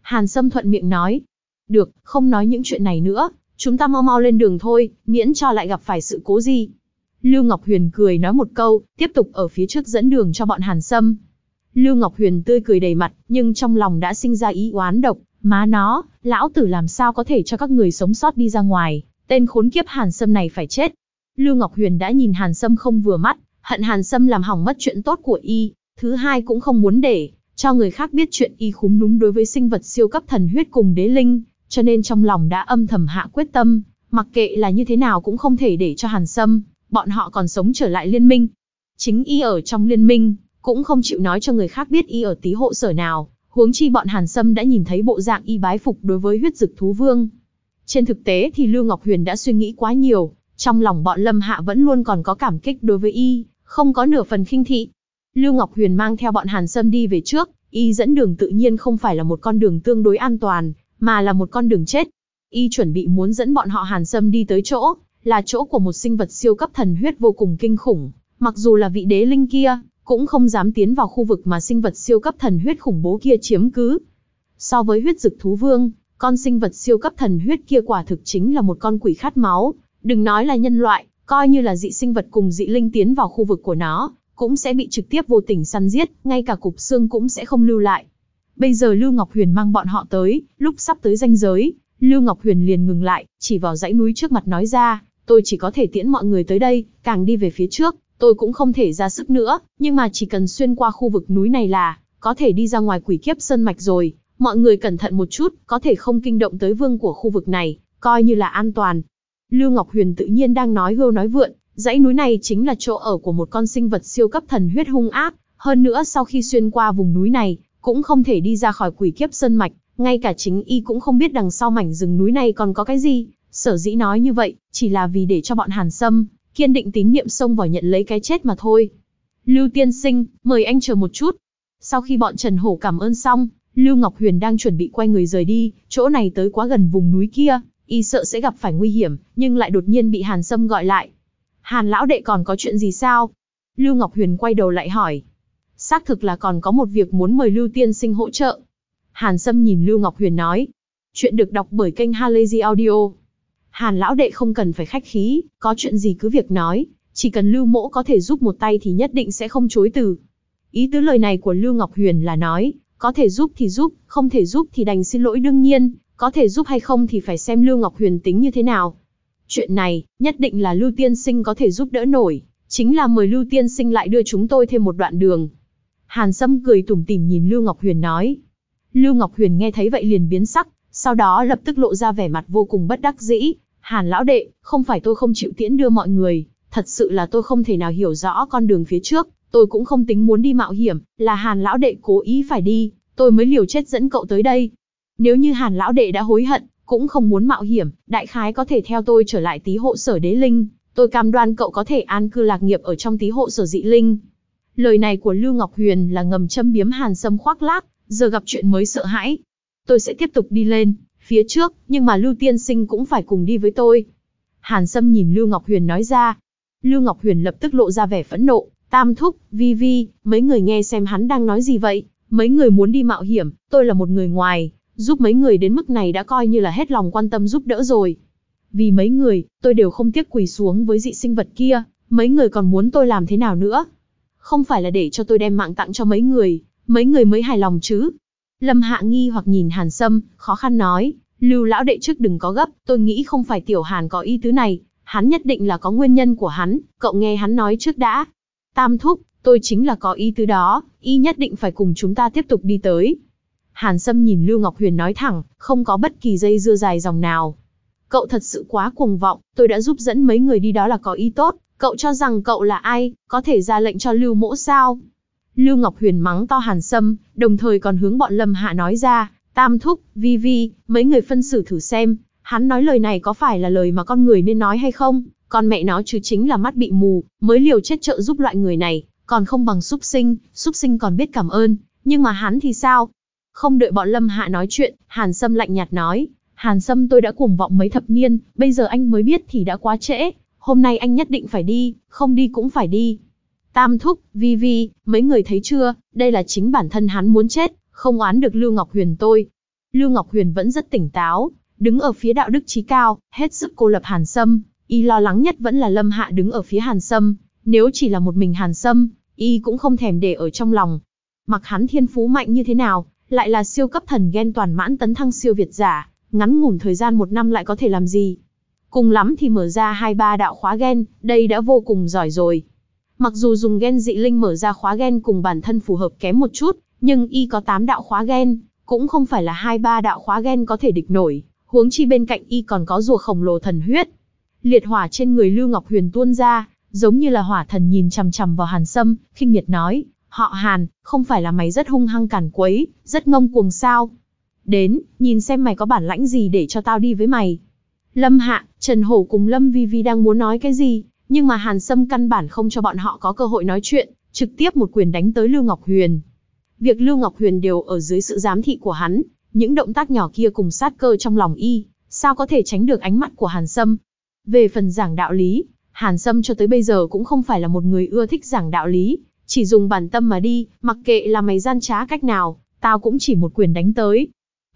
Speaker 1: Hàn Sâm thuận miệng nói. Được, không nói những chuyện này nữa, chúng ta mau mau lên đường thôi, miễn cho lại gặp phải sự cố gì. Lưu Ngọc Huyền cười nói một câu, tiếp tục ở phía trước dẫn đường cho bọn Hàn Sâm. Lưu Ngọc Huyền tươi cười đầy mặt, nhưng trong lòng đã sinh ra ý oán độc, má nó, lão tử làm sao có thể cho các người sống sót đi ra ngoài, tên khốn kiếp Hàn Sâm này phải chết. Lưu Ngọc Huyền đã nhìn Hàn Sâm không vừa mắt, hận Hàn Sâm làm hỏng mất chuyện tốt của y, thứ hai cũng không muốn để cho người khác biết chuyện y khúm núm đối với sinh vật siêu cấp thần huyết cùng đế linh, cho nên trong lòng đã âm thầm hạ quyết tâm, mặc kệ là như thế nào cũng không thể để cho Hàn Sâm, bọn họ còn sống trở lại liên minh. Chính y ở trong liên minh, cũng không chịu nói cho người khác biết y ở tí hộ sở nào, huống chi bọn Hàn Sâm đã nhìn thấy bộ dạng y bái phục đối với huyết dực thú vương. Trên thực tế thì Lưu Ngọc Huyền đã suy nghĩ quá nhiều, trong lòng bọn Lâm Hạ vẫn luôn còn có cảm kích đối với y, không có nửa phần khinh thị. Lưu Ngọc Huyền mang theo bọn Hàn Sâm đi về trước, y dẫn đường tự nhiên không phải là một con đường tương đối an toàn, mà là một con đường chết. Y chuẩn bị muốn dẫn bọn họ Hàn Sâm đi tới chỗ, là chỗ của một sinh vật siêu cấp thần huyết vô cùng kinh khủng, mặc dù là vị đế linh kia, cũng không dám tiến vào khu vực mà sinh vật siêu cấp thần huyết khủng bố kia chiếm cứ. So với huyết dực thú vương, con sinh vật siêu cấp thần huyết kia quả thực chính là một con quỷ khát máu, đừng nói là nhân loại, coi như là dị sinh vật cùng dị linh tiến vào khu vực của nó, cũng sẽ bị trực tiếp vô tình săn giết, ngay cả cục xương cũng sẽ không lưu lại. Bây giờ Lưu Ngọc Huyền mang bọn họ tới, lúc sắp tới ranh giới, Lưu Ngọc Huyền liền ngừng lại, chỉ vào dãy núi trước mặt nói ra, tôi chỉ có thể tiễn mọi người tới đây, càng đi về phía trước, tôi cũng không thể ra sức nữa, nhưng mà chỉ cần xuyên qua khu vực núi này là, có thể đi ra ngoài quỷ kiếp sơn mạch rồi, mọi người cẩn thận một chút, có thể không kinh động tới vương của khu vực này, coi như là an toàn. Lưu Ngọc Huyền tự nhiên đang nói hưu nói vượn, dãy núi này chính là chỗ ở của một con sinh vật siêu cấp thần huyết hung ác, hơn nữa sau khi xuyên qua vùng núi này, cũng không thể đi ra khỏi quỷ kiếp sơn mạch, ngay cả chính y cũng không biết đằng sau mảnh rừng núi này còn có cái gì, sở dĩ nói như vậy, chỉ là vì để cho bọn Hàn Sâm, kiên định tín niệm xông vào nhận lấy cái chết mà thôi. Lưu tiên sinh, mời anh chờ một chút. Sau khi bọn Trần Hổ cảm ơn xong, Lưu Ngọc Huyền đang chuẩn bị quay người rời đi, chỗ này tới quá gần vùng núi kia, y sợ sẽ gặp phải nguy hiểm, nhưng lại đột nhiên bị Hàn Sâm gọi lại. Hàn lão đệ còn có chuyện gì sao? Lưu Ngọc Huyền quay đầu lại hỏi. Xác thực là còn có một việc muốn mời Lưu tiên sinh hỗ trợ. Hàn Sâm nhìn Lưu Ngọc Huyền nói. Chuyện được đọc bởi kênh Halazy Audio. Hàn lão đệ không cần phải khách khí, có chuyện gì cứ việc nói, chỉ cần Lưu Mỗ có thể giúp một tay thì nhất định sẽ không chối từ. Ý tứ lời này của Lưu Ngọc Huyền là nói, có thể giúp thì giúp, không thể giúp thì đành xin lỗi đương nhiên, có thể giúp hay không thì phải xem Lưu Ngọc Huyền tính như thế nào. Chuyện này, nhất định là Lưu Tiên Sinh có thể giúp đỡ nổi, chính là mời Lưu Tiên Sinh lại đưa chúng tôi thêm một đoạn đường. Hàn Sâm cười tủm tỉm nhìn Lưu Ngọc Huyền nói. Lưu Ngọc Huyền nghe thấy vậy liền biến sắc, sau đó lập tức lộ ra vẻ mặt vô cùng bất đắc dĩ. Hàn lão đệ, không phải tôi không chịu tiễn đưa mọi người, thật sự là tôi không thể nào hiểu rõ con đường phía trước, tôi cũng không tính muốn đi mạo hiểm, là Hàn lão đệ cố ý phải đi, tôi mới liều chết dẫn cậu tới đây. Nếu như Hàn lão đệ đã hối hận, cũng không muốn mạo hiểm, đại khái có thể theo tôi trở lại tí hộ sở đế linh, tôi cam đoan cậu có thể an cư lạc nghiệp ở trong tí hộ sở dị linh. Lời này của Lưu Ngọc Huyền là ngầm châm biếm Hàn Sâm khoác lác, giờ gặp chuyện mới sợ hãi. Tôi sẽ tiếp tục đi lên, phía trước, nhưng mà Lưu Tiên Sinh cũng phải cùng đi với tôi. Hàn Sâm nhìn Lưu Ngọc Huyền nói ra. Lưu Ngọc Huyền lập tức lộ ra vẻ phẫn nộ, tam thúc, vi vi, mấy người nghe xem hắn đang nói gì vậy, mấy người muốn đi mạo hiểm, tôi là một người ngoài, giúp mấy người đến mức này đã coi như là hết lòng quan tâm giúp đỡ rồi. Vì mấy người, tôi đều không tiếc quỳ xuống với dị sinh vật kia, mấy người còn muốn tôi làm thế nào nữa? Không phải là để cho tôi đem mạng tặng cho mấy người, mấy người mới hài lòng chứ. Lâm Hạ nghi hoặc nhìn Hàn Sâm, khó khăn nói, Lưu lão đệ trước đừng có gấp, tôi nghĩ không phải tiểu Hàn có ý tứ này, hắn nhất định là có nguyên nhân của hắn, cậu nghe hắn nói trước đã. Tam thúc, tôi chính là có ý tứ đó, y nhất định phải cùng chúng ta tiếp tục đi tới. Hàn Sâm nhìn Lưu Ngọc Huyền nói thẳng, không có bất kỳ dây dưa dài dòng nào. Cậu thật sự quá cuồng vọng, tôi đã giúp dẫn mấy người đi đó là có ý tốt, cậu cho rằng cậu là ai, có thể ra lệnh cho Lưu Mỗ sao? Lưu Ngọc Huyền mắng to Hàn Sâm, đồng thời còn hướng bọn Lâm Hạ nói ra, Tam Thúc, Vi Vi, mấy người phân xử thử xem, hắn nói lời này có phải là lời mà con người nên nói hay không? Con mẹ nó chứ chính là mắt bị mù, mới liều chết trợ giúp loại người này, còn không bằng súc sinh, súc sinh còn biết cảm ơn, nhưng mà hắn thì sao? Không đợi bọn Lâm Hạ nói chuyện, Hàn Sâm lạnh nhạt nói, Hàn Sâm tôi đã cuồng vọng mấy thập niên, bây giờ anh mới biết thì đã quá trễ, hôm nay anh nhất định phải đi, không đi cũng phải đi. Tam Thúc, Vi Vi, mấy người thấy chưa, đây là chính bản thân hắn muốn chết, không oán được Lưu Ngọc Huyền tôi. Lưu Ngọc Huyền vẫn rất tỉnh táo, đứng ở phía đạo đức trí cao, hết sức cô lập Hàn Sâm, y lo lắng nhất vẫn là Lâm Hạ đứng ở phía Hàn Sâm, nếu chỉ là một mình Hàn Sâm, y cũng không thèm để ở trong lòng. Mặc hắn thiên phú mạnh như thế nào, lại là siêu cấp thần ghen toàn mãn tấn thăng siêu việt giả, ngắn ngủn thời gian một năm lại có thể làm gì? Cùng lắm thì mở ra hai ba đạo khóa ghen, đây đã vô cùng giỏi rồi. Mặc dù dùng gen dị linh mở ra khóa gen cùng bản thân phù hợp kém một chút, nhưng y có 8 đạo khóa gen, cũng không phải là hai ba đạo khóa gen có thể địch nổi, huống chi bên cạnh y còn có rùa khổng lồ thần huyết. Liệt hỏa trên người Lưu Ngọc Huyền tuôn ra, giống như là hỏa thần nhìn chằm chằm vào Hàn Sâm, khinh miệt nói, họ Hàn, không phải là mày rất hung hăng cản quấy, rất ngông cuồng sao? Đến, nhìn xem mày có bản lãnh gì để cho tao đi với mày. Lâm Hạ, Trần Hổ cùng Lâm Vi Vi đang muốn nói cái gì, nhưng mà Hàn Sâm căn bản không cho bọn họ có cơ hội nói chuyện, trực tiếp một quyền đánh tới Lưu Ngọc Huyền. Việc Lưu Ngọc Huyền đều ở dưới sự giám thị của hắn, những động tác nhỏ kia cùng sát cơ trong lòng y, sao có thể tránh được ánh mắt của Hàn Sâm. Về phần giảng đạo lý, Hàn Sâm cho tới bây giờ cũng không phải là một người ưa thích giảng đạo lý, chỉ dùng bản tâm mà đi, mặc kệ là mày gian trá cách nào, tao cũng chỉ một quyền đánh tới.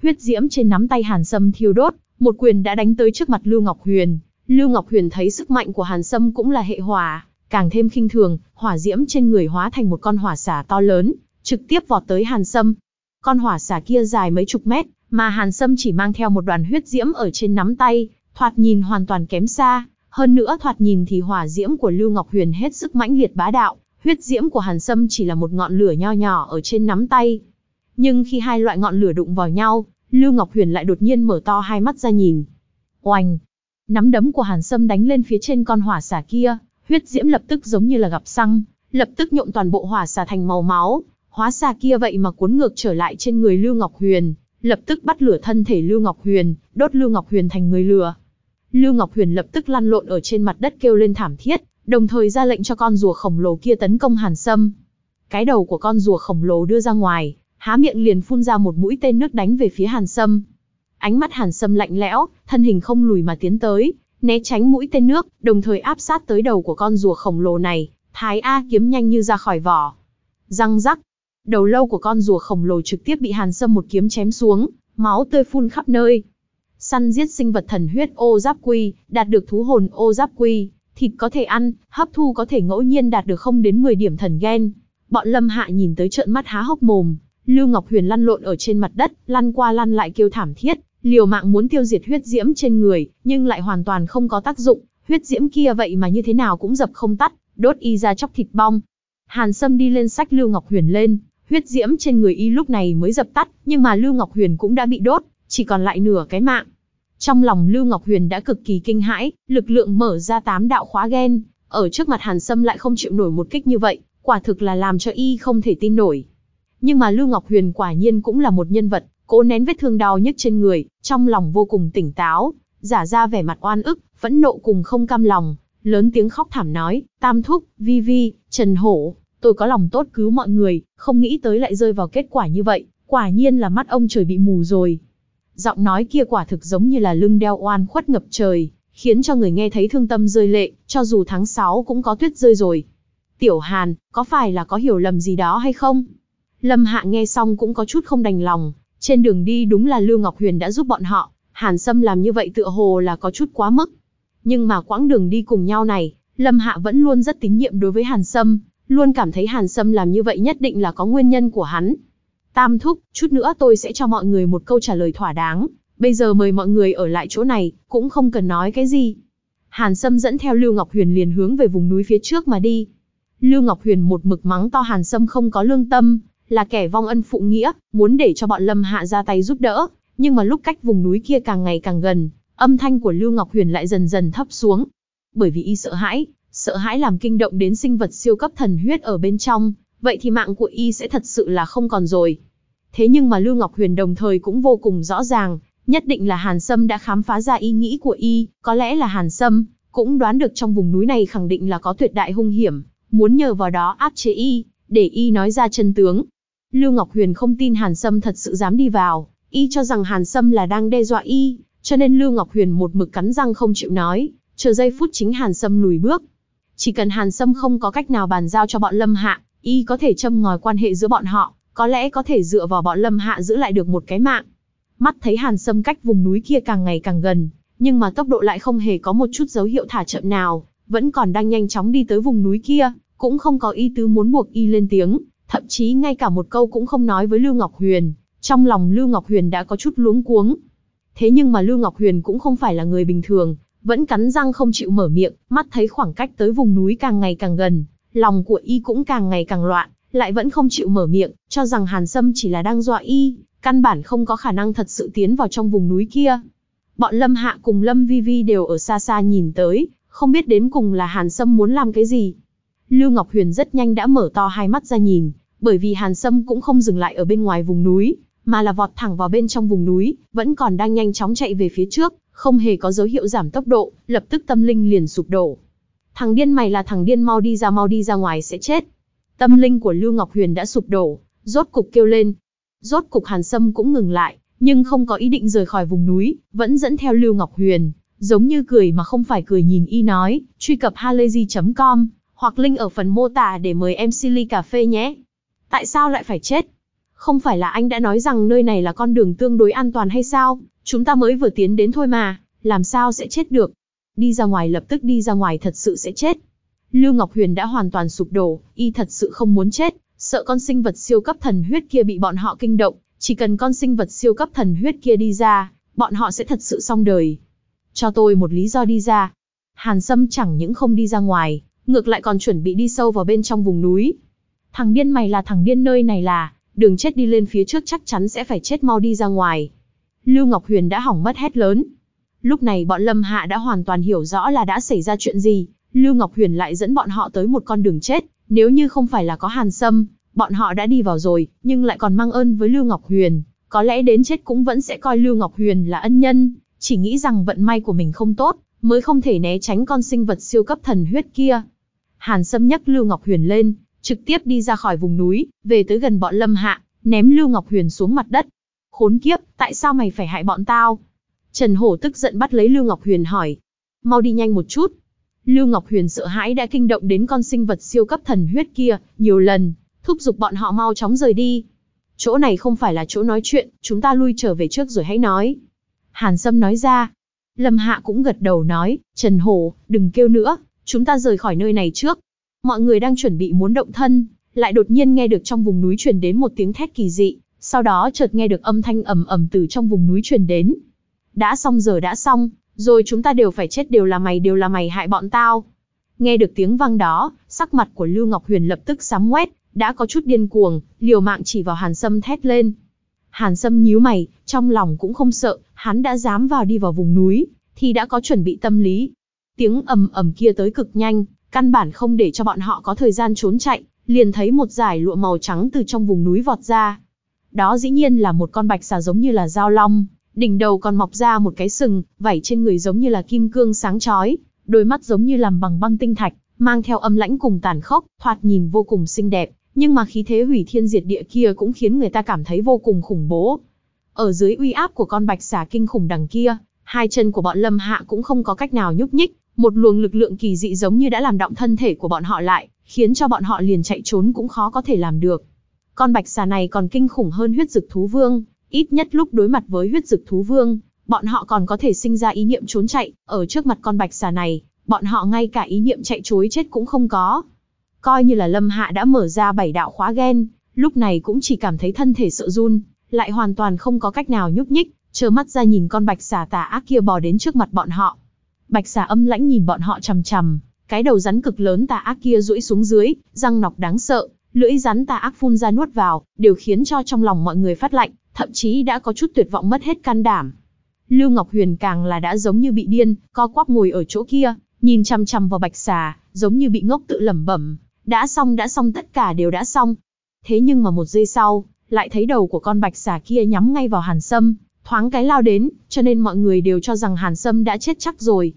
Speaker 1: Huyết diễm trên nắm tay Hàn Sâm thiêu đốt, một quyền đã đánh tới trước mặt Lưu Ngọc Huyền. Lưu Ngọc Huyền thấy sức mạnh của Hàn Sâm cũng là hệ hỏa, càng thêm khinh thường, hỏa diễm trên người hóa thành một con hỏa xả to lớn, trực tiếp vọt tới Hàn Sâm. Con hỏa xả kia dài mấy chục mét, mà Hàn Sâm chỉ mang theo một đoàn huyết diễm ở trên nắm tay, thoạt nhìn hoàn toàn kém xa, hơn nữa thoạt nhìn thì hỏa diễm của Lưu Ngọc Huyền hết sức mãnh liệt bá đạo, huyết diễm của Hàn Sâm chỉ là một ngọn lửa nho nhỏ ở trên nắm tay. Nhưng khi hai loại ngọn lửa đụng vào nhau, Lưu Ngọc Huyền lại đột nhiên mở to hai mắt ra nhìn. Oanh! Nắm đấm của Hàn Sâm đánh lên phía trên con hỏa xà kia, huyết diễm lập tức giống như là gặp xăng, lập tức nhộn toàn bộ hỏa xà thành màu máu, hóa xà kia vậy mà cuốn ngược trở lại trên người Lưu Ngọc Huyền, lập tức bắt lửa thân thể Lưu Ngọc Huyền, đốt Lưu Ngọc Huyền thành người lừa. Lưu Ngọc Huyền lập tức lăn lộn ở trên mặt đất kêu lên thảm thiết, đồng thời ra lệnh cho con rùa khổng lồ kia tấn công Hàn Sâm. Cái đầu của con rùa khổng lồ đưa ra ngoài, há miệng liền phun ra một mũi tên nước đánh về phía Hàn Sâm. Ánh mắt Hàn Sâm lạnh lẽo, thân hình không lùi mà tiến tới, né tránh mũi tên nước, đồng thời áp sát tới đầu của con rùa khổng lồ này, Thái A kiếm nhanh như ra khỏi vỏ. Răng rắc, đầu lâu của con rùa khổng lồ trực tiếp bị Hàn Sâm một kiếm chém xuống, máu tươi phun khắp nơi. Săn giết sinh vật thần huyết ô giáp quy, đạt được thú hồn ô giáp quy, thịt có thể ăn, hấp thu có thể ngẫu nhiên đạt được không đến 10 điểm thần gen. Bọn Lâm Hạ nhìn tới trợn mắt há hốc mồm, Lưu Ngọc Huyền lăn lộn ở trên mặt đất, lăn qua lăn lại kêu thảm thiết, liều mạng muốn tiêu diệt huyết diễm trên người, nhưng lại hoàn toàn không có tác dụng, huyết diễm kia vậy mà như thế nào cũng dập không tắt, đốt y ra chóc thịt bong. Hàn Sâm đi lên sách Lưu Ngọc Huyền lên, huyết diễm trên người y lúc này mới dập tắt, nhưng mà Lưu Ngọc Huyền cũng đã bị đốt, chỉ còn lại nửa cái mạng. Trong lòng Lưu Ngọc Huyền đã cực kỳ kinh hãi, lực lượng mở ra tám đạo khóa gen, ở trước mặt Hàn Sâm lại không chịu nổi một kích như vậy, quả thực là làm cho y không thể tin nổi. Nhưng mà Lưu Ngọc Huyền quả nhiên cũng là một nhân vật, cố nén vết thương đau nhức trên người, trong lòng vô cùng tỉnh táo, giả ra vẻ mặt oan ức, phẫn nộ cùng không cam lòng, lớn tiếng khóc thảm nói, Tam Thúc, Vi Vi, Trần Hổ, tôi có lòng tốt cứu mọi người, không nghĩ tới lại rơi vào kết quả như vậy, quả nhiên là mắt ông trời bị mù rồi. Giọng nói kia quả thực giống như là lưng đeo oan khuất ngập trời, khiến cho người nghe thấy thương tâm rơi lệ, cho dù tháng 6 cũng có tuyết rơi rồi. Tiểu Hàn, có phải là có hiểu lầm gì đó hay không? Lâm Hạ nghe xong cũng có chút không đành lòng, trên đường đi đúng là Lưu Ngọc Huyền đã giúp bọn họ, Hàn Sâm làm như vậy tựa hồ là có chút quá mức. Nhưng mà quãng đường đi cùng nhau này, Lâm Hạ vẫn luôn rất tín nhiệm đối với Hàn Sâm, luôn cảm thấy Hàn Sâm làm như vậy nhất định là có nguyên nhân của hắn. Tam thúc, chút nữa tôi sẽ cho mọi người một câu trả lời thỏa đáng, bây giờ mời mọi người ở lại chỗ này, cũng không cần nói cái gì. Hàn Sâm dẫn theo Lưu Ngọc Huyền liền hướng về vùng núi phía trước mà đi. Lưu Ngọc Huyền một mực mắng to Hàn Sâm không có lương tâm, là kẻ vong ân phụ nghĩa, muốn để cho bọn Lâm Hạ ra tay giúp đỡ, nhưng mà lúc cách vùng núi kia càng ngày càng gần, âm thanh của Lưu Ngọc Huyền lại dần dần thấp xuống. Bởi vì y sợ hãi, sợ hãi làm kinh động đến sinh vật siêu cấp thần huyết ở bên trong, vậy thì mạng của y sẽ thật sự là không còn rồi. Thế nhưng mà Lưu Ngọc Huyền đồng thời cũng vô cùng rõ ràng, nhất định là Hàn Sâm đã khám phá ra ý nghĩ của y, có lẽ là Hàn Sâm, cũng đoán được trong vùng núi này khẳng định là có tuyệt đại hung hiểm, muốn nhờ vào đó áp chế y, để y nói ra chân tướng. Lưu Ngọc Huyền không tin Hàn Sâm thật sự dám đi vào, y cho rằng Hàn Sâm là đang đe dọa y, cho nên Lưu Ngọc Huyền một mực cắn răng không chịu nói, chờ giây phút chính Hàn Sâm lùi bước. Chỉ cần Hàn Sâm không có cách nào bàn giao cho bọn Lâm Hạ, y có thể châm ngòi quan hệ giữa bọn họ, có lẽ có thể dựa vào bọn Lâm Hạ giữ lại được một cái mạng. Mắt thấy Hàn Sâm cách vùng núi kia càng ngày càng gần, nhưng mà tốc độ lại không hề có một chút dấu hiệu thả chậm nào, vẫn còn đang nhanh chóng đi tới vùng núi kia, cũng không có ý tứ muốn buộc y lên tiếng, thậm chí ngay cả một câu cũng không nói với Lưu Ngọc Huyền. Trong lòng Lưu Ngọc Huyền đã có chút luống cuống. Thế nhưng mà Lưu Ngọc Huyền cũng không phải là người bình thường, vẫn cắn răng không chịu mở miệng, mắt thấy khoảng cách tới vùng núi càng ngày càng gần, lòng của y cũng càng ngày càng loạn, lại vẫn không chịu mở miệng, cho rằng Hàn Sâm chỉ là đang dọa y, căn bản không có khả năng thật sự tiến vào trong vùng núi kia. Bọn Lâm Hạ cùng Lâm Vi Vi đều ở xa xa nhìn tới, không biết đến cùng là Hàn Sâm muốn làm cái gì. Lưu Ngọc Huyền rất nhanh đã mở to hai mắt ra nhìn, bởi vì Hàn Sâm cũng không dừng lại ở bên ngoài vùng núi, mà là vọt thẳng vào bên trong vùng núi, vẫn còn đang nhanh chóng chạy về phía trước, không hề có dấu hiệu giảm tốc độ, lập tức tâm linh liền sụp đổ. Thằng điên mày là thằng điên mau đi ra mau đi ra ngoài sẽ chết. Tâm linh của Lưu Ngọc Huyền đã sụp đổ, rốt cục kêu lên. Rốt cục Hàn Sâm cũng ngừng lại, nhưng không có ý định rời khỏi vùng núi, vẫn dẫn theo Lưu Ngọc Huyền, giống như cười mà không phải cười nhìn y nói, truy cập halayzi.com, hoặc link ở phần mô tả để mời em Silly Cà Phê nhé. Tại sao lại phải chết? Không phải là anh đã nói rằng nơi này là con đường tương đối an toàn hay sao? Chúng ta mới vừa tiến đến thôi mà, làm sao sẽ chết được? Đi ra ngoài lập tức đi ra ngoài thật sự sẽ chết. Lưu Ngọc Huyền đã hoàn toàn sụp đổ, y thật sự không muốn chết, sợ con sinh vật siêu cấp thần huyết kia bị bọn họ kinh động, chỉ cần con sinh vật siêu cấp thần huyết kia đi ra, bọn họ sẽ thật sự xong đời. Cho tôi một lý do đi ra. Hàn Sâm chẳng những không đi ra ngoài, ngược lại còn chuẩn bị đi sâu vào bên trong vùng núi. Thằng điên mày là thằng điên nơi này là, đường chết đi lên phía trước chắc chắn sẽ phải chết mau đi ra ngoài. Lưu Ngọc Huyền đã hỏng mất hét lớn. Lúc này bọn Lâm Hạ đã hoàn toàn hiểu rõ là đã xảy ra chuyện gì, Lưu Ngọc Huyền lại dẫn bọn họ tới một con đường chết, nếu như không phải là có Hàn Sâm, bọn họ đã đi vào rồi, nhưng lại còn mang ơn với Lưu Ngọc Huyền, có lẽ đến chết cũng vẫn sẽ coi Lưu Ngọc Huyền là ân nhân, chỉ nghĩ rằng vận may của mình không tốt, mới không thể né tránh con sinh vật siêu cấp thần huyết kia. Hàn Sâm nhấc Lưu Ngọc Huyền lên, trực tiếp đi ra khỏi vùng núi, về tới gần bọn Lâm Hạ, ném Lưu Ngọc Huyền xuống mặt đất. Khốn kiếp, tại sao mày phải hại bọn tao? Trần Hổ tức giận bắt lấy Lưu Ngọc Huyền hỏi. Mau đi nhanh một chút. Lưu Ngọc Huyền sợ hãi đã kinh động đến con sinh vật siêu cấp thần huyết kia, nhiều lần. thúc giục bọn họ mau chóng rời đi. Chỗ này không phải là chỗ nói chuyện, chúng ta lui trở về trước rồi hãy nói. Hàn Sâm nói ra. Lâm Hạ cũng gật đầu nói, Trần Hổ, đừng kêu nữa, chúng ta rời khỏi nơi này trước. Mọi người đang chuẩn bị muốn động thân, lại đột nhiên nghe được trong vùng núi truyền đến một tiếng thét kỳ dị, sau đó chợt nghe được âm thanh ầm ầm từ trong vùng núi truyền đến. Đã xong giờ đã xong, rồi chúng ta đều phải chết đều là mày đều là mày hại bọn tao. Nghe được tiếng vang đó, sắc mặt của Lưu Ngọc Huyền lập tức sám quét, đã có chút điên cuồng, liều mạng chỉ vào Hàn Sâm thét lên. Hàn Sâm nhíu mày, trong lòng cũng không sợ, hắn đã dám vào đi vào vùng núi, thì đã có chuẩn bị tâm lý. Tiếng ầm ầm kia tới cực nhanh, căn bản không để cho bọn họ có thời gian trốn chạy, liền thấy một dải lụa màu trắng từ trong vùng núi vọt ra. Đó dĩ nhiên là một con bạch xà giống như là dao long, đỉnh đầu còn mọc ra một cái sừng, vảy trên người giống như là kim cương sáng chói, đôi mắt giống như làm bằng băng tinh thạch, mang theo âm lãnh cùng tàn khốc, thoạt nhìn vô cùng xinh đẹp, nhưng mà khí thế hủy thiên diệt địa kia cũng khiến người ta cảm thấy vô cùng khủng bố. Ở dưới uy áp của con bạch xà kinh khủng đằng kia, hai chân của bọn Lâm Hạ cũng không có cách nào nhúc nhích, một luồng lực lượng kỳ dị giống như đã làm động thân thể của bọn họ lại, khiến cho bọn họ liền chạy trốn cũng khó có thể làm được. Con bạch xà này còn kinh khủng hơn huyết dực thú vương, ít nhất lúc đối mặt với huyết dực thú vương, bọn họ còn có thể sinh ra ý niệm trốn chạy, ở trước mặt con bạch xà này, bọn họ ngay cả ý niệm chạy chối chết cũng không có. Coi như là Lâm Hạ đã mở ra bảy đạo khóa gen, lúc này cũng chỉ cảm thấy thân thể sợ run, lại hoàn toàn không có cách nào nhúc nhích, trơ mắt ra nhìn con bạch xà tà ác kia bò đến trước mặt bọn họ. Bạch xà âm lãnh nhìn bọn họ chằm chằm, cái đầu rắn cực lớn tà ác kia duỗi xuống dưới, răng nọc đáng sợ, lưỡi rắn tà ác phun ra nuốt vào, đều khiến cho trong lòng mọi người phát lạnh, thậm chí đã có chút tuyệt vọng mất hết can đảm. Lưu Ngọc Huyền càng là đã giống như bị điên, co quắp ngồi ở chỗ kia, nhìn chằm chằm vào bạch xà, giống như bị ngốc tự lẩm bẩm, đã xong đã xong tất cả đều đã xong. Thế nhưng mà một giây sau, lại thấy đầu của con bạch xà kia nhắm ngay vào Hàn Sâm, thoáng cái lao đến, cho nên mọi người đều cho rằng Hàn Sâm đã chết chắc rồi.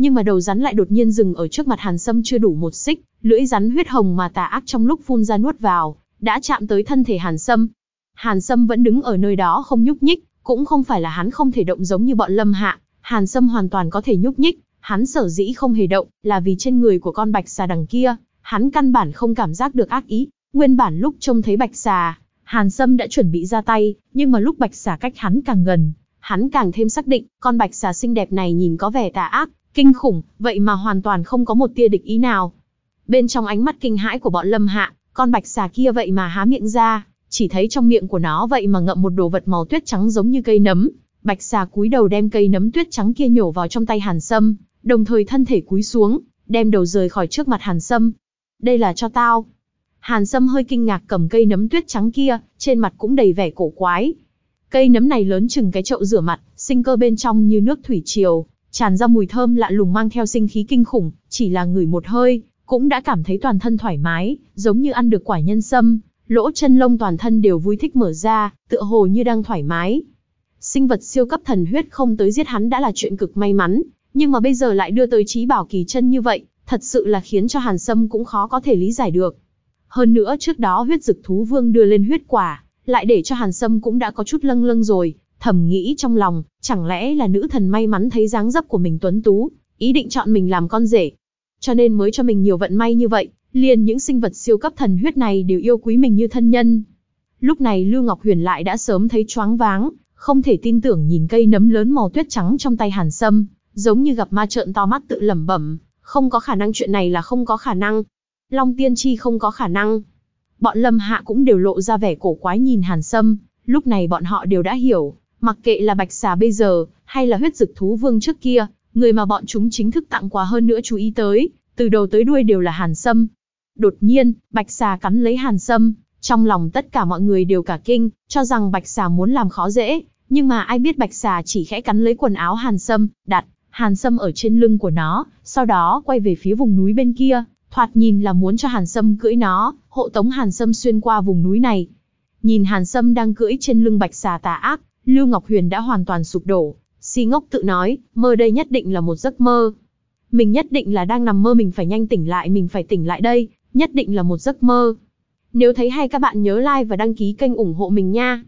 Speaker 1: Nhưng mà đầu rắn lại đột nhiên dừng ở trước mặt Hàn Sâm chưa đủ một xích, lưỡi rắn huyết hồng mà tà ác trong lúc phun ra nuốt vào, đã chạm tới thân thể Hàn Sâm. Hàn Sâm vẫn đứng ở nơi đó không nhúc nhích, cũng không phải là hắn không thể động giống như bọn Lâm Hạ, Hàn Sâm hoàn toàn có thể nhúc nhích, hắn sở dĩ không hề động, là vì trên người của con bạch xà đằng kia, hắn căn bản không cảm giác được ác ý. Nguyên bản lúc trông thấy bạch xà, Hàn Sâm đã chuẩn bị ra tay, nhưng mà lúc bạch xà cách hắn càng gần, hắn càng thêm xác định, con bạch xà xinh đẹp này nhìn có vẻ tà ác, kinh khủng, vậy mà hoàn toàn không có một tia địch ý nào. Bên trong ánh mắt kinh hãi của bọn Lâm Hạ, con bạch xà kia vậy mà há miệng ra, chỉ thấy trong miệng của nó vậy mà ngậm một đồ vật màu tuyết trắng giống như cây nấm. Bạch xà cúi đầu đem cây nấm tuyết trắng kia nhổ vào trong tay Hàn Sâm, đồng thời thân thể cúi xuống, đem đầu rời khỏi trước mặt Hàn Sâm. Đây là cho tao. Hàn Sâm hơi kinh ngạc cầm cây nấm tuyết trắng kia, trên mặt cũng đầy vẻ cổ quái. Cây nấm này lớn chừng cái chậu rửa mặt, sinh cơ bên trong như nước thủy triều, tràn ra mùi thơm lạ lùng mang theo sinh khí kinh khủng, chỉ là ngửi một hơi, cũng đã cảm thấy toàn thân thoải mái, giống như ăn được quả nhân sâm, lỗ chân lông toàn thân đều vui thích mở ra, tựa hồ như đang thoải mái. Sinh vật siêu cấp thần huyết không tới giết hắn đã là chuyện cực may mắn, nhưng mà bây giờ lại đưa tới trí bảo kỳ chân như vậy, thật sự là khiến cho Hàn Sâm cũng khó có thể lý giải được. Hơn nữa trước đó huyết dực thú vương đưa lên huyết quả, lại để cho Hàn Sâm cũng đã có chút lâng lâng rồi, thầm nghĩ trong lòng, chẳng lẽ là nữ thần may mắn thấy dáng dấp của mình tuấn tú, ý định chọn mình làm con rể. Cho nên mới cho mình nhiều vận may như vậy, liền những sinh vật siêu cấp thần huyết này đều yêu quý mình như thân nhân. Lúc này Lưu Ngọc Huyền lại đã sớm thấy choáng váng, không thể tin tưởng nhìn cây nấm lớn màu tuyết trắng trong tay Hàn Sâm, giống như gặp ma trợn to mắt tự lẩm bẩm, không có khả năng chuyện này là không có khả năng. Long Tiên Chi không có khả năng. Bọn Lâm Hạ cũng đều lộ ra vẻ cổ quái nhìn Hàn Sâm, lúc này bọn họ đều đã hiểu, mặc kệ là Bạch Xà bây giờ, hay là huyết dực thú vương trước kia, người mà bọn chúng chính thức tặng quà hơn nữa chú ý tới, từ đầu tới đuôi đều là Hàn Sâm. Đột nhiên, Bạch Xà cắn lấy Hàn Sâm, trong lòng tất cả mọi người đều cả kinh, cho rằng Bạch Xà muốn làm khó dễ, nhưng mà ai biết Bạch Xà chỉ khẽ cắn lấy quần áo Hàn Sâm, đặt Hàn Sâm ở trên lưng của nó, sau đó quay về phía vùng núi bên kia, thoạt nhìn là muốn cho Hàn Sâm cưỡi nó, hộ tống Hàn Sâm xuyên qua vùng núi này. Nhìn Hàn Sâm đang cưỡi trên lưng bạch xà tà ác, Lưu Ngọc Huyền đã hoàn toàn sụp đổ, si ngốc tự nói, mơ đây nhất định là một giấc mơ. Mình nhất định là đang nằm mơ mình phải nhanh tỉnh lại mình phải tỉnh lại đây, nhất định là một giấc mơ. Nếu thấy hay các bạn nhớ like và đăng ký kênh ủng hộ mình nha.